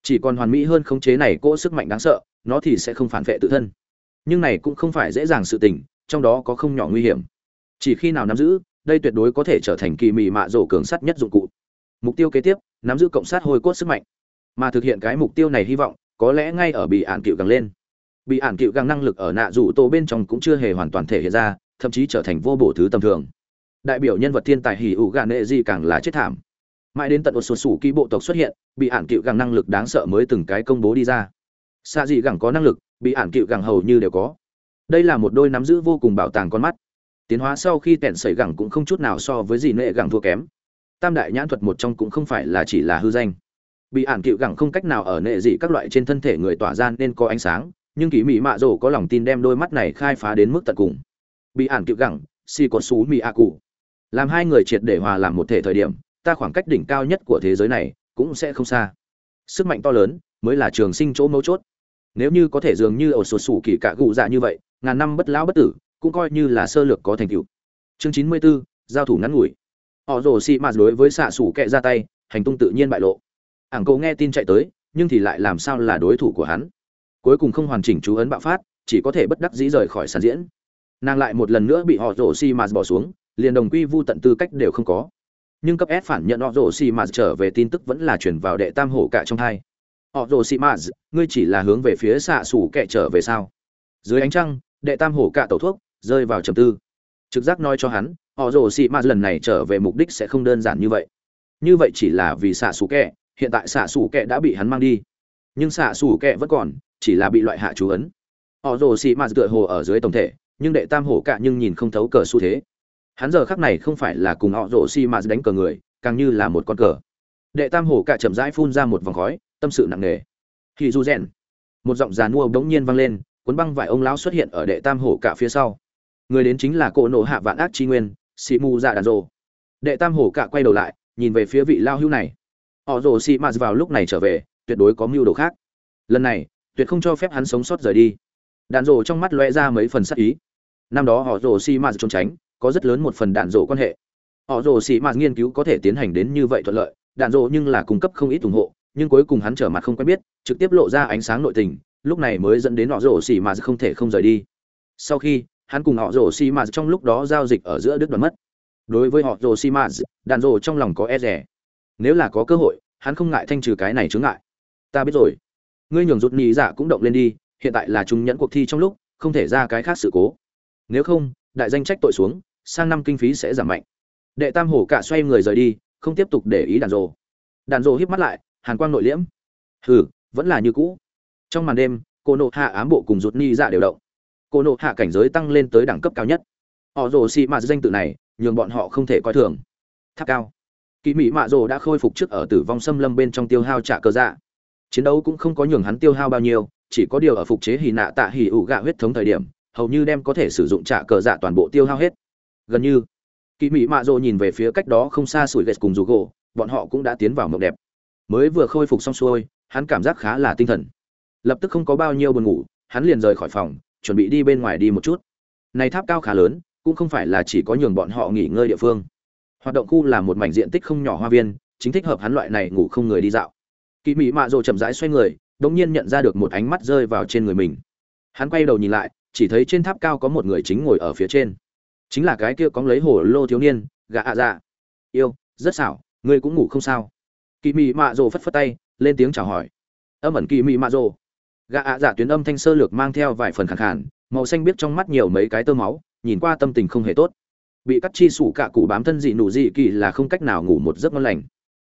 Chỉ còn hoàn mỹ hơn khống chế này cỗ sức mạnh đáng sợ, nó thì sẽ không phản vệ tự thân. Nhưng này cũng không phải dễ dàng sự tình, trong đó có không nhỏ nguy hiểm. Chỉ khi nào nắm giữ đây tuyệt đối có thể trở thành kỳ mị mạ rổ cường sắt nhất dụng cụ. Mục tiêu kế tiếp, nắm giữ cộng sát hôi cốt sức mạnh. Mà thực hiện cái mục tiêu này hy vọng, có lẽ ngay ở bị ạn cựu càng lên. Bị ạn cựu càng năng lực ở nạ rủ tổ bên trong cũng chưa hề hoàn toàn thể hiện ra, thậm chí trở thành vô bổ thứ tầm thường. Đại biểu nhân vật thiên tài hỉ ủ gà nệ gì càng là chết thảm. Mãi đến tận một số sủ ký bộ tộc xuất hiện, bị ản cựu càng năng lực đáng sợ mới từng cái công bố đi ra. Xa gì càng có năng lực, bị ản cựu càng hầu như đều có. Đây là một đôi nắm giữ vô cùng bảo tàng con mắt tiến hóa sau khi tẹn sẩy gẳng cũng không chút nào so với gì nệ gẳng thua kém. Tam đại nhãn thuật một trong cũng không phải là chỉ là hư danh. Bị ản cựu gẳng không cách nào ở nệ dị các loại trên thân thể người tỏa ra nên có ánh sáng, nhưng kỳ mỹ mạ rổ có lòng tin đem đôi mắt này khai phá đến mức tận cùng. Bị ản cựu gẳng, si cột xú mỹ a cụ. Làm hai người triệt để hòa làm một thể thời điểm, ta khoảng cách đỉnh cao nhất của thế giới này cũng sẽ không xa. Sức mạnh to lớn mới là trường sinh chỗ mấu chốt. Nếu như có thể dường như ở sột sủ kỳ cả gụ dạ như vậy, ngàn năm bất lão bất tử cũng coi như là sơ lược có thành tựu. Chương chín mươi 94, giao thủ ngắn ngủi. Họ rồ xị mạt đối với xạ sủ kệ ra tay hành tung tự nhiên bại lộ. Ảng cầu nghe tin chạy tới nhưng thì lại làm sao là đối thủ của hắn? Cuối cùng không hoàn chỉnh chú ấn bạo phát chỉ có thể bất đắc dĩ rời khỏi sàn diễn. Nàng lại một lần nữa bị họ rồ xi mà bỏ xuống liền đồng quy vu tận tư cách đều không có. Nhưng cấp s phản nhận họ rồ xi mà trở về tin tức vẫn là chuyển vào đệ tam hổ cả trong hai. Họ rồ xi mà ngươi chỉ là hướng về phía xạ xủ kẻ trở về sao? Dưới ánh trăng đệ tam hổ cả tẩu thuốc rơi vào trầm tư. Trực giác nói cho hắn, họ Rồ xi Ma lần này trở về mục đích sẽ không đơn giản như vậy. Như vậy chỉ là vì xạ xù kẹ, hiện tại xạ xù kẹ đã bị hắn mang đi. Nhưng xạ xù kẹ vẫn còn, chỉ là bị loại hạ chú ấn. Họ rồ xì Ma tựa hồ ở dưới tổng thể, nhưng đệ tam hổ cạ nhưng nhìn không thấu cờ xu thế. Hắn giờ khắc này không phải là cùng họ rồ xì Ma đánh cờ người, càng như là một con cờ. Đệ tam hổ cạ chậm rãi phun ra một vòng khói, tâm sự nặng nề. Khi du rèn. Một giọng già nua bỗng nhiên vang lên, cuốn băng vải ông lão xuất hiện ở đệ tam hổ cạ phía sau người đến chính là cỗ nổ hạ vạn ác chi nguyên xì mù dạ đàn rồ. Đệ tam hổ cạ quay đầu lại, nhìn về phía vị lao hưu này. Họ rồ xì mạt vào lúc này trở về, tuyệt đối có mưu đồ khác. Lần này, tuyệt không cho phép hắn sống sót rời đi. Đạn rồ trong mắt lóe ra mấy phần sắc ý. Năm đó họ rồ xi mạt trốn tránh, có rất lớn một phần đạn rồ quan hệ. Họ rồ xi mạt nghiên cứu có thể tiến hành đến như vậy thuận lợi, đạn rồ nhưng là cung cấp không ít ủng hộ, nhưng cuối cùng hắn trở mặt không quen biết, trực tiếp lộ ra ánh sáng nội tình, lúc này mới dẫn đến họ rổ xì mạt không thể không rời đi. Sau khi hắn cùng họ rổ xì mà trong lúc đó giao dịch ở giữa đứt đoạn mất. Đối với họ rổ xì mà đàn rồ trong lòng có e rẻ nếu là có cơ hội, hắn không ngại thanh trừ cái này chướng ngại. Ta biết rồi. Ngươi nhường rụt nhị dạ cũng động lên đi, hiện tại là chúng nhẫn cuộc thi trong lúc, không thể ra cái khác sự cố. Nếu không, đại danh trách tội xuống, sang năm kinh phí sẽ giảm mạnh. Đệ tam hổ cả xoay người rời đi, không tiếp tục để ý đàn rồ. Đàn rồ híp mắt lại, hàn quang nội liễm. Hừ, vẫn là như cũ. Trong màn đêm, cô nộ hạ ám bộ cùng rụt ni dạ đều động cô nộ hạ cảnh giới tăng lên tới đẳng cấp cao nhất. Họ rồ xì mạt danh tự này, nhường bọn họ không thể coi thường. Tháp cao. Kỳ mỹ mạ rồ đã khôi phục trước ở tử vong xâm lâm bên trong tiêu hao trả cơ dạ. Chiến đấu cũng không có nhường hắn tiêu hao bao nhiêu, chỉ có điều ở phục chế hì nạ tạ hì ủ gạ huyết thống thời điểm, hầu như đem có thể sử dụng trả cờ dạ toàn bộ tiêu hao hết. Gần như kỳ mỹ mạ rồ nhìn về phía cách đó không xa sủi ghét cùng rủ gỗ, bọn họ cũng đã tiến vào mộng đẹp. Mới vừa khôi phục xong xuôi, hắn cảm giác khá là tinh thần. Lập tức không có bao nhiêu buồn ngủ, hắn liền rời khỏi phòng chuẩn bị đi bên ngoài đi một chút. Này tháp cao khá lớn, cũng không phải là chỉ có nhường bọn họ nghỉ ngơi địa phương. Hoạt động khu là một mảnh diện tích không nhỏ hoa viên, chính thích hợp hắn loại này ngủ không người đi dạo. Kỳ mỹ mạ rồ chậm rãi xoay người đột nhiên nhận ra được một ánh mắt rơi vào trên người mình. Hắn quay đầu nhìn lại, chỉ thấy trên tháp cao có một người chính ngồi ở phía trên. Chính là cái kia có lấy hồ lô thiếu niên gạ ạ dạ. Yêu, rất xảo, ngươi cũng ngủ không sao? Kỳ mị mạ rồ phất phất tay, lên tiếng chào hỏi. Âm ẩn kỳ mị mạ rồ gã ạ dạ tuyến âm thanh sơ lược mang theo vài phần khẳng khản màu xanh biết trong mắt nhiều mấy cái tơ máu, nhìn qua tâm tình không hề tốt. Bị cắt chi sủ cạ cụ bám thân dị nụ dị kỳ là không cách nào ngủ một giấc ngon lành.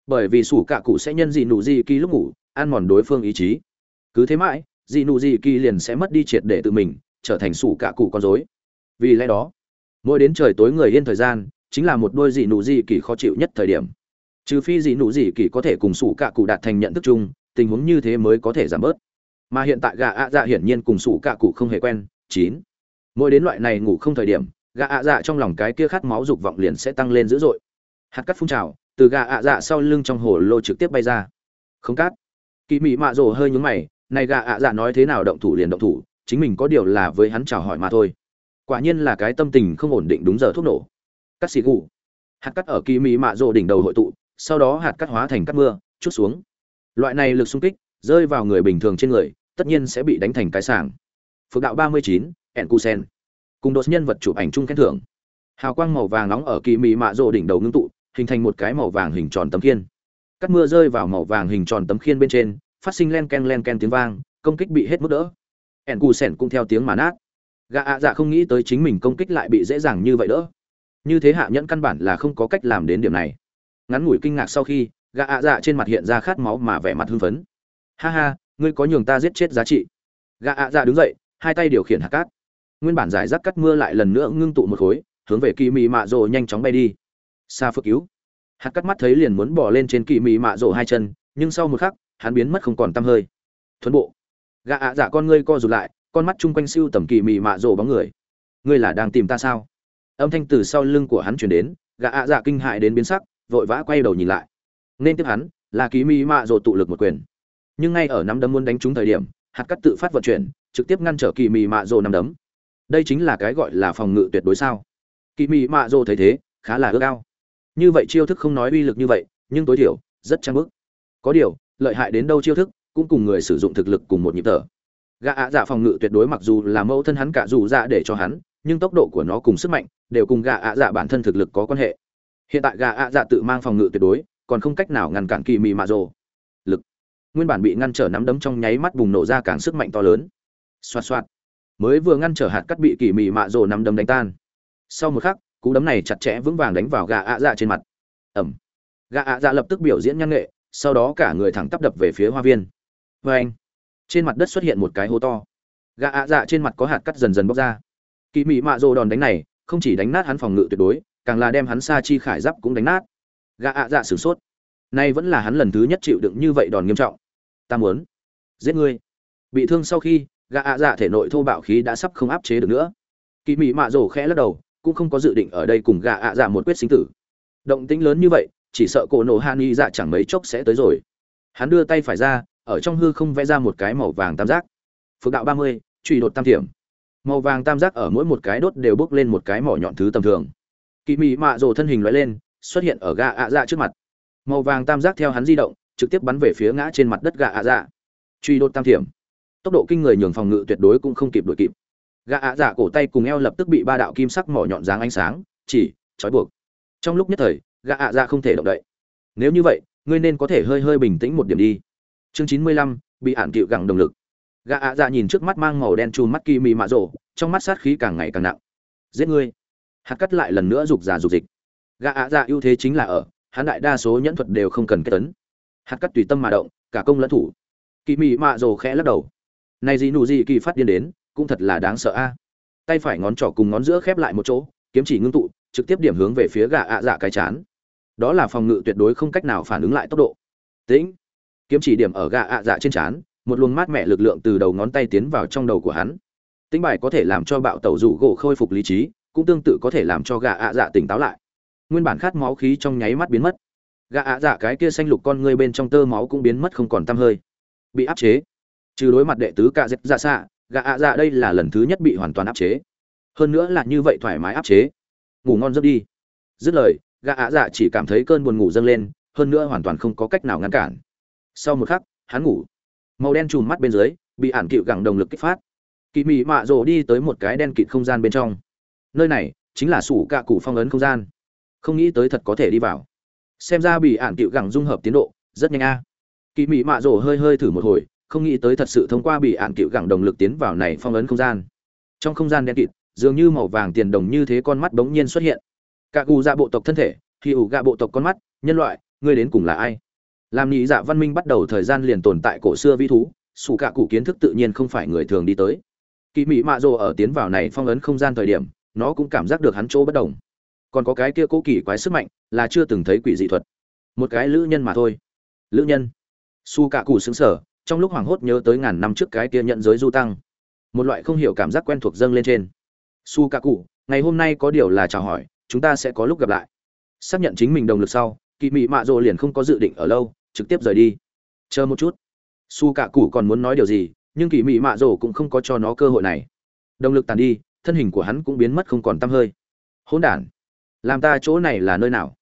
Bởi vì sủ cạ cụ sẽ nhân dị nụ dị kỳ lúc ngủ, ăn mòn đối phương ý chí. Cứ thế mãi, dị nụ dị kỳ liền sẽ mất đi triệt để tự mình, trở thành sủ cạ cụ con dối vì lẽ đó, mỗi đến trời tối người yên thời gian, chính là một đôi dị nụ dị kỳ khó chịu nhất thời điểm. Trừ phi dị nụ dị kỳ có thể cùng sủ cạ cụ đạt thành nhận thức chung, tình huống như thế mới có thể giảm bớt mà hiện tại gà ạ dạ hiển nhiên cùng sủ cạ cụ không hề quen, chín. Mỗi đến loại này ngủ không thời điểm, gà ạ dạ trong lòng cái kia khát máu dục vọng liền sẽ tăng lên dữ dội. Hạt cắt phun trào, từ gà ạ dạ sau lưng trong hồ lô trực tiếp bay ra. Không cát. Kỳ mị mạ rồ hơi nhúng mày, này gà ạ dạ nói thế nào động thủ liền động thủ, chính mình có điều là với hắn chào hỏi mà thôi. Quả nhiên là cái tâm tình không ổn định đúng giờ thuốc nổ. Cắt xì gù. Hạt cắt ở kỳ mị mạ rồ đỉnh đầu hội tụ, sau đó hạt cắt hóa thành cắt mưa, chút xuống. Loại này lực xung kích, rơi vào người bình thường trên người tất nhiên sẽ bị đánh thành cái sàng phước đạo ba mươi chín ẻn cu sen cùng đột nhân vật chụp ảnh chung khen thưởng. Hào quang màu vàng nóng ở kỳ mị mạ rồ đỉnh đầu ngưng tụ, hình thành một cái màu vàng hình tròn tấm khiên. Cắt mưa rơi vào màu vàng hình tròn tấm khiên bên trên, phát sinh len ken len ken tiếng vang, công kích bị hết mức đỡ. Ẻn cù sẻn cũng theo tiếng mà nát. Gà ạ dạ không nghĩ tới chính mình công kích lại bị dễ dàng như vậy đỡ. Như thế hạ nhẫn căn bản là không có cách làm đến điểm này. Ngắn ngủi kinh ngạc sau khi gà ạ dạ trên mặt hiện ra khát máu mà vẻ mặt hưng phấn. Ha ha ngươi có nhường ta giết chết giá trị. Gà ạ dạ đứng dậy, hai tay điều khiển hạt cát. Nguyên bản giải rác cắt mưa lại lần nữa ngưng tụ một khối, hướng về kỳ mị mạ rồ nhanh chóng bay đi. Xa phước cứu. Hạt cắt mắt thấy liền muốn bỏ lên trên kỳ mị mạ rồ hai chân, nhưng sau một khắc, hắn biến mất không còn tăm hơi. Thuấn bộ. Gạ ạ dạ con ngươi co rụt lại, con mắt chung quanh siêu tầm kỳ mị mạ rồ bóng người. Ngươi là đang tìm ta sao? Âm thanh từ sau lưng của hắn chuyển đến gạ ạ dạ kinh hại đến biến sắc, vội vã quay đầu nhìn lại. Nên tiếp hắn, là kỳ mị mạ rồ tụ lực một quyền nhưng ngay ở nắm đấm muốn đánh trúng thời điểm, hạt cắt tự phát vận chuyển, trực tiếp ngăn trở kỳ mị mạ rồ nắm đấm. Đây chính là cái gọi là phòng ngự tuyệt đối sao? Kỳ mị mạ rồ thấy thế, khá là ước ao. Như vậy chiêu thức không nói uy lực như vậy, nhưng tối thiểu, rất trang bức. Có điều, lợi hại đến đâu chiêu thức, cũng cùng người sử dụng thực lực cùng một nhịp thở. Gã ạ dạ phòng ngự tuyệt đối mặc dù là mẫu thân hắn cả dù dạ để cho hắn, nhưng tốc độ của nó cùng sức mạnh, đều cùng gã ạ dạ bản thân thực lực có quan hệ. Hiện tại gã ạ dạ tự mang phòng ngự tuyệt đối, còn không cách nào ngăn cản kỳ mị mạ rồ nguyên bản bị ngăn trở nắm đấm trong nháy mắt bùng nổ ra càng sức mạnh to lớn. Xoạt xoạt. Mới vừa ngăn trở hạt cắt bị kỳ mị mạ rồ nắm đấm đánh tan. Sau một khắc, cú đấm này chặt chẽ vững vàng đánh vào gã ạ dạ trên mặt. Ẩm. Gã ạ dạ lập tức biểu diễn nhanh nghệ, sau đó cả người thẳng tắp đập về phía hoa viên. Vê anh, trên mặt đất xuất hiện một cái hố to. Gã ạ dạ trên mặt có hạt cắt dần dần bóc ra. Kỳ mị mạ rồ đòn đánh này, không chỉ đánh nát hắn phòng ngự tuyệt đối, càng là đem hắn sa chi khải giáp cũng đánh nát. Gã ạ dạ sửng sốt. Nay vẫn là hắn lần thứ nhất chịu đựng như vậy đòn nghiêm trọng ta muốn giết ngươi. Bị thương sau khi, gã ạ dạ thể nội thô bạo khí đã sắp không áp chế được nữa. Kỳ mị mạ rổ khẽ lắc đầu, cũng không có dự định ở đây cùng gã ạ dạ một quyết sinh tử. Động tĩnh lớn như vậy, chỉ sợ cổ nổ hạ y dạ chẳng mấy chốc sẽ tới rồi. Hắn đưa tay phải ra, ở trong hư không vẽ ra một cái màu vàng tam giác. Phước đạo ba mươi, truy đột tam thiểm. Màu vàng tam giác ở mỗi một cái đốt đều bước lên một cái mỏ nhọn thứ tầm thường. Kỳ mị mạ rổ thân hình loại lên, xuất hiện ở gã ạ dạ trước mặt. Màu vàng tam giác theo hắn di động trực tiếp bắn về phía ngã trên mặt đất gạ ạ dạ. Truy đột tam thiểm. Tốc độ kinh người nhường phòng ngự tuyệt đối cũng không kịp đuổi kịp. Gạ ạ dạ cổ tay cùng eo lập tức bị ba đạo kim sắc mỏ nhọn dáng ánh sáng, chỉ, trói buộc. Trong lúc nhất thời gạ ạ dạ không thể động đậy. Nếu như vậy, ngươi nên có thể hơi hơi bình tĩnh một điểm đi. Chương chín mươi lăm, bị ản cựu gẳng động lực. Gạ ạ dạ nhìn trước mắt mang màu đen chùm mắt kỳ mị mạ rổ trong mắt sát khí càng ngày càng nặng. Giết ngươi. Hạt cắt lại lần nữa rục già rục dịch. Gạ ạ dạ ưu thế chính là ở, hắn đại đa số nhẫn thuật đều không cần kết tấn hạt cắt tùy tâm mà động, cả công lẫn thủ. Kỳ mị mạ rồ khẽ lắc đầu. Này gì nụ gì kỳ phát điên đến, cũng thật là đáng sợ a. Tay phải ngón trỏ cùng ngón giữa khép lại một chỗ, kiếm chỉ ngưng tụ, trực tiếp điểm hướng về phía gà ạ dạ cái chán. Đó là phòng ngự tuyệt đối không cách nào phản ứng lại tốc độ. Tĩnh. Kiếm chỉ điểm ở gà ạ dạ trên chán, một luồng mát mẻ lực lượng từ đầu ngón tay tiến vào trong đầu của hắn. Tĩnh bài có thể làm cho bạo tẩu rủ gỗ khôi phục lý trí, cũng tương tự có thể làm cho gà ạ dạ tỉnh táo lại. Nguyên bản khát máu khí trong nháy mắt biến mất gã ạ dạ cái kia xanh lục con ngươi bên trong tơ máu cũng biến mất không còn tăm hơi. Bị áp chế. Trừ đối mặt đệ tứ cạ dẹp dạ xạ, gã ạ dạ đây là lần thứ nhất bị hoàn toàn áp chế. Hơn nữa là như vậy thoải mái áp chế. Ngủ ngon giấc đi. Dứt lời, gã ạ dạ chỉ cảm thấy cơn buồn ngủ dâng lên, hơn nữa hoàn toàn không có cách nào ngăn cản. Sau một khắc, hắn ngủ. Màu đen trùm mắt bên dưới, bị ản cựu gẳng đồng lực kích phát. Kỳ mị mạ rồ đi tới một cái đen kịt không gian bên trong. Nơi này chính là sủ cạ cụ phong ấn không gian. Không nghĩ tới thật có thể đi vào xem ra bị ản cựu gẳng dung hợp tiến độ, rất nhanh a. Kỳ mị mạ rổ hơi hơi thử một hồi, không nghĩ tới thật sự thông qua bị ản cựu gẳng đồng lực tiến vào này phong ấn không gian. Trong không gian đen kịt, dường như màu vàng tiền đồng như thế con mắt bỗng nhiên xuất hiện. Cả gù dạ bộ tộc thân thể, khi ủ gạ bộ tộc con mắt, nhân loại, ngươi đến cùng là ai? Làm nhị dạ văn minh bắt đầu thời gian liền tồn tại cổ xưa vi thú, sủ cả cụ kiến thức tự nhiên không phải người thường đi tới. Kỳ mỹ mạ rồ ở tiến vào này phong ấn không gian thời điểm, nó cũng cảm giác được hắn chỗ bất đồng còn có cái kia cố kỳ quái sức mạnh, là chưa từng thấy quỷ dị thuật. Một cái lữ nhân mà thôi. Lữ nhân. Su cả cụ xứng sở trong lúc hoảng hốt nhớ tới ngàn năm trước cái kia nhận giới du tăng. Một loại không hiểu cảm giác quen thuộc dâng lên trên. Su cả cụ ngày hôm nay có điều là chào hỏi, chúng ta sẽ có lúc gặp lại. Xác nhận chính mình đồng lực sau kỳ mị mạ rộ liền không có dự định ở lâu, trực tiếp rời đi. Chờ một chút. Su cạ cụ còn muốn nói điều gì, nhưng kỳ mị mạ rộ cũng không có cho nó cơ hội này. Động lực tàn đi, thân hình của hắn cũng biến mất không còn t hơi. Hỗn đản làm ta chỗ này là nơi nào?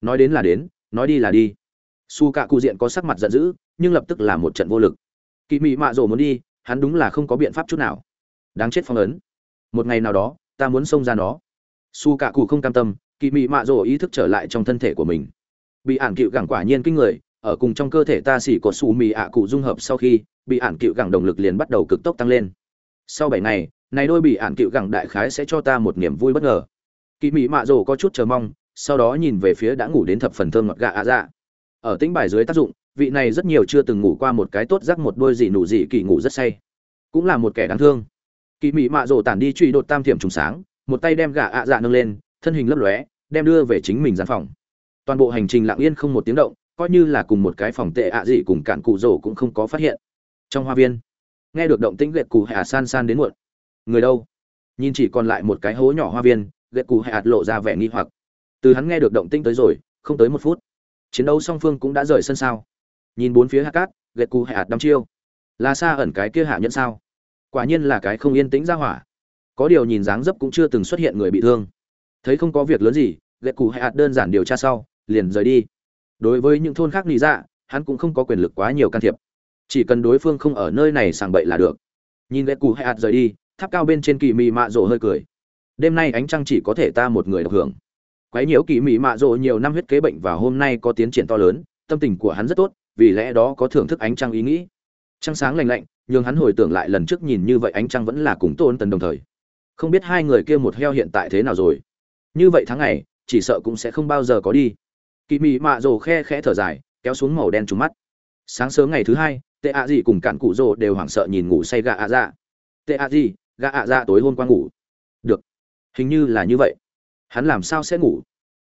Nói đến là đến, nói đi là đi. Su cạ cụ diện có sắc mặt giận dữ, nhưng lập tức là một trận vô lực. Kỳ mị mạ rồ muốn đi, hắn đúng là không có biện pháp chút nào. Đáng chết phong ấn. Một ngày nào đó, ta muốn xông ra nó. Su cạ cụ không cam tâm kỳ mị mạ rồ ý thức trở lại trong thân thể của mình. Bị ản cựu gẳng quả nhiên kinh người, ở cùng trong cơ thể ta xỉ cột xù mì ạ cụ dung hợp sau khi, bị ản cựu gẳng động lực liền bắt đầu cực tốc tăng lên. Sau bảy ngày, này đôi bị ản cựu gẳng đại khái sẽ cho ta một niềm vui bất ngờ kỳ mỹ mạ rồ có chút chờ mong, sau đó nhìn về phía đã ngủ đến thập phần thơm ngọt gạ ạ dạ. Ở tính bài dưới tác dụng, vị này rất nhiều chưa từng ngủ qua một cái tốt rắc một đôi gì nụ gì kỳ ngủ rất say. Cũng là một kẻ đáng thương. Kỳ mỹ mạ rồ tản đi truy đột tam thiểm trùng sáng, một tay đem gạ ạ dạ nâng lên, thân hình lấp lóe, đem đưa về chính mình gian phòng. Toàn bộ hành trình lặng yên không một tiếng động, coi như là cùng một cái phòng tệ ạ dị cùng cạn cụ rổ cũng không có phát hiện. Trong hoa viên, nghe được động tĩnh lệ cụ hạ san san đến muộn. Người đâu? Nhìn chỉ còn lại một cái hố nhỏ hoa viên gậy cụ hạt lộ ra vẻ nghi hoặc. Từ hắn nghe được động tĩnh tới rồi, không tới một phút. Chiến đấu song phương cũng đã rời sân sao? Nhìn bốn phía hạ cát gậy cụ hạt đăm chiêu. Là xa ẩn cái kia hạ nhân sao? Quả nhiên là cái không yên tĩnh ra hỏa. Có điều nhìn dáng dấp cũng chưa từng xuất hiện người bị thương. Thấy không có việc lớn gì gậy cụ hạt đơn giản điều tra sau, liền rời đi. Đối với những thôn khác lý dạ hắn cũng không có quyền lực quá nhiều can thiệp. Chỉ cần đối phương không ở nơi này sàng bậy là được. Nhìn ghét cù hạt rời đi, tháp cao bên trên kỳ mị mạ rộ hơi cười đêm nay ánh trăng chỉ có thể ta một người được hưởng. Quái nhiễu kỳ mị mạ rộ nhiều năm huyết kế bệnh và hôm nay có tiến triển to lớn, tâm tình của hắn rất tốt, vì lẽ đó có thưởng thức ánh trăng ý nghĩ. Trăng sáng lành lạnh nhưng hắn hồi tưởng lại lần trước nhìn như vậy ánh trăng vẫn là cùng tôn tần đồng thời. Không biết hai người kia một heo hiện tại thế nào rồi. Như vậy tháng ngày, chỉ sợ cũng sẽ không bao giờ có đi. Kỳ mị mạ rồ khe khẽ thở dài, kéo xuống màu đen trúng mắt. Sáng sớm ngày thứ hai, tệ ạ gì cùng cạn cụ rồ đều hoảng sợ nhìn ngủ say gà ạ dạ. Tệ ạ gì gà ạ dạ tối hôm qua ngủ. Được hình như là như vậy. Hắn làm sao sẽ ngủ?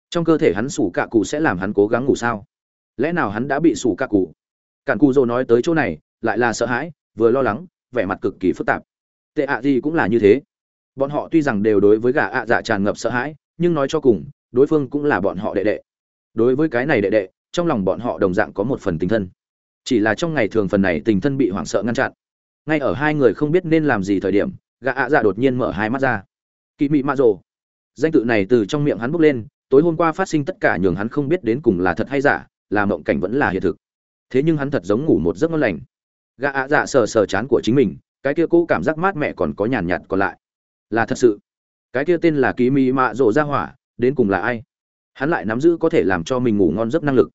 Trong cơ thể hắn sủ cạ cụ sẽ làm hắn cố gắng ngủ sao? Lẽ nào hắn đã bị sủ cạ cụ? Cạn cụ dô nói tới chỗ này, lại là sợ hãi, vừa lo lắng, vẻ mặt cực kỳ phức tạp. Tệ ạ gì cũng là như thế. Bọn họ tuy rằng đều đối với gà ạ dạ tràn ngập sợ hãi, nhưng nói cho cùng, đối phương cũng là bọn họ đệ đệ. Đối với cái này đệ đệ, trong lòng bọn họ đồng dạng có một phần tình thân. Chỉ là trong ngày thường phần này tình thân bị hoảng sợ ngăn chặn. Ngay ở hai người không biết nên làm gì thời điểm, gà ạ dạ đột nhiên mở hai mắt ra kỳ mị mạ rồ. Danh tự này từ trong miệng hắn bốc lên, tối hôm qua phát sinh tất cả nhường hắn không biết đến cùng là thật hay giả, là mộng cảnh vẫn là hiện thực. Thế nhưng hắn thật giống ngủ một giấc ngon lành. Gã ạ dạ sờ sờ chán của chính mình, cái kia cũ cảm giác mát mẻ còn có nhàn nhạt còn lại. Là thật sự. Cái kia tên là ký mị mạ rồ ra hỏa, đến cùng là ai? Hắn lại nắm giữ có thể làm cho mình ngủ ngon giấc năng lực.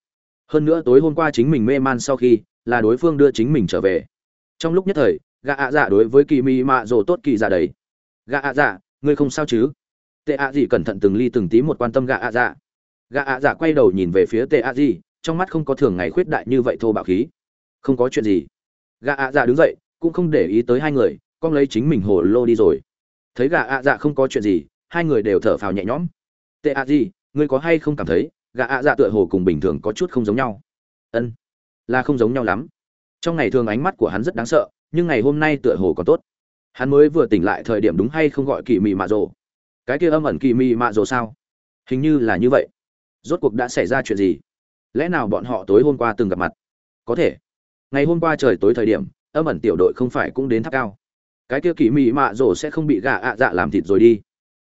Hơn nữa tối hôm qua chính mình mê man sau khi, là đối phương đưa chính mình trở về. Trong lúc nhất thời, gã ạ dạ đối với kỳ Mi mạ rồ tốt kỳ dạ đấy. Gã ạ dạ ngươi không sao chứ? Tệ ạ gì cẩn thận từng ly từng tí một quan tâm gạ ạ dạ. Gạ ạ dạ quay đầu nhìn về phía tệ ạ gì, trong mắt không có thường ngày khuyết đại như vậy thô bạo khí. Không có chuyện gì. Gạ ạ dạ đứng dậy, cũng không để ý tới hai người, con lấy chính mình hồ lô đi rồi. Thấy gạ ạ dạ không có chuyện gì, hai người đều thở phào nhẹ nhõm. Tệ ạ gì, ngươi có hay không cảm thấy gạ ạ dạ tựa hồ cùng bình thường có chút không giống nhau? Ân, là không giống nhau lắm. Trong ngày thường ánh mắt của hắn rất đáng sợ, nhưng ngày hôm nay tựa hồ còn tốt hắn mới vừa tỉnh lại thời điểm đúng hay không gọi kỳ mị mạ rồ? Cái kia âm ẩn kỳ mị mạ rồ sao? Hình như là như vậy. Rốt cuộc đã xảy ra chuyện gì? Lẽ nào bọn họ tối hôm qua từng gặp mặt? Có thể. Ngày hôm qua trời tối thời điểm, âm ẩn tiểu đội không phải cũng đến tháp cao. Cái kia kỳ mị mạ rồ sẽ không bị gà ạ dạ làm thịt rồi đi.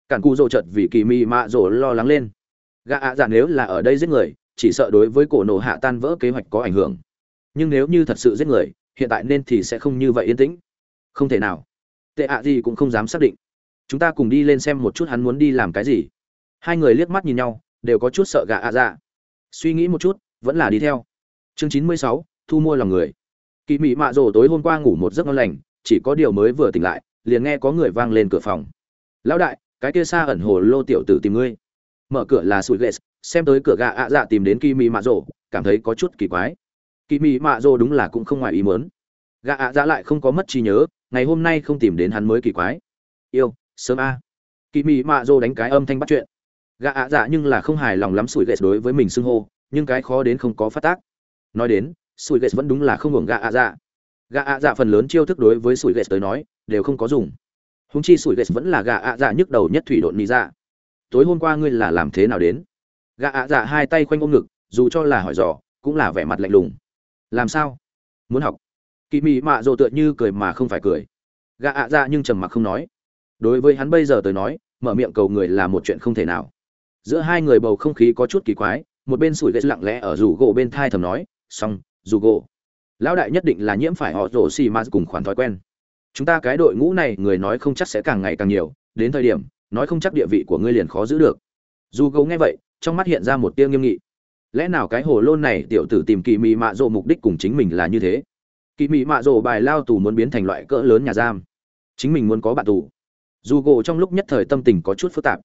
Cản cu rồ chợt vì kỳ mị mạ rồ lo lắng lên. Gà ạ dạ nếu là ở đây giết người, chỉ sợ đối với cổ nổ hạ tan vỡ kế hoạch có ảnh hưởng. Nhưng nếu như thật sự giết người, hiện tại nên thì sẽ không như vậy yên tĩnh. Không thể nào tệ ạ gì cũng không dám xác định. Chúng ta cùng đi lên xem một chút hắn muốn đi làm cái gì. Hai người liếc mắt nhìn nhau, đều có chút sợ gà ạ dạ. Suy nghĩ một chút, vẫn là đi theo. Chương chín mươi sáu, thu mua lòng người. Kỳ mị mạ rồ tối hôm qua ngủ một giấc ngon lành, chỉ có điều mới vừa tỉnh lại, liền nghe có người vang lên cửa phòng. Lão đại, cái kia xa ẩn hồ lô tiểu tử tìm ngươi. Mở cửa là sủi ghê xem tới cửa gà ạ dạ tìm đến kỳ mị mạ rồ, cảm thấy có chút kỳ quái. Kỳ mị mạ rồ đúng là cũng không ngoài ý mớn gà ạ dạ lại không có mất trí nhớ ngày hôm nay không tìm đến hắn mới kỳ quái. Yêu, sớm a. Kỳ mị mạ dô đánh cái âm thanh bắt chuyện. Gạ ạ dạ nhưng là không hài lòng lắm sủi ghệ đối với mình xưng hô, nhưng cái khó đến không có phát tác. Nói đến, sủi ghệ vẫn đúng là không hưởng gạ ạ dạ. Gạ ạ dạ phần lớn chiêu thức đối với sủi ghệ tới nói, đều không có dùng. Húng chi sủi ghệ vẫn là gạ ạ dạ nhức đầu nhất thủy độn mỹ dạ. Tối hôm qua ngươi là làm thế nào đến? Gạ ạ dạ hai tay khoanh ôm ngực, dù cho là hỏi dò, cũng là vẻ mặt lạnh lùng. Làm sao? Muốn học? Kỳ mị mạ rồ tựa như cười mà không phải cười. Gạ ạ dạ nhưng trầm mặc không nói. Đối với hắn bây giờ tới nói, mở miệng cầu người là một chuyện không thể nào. Giữa hai người bầu không khí có chút kỳ quái, một bên sủi ghét lặng lẽ ở rủ gỗ bên thai thầm nói, xong, rủ gỗ. Lão đại nhất định là nhiễm phải họ rổ xì ma cùng khoản thói quen. Chúng ta cái đội ngũ này, người nói không chắc sẽ càng ngày càng nhiều, đến thời điểm, nói không chắc địa vị của ngươi liền khó giữ được. Dù gấu nghe vậy, trong mắt hiện ra một tia nghiêm nghị. Lẽ nào cái hồ lôn này tiểu tử tìm kỳ mị mạ rộ mục đích cùng chính mình là như thế? Kỳ mị mạ rổ bài lao tù muốn biến thành loại cỡ lớn nhà giam. Chính mình muốn có bạn tù. Dù gỗ trong lúc nhất thời tâm tình có chút phức tạp.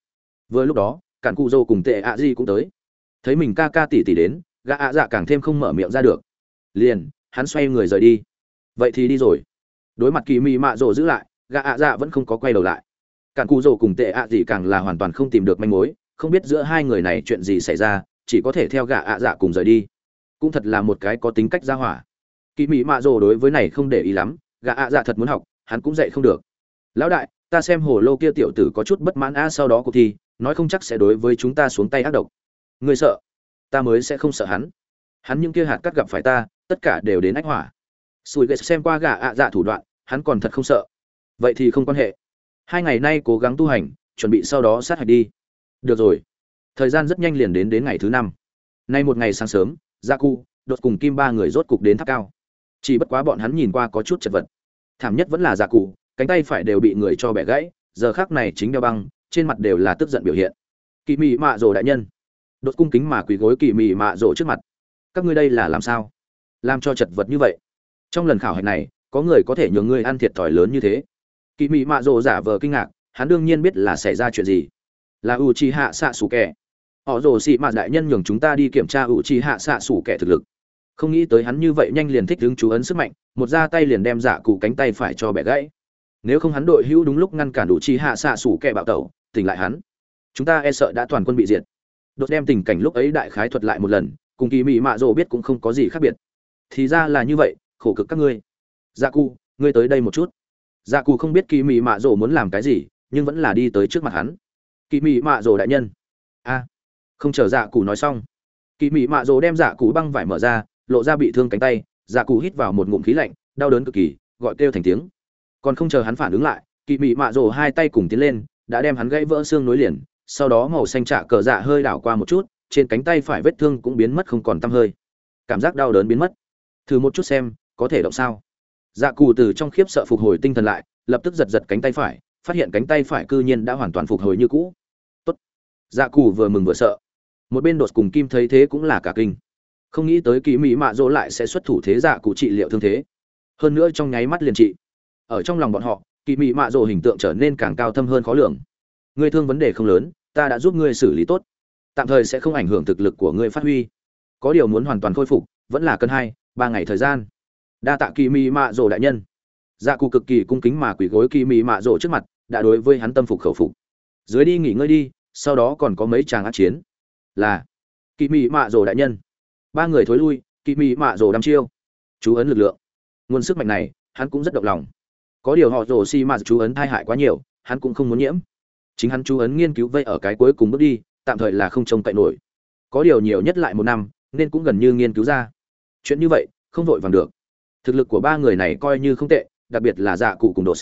Vừa lúc đó, cản cụ dô cùng tệ ạ di cũng tới. Thấy mình ca ca tỉ tỉ đến, gã ạ dạ càng thêm không mở miệng ra được. Liền, hắn xoay người rời đi. Vậy thì đi rồi. Đối mặt kỳ mị mạ rổ giữ lại, gã ạ dạ vẫn không có quay đầu lại. Cản cụ dô cùng tệ ạ gì càng là hoàn toàn không tìm được manh mối, không biết giữa hai người này chuyện gì xảy ra, chỉ có thể theo gã ạ dạ cùng rời đi. Cũng thật là một cái có tính cách ra hỏa kỳ mỹ mạ rồ đối với này không để ý lắm, gã ạ dạ thật muốn học, hắn cũng dạy không được. Lão đại, ta xem hồ lô kia tiểu tử có chút bất mãn a sau đó cuộc thi, nói không chắc sẽ đối với chúng ta xuống tay ác độc. Người sợ? Ta mới sẽ không sợ hắn. Hắn những kia hạt cắt gặp phải ta, tất cả đều đến ách hỏa. Sùi ghét xem qua gã ạ dạ thủ đoạn, hắn còn thật không sợ. Vậy thì không quan hệ. Hai ngày nay cố gắng tu hành, chuẩn bị sau đó sát hạch đi. Được rồi. Thời gian rất nhanh liền đến đến ngày thứ năm. Nay một ngày sáng sớm gia cu đột cùng kim ba người rốt cục đến tháp cao chỉ bất quá bọn hắn nhìn qua có chút chật vật. Thảm nhất vẫn là giả cụ, cánh tay phải đều bị người cho bẻ gãy, giờ khác này chính đeo băng, trên mặt đều là tức giận biểu hiện. Kỳ mị mạ rồ đại nhân. Đột cung kính mà quỳ gối kỳ mị mạ rồ trước mặt. Các ngươi đây là làm sao? Làm cho chật vật như vậy. Trong lần khảo hạch này, có người có thể nhường ngươi ăn thiệt thòi lớn như thế. Kỳ mị mạ rồ giả vờ kinh ngạc, hắn đương nhiên biết là xảy ra chuyện gì. Là u chi hạ xạ xù kẻ họ rồ xị mạ đại nhân nhường chúng ta đi kiểm tra u chi hạ xạ xù kẻ thực lực không nghĩ tới hắn như vậy nhanh liền thích đứng chú ấn sức mạnh, một ra tay liền đem giả cụ cánh tay phải cho bẻ gãy. Nếu không hắn đội hữu đúng lúc ngăn cản đủ chi hạ xạ xủ kẻ bạo tẩu, tỉnh lại hắn. Chúng ta e sợ đã toàn quân bị diệt. Đột đem tình cảnh lúc ấy đại khái thuật lại một lần, cùng kỳ mị mạ rộ biết cũng không có gì khác biệt. Thì ra là như vậy, khổ cực các ngươi. Dạ cụ, ngươi tới đây một chút. Dạ cụ không biết kỳ mị mạ rộ muốn làm cái gì, nhưng vẫn là đi tới trước mặt hắn. Kỳ mị mạ rộ đại nhân. A. Không chờ dạ cụ nói xong, kỳ mị mạ rộ đem dạ cụ băng vải mở ra lộ ra bị thương cánh tay dạ cụ hít vào một ngụm khí lạnh, đau đớn cực kỳ, gọi kêu thành tiếng. Còn không chờ hắn phản ứng lại, kỵ mị mạ rồ hai tay cùng tiến lên, đã đem hắn gãy vỡ xương nối liền, sau đó màu xanh trạ cờ dạ hơi đảo qua một chút, trên cánh tay phải vết thương cũng biến mất không còn tăm hơi. Cảm giác đau đớn biến mất. Thử một chút xem, có thể động sao? Dạ cù từ trong khiếp sợ phục hồi tinh thần lại, lập tức giật giật cánh tay phải, phát hiện cánh tay phải cư nhiên đã hoàn toàn phục hồi như cũ. Tốt. Dạ cù vừa mừng vừa sợ. Một bên đột cùng kim thấy thế cũng là cả kinh không nghĩ tới kỳ mỹ mạ dỗ lại sẽ xuất thủ thế giả cụ trị liệu thương thế. Hơn nữa trong nháy mắt liền trị. Ở trong lòng bọn họ kỳ mỹ mạ dỗ hình tượng trở nên càng cao thâm hơn khó lường. Ngươi thương vấn đề không lớn, ta đã giúp ngươi xử lý tốt. Tạm thời sẽ không ảnh hưởng thực lực của ngươi phát huy. Có điều muốn hoàn toàn khôi phục, vẫn là cân hai, ba ngày thời gian. Đa tạ kỳ mỹ mạ dỗ đại nhân. Dạ cụ cực kỳ cung kính mà quỳ gối kỳ mỹ mạ dỗ trước mặt, đã đối với hắn tâm phục khẩu phục. Dưới đi nghỉ ngơi đi, sau đó còn có mấy tràng át chiến. Là kỳ mỹ mạ dỗ đại nhân ba người thối lui kỳ mị mạ rồ đăm chiêu. Chú ấn lực lượng. Nguồn sức mạnh này, hắn cũng rất động lòng. Có điều họ rồ xi mạ chú ấn thai hại quá nhiều, hắn cũng không muốn nhiễm. Chính hắn chú ấn nghiên cứu vây ở cái cuối cùng bước đi, tạm thời là không trông cậy nổi. Có điều nhiều nhất lại một năm, nên cũng gần như nghiên cứu ra. Chuyện như vậy, không vội vàng được. Thực lực của ba người này coi như không tệ, đặc biệt là dạ cụ cùng đột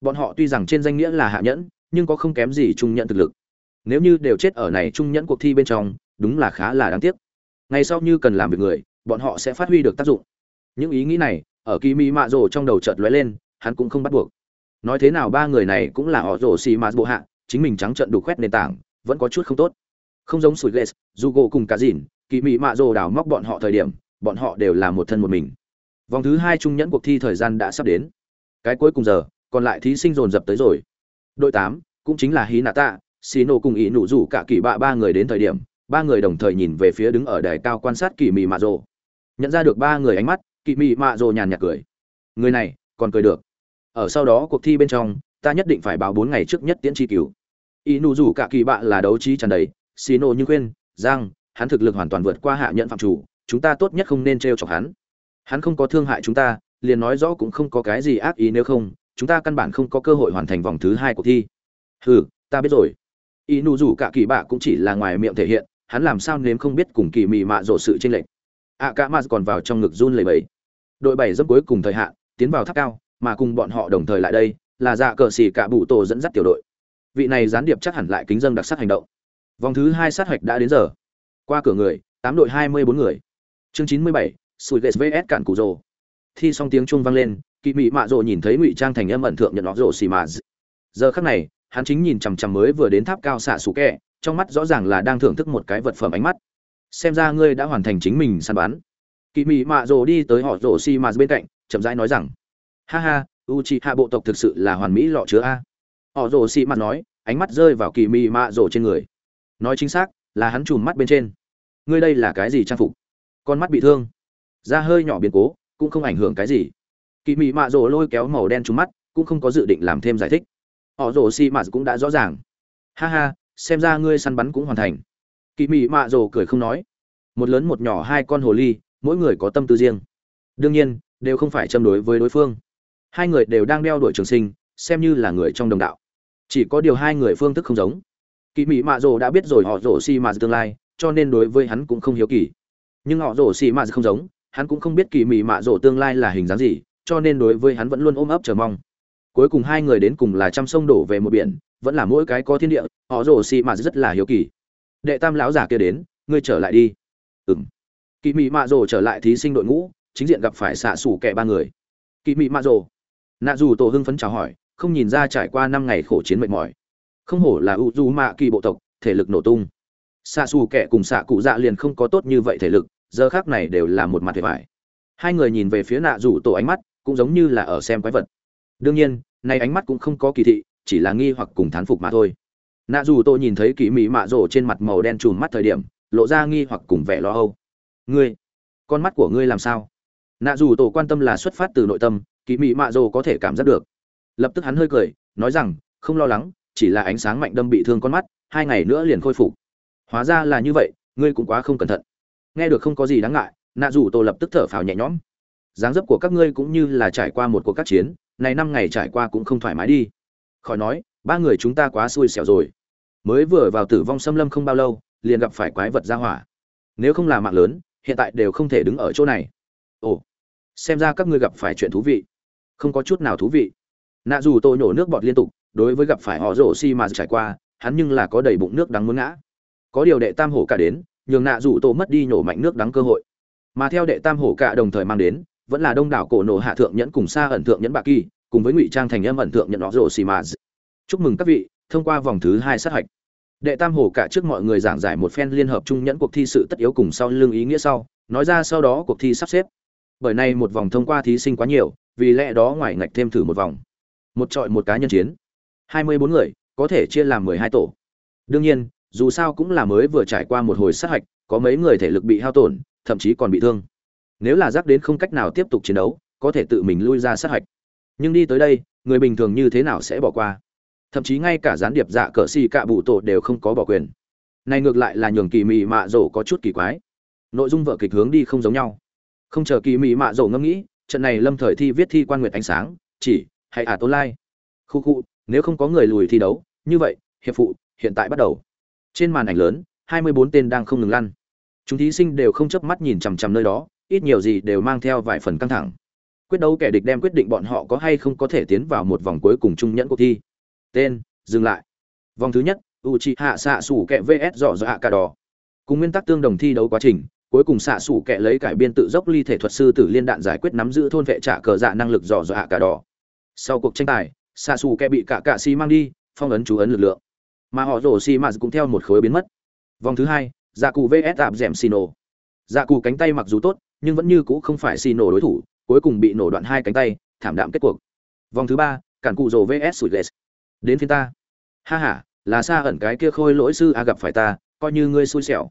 bọn họ tuy rằng trên danh nghĩa là hạ nhẫn, nhưng có không kém gì trung nhận thực lực. Nếu như đều chết ở này trung nhẫn cuộc thi bên trong, đúng là khá là đáng tiếc ngày sau như cần làm việc người, bọn họ sẽ phát huy được tác dụng. Những ý nghĩ này, ở kỳ mỹ mạ rồ trong đầu chợt lóe lên, hắn cũng không bắt buộc. Nói thế nào ba người này cũng là họ rồ xì mạt bộ hạ, chính mình trắng trận đủ khoét nền tảng, vẫn có chút không tốt. Không giống sủi ghét dù gỗ cùng cả dìn kỳ mỹ mạ rồ đào móc bọn họ thời điểm, bọn họ đều là một thân một mình. Vòng thứ hai trung nhẫn cuộc thi thời gian đã sắp đến. Cái cuối cùng giờ, còn lại thí sinh dồn dập tới rồi. Đội tám, cũng chính là hí nạ tạ xì nổ cùng ý nụ rủ cả kỳ bạ ba người đến thời điểm ba người đồng thời nhìn về phía đứng ở đài cao quan sát kỳ mị mạ rồ. Nhận ra được ba người ánh mắt kỳ mị mạ rồ nhàn nhạt cười. Người này còn cười được. Ở sau đó cuộc thi bên trong ta nhất định phải báo bốn ngày trước nhất tiễn tri cứu. Y nụ rủ cả kỳ bạ là đấu trí tràn đầy xì nộ như khuyên Giang, hắn thực lực hoàn toàn vượt qua hạ nhận phạm chủ chúng ta tốt nhất không nên t r e o chọc hắn. Hắn không có thương hại chúng ta liền nói rõ cũng không có cái gì ác ý nếu không chúng ta căn bản không có cơ hội hoàn thành vòng thứ hai cuộc thi. Hừ ta biết rồi. Y nụ rủ cả kỳ bạ cũng chỉ là ngoài miệng thể hiện hắn làm sao nếm không biết cùng kỳ mị mạ rộ sự chênh lệch. Ạ cả mà còn vào trong ngực run lẩy bẩy. Đội bảy dấp cuối cùng thời hạn, tiến vào tháp cao, mà cùng bọn họ đồng thời lại đây, là dạ cờ xì cả bụ tổ dẫn dắt tiểu đội. Vị này gián điệp chắc hẳn lại kính dân đặc sắc hành động. Vòng thứ hai sát hạch đã đến giờ. Qua cửa người, tám đội hai mươi bốn người. Chương chín mươi bảy sùi ghét vs cản cụ rồ. Thi xong tiếng chuông vang lên, kỳ mị mạ rồ nhìn thấy ngụy trang thành âm ẩn thượng nhận nó rồ xì mà. Giờ khắc này hắn chính nhìn chằm chằm mới vừa đến tháp cao xạ sủ kẹ, trong mắt rõ ràng là đang thưởng thức một cái vật phẩm ánh mắt. Xem ra ngươi đã hoàn thành chính mình săn bắn. Kỳ mị mạ rồ đi tới họ rồ Xi mà bên cạnh, chậm rãi nói rằng, ha ha u c hạ bộ tộc thực sự là hoàn mỹ lọ chứa a. Họ rồ Xi mặt nói, ánh mắt rơi vào kỳ mị mạ rồ trên người. Nói chính xác, là hắn chùm mắt bên trên. Ngươi đây là cái gì trang phục? Con mắt bị thương. Da hơi nhỏ biến cố, cũng không ảnh hưởng cái gì. Kỳ mị mạ rồ lôi kéo màu đen trúng mắt, cũng không có dự định làm thêm giải thích họ rồ xi mạ cũng đã rõ ràng. Ha ha, xem ra ngươi săn bắn cũng hoàn thành. Kỳ mị mạ rồ cười không nói. Một lớn một nhỏ hai con hồ ly, mỗi người có tâm tư riêng. Đương nhiên, đều không phải châm đối với đối phương. Hai người đều đang đeo đuổi trường sinh, xem như là người trong đồng đạo. Chỉ có điều hai người phương thức không giống. Kỳ mị mạ rồ đã biết rồi họ rồ xi mạ tương lai, cho nên đối với hắn cũng không hiếu kỳ. Nhưng họ rồ xi mạ không giống, hắn cũng không biết kỳ mị mạ rồ tương lai là hình dáng gì, cho nên đối với hắn vẫn luôn ôm ấp chờ mong cuối cùng hai người đến cùng là trăm sông đổ về một biển, vẫn là mỗi cái có thiên địa, họ rồ xì mà rất là hiếu kỳ. Đệ tam lão giả kia đến, ngươi trở lại đi. Ừng kỳ mị mạ rồ trở lại thí sinh đội ngũ, chính diện gặp phải xạ xủ kẻ ba người. Kỳ mị mạ rồ. Nạ dù tổ hưng phấn chào hỏi, không nhìn ra trải qua năm ngày khổ chiến mệt mỏi. Không hổ là u du mạ kỳ bộ tộc, thể lực nổ tung. Xạ xù kẻ cùng xạ cụ dạ liền không có tốt như vậy thể lực, giờ khác này đều là một mặt thể vải hai người nhìn về phía nạ rủ tổ ánh mắt, cũng giống như là ở xem quái vật. Đương nhiên nay ánh mắt cũng không có kỳ thị, chỉ là nghi hoặc cùng thán phục mà thôi. Nạ dù tôi nhìn thấy kỳ mỹ mạ rổ trên mặt màu đen trùm mắt thời điểm, lộ ra nghi hoặc cùng vẻ lo âu. Ngươi, con mắt của ngươi làm sao? Nạ dù tổ quan tâm là xuất phát từ nội tâm, kỳ mỹ mạ rổ có thể cảm giác được. Lập tức hắn hơi cười, nói rằng, không lo lắng, chỉ là ánh sáng mạnh đâm bị thương con mắt, hai ngày nữa liền khôi phục. Hóa ra là như vậy, ngươi cũng quá không cẩn thận. Nghe được không có gì đáng ngại, nạ dù tổ lập tức thở phào nhẹ nhõm. Dáng dấp của các ngươi cũng như là trải qua một cuộc các chiến này năm ngày trải qua cũng không thoải mái đi. Khỏi nói, ba người chúng ta quá xui xẻo rồi. Mới vừa vào tử vong xâm lâm không bao lâu, liền gặp phải quái vật ra hỏa. Nếu không là mạng lớn, hiện tại đều không thể đứng ở chỗ này. Ồ, xem ra các ngươi gặp phải chuyện thú vị. Không có chút nào thú vị. Nạ dù tôi nhổ nước bọt liên tục, đối với gặp phải họ rổ xi mà trải qua, hắn nhưng là có đầy bụng nước đắng muốn ngã. Có điều đệ tam hổ cả đến, nhường nạ dù tô mất đi nhổ mạnh nước đắng cơ hội. Mà theo đệ tam hổ cả đồng thời mang đến vẫn là đông đảo cổ nổ hạ thượng nhẫn cùng xa ẩn thượng nhẫn bạc kỳ, cùng với ngụy trang thành âm ẩn thượng nhẫn đó rồ xì mà chúc mừng các vị, thông qua vòng thứ hai sát hạch. Đệ tam hồ cả trước mọi người giảng giải một phen liên hợp trung nhẫn cuộc thi sự tất yếu cùng sau lưng ý nghĩa sau, nói ra sau đó cuộc thi sắp xếp. Bởi nay một vòng thông qua thí sinh quá nhiều, vì lẽ đó ngoài ngạch thêm thử một vòng. Một trọi một cá nhân chiến. Hai mươi bốn người, có thể chia làm mười hai tổ. Đương nhiên, dù sao cũng là mới vừa trải qua một hồi sát hạch, có mấy người thể lực bị hao tổn, thậm chí còn bị thương nếu là giác đến không cách nào tiếp tục chiến đấu, có thể tự mình lui ra sát hạch. Nhưng đi tới đây, người bình thường như thế nào sẽ bỏ qua? Thậm chí ngay cả gián điệp dạ cờ xì cạ bụ tổ đều không có bỏ quyền. Này ngược lại là nhường kỳ mị mạ rổ có chút kỳ quái. Nội dung vở kịch hướng đi không giống nhau. Không chờ kỳ mị mạ rổ ngẫm nghĩ, trận này lâm thời thi viết thi quan nguyệt ánh sáng, chỉ hãy à tôn lai. Khu khu, nếu không có người lùi thi đấu, như vậy, hiệp phụ, hiện tại bắt đầu. Trên màn ảnh lớn, hai mươi bốn tên đang không ngừng lăn. Chúng thí sinh đều không chớp mắt nhìn chằm chằm nơi đó ít nhiều gì đều mang theo vài phần căng thẳng. Quyết đấu kẻ địch đem quyết định bọn họ có hay không có thể tiến vào một vòng cuối cùng trung nhẫn cuộc thi. Tên, dừng lại. Vòng thứ nhất u c hạ xạ sủ kẹ vs. Dọ dọ hạ cả đỏ. Cùng nguyên tắc tương đồng thi đấu quá trình, cuối cùng xạ sủ kẹ lấy cải biên tự dốc ly thể thuật sư tử liên đạn giải quyết nắm giữ thôn vệ trả cờ dạ năng lực dọ dọ hạ cả đỏ. Sau cuộc tranh tài xạ sủ kẹ bị cả cạ xi mang đi, phong ấn chú ấn lực lượng. Mà họ rổ xi mạt cũng theo một khối biến mất. Vòng thứ hai dạ cụ vs. Tạp dẻm xì nổ dạ cụ cánh tay mặc dù tốt, nhưng vẫn như cũ không phải xì nổ đối thủ, cuối cùng bị nổ đoạn hai cánh tay, thảm đạm kết cuộc. Vòng thứ ba, cản cụ rồ vs sủi ghét đến phiên ta. Ha ha, là xa ẩn cái kia khôi lỗi sư a gặp phải ta, coi như ngươi xui xẻo.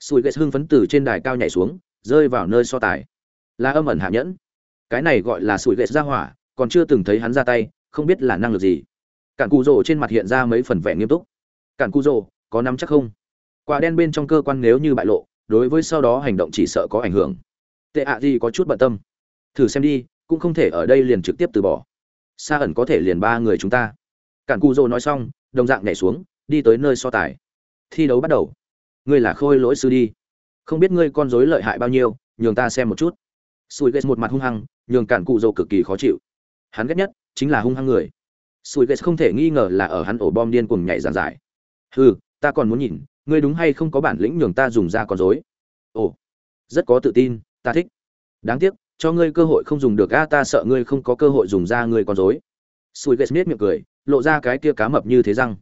Sủi ghét hưng phấn từ trên đài cao nhảy xuống, rơi vào nơi so tài. Là âm ẩn hạ nhẫn. Cái này gọi là sủi ghét ra hỏa, còn chưa từng thấy hắn ra tay, không biết là năng lực gì. Cản cụ rồ trên mặt hiện ra mấy phần vẻ nghiêm túc. Cản cụ rồ, có nắm chắc không? Quả đen bên trong cơ quan nếu như bại lộ đối với sau đó hành động chỉ sợ có ảnh hưởng. Tệ ạ gì có chút bận tâm. Thử xem đi, cũng không thể ở đây liền trực tiếp từ bỏ. Xa ẩn có thể liền ba người chúng ta. Cản cu dô nói xong, đồng dạng nhảy xuống, đi tới nơi so tài. Thi đấu bắt đầu. Ngươi là khôi lỗi sư đi. Không biết ngươi con dối lợi hại bao nhiêu, nhường ta xem một chút. Sùi ghét một mặt hung hăng, nhường cản cụ dô cực kỳ khó chịu. Hắn ghét nhất chính là hung hăng người. Sùi ghét không thể nghi ngờ là ở hắn ổ bom điên cùng nhảy giàn giải. Hừ, ta còn muốn nhìn ngươi đúng hay không có bản lĩnh nhường ta dùng ra con dối ồ, rất có tự tin, ta thích. Đáng tiếc, cho ngươi cơ hội không dùng được a, ta sợ ngươi không có cơ hội dùng ra ngươi con dối sùi ghét miết miệng cười, lộ ra cái kia cá mập như thế răng.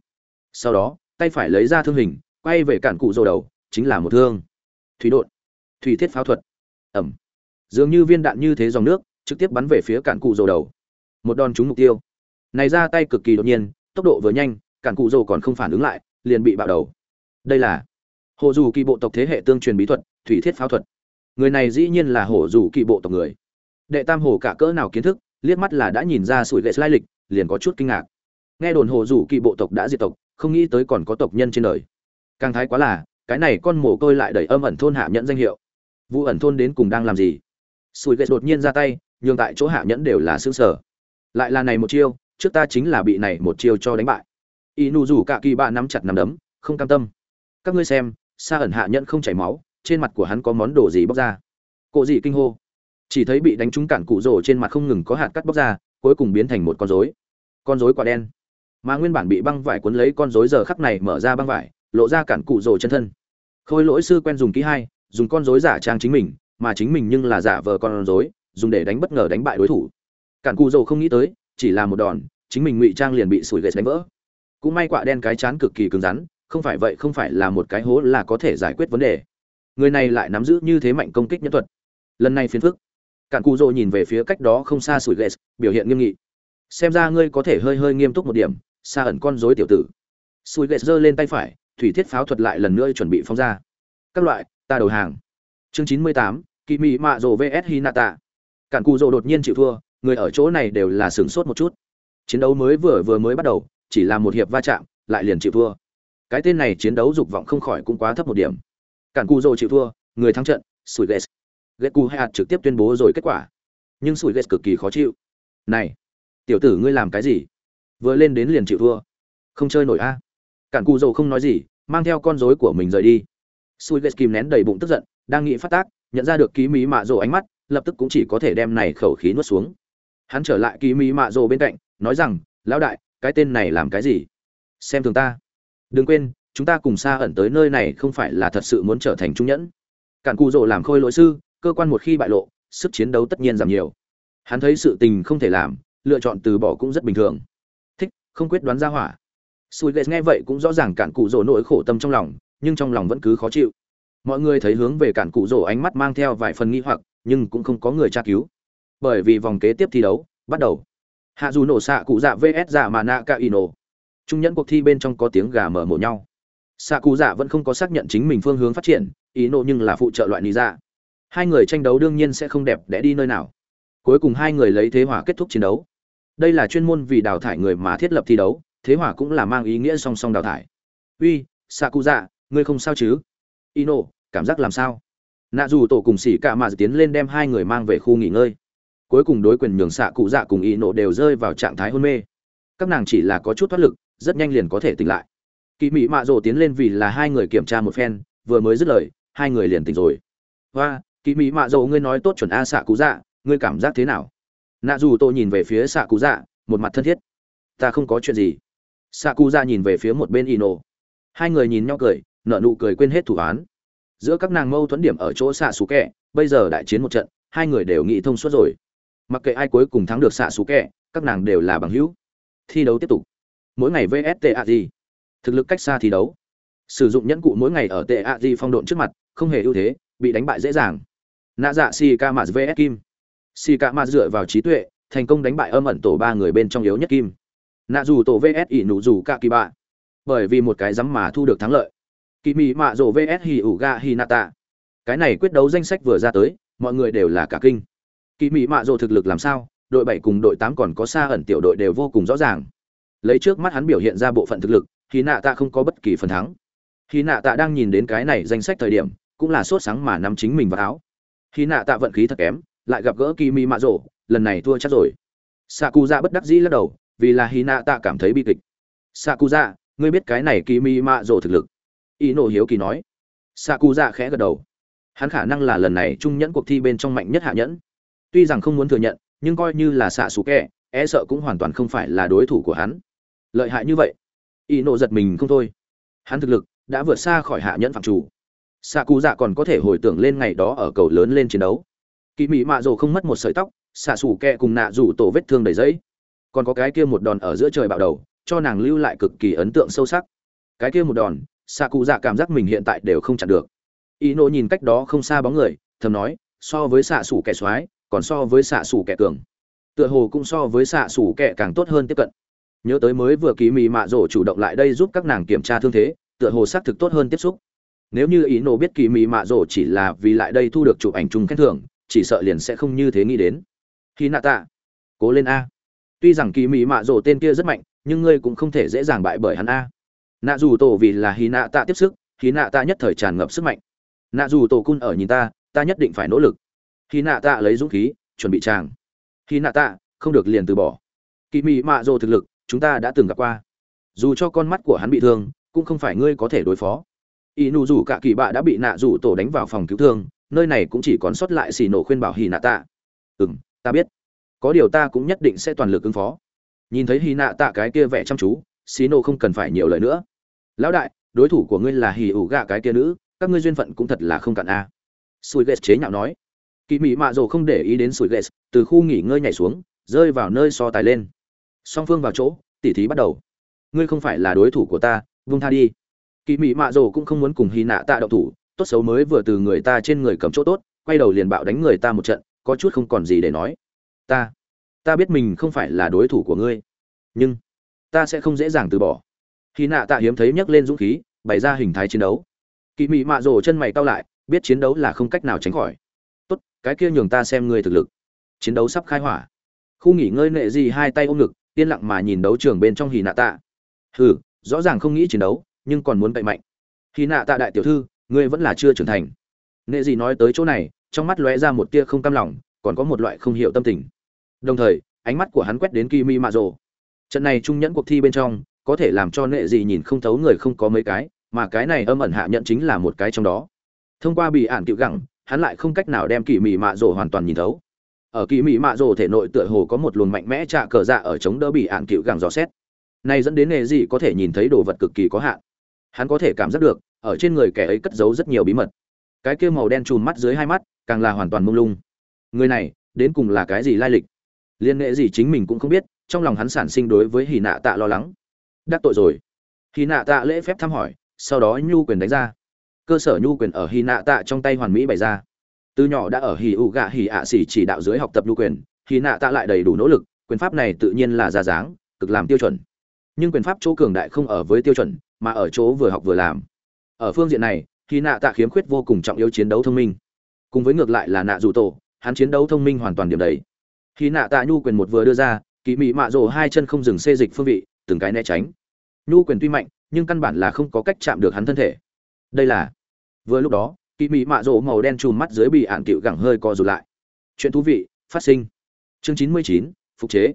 Sau đó, tay phải lấy ra thương hình, quay về cản cụ rồ đầu, chính là một thương. Thủy đột thủy thiết pháo thuật. Ẩm. Dường như viên đạn như thế dòng nước, trực tiếp bắn về phía cản cụ rồ đầu. Một đòn trúng mục tiêu. Này ra tay cực kỳ đột nhiên, tốc độ vừa nhanh, cản cụ rồ còn không phản ứng lại, liền bị bạo đầu đây là hồ dù kỳ bộ tộc thế hệ tương truyền bí thuật, thủy thiết pháo thuật. Người này dĩ nhiên là hổ dù kỳ bộ tộc người. Đệ tam hồ cả cỡ nào kiến thức, liếc mắt là đã nhìn ra sủi lệ lai lịch, liền có chút kinh ngạc. Nghe đồn hồ dù kỳ bộ tộc đã diệt tộc, không nghĩ tới còn có tộc nhân trên đời. Càng thái quá là, cái này con mồ côi lại đẩy âm ẩn thôn hạ nhẫn danh hiệu. Vụ ẩn thôn đến cùng đang làm gì? Sủi lệ đột nhiên ra tay, nhường tại chỗ hạ nhẫn đều là xương sở lại là này một chiêu, trước ta chính là bị này một chiêu cho đánh bại. Y nụ rủ cả kỳ bạ nắm chặt nắm đấm, không cam tâm các ngươi xem xa ẩn hạ nhẫn không chảy máu, trên mặt của hắn có món đồ gì bóc ra? Cộ gì kinh hô. Chỉ thấy bị đánh trúng cản cụ rổ trên mặt không ngừng có hạt cắt bóc ra, cuối cùng biến thành một con rối. Con rối quả đen. Mà nguyên bản bị băng vải cuốn lấy con rối giờ khắc này mở ra băng vải, lộ ra cản cụ rổ chân thân. Khôi lỗi sư quen dùng kỹ hai, dùng con rối giả trang chính mình, mà chính mình nhưng là giả vờ con rối, dùng để đánh bất ngờ đánh bại đối thủ. Cản cụ rổ không nghĩ tới, chỉ là một đòn, chính mình ngụy trang liền bị sủi gậy đánh vỡ. Cũng may quả đen cái chán cực kỳ cứng rắn không phải vậy không phải là một cái hố là có thể giải quyết vấn đề. Người này lại nắm giữ như thế mạnh công kích nhân thuật. Lần này phiền phức. Cạn cụ rồ nhìn về phía cách đó không xa sủi ghét biểu hiện nghiêm nghị. Xem ra ngươi có thể hơi hơi nghiêm túc một điểm, xa ẩn con dối tiểu tử. Sủi ghét giơ lên tay phải, thủy thiết pháo thuật lại lần nữa chuẩn bị phóng ra. Các loại, ta đầu hàng. Chương chín mươi tám kỳ mị mạ rồ vs hinata. Cạn cụ rồ đột nhiên chịu thua, người ở chỗ này đều là sửng sốt một chút. Chiến đấu mới vừa vừa mới bắt đầu, chỉ là một hiệp va chạm, lại liền chịu thua cái tên này chiến đấu dục vọng không khỏi cũng quá thấp một điểm. Cản cù rồ chịu thua, người thắng trận, sủi ghét ghét cù hay trực tiếp tuyên bố rồi kết quả. Nhưng sủi ghét cực kỳ khó chịu. Này, tiểu tử ngươi làm cái gì? Vừa lên đến liền chịu thua. Không chơi nổi a. Cản cù rồ không nói gì, mang theo con rối của mình rời đi. Sủi ghét kìm nén đầy bụng tức giận, đang nghĩ phát tác, nhận ra được ký mỹ mạ rồ ánh mắt, lập tức cũng chỉ có thể đem này khẩu khí nuốt xuống. Hắn trở lại ký mỹ mạ rồ bên cạnh, nói rằng, lão đại, cái tên này làm cái gì? Xem thường ta đừng quên, chúng ta cùng xa ẩn tới nơi này không phải là thật sự muốn trở thành trung nhẫn. Cản cụ rỗ làm khôi lỗi sư, cơ quan một khi bại lộ, sức chiến đấu tất nhiên giảm nhiều. Hắn thấy sự tình không thể làm, lựa chọn từ bỏ cũng rất bình thường. Thích, không quyết đoán ra hỏa. Sùi ghét nghe vậy cũng rõ ràng cản cụ rỗ nỗi khổ tâm trong lòng, nhưng trong lòng vẫn cứ khó chịu. Mọi người thấy hướng về cản cụ rỗ ánh mắt mang theo vài phần nghi hoặc, nhưng cũng không có người tra cứu. Bởi vì vòng kế tiếp thi đấu, bắt đầu. Hạ dù nổ xạ cụ dạ vs dạ mà nạ ca ino trung nhẫn cuộc thi bên trong có tiếng gà mở mổ nhau. Xạ cụ dạ vẫn không có xác nhận chính mình phương hướng phát triển, ý nộ nhưng là phụ trợ loại lý ra. Hai người tranh đấu đương nhiên sẽ không đẹp đẽ đi nơi nào. Cuối cùng hai người lấy thế hòa kết thúc chiến đấu. Đây là chuyên môn vì đào thải người mà thiết lập thi đấu, thế hòa cũng là mang ý nghĩa song song đào thải. Uy, xạ cụ dạ ngươi không sao chứ? Ino cảm giác làm sao? Nạ dù tổ cùng xỉ cả mà tiến lên đem hai người mang về khu nghỉ ngơi. Cuối cùng đối quyền nhường xạ cụ dạ cùng ý nộ đều rơi vào trạng thái hôn mê. Các nàng chỉ là có chút thoát lực rất nhanh liền có thể tỉnh lại. Kỳ mỹ mạ rồ tiến lên vì là hai người kiểm tra một phen, vừa mới dứt lời, hai người liền tỉnh rồi. Và kỳ mỹ mạ rồ, ngươi nói tốt chuẩn a xạ Cú dạ ngươi cảm giác thế nào? Nạ dù tôi nhìn về phía xạ Cú dạ một mặt thân thiết. Ta không có chuyện gì. Xạ Cú dạ nhìn về phía một bên ino. Hai người nhìn nhau cười nợ nụ cười quên hết thủ án. Giữa các nàng mâu thuẫn điểm ở chỗ xạ xú kẹ, bây giờ đại chiến một trận, hai người đều nghĩ thông suốt rồi. Mặc kệ ai cuối cùng thắng được xạ xú kẹ, các nàng đều là bằng hữu. Thi đấu tiếp tục mỗi ngày vsta gì thực lực cách xa thi đấu. Sử dụng nhẫn cụ mỗi ngày ở tệ a di phong độn trước mặt, không hề ưu thế, bị đánh bại dễ dàng. Nạ dạ si ca mạt vs kim. Si ca mạt dựa vào trí tuệ, thành công đánh bại âm ẩn tổ ba người bên trong yếu nhất kim. Nạ dù tổ vs ỷ nụ dù ca kỳ bạ bởi vì một cái rắm mà thu được thắng lợi. Kỳ mị mạ rổ vs hì ủ ga hì nạ tạ. Cái này quyết đấu danh sách vừa ra tới, mọi người đều là cả kinh. Kỳ mị mạ rổ thực lực làm sao? Đội bảy cùng đội tám còn có xa ẩn tiểu đội đều vô cùng rõ ràng lấy trước mắt hắn biểu hiện ra bộ phận thực lực khi nạ tạ không có bất kỳ phần thắng. Khi nạ tạ đang nhìn đến cái này danh sách thời điểm, cũng là sốt sáng mà nắm chính mình vào áo. Khi nạ tạ vận khí thật kém, lại gặp gỡ kỳ mi mạ rộ lần này thua chắc rồi. Xạ cụ dạ bất đắc dĩ lắc đầu, vì là hì nạ tạ cảm thấy bi kịch. Xạ cụ dạ ngươi biết cái này kỳ mi mạ rộ thực lực? Ý nổ hiếu kỳ nói. Xạ cụ dạ khẽ gật đầu. Hắn khả năng là lần này trung nhẫn cuộc thi bên trong mạnh nhất hạ nhẫn. Tuy rằng không muốn thừa nhận, nhưng coi như là xạ xù kẹ e sợ cũng hoàn toàn không phải là đối thủ của hắn lợi hại như vậy. Ý nộ giật mình không thôi. Hắn thực lực đã vượt xa khỏi hạ nhẫn phạm chủ. Xạ cụ dạ còn có thể hồi tưởng lên ngày đó ở cầu lớn lên chiến đấu. Kỳ mỹ mạ rồ không mất một sợi tóc, xạ xù kẹ cùng nạ rủ tổ vết thương đầy giấy còn có cái kia một đòn ở giữa trời bạo đầu, cho nàng lưu lại cực kỳ ấn tượng sâu sắc. Cái kia một đòn xạ cụ dạ cảm giác mình hiện tại đều không chặn được. Ý nộ nhìn cách đó không xa bóng người, thầm nói, so với xạ xù kẻ soái, còn so với xạ xù kẻ cường. Tựa hồ cũng so với xạ xù kẻ càng tốt hơn tiếp cận nhớ tới mới vừa ký mì mạ rổ chủ động lại đây giúp các nàng kiểm tra thương thế, tựa hồ xác thực tốt hơn tiếp xúc. Nếu như ý nổ biết kỳ mì mạ rổ chỉ là vì lại đây thu được chụp ảnh chung khen thưởng, chỉ sợ liền sẽ không như thế nghĩ đến. Khi nạ tạ cố lên a. Tuy rằng kỳ mì mạ rổ tên kia rất mạnh, nhưng ngươi cũng không thể dễ dàng bại bởi hắn a. Nạ dù tổ vì là hy nạ tạ tiếp sức hy nạ tạ nhất thời tràn ngập sức mạnh. Nạ dù tổ cun ở nhìn ta ta nhất định phải nỗ lực. Hy nạ tạ lấy dũng khí, chuẩn bị tràng hy nạ tạ không được liền từ bỏ. Kỳ mị mạ dồ thực lực chúng ta đã từng gặp qua. Dù cho con mắt của hắn bị thương, cũng không phải ngươi có thể đối phó. Y nụ rủ cả kỳ bạ đã bị nạ rủ tổ đánh vào phòng cứu thương, nơi này cũng chỉ còn sót lại xì nổ khuyên bảo hì nạ tạ. Ừ m ta biết. Có điều ta cũng nhất định sẽ toàn lực ứng phó. Nhìn thấy hì nạ tạ cái kia vẻ chăm chú, xì nổ không cần phải nhiều lời nữa. Lão đại, đối thủ của ngươi là hì ủ gạ cái kia nữ, các ngươi duyên phận cũng thật là không cạn a. Sùi ghét chế nhạo nói. Kỳ mỹ mạ rồ không để ý đến sùi ghét từ khu nghỉ ngơi nhảy xuống, rơi vào nơi so tài lên song phương vào chỗ, tỉ thí bắt đầu. Ngươi không phải là đối thủ của ta vung tha đi. Kỳ mỹ mạ rồ cũng không muốn cùng hy nạ tạ đậu thủ, tốt xấu mới vừa từ người ta trên người cầm chỗ tốt, quay đầu liền bạo đánh người ta một trận, có chút không còn gì để nói. Ta ta biết mình không phải là đối thủ của ngươi, nhưng ta sẽ không dễ dàng từ bỏ. Hy nạ tạ hiếm thấy nhấc lên dũng khí, bày ra hình thái chiến đấu. Kỳ mị mạ rồ chân mày cao lại, biết chiến đấu là không cách nào tránh khỏi. Tốt, cái kia nhường ta xem ngươi thực lực. Chiến đấu sắp khai hỏa. Khu nghỉ ngơi nệ gì hai tay ôm ngực yên lặng mà nhìn đấu trường bên trong hì nạ tạ. Hừ, rõ ràng không nghĩ chiến đấu, nhưng còn muốn bậy mạnh. Hì nạ tạ đại tiểu thư, ngươi vẫn là chưa trưởng thành. Nệ dị nói tới chỗ này, trong mắt lóe ra một tia không cam lòng, còn có một loại không hiểu tâm tình. Đồng thời, ánh mắt của hắn quét đến kỳ mi mạ rồ trận này trung nhẫn cuộc thi bên trong, có thể làm cho nệ dị nhìn không thấu người không có mấy cái, mà cái này âm ẩn hạ nhận chính là một cái trong đó. Thông qua bị ản cựu gẳng, hắn lại không cách nào đem kỳ mị mạ rồ hoàn toàn nhìn thấu ở kỳ mỹ mạ rồ thể nội tựa hồ có một luồng mạnh mẽ trạ cờ dạ ở chống đỡ bị ạn cựu gẳng dò xét. Này dẫn đến nghề gì có thể nhìn thấy đồ vật cực kỳ có hạn. Hắn có thể cảm giác được, ở trên người kẻ ấy cất giấu rất nhiều bí mật. Cái kia màu đen trùn mắt dưới hai mắt, càng là hoàn toàn mông lung. Người này, đến cùng là cái gì lai lịch? Liên nghệ gì chính mình cũng không biết, trong lòng hắn sản sinh đối với hì nạ tạ lo lắng. Đắc tội rồi. Hì nạ tạ lễ phép thăm hỏi, sau đó nhu quyền đánh ra. Cơ sở nhu quyền ở hì nạ tạ trong tay hoàn mỹ bày ra từ nhỏ đã ở hì ụ gạ hì ạ xỉ chỉ đạo dưới học tập lưu quyền, hì nạ tạ lại đầy đủ nỗ lực, quyền pháp này tự nhiên là ra dáng, cực làm tiêu chuẩn. Nhưng quyền pháp chỗ cường đại không ở với tiêu chuẩn, mà ở chỗ vừa học vừa làm. Ở phương diện này, hì nạ tạ khiếm khuyết vô cùng trọng yếu chiến đấu thông minh. Cùng với ngược lại là nạ dù tổ, hắn chiến đấu thông minh hoàn toàn điểm đầy. Hì nạ tạ nhu quyền một vừa đưa ra, kỳ mị mạ rồ hai chân không dừng xê dịch phương vị, từng cái né tránh. Nhu quyền tuy mạnh, nhưng căn bản là không có cách chạm được hắn thân thể. Đây là, vừa lúc đó kỳ mị mạ rỗ màu đen trùm mắt dưới bị ạn cựu gẳng hơi co rụt lại. Chuyện thú vị, phát sinh. Chương chín mươi chín, phục chế.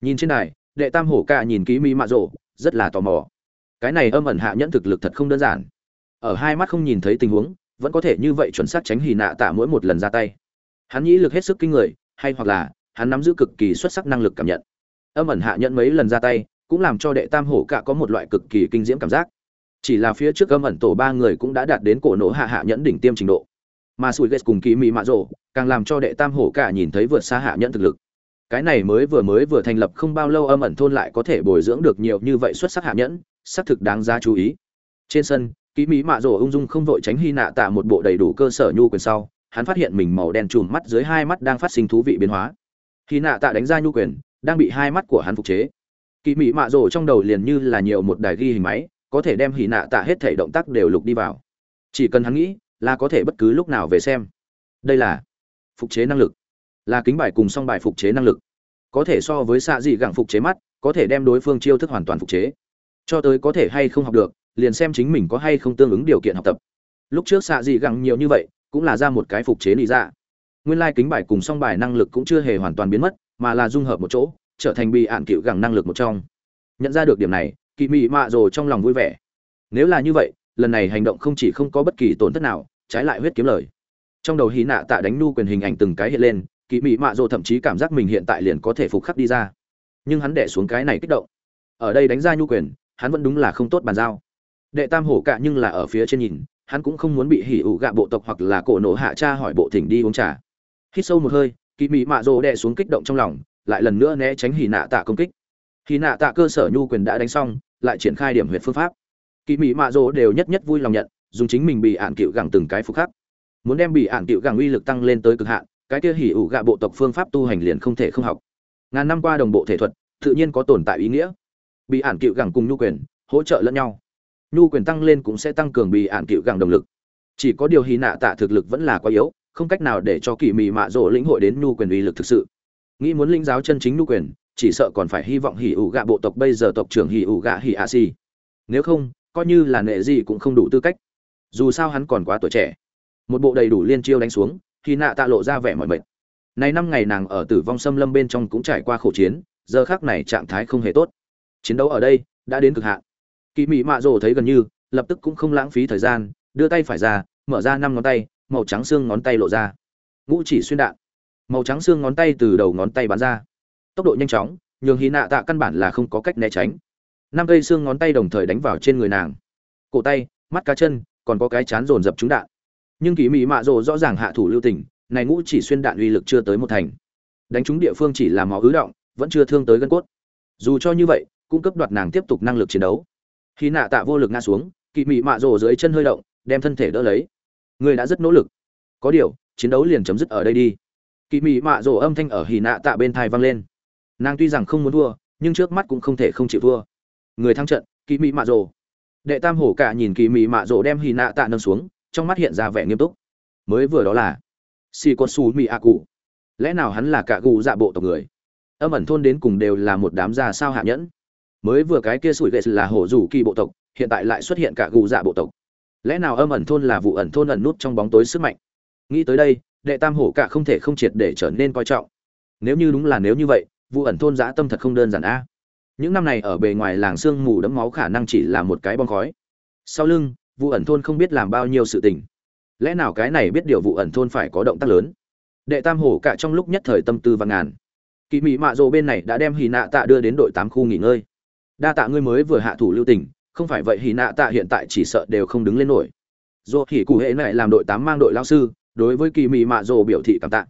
Nhìn trên đài, đệ tam hổ ca nhìn ký mỹ mạ rồ rất là tò mò. Cái này âm ẩn hạ nhẫn thực lực thật không đơn giản. Ở hai mắt không nhìn thấy tình huống, vẫn có thể như vậy chuẩn xác tránh hì nạ tạ mỗi một lần ra tay. Hắn nhĩ lực hết sức kinh người, hay hoặc là, hắn nắm giữ cực kỳ xuất sắc năng lực cảm nhận. Âm ẩn hạ nhẫn mấy lần ra tay, cũng làm cho đệ tam hổ cả có một loại cực kỳ kinh diễm cảm giác chỉ là phía trước âm ẩn tổ ba người cũng đã đạt đến cổ nổ hạ hạ nhẫn đỉnh tiêm trình độ. Mà sùi ghét cùng kỳ mỹ mạ rộ càng làm cho đệ tam hổ cả nhìn thấy vượt xa hạ nhẫn thực lực. Cái này mới vừa mới vừa thành lập không bao lâu âm ẩn thôn lại có thể bồi dưỡng được nhiều như vậy xuất sắc hạ nhẫn, xác thực đáng giá chú ý. Trên sân kỳ mỹ mạ rộ ung dung không vội tránh hy nạ tạ một bộ đầy đủ cơ sở nhu quyền sau, hắn phát hiện mình màu đen trùm mắt dưới hai mắt đang phát sinh thú vị biến hóa. Hy nạ tạ đánh ra nhu quyền, đang bị hai mắt của hắn phục chế. Kỳ mỹ mạ rộ trong đầu liền như là nhiều một đài ghi hình máy có thể đem hỉ nạ tạ hết thể động tác đều lục đi vào. Chỉ cần hắn nghĩ, là có thể bất cứ lúc nào về xem. Đây là phục chế năng lực. Là kính bài cùng song bài phục chế năng lực. Có thể so với xạ dị gẳng phục chế mắt, có thể đem đối phương chiêu thức hoàn toàn phục chế. Cho tới có thể hay không học được, liền xem chính mình có hay không tương ứng điều kiện học tập. Lúc trước xạ dị gẳng nhiều như vậy, cũng là ra một cái phục chế lý ra dạ. nguyên lai kính bài cùng song bài năng lực cũng chưa hề hoàn toàn biến mất, mà là dung hợp một chỗ, trở thành bị ạn cựu gẳng năng lực một trong. Nhận ra được điểm này kỳ mị mạ rồ trong lòng vui vẻ. Nếu là như vậy, lần này hành động không chỉ không có bất kỳ tổn thất nào, trái lại huyết kiếm lời. Trong đầu hy nạ tạ đánh nu quyền hình ảnh từng cái hiện lên kỳ mị mạ rồ thậm chí cảm giác mình hiện tại liền có thể phục khắc đi ra. Nhưng hắn đẻ xuống cái này kích động. Ở đây đánh ra nhu quyền, hắn vẫn đúng là không tốt bàn giao. Đệ tam hổ cạ nhưng là ở phía trên nhìn, hắn cũng không muốn bị hỉ ủ gạ bộ tộc hoặc là cổ nổ hạ cha hỏi bộ thỉnh đi uống trà. Hít sâu một hơi kỳ mị mạ rồ đẻ xuống kích động trong lòng, lại lần nữa né tránh hỉ nạ tạ công kích khi nạ tạ cơ sở nhu quyền đã đánh xong, lại triển khai điểm huyệt phương pháp. Kỳ mỹ mạ dỗ đều nhất nhất vui lòng nhận, dùng chính mình bị ạn cựu gẳng từng cái phục khắc. Muốn đem bị ạn cựu gẳng uy lực tăng lên tới cực hạn, cái kia hỉ ủ gạ bộ tộc phương pháp tu hành liền không thể không học. Ngàn năm qua đồng bộ thể thuật, tự nhiên có tồn tại ý nghĩa. Bị ạn cựu gẳng cùng nhu quyền, hỗ trợ lẫn nhau. Nhu quyền tăng lên cũng sẽ tăng cường bị ạn cựu gẳng động lực. Chỉ có điều hy nạ tạ thực lực vẫn là quá yếu, không cách nào để cho kỳ mị mạ rỗ lĩnh hội đến nhu quyền uy lực thực sự. Nghĩ muốn linh giáo chân chính nhu quyền chỉ sợ còn phải hy vọng hỉ ủ gạ bộ tộc bây giờ tộc trưởng hỉ ủ gạ hỉ a si nếu không, coi như là nệ gì cũng không đủ tư cách. Dù sao hắn còn quá tuổi trẻ. Một bộ đầy đủ liên chiêu đánh xuống, khi nạ tạ lộ ra vẻ mọi mệt. Này năm ngày nàng ở tử vong xâm lâm bên trong cũng trải qua khổ chiến, giờ khác này trạng thái không hề tốt. Chiến đấu ở đây đã đến cực hạn. Kỳ mị mạ rồ thấy gần như, lập tức cũng không lãng phí thời gian, đưa tay phải ra, mở ra năm ngón tay, màu trắng xương ngón tay lộ ra. Ngũ chỉ xuyên đạn. Màu trắng xương ngón tay từ đầu ngón tay bắn ra tốc độ nhanh chóng, nhường hy nạ tạ căn bản là không có cách né tránh. Năm cây xương ngón tay đồng thời đánh vào trên người nàng. Cổ tay, mắt cá chân, còn có cái chán dồn dập trúng đạn. Nhưng kỳ mị mạ rồ rõ ràng hạ thủ lưu tình, này ngũ chỉ xuyên đạn uy lực chưa tới một thành. Đánh trúng địa phương chỉ là máu ứ động, vẫn chưa thương tới gân cốt. Dù cho như vậy, cũng cấp đoạt nàng tiếp tục năng lực chiến đấu. Khi nạ tạ vô lực ngã xuống, kỳ mị mạ rồ dưới chân hơi động, đem thân thể đỡ lấy. Người đã rất nỗ lực. Có điều, chiến đấu liền chấm dứt ở đây đi. Kỳ mị mạ rồ âm thanh ở hì nạ tạ bên thai vang lên nàng tuy rằng không muốn thua, nhưng trước mắt cũng không thể không chịu thua. Người thắng trận kỳ mị mạ rồ. Đệ tam hổ cả nhìn kỳ mị mạ rồ đem hì nạ tạ nâng xuống, trong mắt hiện ra vẻ nghiêm túc. Mới vừa đó là si con su mỹ a cụ. Lẽ nào hắn là cả gù dạ bộ tộc người? Âm ẩn thôn đến cùng đều là một đám già sao hạ nhẫn. Mới vừa cái kia sủi vệ là hổ rủ kỳ bộ tộc, hiện tại lại xuất hiện cả gù dạ bộ tộc. Lẽ nào âm ẩn thôn là vụ ẩn thôn ẩn nút trong bóng tối sức mạnh? Nghĩ tới đây, đệ tam hổ cả không thể không triệt để trở nên coi trọng. Nếu như đúng là nếu như vậy vụ ẩn thôn giã tâm thật không đơn giản a. Những năm này ở bề ngoài làng sương mù đấm máu khả năng chỉ là một cái bong khói. Sau lưng vụ ẩn thôn không biết làm bao nhiêu sự tình. Lẽ nào cái này biết điều vụ ẩn thôn phải có động tác lớn? Đệ tam hổ cả trong lúc nhất thời tâm tư và ngàn. Kỳ mị mạ rộ bên này đã đem hì nạ tạ đưa đến đội tám khu nghỉ ngơi. Đa tạ ngươi mới vừa hạ thủ lưu tình, không phải vậy hì nạ tạ hiện tại chỉ sợ đều không đứng lên nổi. Dồ hỉ cụ hệ này làm đội tám mang đội lao sư, đối với kỳ mị mạ rồ biểu thị cảm tạ.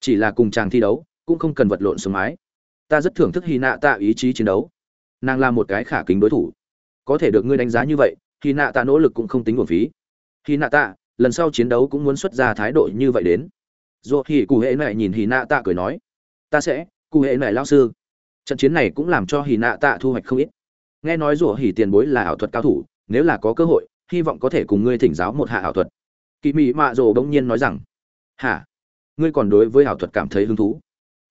Chỉ là cùng chàng thi đấu, cũng không cần vật lộn xuống mái ta rất thưởng thức hy nạ tạ ý chí chiến đấu. Nàng là một cái khả kính đối thủ. Có thể được ngươi đánh giá như vậy hy nạ tạ nỗ lực cũng không tính nguồn phí. Hy nạ tạ lần sau chiến đấu cũng muốn xuất ra thái độ như vậy đến. Dù Hỉ cụ hệ này nhìn hy nạ tạ cười nói, ta sẽ, cụ hệ này lao sư. Trận chiến này cũng làm cho hy nạ tạ thu hoạch không ít. Nghe nói rủa hỉ tiền bối là ảo thuật cao thủ, nếu là có cơ hội, hy vọng có thể cùng ngươi thỉnh giáo một hạ ảo thuật. Kỳ Mị mạ rồ bỗng nhiên nói rằng, hả? Ngươi còn đối với ảo thuật cảm thấy hứng thú?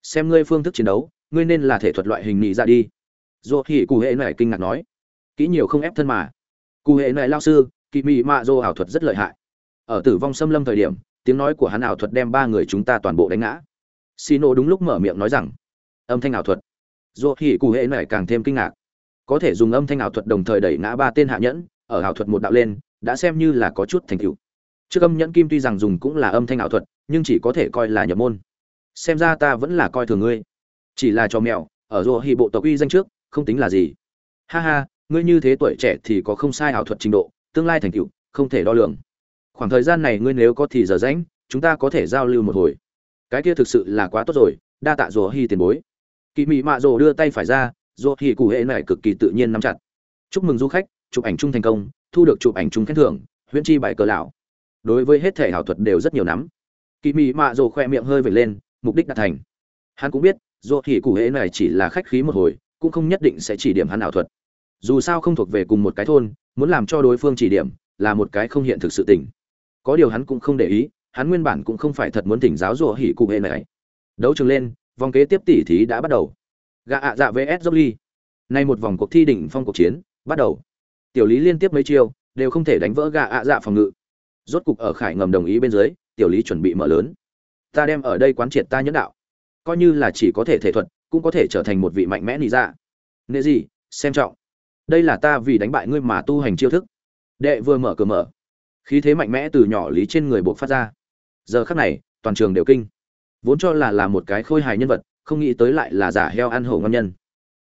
Xem ngươi phương thức chiến đấu ngươi nên là thể thuật loại hình nhị ra đi. Dù hỉ cụ hệ này kinh ngạc nói. Kỹ nhiều không ép thân mà. Cụ hệ này lao sư kỳ mị mạ dô ảo thuật rất lợi hại. Ở tử vong xâm lâm thời điểm, tiếng nói của hắn ảo thuật đem ba người chúng ta toàn bộ đánh ngã. Xino đúng lúc mở miệng nói rằng, âm thanh ảo thuật. Dù hỉ cụ hệ này càng thêm kinh ngạc. Có thể dùng âm thanh ảo thuật đồng thời đẩy ngã ba tên hạ nhẫn, ở ảo thuật một đạo lên, đã xem như là có chút thành tựu. Trước âm nhẫn kim tuy rằng dùng cũng là âm thanh ảo thuật, nhưng chỉ có thể coi là nhập môn. Xem ra ta vẫn là coi thường ngươi chỉ là cho mèo, ở rùa hì bộ tộc uy danh trước, không tính là gì. Ha ha, ngươi như thế tuổi trẻ thì có không sai ảo thuật trình độ, tương lai thành tựu, không thể đo lường. Khoảng thời gian này ngươi nếu có thì giờ rãnh chúng ta có thể giao lưu một hồi. Cái kia thực sự là quá tốt rồi, đa tạ rùa hì tiền bối. Kỳ mị mạ rồ đưa tay phải ra, rùa hì cụ hệ này cực kỳ tự nhiên nắm chặt. Chúc mừng du khách, chụp ảnh chung thành công, thu được chụp ảnh chung khen thưởng, huyễn chi bài cờ lão. Đối với hết thể ảo thuật đều rất nhiều nắm. Kỳ mị mạ rồ khoe miệng hơi vệt lên, mục đích đạt thành. Hắn cũng biết dù thì cụ hễ này chỉ là khách khí một hồi, cũng không nhất định sẽ chỉ điểm hắn ảo thuật. Dù sao không thuộc về cùng một cái thôn, muốn làm cho đối phương chỉ điểm, là một cái không hiện thực sự tình. Có điều hắn cũng không để ý, hắn nguyên bản cũng không phải thật muốn tỉnh giáo rủa hỉ cụ hệ này. Đấu trường lên, vòng kế tiếp tỷ thí đã bắt đầu. Gà ạ dạ vs dốc ly nay một vòng cuộc thi đỉnh phong cuộc chiến, bắt đầu. Tiểu lý liên tiếp mấy chiêu, đều không thể đánh vỡ gà ạ dạ phòng ngự. Rốt cục ở khải ngầm đồng ý bên dưới, tiểu lý chuẩn bị mở lớn. Ta đem ở đây quán triệt ta nhẫn đạo coi như là chỉ có thể thể thuật, cũng có thể trở thành một vị mạnh mẽ nị dạ. Nệ gì, xem trọng. Đây là ta vì đánh bại ngươi mà tu hành chiêu thức. Đệ vừa mở cửa mở. Khí thế mạnh mẽ từ nhỏ lý trên người buộc phát ra. Giờ khắc này, toàn trường đều kinh. Vốn cho là là một cái khôi hài nhân vật, không nghĩ tới lại là giả heo ăn hổ ngon nhân.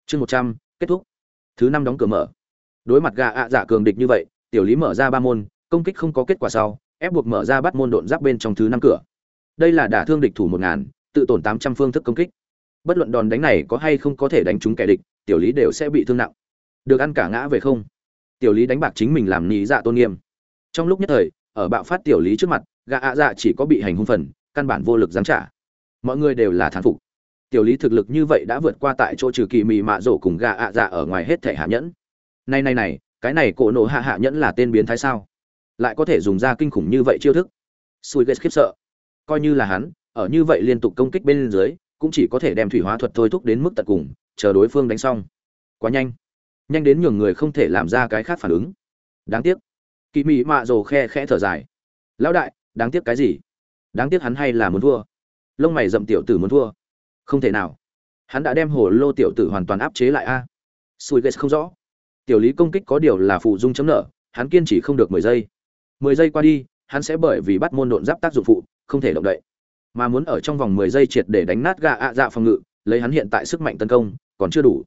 Chương một trăm, kết thúc. Thứ năm đóng cửa mở. Đối mặt gà ạ giả cường địch như vậy, tiểu lý mở ra ba môn, công kích không có kết quả sau, ép buộc mở ra bắt môn độn giáp bên trong thứ năm cửa. Đây là đả thương địch thủ một ngàn tự tổn tám trăm phương thức công kích. Bất luận đòn đánh này có hay không có thể đánh trúng kẻ địch, tiểu lý đều sẽ bị thương nặng. Được ăn cả ngã về không. Tiểu lý đánh bạc chính mình làm ní dạ tôn nghiêm. Trong lúc nhất thời, ở bạo phát tiểu lý trước mặt gạ ạ dạ chỉ có bị hành hung phần, căn bản vô lực giáng trả. Mọi người đều là thán phục. Tiểu lý thực lực như vậy đã vượt qua tại chỗ trừ kỳ mị mạ rổ cùng gạ ạ dạ ở ngoài hết thể hạ nhẫn. Này này này, cái này cổ nổ hạ hạ nhẫn là tên biến thái sao? Lại có thể dùng ra kinh khủng như vậy chiêu thức. Sùi gây khiếp sợ. Coi như là hắn ở như vậy liên tục công kích bên dưới, cũng chỉ có thể đem thủy hóa thuật thôi thúc đến mức tận cùng, chờ đối phương đánh xong. Quá nhanh. Nhanh đến nhường người không thể làm ra cái khác phản ứng. Đáng tiếc. Kỳ mị mạ rồ khe khẽ thở dài. Lão đại, đáng tiếc cái gì? Đáng tiếc hắn hay là muốn thua? Lông mày rậm tiểu tử muốn thua. Không thể nào. Hắn đã đem hồ lô tiểu tử hoàn toàn áp chế lại a. À? sùi không rõ. Tiểu lý công kích có điều là phụ dung chấm nợ, hắn kiên trì không được mười giây. Mười giây qua đi, hắn sẽ bởi vì bắt môn độn giáp tác dụng phụ, không thể động đậy mà muốn ở trong vòng mười giây triệt để đánh nát gà ạ dạ phòng ngự, lấy hắn hiện tại sức mạnh tấn công, còn chưa đủ.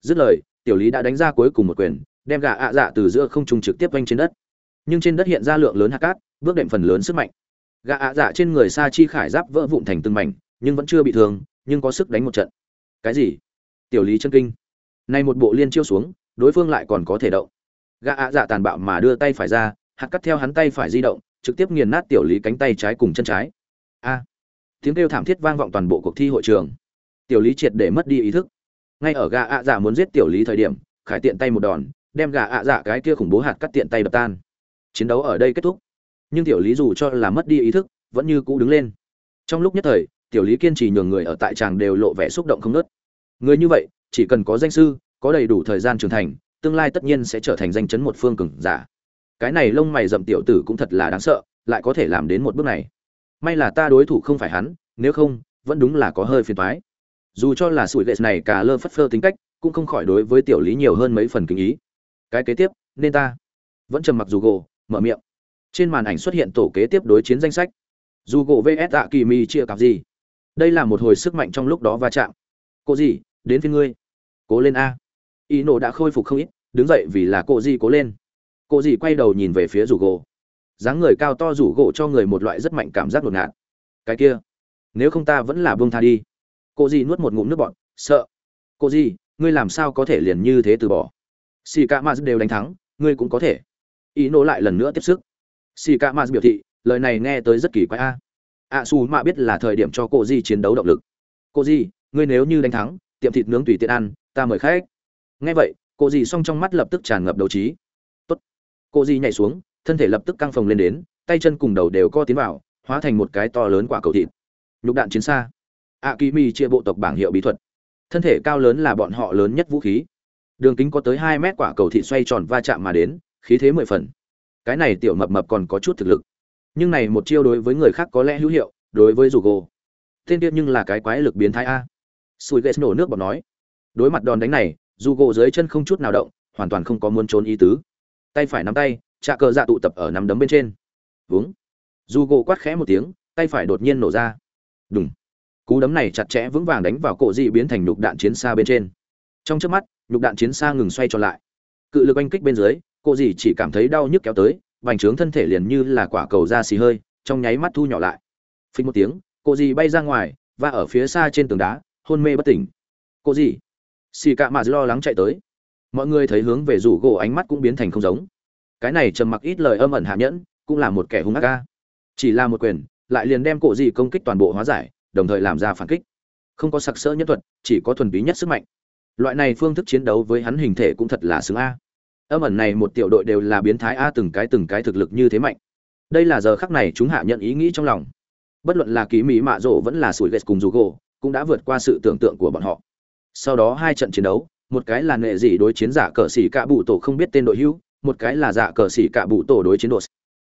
Dứt lời, tiểu lý đã đánh ra cuối cùng một quyền, đem gà ạ dạ từ giữa không trung trực tiếp vênh trên đất. Nhưng trên đất hiện ra lượng lớn hạt cát, bước đệm phần lớn sức mạnh. Gà ạ dạ trên người sa chi khải giáp vỡ vụn thành từng mảnh, nhưng vẫn chưa bị thương, nhưng có sức đánh một trận. Cái gì? Tiểu lý chân kinh. Nay một bộ liên chiêu xuống, đối phương lại còn có thể động. Gà ạ dạ tàn bạo mà đưa tay phải ra, hạt cắt theo hắn tay phải di động, trực tiếp nghiền nát tiểu lý cánh tay trái cùng chân trái. A! Tiếng kêu thảm thiết vang vọng toàn bộ cuộc thi hội trường. Tiểu lý triệt để mất đi ý thức. Ngay ở gà ạ dạ muốn giết tiểu lý thời điểm, khải tiện tay một đòn, đem gà ạ dạ cái kia khủng bố hạt cắt tiện tay đập tan. Chiến đấu ở đây kết thúc. Nhưng tiểu lý dù cho là mất đi ý thức, vẫn như cũ đứng lên. Trong lúc nhất thời, tiểu lý kiên trì nhường người ở tại tràng đều lộ vẻ xúc động không nớt người như vậy, chỉ cần có danh sư, có đầy đủ thời gian trưởng thành, tương lai tất nhiên sẽ trở thành danh chấn một phương cường giả. Cái này lông mày rậm tiểu tử cũng thật là đáng sợ, lại có thể làm đến một bước này may là ta đối thủ không phải hắn, nếu không, vẫn đúng là có hơi phiền toái. Dù cho là sủi lệ này cả lơ phất phơ tính cách, cũng không khỏi đối với tiểu lý nhiều hơn mấy phần kinh ý. Cái kế tiếp, nên ta. Vẫn trầm mặc dù gỗ mở miệng. Trên màn ảnh xuất hiện tổ kế tiếp đối chiến danh sách. Dù gỗ vs tạ kỳ mi chia cặp gì? Đây là một hồi sức mạnh trong lúc đó va chạm. Cô gì, đến phía ngươi. Cố lên a. Y nổ đã khôi phục không ít, đứng dậy vì là cô gì cố lên. Cô gì quay đầu nhìn về phía dù gỗ dáng người cao to rủ gỗ cho người một loại rất mạnh cảm giác đột ngạt. Cái kia, nếu không ta vẫn là buông tha đi. Cô gì nuốt một ngụm nước bọt, sợ. Cô gì ngươi làm sao có thể liền như thế từ bỏ? Xì ca maz đều đánh thắng, ngươi cũng có thể. Ý nô lại lần nữa tiếp sức. Xì ca maz biểu thị, lời này nghe tới rất kỳ quái a. A su mạ biết là thời điểm cho cô di chiến đấu động lực. Cô di, ngươi nếu như đánh thắng, tiệm thịt nướng tùy tiện ăn, ta mời khách. Nghe vậy, cô di xong trong mắt lập tức tràn ngập đầu trí. Tốt. Cô di nhảy xuống thân thể lập tức căng phồng lên đến tay chân cùng đầu đều co tiến vào hóa thành một cái to lớn quả cầu thịt. Nhục đạn chiến xa. A kỳ mi chia bộ tộc bảng hiệu bí thuật. Thân thể cao lớn là bọn họ lớn nhất vũ khí. Đường kính có tới hai mét quả cầu thịt xoay tròn va chạm mà đến khí thế mười phần. Cái này tiểu mập mập còn có chút thực lực. Nhưng này một chiêu đối với người khác có lẽ hữu hiệu đối với dù gồ, tên tiên nhưng là cái quái lực biến thái a. Sùi ghét nổ nước bọt nói. Đối mặt đòn đánh này dù gỗ dưới chân không chút nào động hoàn toàn không có muốn trốn ý tứ. Tay phải nắm tay trà cờ dạ tụ tập ở nắm đấm bên trên. Vướng. Dù gỗ quát khẽ một tiếng, tay phải đột nhiên nổ ra. Đúng cú đấm này chặt chẽ vững vàng đánh vào cổ dị biến thành nhục đạn chiến xa bên trên. Trong trước mắt, nhục đạn chiến xa ngừng xoay tròn lại. Cự lực oanh kích bên dưới, cổ dị chỉ cảm thấy đau nhức kéo tới, vành trướng thân thể liền như là quả cầu da xì hơi, trong nháy mắt thu nhỏ lại. Phình một tiếng, cổ dị bay ra ngoài và ở phía xa trên tường đá, hôn mê bất tỉnh. Cổ dị. Xì cạ mà lo lắng chạy tới. Mọi người thấy hướng về rủ gỗ ánh mắt cũng biến thành không giống cái này trầm mặc ít lời âm ẩn hạ nhẫn, cũng là một kẻ hung ác ca chỉ là một quyền, lại liền đem cổ dị công kích toàn bộ hóa giải, đồng thời làm ra phản kích. Không có sặc sỡ nhân thuật, chỉ có thuần túy nhất sức mạnh. Loại này phương thức chiến đấu với hắn hình thể cũng thật là xứng a. Âm ẩn này một tiểu đội đều là biến thái a từng cái từng cái thực lực như thế mạnh. Đây là giờ khắc này chúng hạ nhận ý nghĩ trong lòng. Bất luận là ký mỹ mạ rộ vẫn là sủi ghét cùng dù gỗ cũng đã vượt qua sự tưởng tượng của bọn họ. Sau đó hai trận chiến đấu, một cái là nệ dị đối chiến giả cờ xỉ cạ bụ tổ không biết tên đội hữu một cái là dạ cờ xỉ cạ bụ tổ đối chiến đột.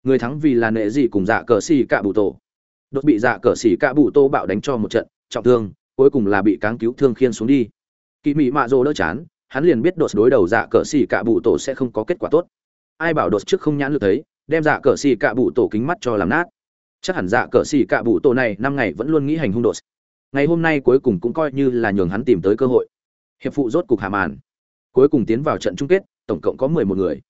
Người thắng vì là nệ gì cùng dạ cờ xỉ cạ bụ tổ. Đột bị dạ cờ xỉ cạ bụ tô bạo đánh cho một trận, trọng thương, cuối cùng là bị cáng cứu thương khiên xuống đi. Kỳ mị mạ rô đỡ chán, hắn liền biết đột đối đầu dạ cờ xỉ cạ bụ tổ sẽ không có kết quả tốt. Ai bảo đột trước không nhãn lực thấy, đem dạ cờ xỉ cạ bụ tổ kính mắt cho làm nát. Chắc hẳn dạ cờ xỉ cạ bụ tổ này năm ngày vẫn luôn nghĩ hành hung đột. Ngày hôm nay cuối cùng cũng coi như là nhường hắn tìm tới cơ hội. Hiệp phụ rốt cục hạ màn. Cuối cùng tiến vào trận chung kết, tổng cộng có mười một người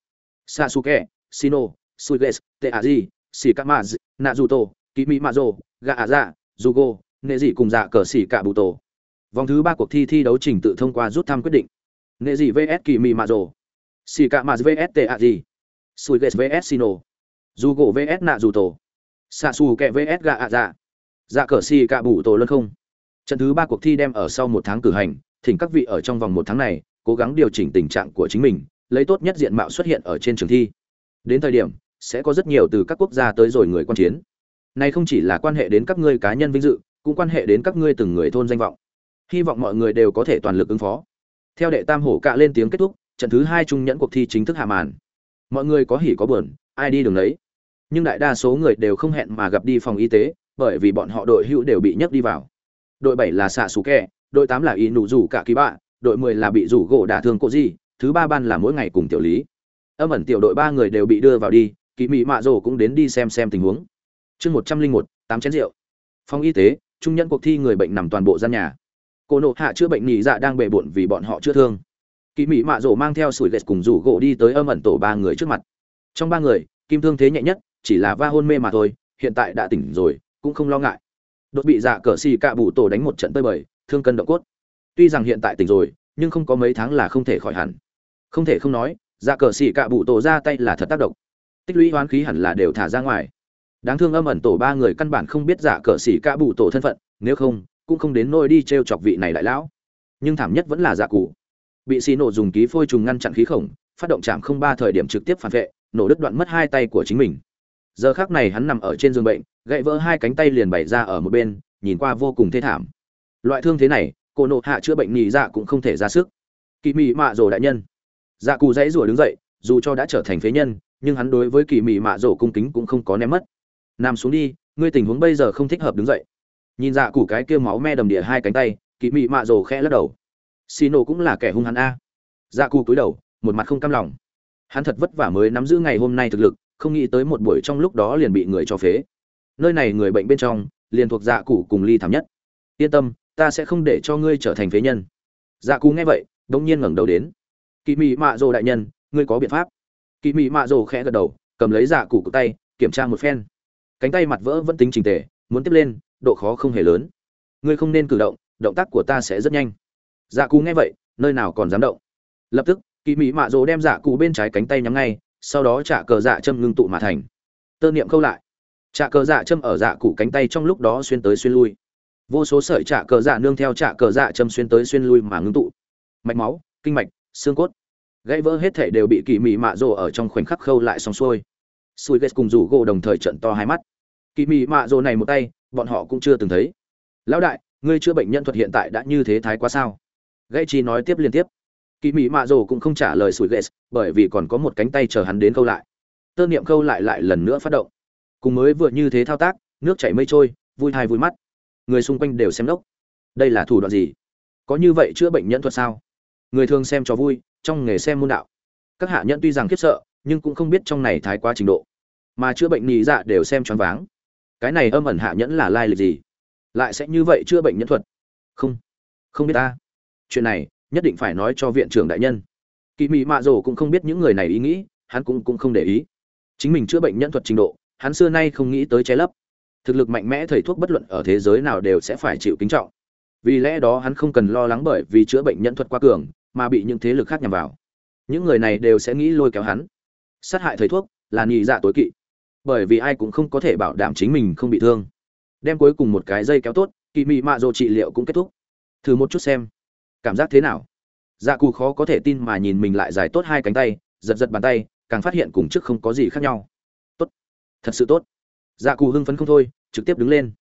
sasuke sino suiges teaji shikamaz naruto kỳ mỹ mạ Jugo, gà dị cùng dạ cờ xỉ cả bụ tổ vòng thứ ba cuộc thi thi đấu trình tự thông qua rút thăm quyết định. Nệ dị vs kỳ mỹ mạ rồ xỉ cả mạ vs tệ ạ gì sùi ghét vs sino dù gỗ vs nạ dù tổ xạ xù kẹ vs gà dạ dạ cờ xỉ cả bụ tổ lân không? Trận thứ ba cuộc thi đem ở sau một tháng cử hành thỉnh các vị ở trong vòng một tháng này cố gắng điều chỉnh tình trạng của chính mình lấy tốt nhất diện mạo xuất hiện ở trên trường thi đến thời điểm sẽ có rất nhiều từ các quốc gia tới rồi người quan chiến này không chỉ là quan hệ đến các ngươi cá nhân vinh dự, cũng quan hệ đến các ngươi từng người thôn danh vọng. Hy vọng mọi người đều có thể toàn lực ứng phó. Theo đệ tam hổ cạ lên tiếng kết thúc, trận thứ hai trung nhẫn cuộc thi chính thức hạ màn. Mọi người có hỉ có buồn, ai đi đường đấy. Nhưng đại đa số người đều không hẹn mà gặp đi phòng y tế, bởi vì bọn họ đội hữu đều bị nhấc đi vào. Đội bảy là xạ sủ kẹ, đội tám là y nụ rủ cả kỳ bạ, đội 10 là bị rủ gỗ đả thương cô gì, thứ ba ban là mỗi ngày cùng tiểu lý. Âm ẩn tiểu đội ba người đều bị đưa vào đi, kỳ mị mạ rồ cũng đến đi xem xem tình huống. Chương một trăm linh một tám chén rượu. Phòng y tế trung nhân cuộc thi người bệnh nằm toàn bộ gian nhà. Cô nộ hạ chữa bệnh nhị dạ đang bề bộn vì bọn họ chữa thương. Kỳ mỹ mạ rổ mang theo sủi ghét cùng rủ gỗ đi tới âm ẩn tổ ba người trước mặt. Trong ba người kim thương thế nhẹ nhất chỉ là va hôn mê mà thôi hiện tại đã tỉnh rồi cũng không lo ngại. Đột bị dạ cờ xì cạ bụ tổ đánh một trận tơi bời thương cân động cốt. Tuy rằng hiện tại tỉnh rồi nhưng không có mấy tháng là không thể khỏi hẳn không thể không nói dạ cờ xì cạ bụ tổ ra tay là thật tác động. Tích lũy hoán khí hẳn là đều thả ra ngoài. Đáng thương âm ẩn tổ ba người căn bản không biết giả cờ xì cạ bụ tổ thân phận, nếu không, cũng không đến nôi đi t r e o chọc vị này đại lão. Nhưng thảm nhất vẫn là giả cụ. Bị xì nổ dùng ký phôi trùng ngăn chặn khí khổng, phát động chạm không ba thời điểm trực tiếp phản vệ, nổ đứt đoạn mất hai tay của chính mình. Giờ khác này hắn nằm ở trên giường bệnh, gãy vỡ hai cánh tay liền bày ra ở một bên, nhìn qua vô cùng thê thảm. Loại thương thế này, cô nộ hạ chữa bệnh nghỉ dạ cũng không thể ra sức. Kỳ mị mạ rồ đại nhân dạ cù dãy rủa đứng dậy, dù cho đã trở thành phế nhân, nhưng hắn đối với kỳ mị mạ rồ cung kính cũng không có ném mất. Nằm xuống đi, ngươi tình huống bây giờ không thích hợp đứng dậy. Nhìn dạ củ cái kia máu me đầm địa hai cánh tay, kỳ mị mạ rồ khẽ lắc đầu. Xì nổ cũng là kẻ hung hắn a. Dạ cù cúi đầu, một mặt không cam lòng. Hắn thật vất vả mới nắm giữ ngày hôm nay thực lực, không nghĩ tới một buổi trong lúc đó liền bị người cho phế. Nơi này người bệnh bên trong, liền thuộc dạ cụ cùng ly thảm nhất. Yên tâm, ta sẽ không để cho ngươi trở thành phế nhân. Dạ cụ nghe vậy đông nhiên ngẩng đầu đến kỳ mị mạ rồ đại nhân, ngươi có biện pháp. Kỳ mị mạ rồ khẽ gật đầu, cầm lấy dạ cụ của tay, kiểm tra một phen. Cánh tay mặt vỡ vẫn tính trình tề, muốn tiếp lên, độ khó không hề lớn. Ngươi không nên cử động động tác của ta sẽ rất nhanh. Dạ cù nghe vậy, nơi nào còn dám động. Lập tức kỳ mỹ mạ rồ đem dạ cụ bên trái cánh tay nhắm ngay, sau đó trả cờ dạ châm ngưng tụ mà thành. Tơ niệm câu lại. Trả cờ dạ châm ở dạ cụ cánh tay trong lúc đó xuyên tới xuyên lui. Vô số sợi trả cờ dạ nương theo trả cờ dạ châm xuyên tới xuyên lui mà ngưng tụ. Mạch máu, kinh mạch xương cốt. Gãy vỡ hết thể đều bị kỳ mị mạ rồ ở trong khoảnh khắc khâu lại xong xuôi. Sùi ghét cùng rủ gỗ đồng thời trận to hai mắt. Kỳ mị mạ rồ này một tay, bọn họ cũng chưa từng thấy. Lão đại, ngươi chữa bệnh nhân thuật hiện tại đã như thế thái quá sao? Gãy chi nói tiếp liên tiếp. Kỳ mị mạ rồ cũng không trả lời sùi ghét bởi vì còn có một cánh tay chờ hắn đến câu lại. Tơ niệm câu lại lại lần nữa phát động. Cùng mới vừa như thế thao tác, nước chảy mây trôi, vui thai vui mắt. Người xung quanh đều xem đốc đây là thủ đoạn gì? Có như vậy chữa bệnh nhân thuật sao? Người thường xem cho vui, trong nghề xem môn đạo. Các hạ nhẫn tuy rằng khiếp sợ, nhưng cũng không biết trong này thái quá trình độ. Mà chữa bệnh nhị dạ đều xem choáng váng. Cái này âm ẩn hạ nhẫn là lai lịch gì? Lại sẽ như vậy chữa bệnh nhẫn thuật? Không. Không biết ta. Chuyện này, nhất định phải nói cho viện trưởng đại nhân. Kỳ mị mạ rồ cũng không biết những người này ý nghĩ, hắn cũng cũng không để ý. Chính mình chữa bệnh nhẫn thuật trình độ, hắn xưa nay không nghĩ tới che lấp. Thực lực mạnh mẽ thầy thuốc bất luận ở thế giới nào đều sẽ phải chịu kính trọng. Vì lẽ đó hắn không cần lo lắng bởi vì chữa bệnh nhẫn thuật quá cường mà bị những thế lực khác nhằm vào. Những người này đều sẽ nghĩ lôi kéo hắn. Sát hại thầy thuốc là nhị dạ tối kỵ. Bởi vì ai cũng không có thể bảo đảm chính mình không bị thương. Đem cuối cùng một cái dây kéo tốt kỳ mị mạ rồ trị liệu cũng kết thúc. Thử một chút xem, cảm giác thế nào? Dạ cù khó có thể tin mà nhìn mình lại dài tốt hai cánh tay, giật giật bàn tay, càng phát hiện cùng trước không có gì khác nhau. Tốt, thật sự tốt. Dạ cù hưng phấn không thôi, trực tiếp đứng lên.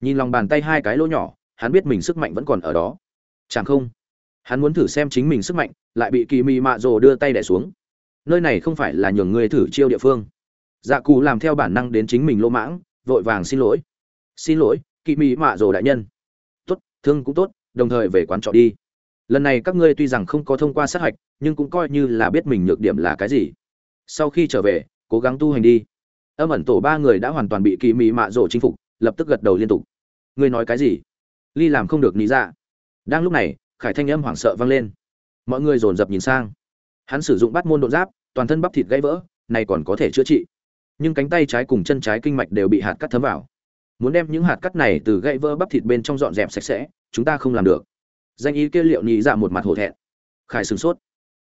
Nhìn lòng bàn tay hai cái lỗ nhỏ, hắn biết mình sức mạnh vẫn còn ở đó. Chẳng không hắn muốn thử xem chính mình sức mạnh, lại bị kỳ mị mạ rồ đưa tay đẻ xuống. Nơi này không phải là nhường người thử chiêu địa phương. Dạ cù làm theo bản năng đến chính mình lỗ mãng, vội vàng xin lỗi. Xin lỗi, kỳ mị mạ rồ đại nhân. Tốt, thương cũng tốt, đồng thời về quán trọ đi. Lần này các ngươi tuy rằng không có thông qua sát hạch, nhưng cũng coi như là biết mình nhược điểm là cái gì. Sau khi trở về, cố gắng tu hành đi. Âm ẩn tổ ba người đã hoàn toàn bị kỳ mị mạ rồ chinh phục, lập tức gật đầu liên tục. Ngươi nói cái gì? Ly làm không được lý ra đang lúc này khải thanh âm hoảng sợ vang lên. Mọi người dồn dập nhìn sang. Hắn sử dụng bắt môn độ giáp, toàn thân bắp thịt gãy vỡ, này còn có thể chữa trị. Nhưng cánh tay trái cùng chân trái kinh mạch đều bị hạt cắt thấm vào. Muốn đem những hạt cắt này từ gãy vỡ bắp thịt bên trong dọn dẹp sạch sẽ, chúng ta không làm được. Danh ý kia liệu nhị dạ một mặt hổ thẹn. Khải sửng sốt.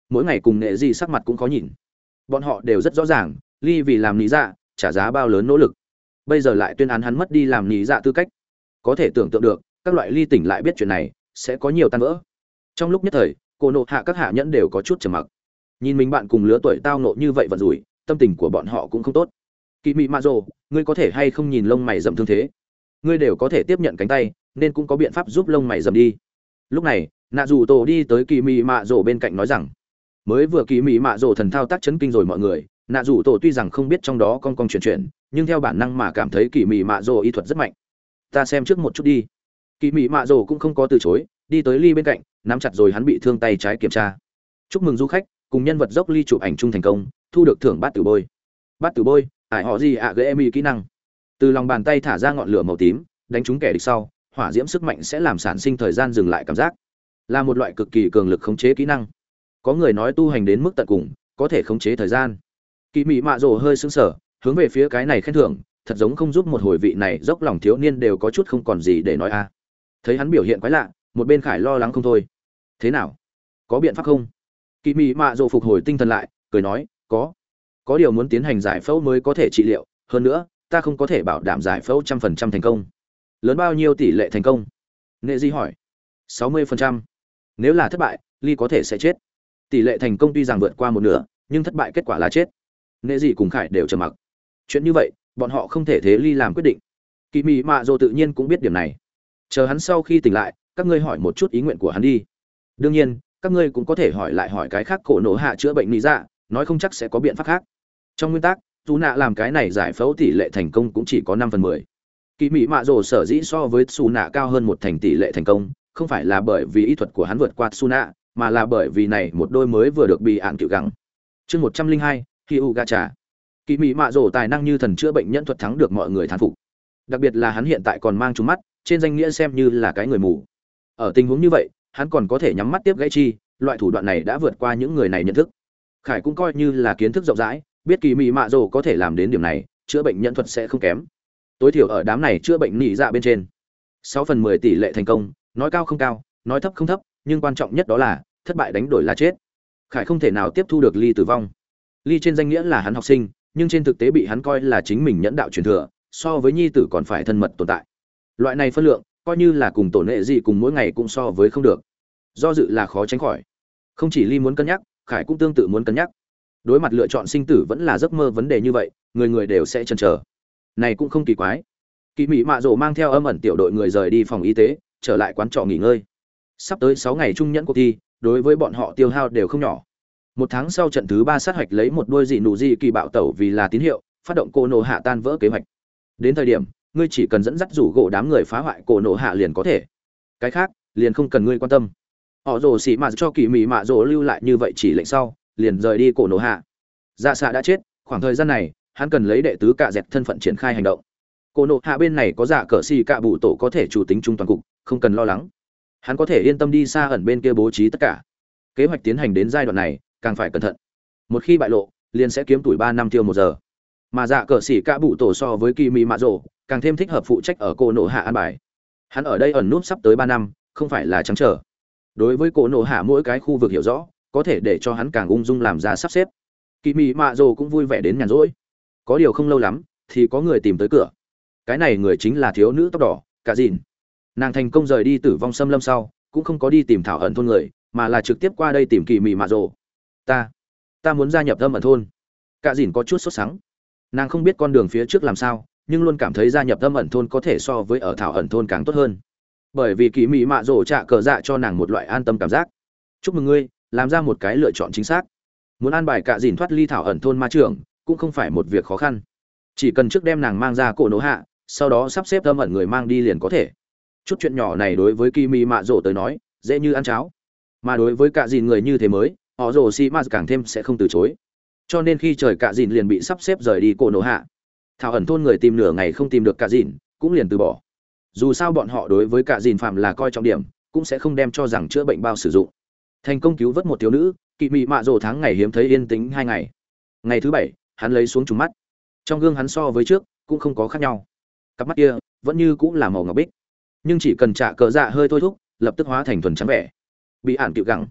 Mỗi ngày cùng nghệ di sắc mặt cũng khó nhìn. Bọn họ đều rất rõ ràng, ly vì làm nhị dạ trả giá bao lớn nỗ lực. Bây giờ lại tuyên án hắn mất đi làm nhị dạ tư cách. Có thể tưởng tượng được, các loại ly tỉnh lại biết chuyện này, sẽ có nhiều tan vỡ trong lúc nhất thời, cô nộ hạ các hạ nhẫn đều có chút trầm mặc. Nhìn mình bạn cùng lứa tuổi tao nộ như vậy vận rủi, tâm tình của bọn họ cũng không tốt. Kỳ mị mạ rồ, ngươi có thể hay không nhìn lông mày dầm thương thế? Ngươi đều có thể tiếp nhận cánh tay, nên cũng có biện pháp giúp lông mày dầm đi. Lúc này, nạ dù tổ đi tới kỳ mị mạ rồ bên cạnh nói rằng, mới vừa kỳ mị mạ rồ thần thao tác chấn kinh rồi mọi người, nạ dù tổ tuy rằng không biết trong đó con con chuyển chuyển nhưng theo bản năng mà cảm thấy kỳ mị mạ rồ y thuật rất mạnh. Ta xem trước một chút đi. Kỳ mị mạ rồ cũng không có từ chối đi tới ly bên cạnh, nắm chặt rồi hắn bị thương tay trái kiểm tra. Chúc mừng du khách, cùng nhân vật dốc ly chụp ảnh chung thành công, thu được thưởng bát tử bôi. Bát tử bôi, ải họ gì ạ à gây y kỹ năng. Từ lòng bàn tay thả ra ngọn lửa màu tím, đánh trúng kẻ địch sau, hỏa diễm sức mạnh sẽ làm sản sinh thời gian dừng lại cảm giác. Là một loại cực kỳ cường lực khống chế kỹ năng. Có người nói tu hành đến mức tận cùng, có thể khống chế thời gian. Kỳ mị mạ rồ hơi sững sờ, hướng về phía cái này khen thưởng, thật giống không giúp một hồi vị này dốc lòng thiếu niên đều có chút không còn gì để nói a. Thấy hắn biểu hiện quái lạ một bên khải lo lắng không thôi. Thế nào? Có biện pháp không? Kỳ mị mạ rồ phục hồi tinh thần lại, cười nói, có. Có điều muốn tiến hành giải phẫu mới có thể trị liệu, hơn nữa, ta không có thể bảo đảm giải phẫu trăm phần trăm thành công. Lớn bao nhiêu tỷ lệ thành công? Nghệ di hỏi. sáu mươi phần trăm. Nếu là thất bại, ly có thể sẽ chết. Tỷ lệ thành công tuy rằng vượt qua một nửa, nhưng thất bại kết quả là chết. Nghệ di cùng khải đều trầm mặc. Chuyện như vậy, bọn họ không thể thế ly làm quyết định. Kỳ mị mạ dô tự nhiên cũng biết điểm này. Chờ hắn sau khi tỉnh lại các ngươi hỏi một chút ý nguyện của hắn đi. Đương nhiên, các ngươi cũng có thể hỏi lại hỏi cái khác cổ nổ hạ chữa bệnh lý dạ nói không chắc sẽ có biện pháp khác. Trong nguyên tắc, dù nạ làm cái này giải phẫu tỷ lệ thành công cũng chỉ có năm phần mười. Kỳ mỹ mạ rồ sở dĩ so với xù nạ cao hơn một thành tỷ lệ thành công, không phải là bởi vì ý thuật của hắn vượt qua xù nạ, mà là bởi vì này một đôi mới vừa được bị ạn cựu gắng chương một trăm linh hai, khi u trà. Kỳ mỹ mạ rồ tài năng như thần chữa bệnh nhân thuật thắng được mọi người thán phục. Đặc biệt là hắn hiện tại còn mang trúng mắt, trên danh nghĩa xem như là cái người mù ở tình huống như vậy, hắn còn có thể nhắm mắt tiếp gãy chi, loại thủ đoạn này đã vượt qua những người này nhận thức. Khải cũng coi như là kiến thức rộng rãi, biết kỳ mị mạ rồ có thể làm đến điểm này, chữa bệnh nhân thuật sẽ không kém. Tối thiểu ở đám này chữa bệnh nỉ dạ bên trên. Sáu phần mười tỷ lệ thành công, nói cao không cao, nói thấp không thấp, nhưng quan trọng nhất đó là, thất bại đánh đổi là chết. Khải không thể nào tiếp thu được ly tử vong. Ly trên danh nghĩa là hắn học sinh, nhưng trên thực tế bị hắn coi là chính mình nhẫn đạo truyền thừa, so với nhi tử còn phải thân mật tồn tại. Loại này phân lượng coi như là cùng tổn nệ gì cùng mỗi ngày cũng so với không được. Do dự là khó tránh khỏi. Không chỉ ly muốn cân nhắc, khải cũng tương tự muốn cân nhắc. Đối mặt lựa chọn sinh tử vẫn là giấc mơ vấn đề như vậy, người người đều sẽ chần chờ. Này cũng không kỳ quái. Kỳ mỹ mạ rổ mang theo âm ẩn tiểu đội người rời đi phòng y tế, trở lại quán trọ nghỉ ngơi. Sắp tới sáu ngày trung nhẫn cuộc thi, đối với bọn họ tiêu hao đều không nhỏ. Một tháng sau trận thứ ba sát hạch lấy một đôi dị nụ dị kỳ bạo tẩu vì là tín hiệu, phát động cô nổ hạ tan vỡ kế hoạch. Đến thời điểm ngươi chỉ cần dẫn dắt rủ gỗ đám người phá hoại cổ nổ hạ liền có thể. Cái khác, liền không cần ngươi quan tâm. Họ rồ xỉ mạ cho kỳ mỹ mạ rồ lưu lại như vậy chỉ lệnh sau, liền rời đi cổ nổ hạ. Dạ xạ đã chết, khoảng thời gian này, hắn cần lấy đệ tứ cạ dẹt thân phận triển khai hành động. Cổ nổ hạ bên này có dạ cờ xì cạ bụ tổ có thể chủ tính trung toàn cục, không cần lo lắng. Hắn có thể yên tâm đi xa ẩn bên kia bố trí tất cả. Kế hoạch tiến hành đến giai đoạn này, càng phải cẩn thận. Một khi bại lộ, liền sẽ kiếm tuổi ba năm tiêu một giờ. Mà dạ cờ xỉ cạ bụ tổ so với kỳ mỹ mạ rồ càng thêm thích hợp phụ trách ở cổ nổ hạ an bài. Hắn ở đây ẩn nút sắp tới ba năm, không phải là trắng trở đối với cổ nổ hạ mỗi cái khu vực hiểu rõ, có thể để cho hắn càng ung dung làm ra sắp xếp. Kỳ mị mạ rồ cũng vui vẻ đến nhàn rỗi. Có điều không lâu lắm, thì có người tìm tới cửa. Cái này người chính là thiếu nữ tóc đỏ, cả dìn. Nàng thành công rời đi tử vong xâm lâm sau, cũng không có đi tìm thảo ẩn thôn người, mà là trực tiếp qua đây tìm kỳ mị mạ rồ. Ta ta muốn gia nhập âm ẩn thôn. Cả dìn có chút sốt sắng. Nàng không biết con đường phía trước làm sao nhưng luôn cảm thấy gia nhập âm ẩn thôn có thể so với ở thảo ẩn thôn càng tốt hơn. Bởi vì kỳ mị mạ rổ trạ cờ dạ cho nàng một loại an tâm cảm giác. Chúc mừng ngươi, làm ra một cái lựa chọn chính xác. Muốn an bài cạ dìn thoát ly thảo ẩn thôn ma trưởng, cũng không phải một việc khó khăn. Chỉ cần trước đem nàng mang ra cổ nỗ hạ, sau đó sắp xếp âm ẩn người mang đi liền có thể. Chút chuyện nhỏ này đối với kỳ mị mạ rổ tới nói, dễ như ăn cháo. Mà đối với cạ dìn người như thế mới, họ rổ xi ma càng thêm sẽ không từ chối. Cho nên khi trời cạ dìn liền bị sắp xếp rời đi cổ nỗ hạ thảo ẩn thôn người tìm nửa ngày không tìm được cả dìn, cũng liền từ bỏ. Dù sao bọn họ đối với cả dìn phạm là coi trọng điểm, cũng sẽ không đem cho rằng chữa bệnh bao sử dụng. Thành công cứu vớt một thiếu nữ, kỵ mị mạ rồ tháng ngày hiếm thấy yên tĩnh hai ngày. Ngày thứ bảy, hắn lấy xuống trùng mắt. Trong gương hắn so với trước, cũng không có khác nhau. Cặp mắt kia, vẫn như cũng là màu ngọc bích. Nhưng chỉ cần trả cờ dạ hơi thôi thúc, lập tức hóa thành thuần trắng vẻ. Bị ản cựu gẳng.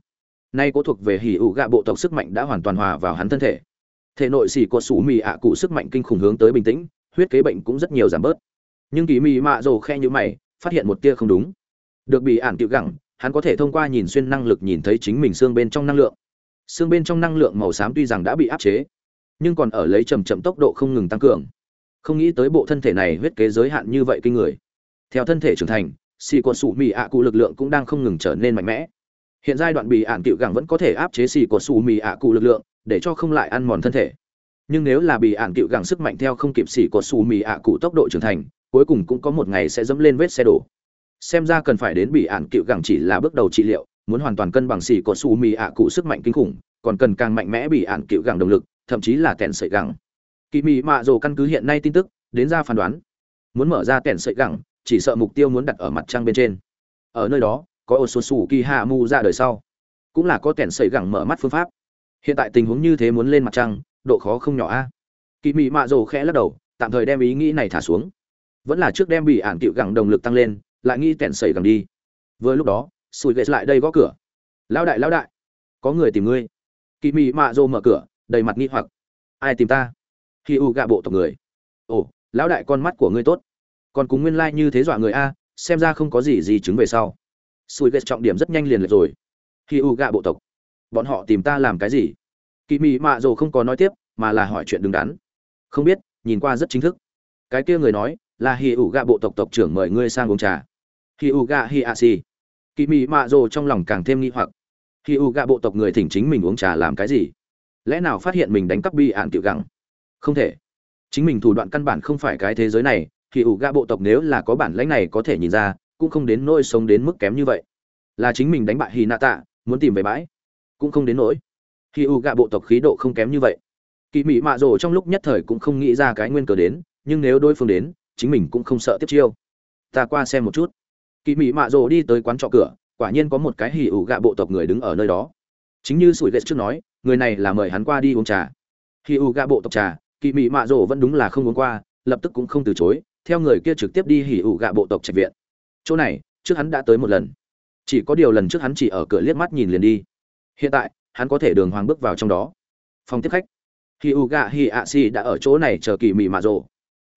Nay cố thuộc về hỉ ủ gạ bộ tộc sức mạnh đã hoàn toàn hòa vào hắn thân thể thể nội xỉ có sủ mì ạ à cụ sức mạnh kinh khủng hướng tới bình tĩnh, huyết kế bệnh cũng rất nhiều giảm bớt. Nhưng kỳ mì mạ rồ khe như mày, phát hiện một tia không đúng. Được bị ản cựu gẳng, hắn có thể thông qua nhìn xuyên năng lực nhìn thấy chính mình xương bên trong năng lượng. Xương bên trong năng lượng màu xám tuy rằng đã bị áp chế, nhưng còn ở lấy chầm chậm tốc độ không ngừng tăng cường. Không nghĩ tới bộ thân thể này huyết kế giới hạn như vậy kinh người. Theo thân thể trưởng thành xì cột sủ mì ạ à cụ lực lượng cũng đang không ngừng trở nên mạnh mẽ. Hiện giai đoạn bị ạn cựu gẳng vẫn có thể áp chế xì cột sủ mì ạ à cụ lực lượng để cho không lại ăn mòn thân thể. Nhưng nếu là bị ạn cựu gẳng sức mạnh theo không kịp xỉ có xù mì ạ cụ tốc độ trưởng thành, cuối cùng cũng có một ngày sẽ dẫm lên vết xe đổ. Xem ra cần phải đến bị ạn cựu gẳng chỉ là bước đầu trị liệu, muốn hoàn toàn cân bằng xỉ có xù mì ạ cụ sức mạnh kinh khủng, còn cần càng mạnh mẽ bị ạn cựu gẳng động lực, thậm chí là tèn sợi gẳng kỳ mị mạ rồ căn cứ hiện nay tin tức, đến ra phán đoán. Muốn mở ra tèn sợi gẳng chỉ sợ mục tiêu muốn đặt ở mặt trăng bên trên. Ở nơi đó, có ô số xù kỳ hạ mu ra đời sau. Cũng là có tèn sợi gẳng mở mắt phương pháp hiện tại tình huống như thế muốn lên mặt trăng, độ khó không nhỏ a. Kỳ mị mạ rồ khẽ lắc đầu, tạm thời đem ý nghĩ này thả xuống. Vẫn là trước đem bị ản cựu gẳng đồng lực tăng lên, lại nghĩ tẻn sẩy gẳng đi. Vừa lúc đó sùi ghét lại đây gõ cửa. Lão đại lão đại, có người tìm ngươi. Kỳ mị mạ rồ mở cửa, đầy mặt nghi hoặc. Ai tìm ta? Khi u gạ bộ tộc người. Ồ, lão đại, con mắt của ngươi tốt. Còn cùng nguyên lai như thế dọa người a, xem ra không có gì gì chứng về sau. Sùi ghét trọng điểm rất nhanh liền lệch rồi. Khi u gạ bộ tộc bọn họ tìm ta làm cái gì? Kỳ mị mạ rồ không có nói tiếp, mà là hỏi chuyện đứng đắn. Không biết, nhìn qua rất chính thức. Cái kia người nói, là hì ủ gạ bộ tộc tộc trưởng mời ngươi sang uống trà. Hì ủ gạ hì ạ xì. Kỳ mị mạ rồ trong lòng càng thêm nghi hoặc. Hì ủ gạ bộ tộc người thỉnh chính mình uống trà làm cái gì? Lẽ nào phát hiện mình đánh cắp bi ạn tiểu gẳng? Không thể. Chính mình thủ đoạn căn bản không phải cái thế giới này hì ủ gạ bộ tộc nếu là có bản lãnh này có thể nhìn ra, cũng không đến nỗi sống đến mức kém như vậy. Là chính mình đánh bại hì nạ tạ, muốn tìm về bãi cũng không đến nỗi. Khi U gạ bộ tộc khí độ không kém như vậy, kỳ mỹ mạ rồ trong lúc nhất thời cũng không nghĩ ra cái nguyên cờ đến, nhưng nếu đối phương đến, chính mình cũng không sợ tiếp chiêu. Ta qua xem một chút. Kỳ mỹ mạ rồ đi tới quán trọ cửa, quả nhiên có một cái hỉ ủ gạ bộ tộc người đứng ở nơi đó. Chính như sủi ghét trước nói, người này là mời hắn qua đi uống trà. Hì u gạ bộ tộc trà, kỳ mỹ mạ rồ vẫn đúng là không uống qua, lập tức cũng không từ chối, theo người kia trực tiếp đi hỉ ủ gạ bộ tộc trạch viện. Chỗ này, trước hắn đã tới một lần. Chỉ có điều lần trước hắn chỉ ở cửa liếc mắt nhìn liền đi hiện tại, hắn có thể đường hoàng bước vào trong đó. Phòng tiếp khách. Khi u gạ hi ạ si đã ở chỗ này chờ kỳ mị mạ rồ.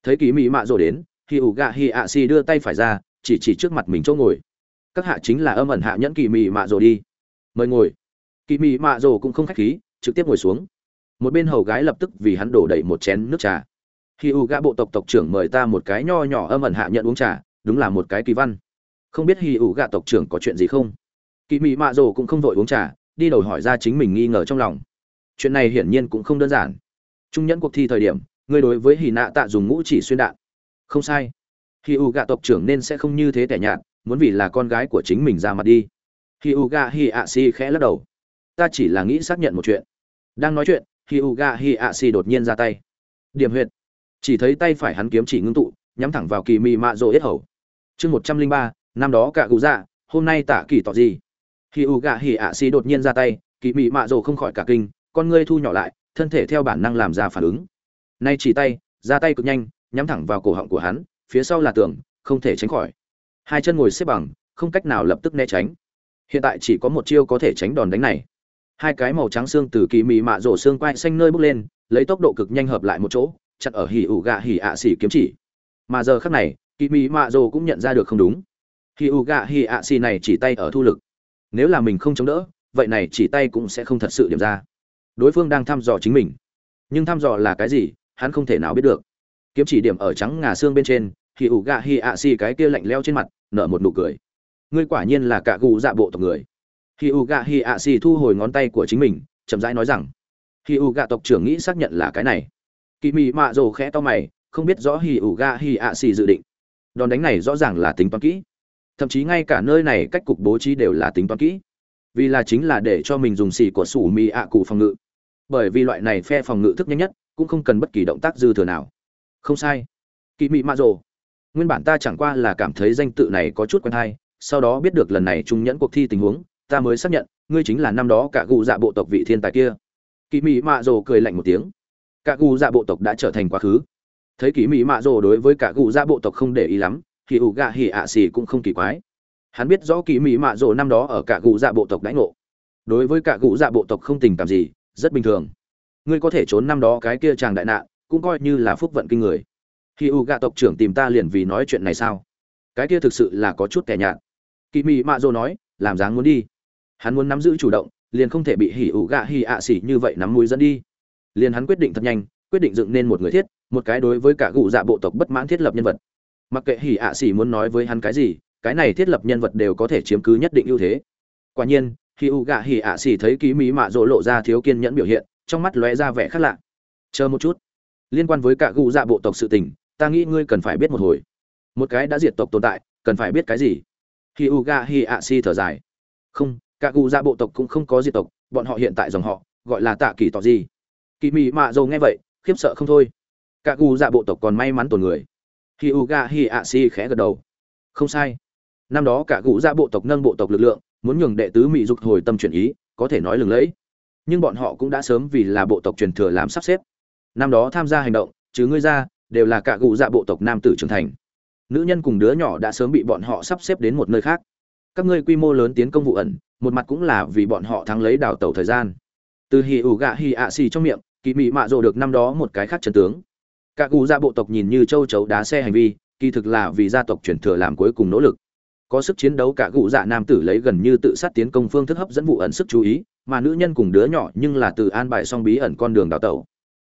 Thấy kỳ mị mạ rồ đến khi u gạ hi ạ si đưa tay phải ra, chỉ chỉ trước mặt mình chỗ ngồi. Các hạ chính là âm ẩn hạ nhẫn kỳ mị mạ rồ đi. Mời ngồi. Kỳ mị mạ rồ cũng không khách khí, trực tiếp ngồi xuống. Một bên hầu gái lập tức vì hắn đổ đầy một chén nước trà. Khi u gạ bộ tộc tộc trưởng mời ta một cái nho nhỏ âm ẩn hạ nhận uống trà, đúng là một cái kỳ văn. Không biết hi ủ gạ tộc trưởng có chuyện gì không? Kỳ mị mạ rồ cũng không vội uống trà đi đầu hỏi ra chính mình nghi ngờ trong lòng. Chuyện này hiển nhiên cũng không đơn giản. Trung nhẫn cuộc thi thời điểm người đối với hì nạ tạ dùng ngũ chỉ xuyên đạn. Không sai. Hì u gạ tộc trưởng nên sẽ không như thế tẻ nhạt, muốn vì là con gái của chính mình ra mặt đi. Hì u gạ hì ạ si khẽ lắc đầu. Ta chỉ là nghĩ xác nhận một chuyện. Đang nói chuyện hì u gạ hì ạ si đột nhiên ra tay. Điểm huyệt. Chỉ thấy tay phải hắn kiếm chỉ ngưng tụ, nhắm thẳng vào kỳ mị mạ rỗ yết hầu. Chương một trăm linh ba, năm đó cả cụ dạ hôm nay tạ kỳ tỏ gì? Khi u gạ hỉ ạ xì đột nhiên ra tay kỳ mị mạ rồ không khỏi cả kinh, con ngươi thu nhỏ lại, thân thể theo bản năng làm ra phản ứng. Nay chỉ tay, ra tay cực nhanh, nhắm thẳng vào cổ họng của hắn, phía sau là tường, không thể tránh khỏi. Hai chân ngồi xếp bằng, không cách nào lập tức né tránh. Hiện tại chỉ có một chiêu có thể tránh đòn đánh này. Hai cái màu trắng xương từ kỳ mị mạ rổ xương quai xanh nơi bốc lên, lấy tốc độ cực nhanh hợp lại một chỗ chặt ở hỉ ủ gạ hỉ ạ xỉ kiếm chỉ. Mà giờ khắc này kỳ mị mạ rổ cũng nhận ra được không đúng. Hỉ ủ gạ hỉ ạ xỉ này chỉ tay ở thu lực nếu là mình không chống đỡ, vậy này chỉ tay cũng sẽ không thật sự điểm ra. Đối phương đang thăm dò chính mình. Nhưng thăm dò là cái gì, hắn không thể nào biết được. Kiếm chỉ điểm ở trắng ngà xương bên trên, thì ủ gạ hi ạ xì cái kia lạnh leo trên mặt, nở một nụ cười. Ngươi quả nhiên là cả gù dạ bộ tộc người. Khi u gạ hi ạ xì thu hồi ngón tay của chính mình, chậm rãi nói rằng khi u gạ tộc trưởng nghĩ xác nhận là cái này. Kỳ mị mạ rồ khẽ to mày, không biết rõ hi u gạ hi ạ xì dự định. Đòn đánh này rõ ràng là tính toán kỹ thậm chí ngay cả nơi này cách cục bố trí đều là tính toán kỹ. Vì là chính là để cho mình dùng xì của sủ mì ạ cụ phòng ngự. Bởi vì loại này phe phòng ngự thức nhanh nhất cũng không cần bất kỳ động tác dư thừa nào. Không sai. Kỳ mị mạ rồ. Nguyên bản ta chẳng qua là cảm thấy danh tự này có chút quen hay, sau đó biết được lần này trung nhẫn cuộc thi tình huống, ta mới xác nhận, ngươi chính là năm đó cả gù dạ bộ tộc vị thiên tài kia. Kỳ mị mạ rồ cười lạnh một tiếng. Cả gù dạ bộ tộc đã trở thành quá khứ. Thấy kỳ mị mạ rồ đối với cả gù dạ bộ tộc không để ý lắm thì ủ gạ hỉ ạ xì cũng không kỳ quái. Hắn biết rõ kỳ mỹ mạ rồ năm đó ở cả cụ dạ bộ tộc đãi ngộ. Đối với cả cụ dạ bộ tộc không tình cảm gì, rất bình thường. Ngươi có thể trốn năm đó cái kia chàng đại nạn, cũng coi như là phúc vận kinh người. Khi u gạ tộc trưởng tìm ta liền vì nói chuyện này sao? Cái kia thực sự là có chút kẻ nhạt. Kỳ mỹ mạ rồ nói, làm dáng muốn đi. Hắn muốn nắm giữ chủ động, liền không thể bị hỉ ủ gạ hỉ ạ xỉ như vậy nắm mũi dẫn đi. Liền hắn quyết định thật nhanh, quyết định dựng nên một người thiết, một cái đối với cả cụ dạ bộ tộc bất mãn thiết lập nhân vật mặc kệ hỉ ạ xỉ muốn nói với hắn cái gì, cái này thiết lập nhân vật đều có thể chiếm cứ nhất định ưu thế. Quả nhiên, khi u gạ hỉ ạ xỉ thấy ký mỹ mạ rỗ lộ ra thiếu kiên nhẫn biểu hiện, trong mắt lóe ra vẻ khác lạ. Chờ một chút. Liên quan với cả Gù dạ bộ tộc sự tình, ta nghĩ ngươi cần phải biết một hồi. Một cái đã diệt tộc tồn tại, cần phải biết cái gì? Khi u gạ hỉ ạ xỉ thở dài. Không, cả Gù dạ bộ tộc cũng không có diệt tộc, bọn họ hiện tại dòng họ, gọi là tạ kỳ tỏ gì? Kỳ mỹ mạ rỗ nghe vậy, khiếp sợ không thôi. Cả Gù dạ bộ tộc còn may mắn tồn người hi u ga hi a si khẽ gật đầu. Không sai. Năm đó cả cụ ra bộ tộc nâng bộ tộc lực lượng, muốn nhường đệ tứ mỹ dục hồi tâm chuyển ý, có thể nói lừng lẫy. Nhưng bọn họ cũng đã sớm vì là bộ tộc truyền thừa làm sắp xếp. Năm đó tham gia hành động chứ ngươi ra, đều là cả cụ dạ bộ tộc nam tử trưởng thành. Nữ nhân cùng đứa nhỏ đã sớm bị bọn họ sắp xếp đến một nơi khác. Các ngươi quy mô lớn tiến công vụ ẩn, một mặt cũng là vì bọn họ thắng lấy đào tẩu thời gian. Từ hì ủ gạ hì ạ xì trong miệng kỳ mị mạ rộ được năm đó một cái khác trần tướng. Cả cụ gia bộ tộc nhìn như châu chấu đá xe hành vi, kỳ thực là vì gia tộc truyền thừa làm cuối cùng nỗ lực. Có sức chiến đấu cả cụ dạ nam tử lấy gần như tự sát tiến công phương thức hấp dẫn vụ ẩn sức chú ý, mà nữ nhân cùng đứa nhỏ nhưng là từ an bài song bí ẩn con đường đào tẩu.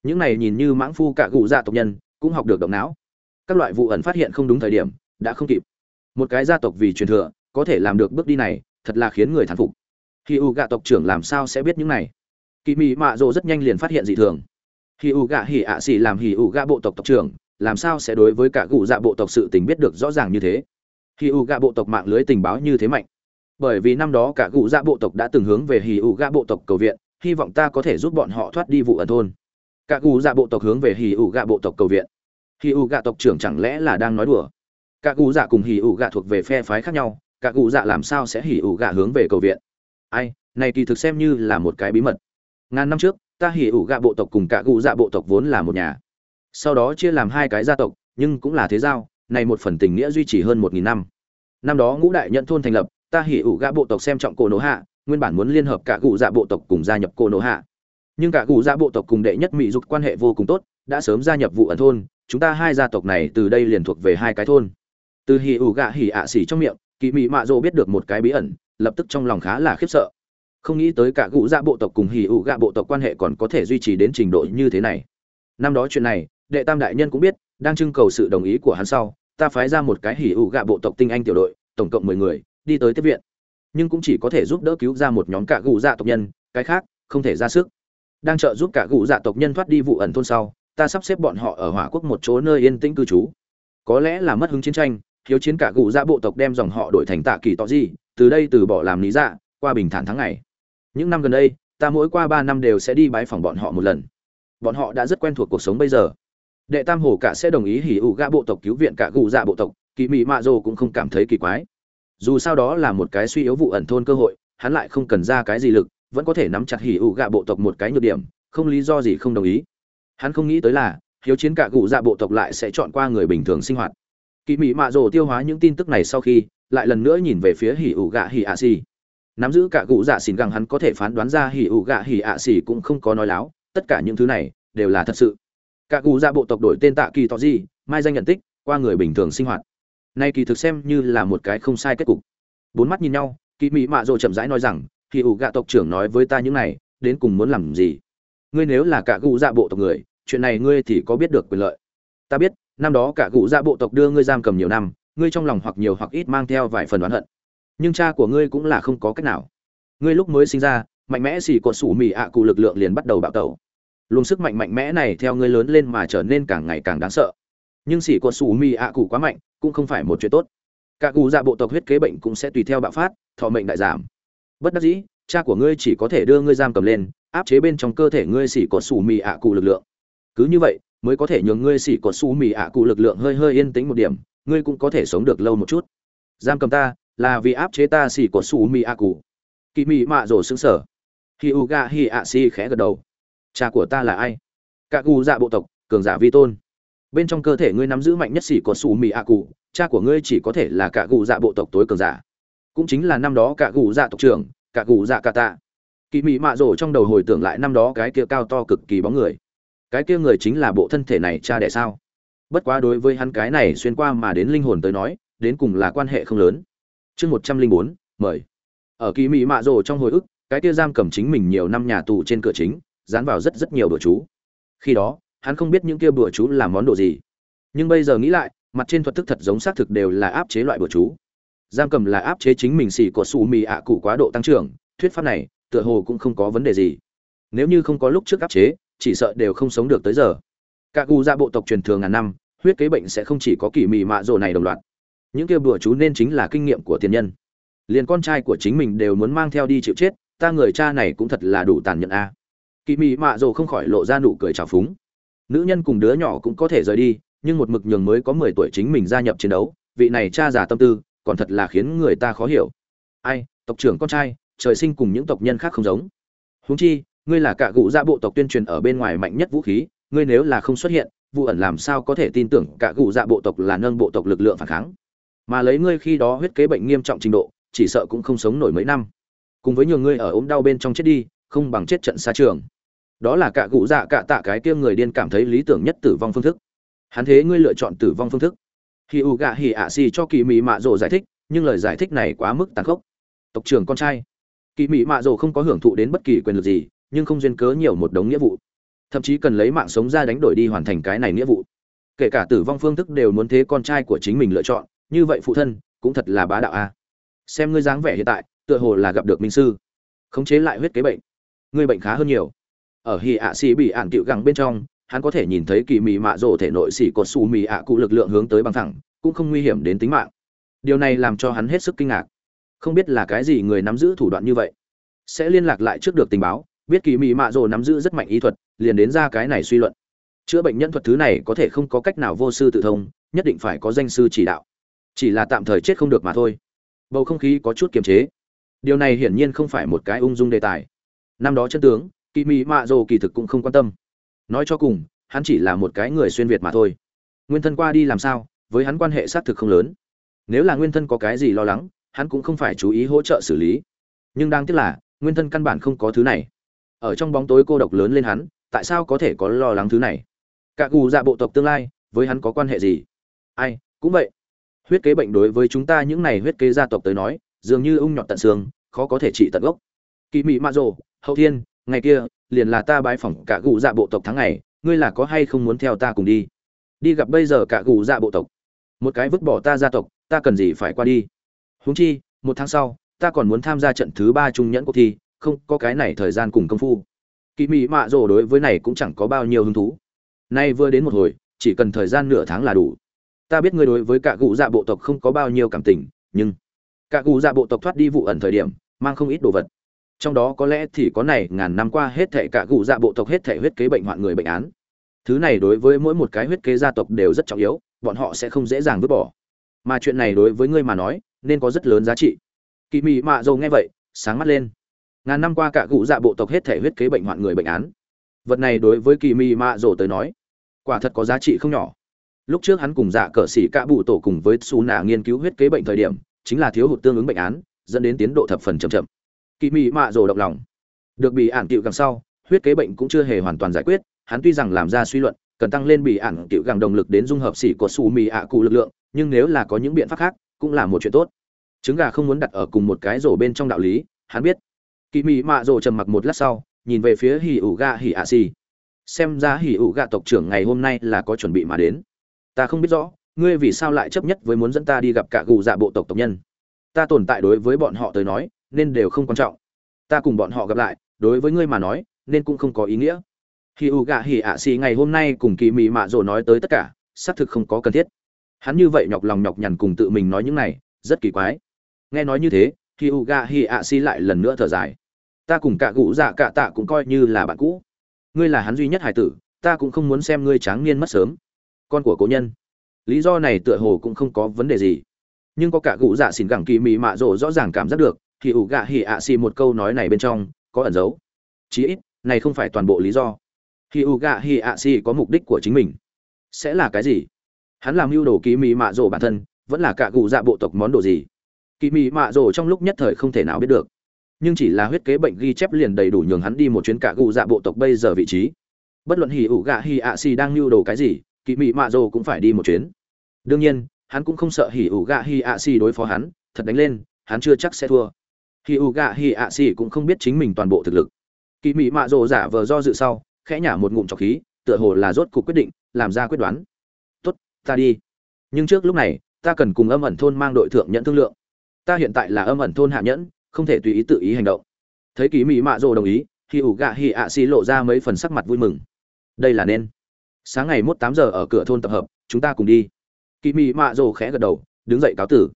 Những này nhìn như mãng phu cả cụ dạ tộc nhân, cũng học được động não. Các loại vụ ẩn phát hiện không đúng thời điểm, đã không kịp. Một cái gia tộc vì truyền thừa, có thể làm được bước đi này, thật là khiến người thán phục. Khi u gạ tộc trưởng làm sao sẽ biết những này? Kỳ mị mạ rộ rất nhanh liền phát hiện dị thường hì ủ gạ hì ạ xì làm hì ủ gạ bộ tộc tộc trưởng, làm sao sẽ đối với cả cụ dạ bộ tộc sự tình biết được rõ ràng như thế? Hì ủ gạ bộ tộc mạng lưới tình báo như thế mạnh. Bởi vì năm đó cả cụ dạ bộ tộc đã từng hướng về hì ủ gạ bộ tộc cầu viện, hy vọng ta có thể giúp bọn họ thoát đi vụ ẩn thôn. Cả cụ dạ bộ tộc hướng về hì ủ gạ bộ tộc cầu viện. Hì ủ gạ tộc trưởng chẳng lẽ là đang nói đùa? Cả cụ dạ cùng hì ủ gạ thuộc về phe phái khác nhau, cả cụ dạ làm sao sẽ hì ủ gạ hướng về cầu viện? Ai, này kỳ thực xem như là một cái bí mật. Ngàn năm trước ta hỉ ủ gạ bộ tộc cùng cả cụ dạ bộ tộc vốn là một nhà. Sau đó chia làm hai cái gia tộc, nhưng cũng là thế giao, này một phần tình nghĩa duy trì hơn một nghìn năm. Năm đó ngũ đại nhận thôn thành lập, ta hỉ ủ gạ bộ tộc xem trọng cổ nổ hạ, nguyên bản muốn liên hợp cả cụ dạ bộ tộc cùng gia nhập cổ nổ hạ. Nhưng cả cụ dạ bộ tộc cùng đệ nhất mỹ dục quan hệ vô cùng tốt, đã sớm gia nhập vụ ẩn thôn, chúng ta hai gia tộc này từ đây liền thuộc về hai cái thôn. Từ hỉ ủ gạ hỉ ạ xỉ trong miệng kỳ mỹ mạ dỗ biết được một cái bí ẩn, lập tức trong lòng khá là khiếp sợ không nghĩ tới cả cụ dạ bộ tộc cùng hỉ ụ gạ bộ tộc quan hệ còn có thể duy trì đến trình độ như thế này. Năm đó chuyện này, đệ tam đại nhân cũng biết, đang trưng cầu sự đồng ý của hắn sau, ta phái ra một cái hỉ ụ gạ bộ tộc tinh anh tiểu đội, tổng cộng mười người, đi tới tiếp viện. Nhưng cũng chỉ có thể giúp đỡ cứu ra một nhóm cả cụ dạ tộc nhân, cái khác, không thể ra sức. Đang trợ giúp cả cụ dạ tộc nhân thoát đi vụ ẩn thôn sau, ta sắp xếp bọn họ ở hỏa quốc một chỗ nơi yên tĩnh cư trú. Có lẽ là mất hứng chiến tranh thiếu chiến cả cụ dạ bộ tộc đem dòng họ đổi thành tạ kỳ tọ gì từ đây từ bỏ làm lý dạ qua bình thản tháng ngày những năm gần đây, ta mỗi qua ba năm đều sẽ đi bái phòng bọn họ một lần. Bọn họ đã rất quen thuộc cuộc sống bây giờ. Đệ tam hổ cả sẽ đồng ý hỉ ủ gạ bộ tộc cứu viện cả gù dạ bộ tộc Kỷ mị mạ Dồ cũng không cảm thấy kỳ quái. Dù sao đó là một cái suy yếu vụ ẩn thôn cơ hội, hắn lại không cần ra cái gì lực, vẫn có thể nắm chặt hỉ ủ gạ bộ tộc một cái nhược điểm, không lý do gì không đồng ý. Hắn không nghĩ tới là, hiếu chiến cả gù dạ bộ tộc lại sẽ chọn qua người bình thường sinh hoạt. Kỷ mị mạ Dồ tiêu hóa những tin tức này sau khi, lại lần nữa nhìn về phía hỉ ủ gạ hỉ ạ xì nắm giữ cả cụ dạ xỉn gẳng hắn có thể phán đoán ra hỉ ủ gạ hỉ ạ xỉ cũng không có nói láo, tất cả những thứ này đều là thật sự. Cả cụ dạ bộ tộc đổi tên tạ kỳ tỏ gì, mai danh nhận tích, qua người bình thường sinh hoạt. Nay kỳ thực xem như là một cái không sai kết cục. Bốn mắt nhìn nhau kỳ mỹ mạ rồ chậm rãi nói rằng, hỉ ủ gạ tộc trưởng nói với ta những này, đến cùng muốn làm gì? Ngươi nếu là cả cụ dạ bộ tộc người, chuyện này ngươi thì có biết được quyền lợi. Ta biết, năm đó cả cụ dạ bộ tộc đưa ngươi giam cầm nhiều năm, ngươi trong lòng hoặc nhiều hoặc ít mang theo vài phần oán hận nhưng cha của ngươi cũng là không có cách nào. Ngươi lúc mới sinh ra, mạnh mẽ xì cột sủ mì ạ cụ lực lượng liền bắt đầu bạo tẩu. Luồng sức mạnh mạnh mẽ này theo ngươi lớn lên mà trở nên càng ngày càng đáng sợ. Nhưng xì cột sủ mì ạ cụ quá mạnh, cũng không phải một chuyện tốt. Cả cụ dạ bộ tộc huyết kế bệnh cũng sẽ tùy theo bạo phát, thọ mệnh đại giảm. Bất đắc dĩ, cha của ngươi chỉ có thể đưa ngươi giam cầm lên, áp chế bên trong cơ thể ngươi xỉ cột sủ mì ạ cụ lực lượng. Cứ như vậy, mới có thể nhường ngươi xỉ cột sủ mì ạ cụ lực lượng hơi hơi yên tĩnh một điểm, ngươi cũng có thể sống được lâu một chút. Giam cầm ta là vì áp chế ta xỉ của su mì a cụ kỳ mị mạ rổ xứng sở hi u ga hi a si khẽ gật đầu. Cha của ta là ai? Cả cụ dạ bộ tộc, cường giả vi tôn. Bên trong cơ thể ngươi nắm giữ mạnh nhất xỉ của su mì a cụ cha của ngươi chỉ có thể là cả cụ dạ bộ tộc tối cường giả. Cũng chính là năm đó cả cụ dạ tộc trưởng, cả cụ dạ cả tạ kỳ mị mạ rổ trong đầu hồi tưởng lại năm đó cái kia cao to cực kỳ bóng người. Cái kia người chính là bộ thân thể này cha đẻ sao? Bất quá đối với hắn cái này xuyên qua mà đến linh hồn tới nói, đến cùng là quan hệ không lớn chương một trăm linh bốn, mời. Ở kỳ mỹ mạ rồ trong hồi ức, cái kia giam cầm chính mình nhiều năm nhà tù trên cửa chính, dán vào rất rất nhiều bữa chú. Khi đó, hắn không biết những kia bữa chú là món đồ gì. Nhưng bây giờ nghĩ lại, mặt trên thuật thức thật giống xác thực đều là áp chế loại bữa chú. Giam cầm là áp chế chính mình xì của xù mì ạ cụ quá độ tăng trưởng, thuyết pháp này, tựa hồ cũng không có vấn đề gì. Nếu như không có lúc trước áp chế, chỉ sợ đều không sống được tới giờ. Các gu ra dạ bộ tộc truyền thường ngàn năm, huyết kế bệnh sẽ không chỉ có kỳ mị mạ rồ này đồng loạt những kia bùa chú nên chính là kinh nghiệm của tiền nhân. Liền con trai của chính mình đều muốn mang theo đi chịu chết, ta người cha này cũng thật là đủ tàn nhẫn a. Kỳ mị mạ rồ không khỏi lộ ra nụ cười trào phúng. Nữ nhân cùng đứa nhỏ cũng có thể rời đi, nhưng một mực nhường mới có mười tuổi chính mình gia nhập chiến đấu, vị này cha già tâm tư, còn thật là khiến người ta khó hiểu. Ai, tộc trưởng con trai, trời sinh cùng những tộc nhân khác không giống. Huống chi, ngươi là cả gụ gia dạ bộ tộc tuyên truyền ở bên ngoài mạnh nhất vũ khí, ngươi nếu là không xuất hiện, vụ ẩn làm sao có thể tin tưởng cả gụ dạ bộ tộc là nâng bộ tộc lực lượng phản kháng? Mà lấy ngươi khi đó huyết kế bệnh nghiêm trọng trình độ, chỉ sợ cũng không sống nổi mấy năm. Cùng với nhiều ngươi ở ốm đau bên trong chết đi, không bằng chết trận xa trường. Đó là cả cụ dạ cả tạ cái kia người điên cảm thấy lý tưởng nhất tử vong phương thức. Hắn thế ngươi lựa chọn tử vong phương thức. Khi u gạ hỉ ạ xì cho kỳ mỹ mạ rồ giải thích, nhưng lời giải thích này quá mức tàn khốc. Tộc trưởng con trai. Kỳ mỹ mạ rồ không có hưởng thụ đến bất kỳ quyền lực gì, nhưng không duyên cớ nhiều một đống nghĩa vụ. Thậm chí cần lấy mạng sống ra đánh đổi đi hoàn thành cái này nghĩa vụ. Kể cả tử vong phương thức đều muốn thế con trai của chính mình lựa chọn như vậy phụ thân, cũng thật là bá đạo a. Xem ngươi dáng vẻ hiện tại, tựa hồ là gặp được minh sư. Khống chế lại huyết kế bệnh. Ngươi bệnh khá hơn nhiều. Ở hì ạ xì bị ạn cựu gẳng bên trong, hắn có thể nhìn thấy kỳ mị mạ rổ thể nội xỉ cột xù mị ạ cụ lực lượng hướng tới bằng thẳng, cũng không nguy hiểm đến tính mạng. Điều này làm cho hắn hết sức kinh ngạc. Không biết là cái gì người nắm giữ thủ đoạn như vậy. Sẽ liên lạc lại trước được tình báo, biết kỳ mị mạ rồ nắm giữ rất mạnh ý thuật, liền đến ra cái này suy luận. Chữa bệnh nhân thuật thứ này có thể không có cách nào vô sư tự thông, nhất định phải có danh sư chỉ đạo chỉ là tạm thời chết không được mà thôi. Bầu không khí có chút kiềm chế. Điều này hiển nhiên không phải một cái ung dung đề tài. Năm đó chân tướng kỳ mỹ mạ dồ kỳ thực cũng không quan tâm. Nói cho cùng, hắn chỉ là một cái người xuyên việt mà thôi. Nguyên thân qua đi làm sao, với hắn quan hệ xác thực không lớn. Nếu là nguyên thân có cái gì lo lắng, hắn cũng không phải chú ý hỗ trợ xử lý. Nhưng đang tiếc là, nguyên thân căn bản không có thứ này. Ở trong bóng tối cô độc lớn lên hắn, tại sao có thể có lo lắng thứ này? Cả gù dạ bộ tộc tương lai, với hắn có quan hệ gì? Ai, cũng vậy huyết kế bệnh đối với chúng ta những này huyết kế gia tộc tới nói, dường như ung nhọt tận xương, khó có thể trị tận gốc. Kỳ mị mạ rồ, hậu thiên, ngày kia, liền là ta bái phỏng cả gù dạ bộ tộc tháng ngày, ngươi là có hay không muốn theo ta cùng đi? Đi gặp bây giờ cả gù dạ bộ tộc. Một cái vứt bỏ ta gia tộc, ta cần gì phải qua đi? Huống chi, một tháng sau, ta còn muốn tham gia trận thứ ba trung nhẫn cuộc thi, không, có cái này thời gian cùng công phu. Kỳ mị mạ rồ đối với này cũng chẳng có bao nhiêu hứng thú. Nay vừa đến một hồi, chỉ cần thời gian nửa tháng là đủ ta biết ngươi đối với cả cụ dạ bộ tộc không có bao nhiêu cảm tình, nhưng cả cụ dạ bộ tộc thoát đi vụ ẩn thời điểm, mang không ít đồ vật. Trong đó có lẽ thì có này, ngàn năm qua hết thệ cả cụ dạ bộ tộc hết thệ huyết kế bệnh hoạn người bệnh án. Thứ này đối với mỗi một cái huyết kế gia tộc đều rất trọng yếu, bọn họ sẽ không dễ dàng vứt bỏ. Mà chuyện này đối với ngươi mà nói, nên có rất lớn giá trị. Kỳ mị mạ dầu nghe vậy, sáng mắt lên. Ngàn năm qua cả cụ dạ bộ tộc hết thể huyết kế bệnh hoạn người bệnh án. Vật này đối với kỳ mị mạ dầu tới nói, quả thật có giá trị không nhỏ lúc trước hắn cùng dạ cờ xỉ cả bụ tổ cùng với xù nạ nghiên cứu huyết kế bệnh thời điểm, chính là thiếu hụt tương ứng bệnh án, dẫn đến tiến độ thập phần chậm chậm. Kỳ mị mạ Rồ động lòng. Được bị ản tiệu càng sau, huyết kế bệnh cũng chưa hề hoàn toàn giải quyết, hắn tuy rằng làm ra suy luận, cần tăng lên bị ản tiệu càng động lực đến dung hợp xỉ của xù mì ạ cụ lực lượng, nhưng nếu là có những biện pháp khác, cũng là một chuyện tốt. Trứng gà không muốn đặt ở cùng một cái rổ bên trong đạo lý, hắn biết. Kỳ mị mạ Rồ trầm mặc một lát sau, nhìn về phía hỉ ủ gà hỉ ạ xì. Xem ra hỉ ủ gà tộc trưởng ngày hôm nay là có chuẩn bị mà đến ta không biết rõ, ngươi vì sao lại chấp nhất với muốn dẫn ta đi gặp cả gù dạ bộ tộc tộc nhân. Ta tồn tại đối với bọn họ tới nói, nên đều không quan trọng. Ta cùng bọn họ gặp lại, đối với ngươi mà nói, nên cũng không có ý nghĩa. Khi u gạ hỉ ạ xì ngày hôm nay cùng kỳ mị mạ rồ nói tới tất cả, xác thực không có cần thiết. Hắn như vậy nhọc lòng nhọc nhằn cùng tự mình nói những này, rất kỳ quái. Nghe nói như thế khi u gạ hỉ ạ xì lại lần nữa thở dài. Ta cùng cả gũ dạ cả tạ cũng coi như là bạn cũ. Ngươi là hắn duy nhất hải tử, ta cũng không muốn xem ngươi tráng niên mất sớm con của cố nhân. Lý do này tựa hồ cũng không có vấn đề gì. Nhưng có cả gũ dạ xỉn gẳng kỳ mị mạ rộ rõ ràng cảm giác được, thì ủ gạ hỉ ạ xì một câu nói này bên trong có ẩn giấu chí ít, này không phải toàn bộ lý do. Khi ủ gạ hỉ ạ xì có mục đích của chính mình. Sẽ là cái gì? Hắn làm mưu đồ kỳ mị mạ rồ bản thân, vẫn là cả gũ dạ bộ tộc món đồ gì? Kỳ mị mạ rồ trong lúc nhất thời không thể nào biết được. Nhưng chỉ là huyết kế bệnh ghi chép liền đầy đủ nhường hắn đi một chuyến cả gũ dạ bộ tộc bây giờ vị trí. Bất luận hỉ ủ gạ hỉ ạ xì đang mưu đồ cái gì kỳ mị mạ rồ cũng phải đi một chuyến. Đương nhiên, hắn cũng không sợ hỉ ủ gạ hỉ ạ xì đối phó hắn, thật đánh lên, hắn chưa chắc sẽ thua. Hỉ ủ gạ hỉ ạ xì cũng không biết chính mình toàn bộ thực lực. Kỳ mị mạ rồ giả vờ do dự sau, khẽ nhả một ngụm trọc khí, tựa hồ là rốt cuộc quyết định, làm ra quyết đoán. Tốt, ta đi. Nhưng trước lúc này, ta cần cùng âm ẩn thôn mang đội thượng nhận thương lượng. Ta hiện tại là âm ẩn thôn hạ nhẫn, không thể tùy ý tự ý hành động. Thấy kỳ mỹ mạ rồ đồng ý thì ủ gạ hỉ ạ xì lộ ra mấy phần sắc mặt vui mừng. Đây là nên sáng ngày mốt tám giờ ở cửa thôn tập hợp, chúng ta cùng đi. Kỳ mị mạ rồ khẽ gật đầu, đứng dậy cáo tử.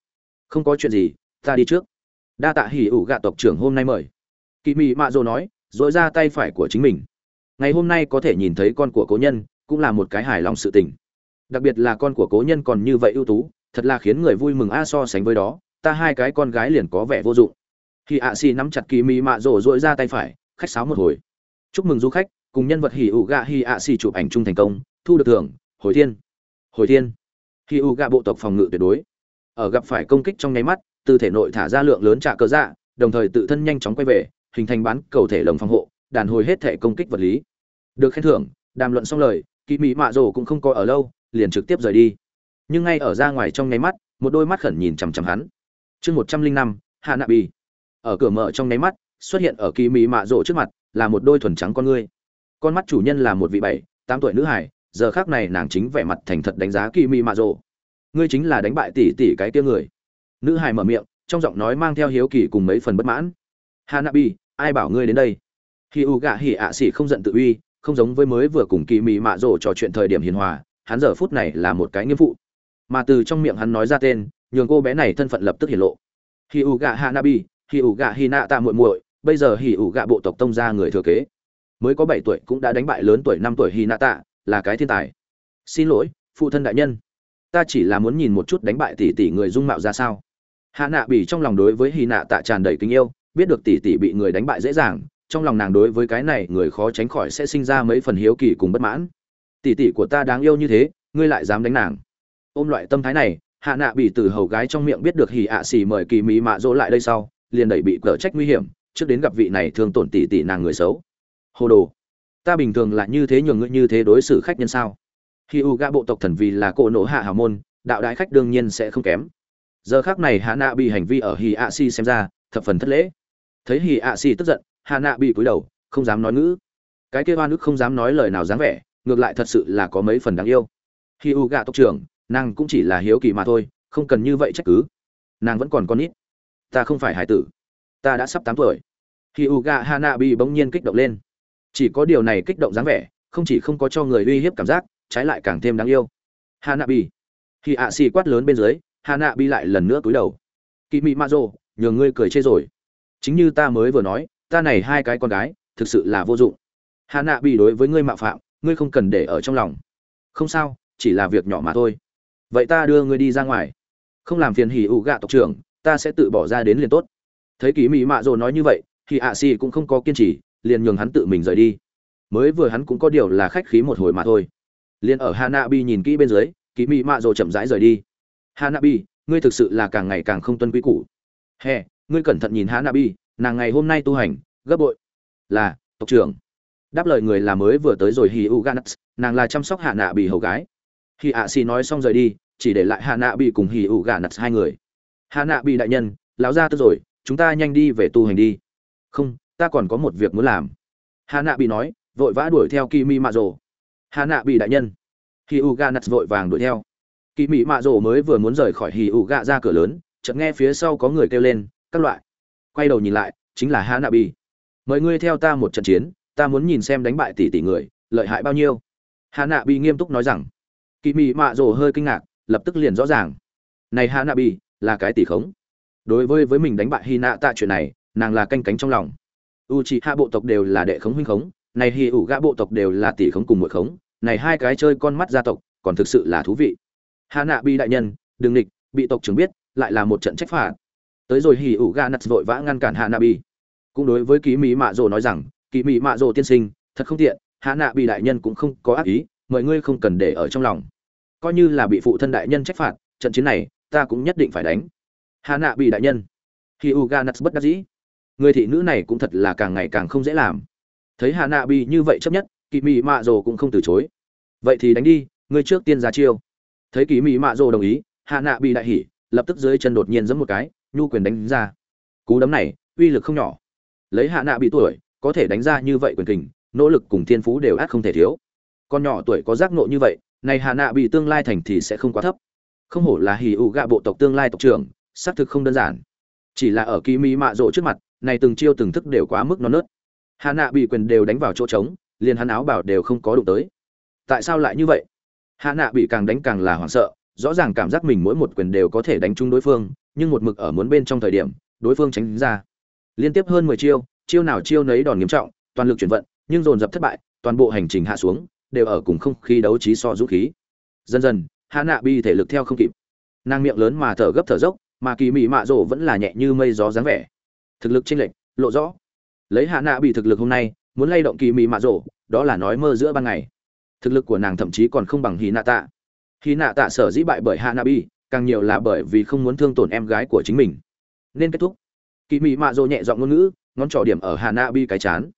Không có chuyện gì, ta đi trước. Đa tạ hỉ ủ gạ tộc trưởng hôm nay mời. Kỳ mị mạ rồ nói dội ra tay phải của chính mình. Ngày hôm nay có thể nhìn thấy con của cố nhân, cũng là một cái hài lòng sự tình. Đặc biệt là con của cố nhân còn như vậy ưu tú, thật là khiến người vui mừng a so sánh với đó, ta hai cái con gái liền có vẻ vô dụng. Khi ạ xì nắm chặt kỳ mị mạ rồ dội ra tay phải, khách sáo một hồi. Chúc mừng du khách cùng nhân vật hỉ ủ gạ hỉ ạ xì chụp ảnh chung thành công, thu được thưởng, hồi thiên. Hồi thiên. Hỉ ủ gạ bộ tộc phòng ngự tuyệt đối. Ở gặp phải công kích trong nháy mắt từ thể nội thả ra lượng lớn trả cơ dạ đồng thời tự thân nhanh chóng quay về, hình thành bán cầu thể lồng phòng hộ, đàn hồi hết thể công kích vật lý. Được khen thưởng, đàm luận xong lời kỳ mỹ mạ rồ cũng không coi ở lâu, liền trực tiếp rời đi. Nhưng ngay ở ra ngoài trong nháy mắt, một đôi mắt khẩn nhìn chằm chằm hắn. Chương một trăm linh năm, hạ nạ bi ở cửa mở trong nháy mắt, xuất hiện ở kỳ mỹ mạ rồ trước mặt, là một đôi thuần trắng con ngươi con mắt chủ nhân là một vị bảy, tám tuổi nữ hải giờ khác này nàng chính vẻ mặt thành thật đánh giá kỳ mị mạ rồ ngươi chính là đánh bại tỷ tỷ cái kia người. Nữ hải mở miệng, trong giọng nói mang theo hiếu kỳ cùng mấy phần bất mãn. Hanabi, ai bảo ngươi đến đây? Khi u gạ hỉ ạ xỉ không giận tự uy, không giống với mới vừa cùng kỳ mị mạ rồ trò chuyện thời điểm hiền hòa, hắn giờ phút này là một cái nghĩa vụ mà từ trong miệng hắn nói ra tên, nhường cô bé này thân phận lập tức hiển lộ. Hi u gạ hanabi hi u gạ hi nạ tạ muội muội, bây giờ hi u gạ bộ tộc tông gia người thừa kế mới có bảy tuổi cũng đã đánh bại lớn tuổi năm tuổi Hinata, tạ là cái thiên tài. Xin lỗi phụ thân đại nhân. Ta chỉ là muốn nhìn một chút đánh bại tỷ tỷ người dung mạo ra sao. Hạ nạ bỉ trong lòng đối với Hinata tạ tràn đầy kính yêu biết được tỷ tỷ bị người đánh bại dễ dàng trong lòng nàng đối với cái này người khó tránh khỏi sẽ sinh ra mấy phần hiếu kỳ cùng bất mãn. Tỷ tỷ của ta đáng yêu như thế ngươi lại dám đánh nàng. Ôm loại tâm thái này hạ nạ bị từ hầu gái trong miệng biết được hỉ ạ xì mời kỳ mỹ mạ dỗ lại đây sau liền đẩy bị cở trách nguy hiểm trước đến gặp vị này thường tổn tỷ tỷ nàng người xấu hồ đồ, ta bình thường là như thế nhường ngươi như thế đối xử khách nhân sao? Khi u gã bộ tộc thần vì là cỗ nổ hạ hào môn, đạo đái khách đương nhiên sẽ không kém. Giờ khác này hạ nạ bị hành vi ở hì ạ si xem ra, thập phần thất lễ. Thấy hì ạ si tức giận hạ nạ bị cúi đầu, không dám nói ngữ. Cái kia oan ức không dám nói lời nào dáng vẻ, ngược lại thật sự là có mấy phần đáng yêu. Khi u gạ tộc trưởng, nàng cũng chỉ là hiếu kỳ mà thôi, không cần như vậy trách cứ. Nàng vẫn còn con nít. Ta không phải hải tử. Ta đã sắp tám tuổi. Khi u gạ hạ bị bỗng nhiên kích động lên chỉ có điều này kích động dáng vẻ, không chỉ không có cho người uy hiếp cảm giác, trái lại càng thêm đáng yêu. Hà nạ bi khi ạ xì quát lớn bên dưới hà nạ bi lại lần nữa cúi đầu. Kỵ mị ma rô nhường ngươi cười chê rồi. Chính như ta mới vừa nói, ta này hai cái con gái, thực sự là vô dụng. Hà Nạ bị đối với ngươi mạo phạm, ngươi không cần để ở trong lòng. Không sao, chỉ là việc nhỏ mà thôi. Vậy ta đưa ngươi đi ra ngoài. Không làm phiền hỉ ụ gạ tộc trưởng, ta sẽ tự bỏ ra đến liền tốt. Thấy kỳ mỹ mạ rồ nói như vậy, thì ạ xì cũng không có kiên trì liền nhường hắn tự mình rời đi. Mới vừa hắn cũng có điều là khách khí một hồi mà thôi. Liền ở hanabi nhìn kỹ bên dưới kỳ mị mạ rồ chậm rãi rời đi. Hanabi, ngươi thực sự là càng ngày càng không tuân quy củ. Hè, ngươi cẩn thận nhìn hanabi, nàng ngày hôm nay tu hành, gấp bội. Là, tộc trưởng. Đáp lời người là mới vừa tới rồi hi u ganats nàng là chăm sóc hạ nạ bị hầu gái. Khi ạ xì nói xong rời đi, chỉ để lại hạ nạ bị cùng hi u ganats hai người. Hạ nạ bị đại nhân, lão ra tức rồi, chúng ta nhanh đi về tu hành đi. Không ta còn có một việc muốn làm. Hà nạ bị nói, vội vã đuổi theo kỳ mi mạ rồ. Hà nạ bị đại nhân. Hi u ganats vội vàng đuổi theo. Kỳ mỹ mạ rồ mới vừa muốn rời khỏi hì u gà ra cửa lớn, chợt nghe phía sau có người kêu lên, các loại. Quay đầu nhìn lại, chính là hà nạ bị mời ngươi theo ta một trận chiến, ta muốn nhìn xem đánh bại tỷ tỷ người, lợi hại bao nhiêu. Hà nạ bị nghiêm túc nói rằng. Kỳ mị mạ rồ hơi kinh ngạc, lập tức liền rõ ràng. Này hà nạ bị là cái tỷ khống. Đối với với mình đánh bại hy nạ tạ chuyện này, nàng là canh cánh trong lòng u c hạ bộ tộc đều là đệ khống huynh khống, này hy ủ gã bộ tộc đều là tỷ khống cùng một khống, này hai cái chơi con mắt gia tộc còn thực sự là thú vị. Hà nạ bi đại nhân, đừng địch bị tộc trưởng biết, lại là một trận trách phạt. Tới rồi hì ủ gã nặt vội vã ngăn cản Hạ nạ bi. Cũng đối với ký mỹ mạ rồ nói rằng ký mỹ mạ rồ tiên sinh, thật không tiện hạ nạ bị đại nhân cũng không có ác ý, mọi ngươi không cần để ở trong lòng. Coi như là bị phụ thân đại nhân trách phạt, trận chiến này ta cũng nhất định phải đánh. Hạ nạ bị đại nhân. Khi u ga bất đắc dĩ người thị nữ này cũng thật là càng ngày càng không dễ làm. Thấy hạ nạ bị như vậy chấp nhất kỳ mị mạ rồ cũng không từ chối. Vậy thì đánh đi, ngươi trước tiên ra chiêu. Thấy kỳ mị mạ rồ đồng ý, hạ nạ bị đại hỉ, lập tức dưới chân đột nhiên giẫm một cái, nhu quyền đánh ra. Cú đấm này, uy lực không nhỏ. Lấy hạ nạ bị tuổi, có thể đánh ra như vậy quyền kình, nỗ lực cùng thiên phú đều át không thể thiếu. Con nhỏ tuổi có giác nộ như vậy, này hạ nạ bị tương lai thành thì sẽ không quá thấp. Không hổ là hì ụ gạ bộ tộc tương lai tộc trưởng, xác thực không đơn giản. Chỉ là ở kỳ mỹ mạ rộ trước mặt này từng chiêu từng thức đều quá mức non nớt hà nạ bị quyền đều đánh vào chỗ trống liền hắn áo bảo đều không có đụng tới tại sao lại như vậy hà nạ bị càng đánh càng là hoảng sợ rõ ràng cảm giác mình mỗi một quyền đều có thể đánh trúng đối phương nhưng một mực ở muốn bên trong thời điểm đối phương tránh ra liên tiếp hơn mười chiêu chiêu nào chiêu nấy đòn nghiêm trọng, toàn lực chuyển vận, nhưng dồn dập thất bại, toàn bộ hành trình hạ xuống, đều ở cùng không khí đấu trí so dũng khí. Dần dần, Hạ Nạ Bi thể lực theo không kịp. Nàng miệng lớn mà thở gấp thở dốc, mà kỳ mị mạ rổ vẫn là nhẹ như mây gió dáng vẻ. Thực lực chênh lệch, lộ rõ. Lấy Hạ Nạ Bi thực lực hôm nay, muốn lay động kỳ mị mạ rồ, đó là nói mơ giữa ban ngày. Thực lực của nàng thậm chí còn không bằng hì Nạ Tạ. hì Nạ Tạ sở dĩ bại bởi Hạ Nạ Bi, càng nhiều là bởi vì không muốn thương tổn em gái của chính mình. Nên kết thúc. Kỳ mị mạ rồ nhẹ giọng ngôn ngữ, ngón trỏ điểm ở hạ nạ bi cái chán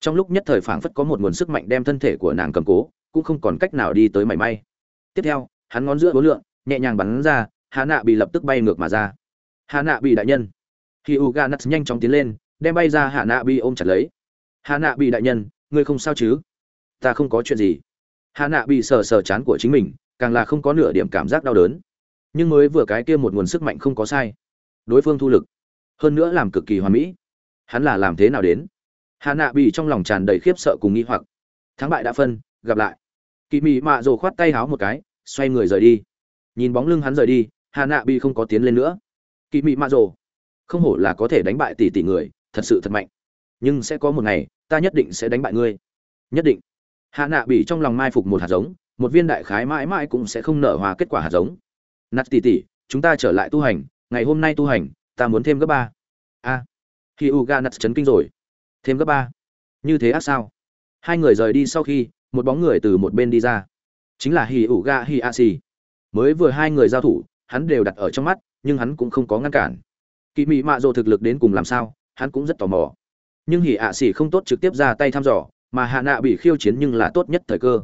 trong lúc nhất thời phảng phất có một nguồn sức mạnh đem thân thể của nàng cầm cố cũng không còn cách nào đi tới mảy may tiếp theo hắn ngón giữa bốn lượng nhẹ nhàng bắn ra hà nạ bị lập tức bay ngược mà ra hà nạ bị đại nhân khi u ga nuts nhanh chóng tiến lên, đem bay ra Hạ nạ Bi ôm chặt lấy. Hạ nạ Bi đại nhân, ngươi không sao chứ? Ta không có chuyện gì. Hạ nạ Bi sờ sờ chán của chính mình, càng là không có nửa điểm cảm giác đau đớn. Nhưng mới vừa cái kia một nguồn sức mạnh không có sai. Đối phương thu lực. Hơn nữa làm cực kỳ hoàn mỹ. Hắn là làm thế nào đến? Hạ nạ Bi trong lòng tràn đầy khiếp sợ cùng nghi hoặc. Thắng bại đã phân, gặp lại. Kỷ mị mạ rồ khoát tay háo một cái, xoay người rời đi. Nhìn bóng lưng hắn rời đi, Hạ nạ Bi không có tiến lên nữa. Kỷ mị mạ rồ không hổ là có thể đánh bại tỷ tỷ người thật sự thật mạnh nhưng sẽ có một ngày ta nhất định sẽ đánh bại ngươi nhất định hạ nạ bị trong lòng mai phục một hạt giống một viên đại khái mãi mãi cũng sẽ không nở hòa kết quả hạt giống nạt tỷ tỷ chúng ta trở lại tu hành ngày hôm nay tu hành ta muốn thêm gấp ba a khi ga nạt chấn kinh rồi. Thêm gấp ba. Như thế ác sao? Hai người rời đi sau khi, một bóng người từ một bên đi ra. Chính là Hi Uga Hiashi. Mới vừa hai người giao thủ, hắn đều đặt ở trong mắt nhưng hắn cũng không có ngăn cản kỳ mị mạ rồ thực lực đến cùng làm sao, hắn cũng rất tò mò. Nhưng hỉ ạ xỉ không tốt trực tiếp ra tay thăm dò, mà hạ nạ bị khiêu chiến nhưng là tốt nhất thời cơ.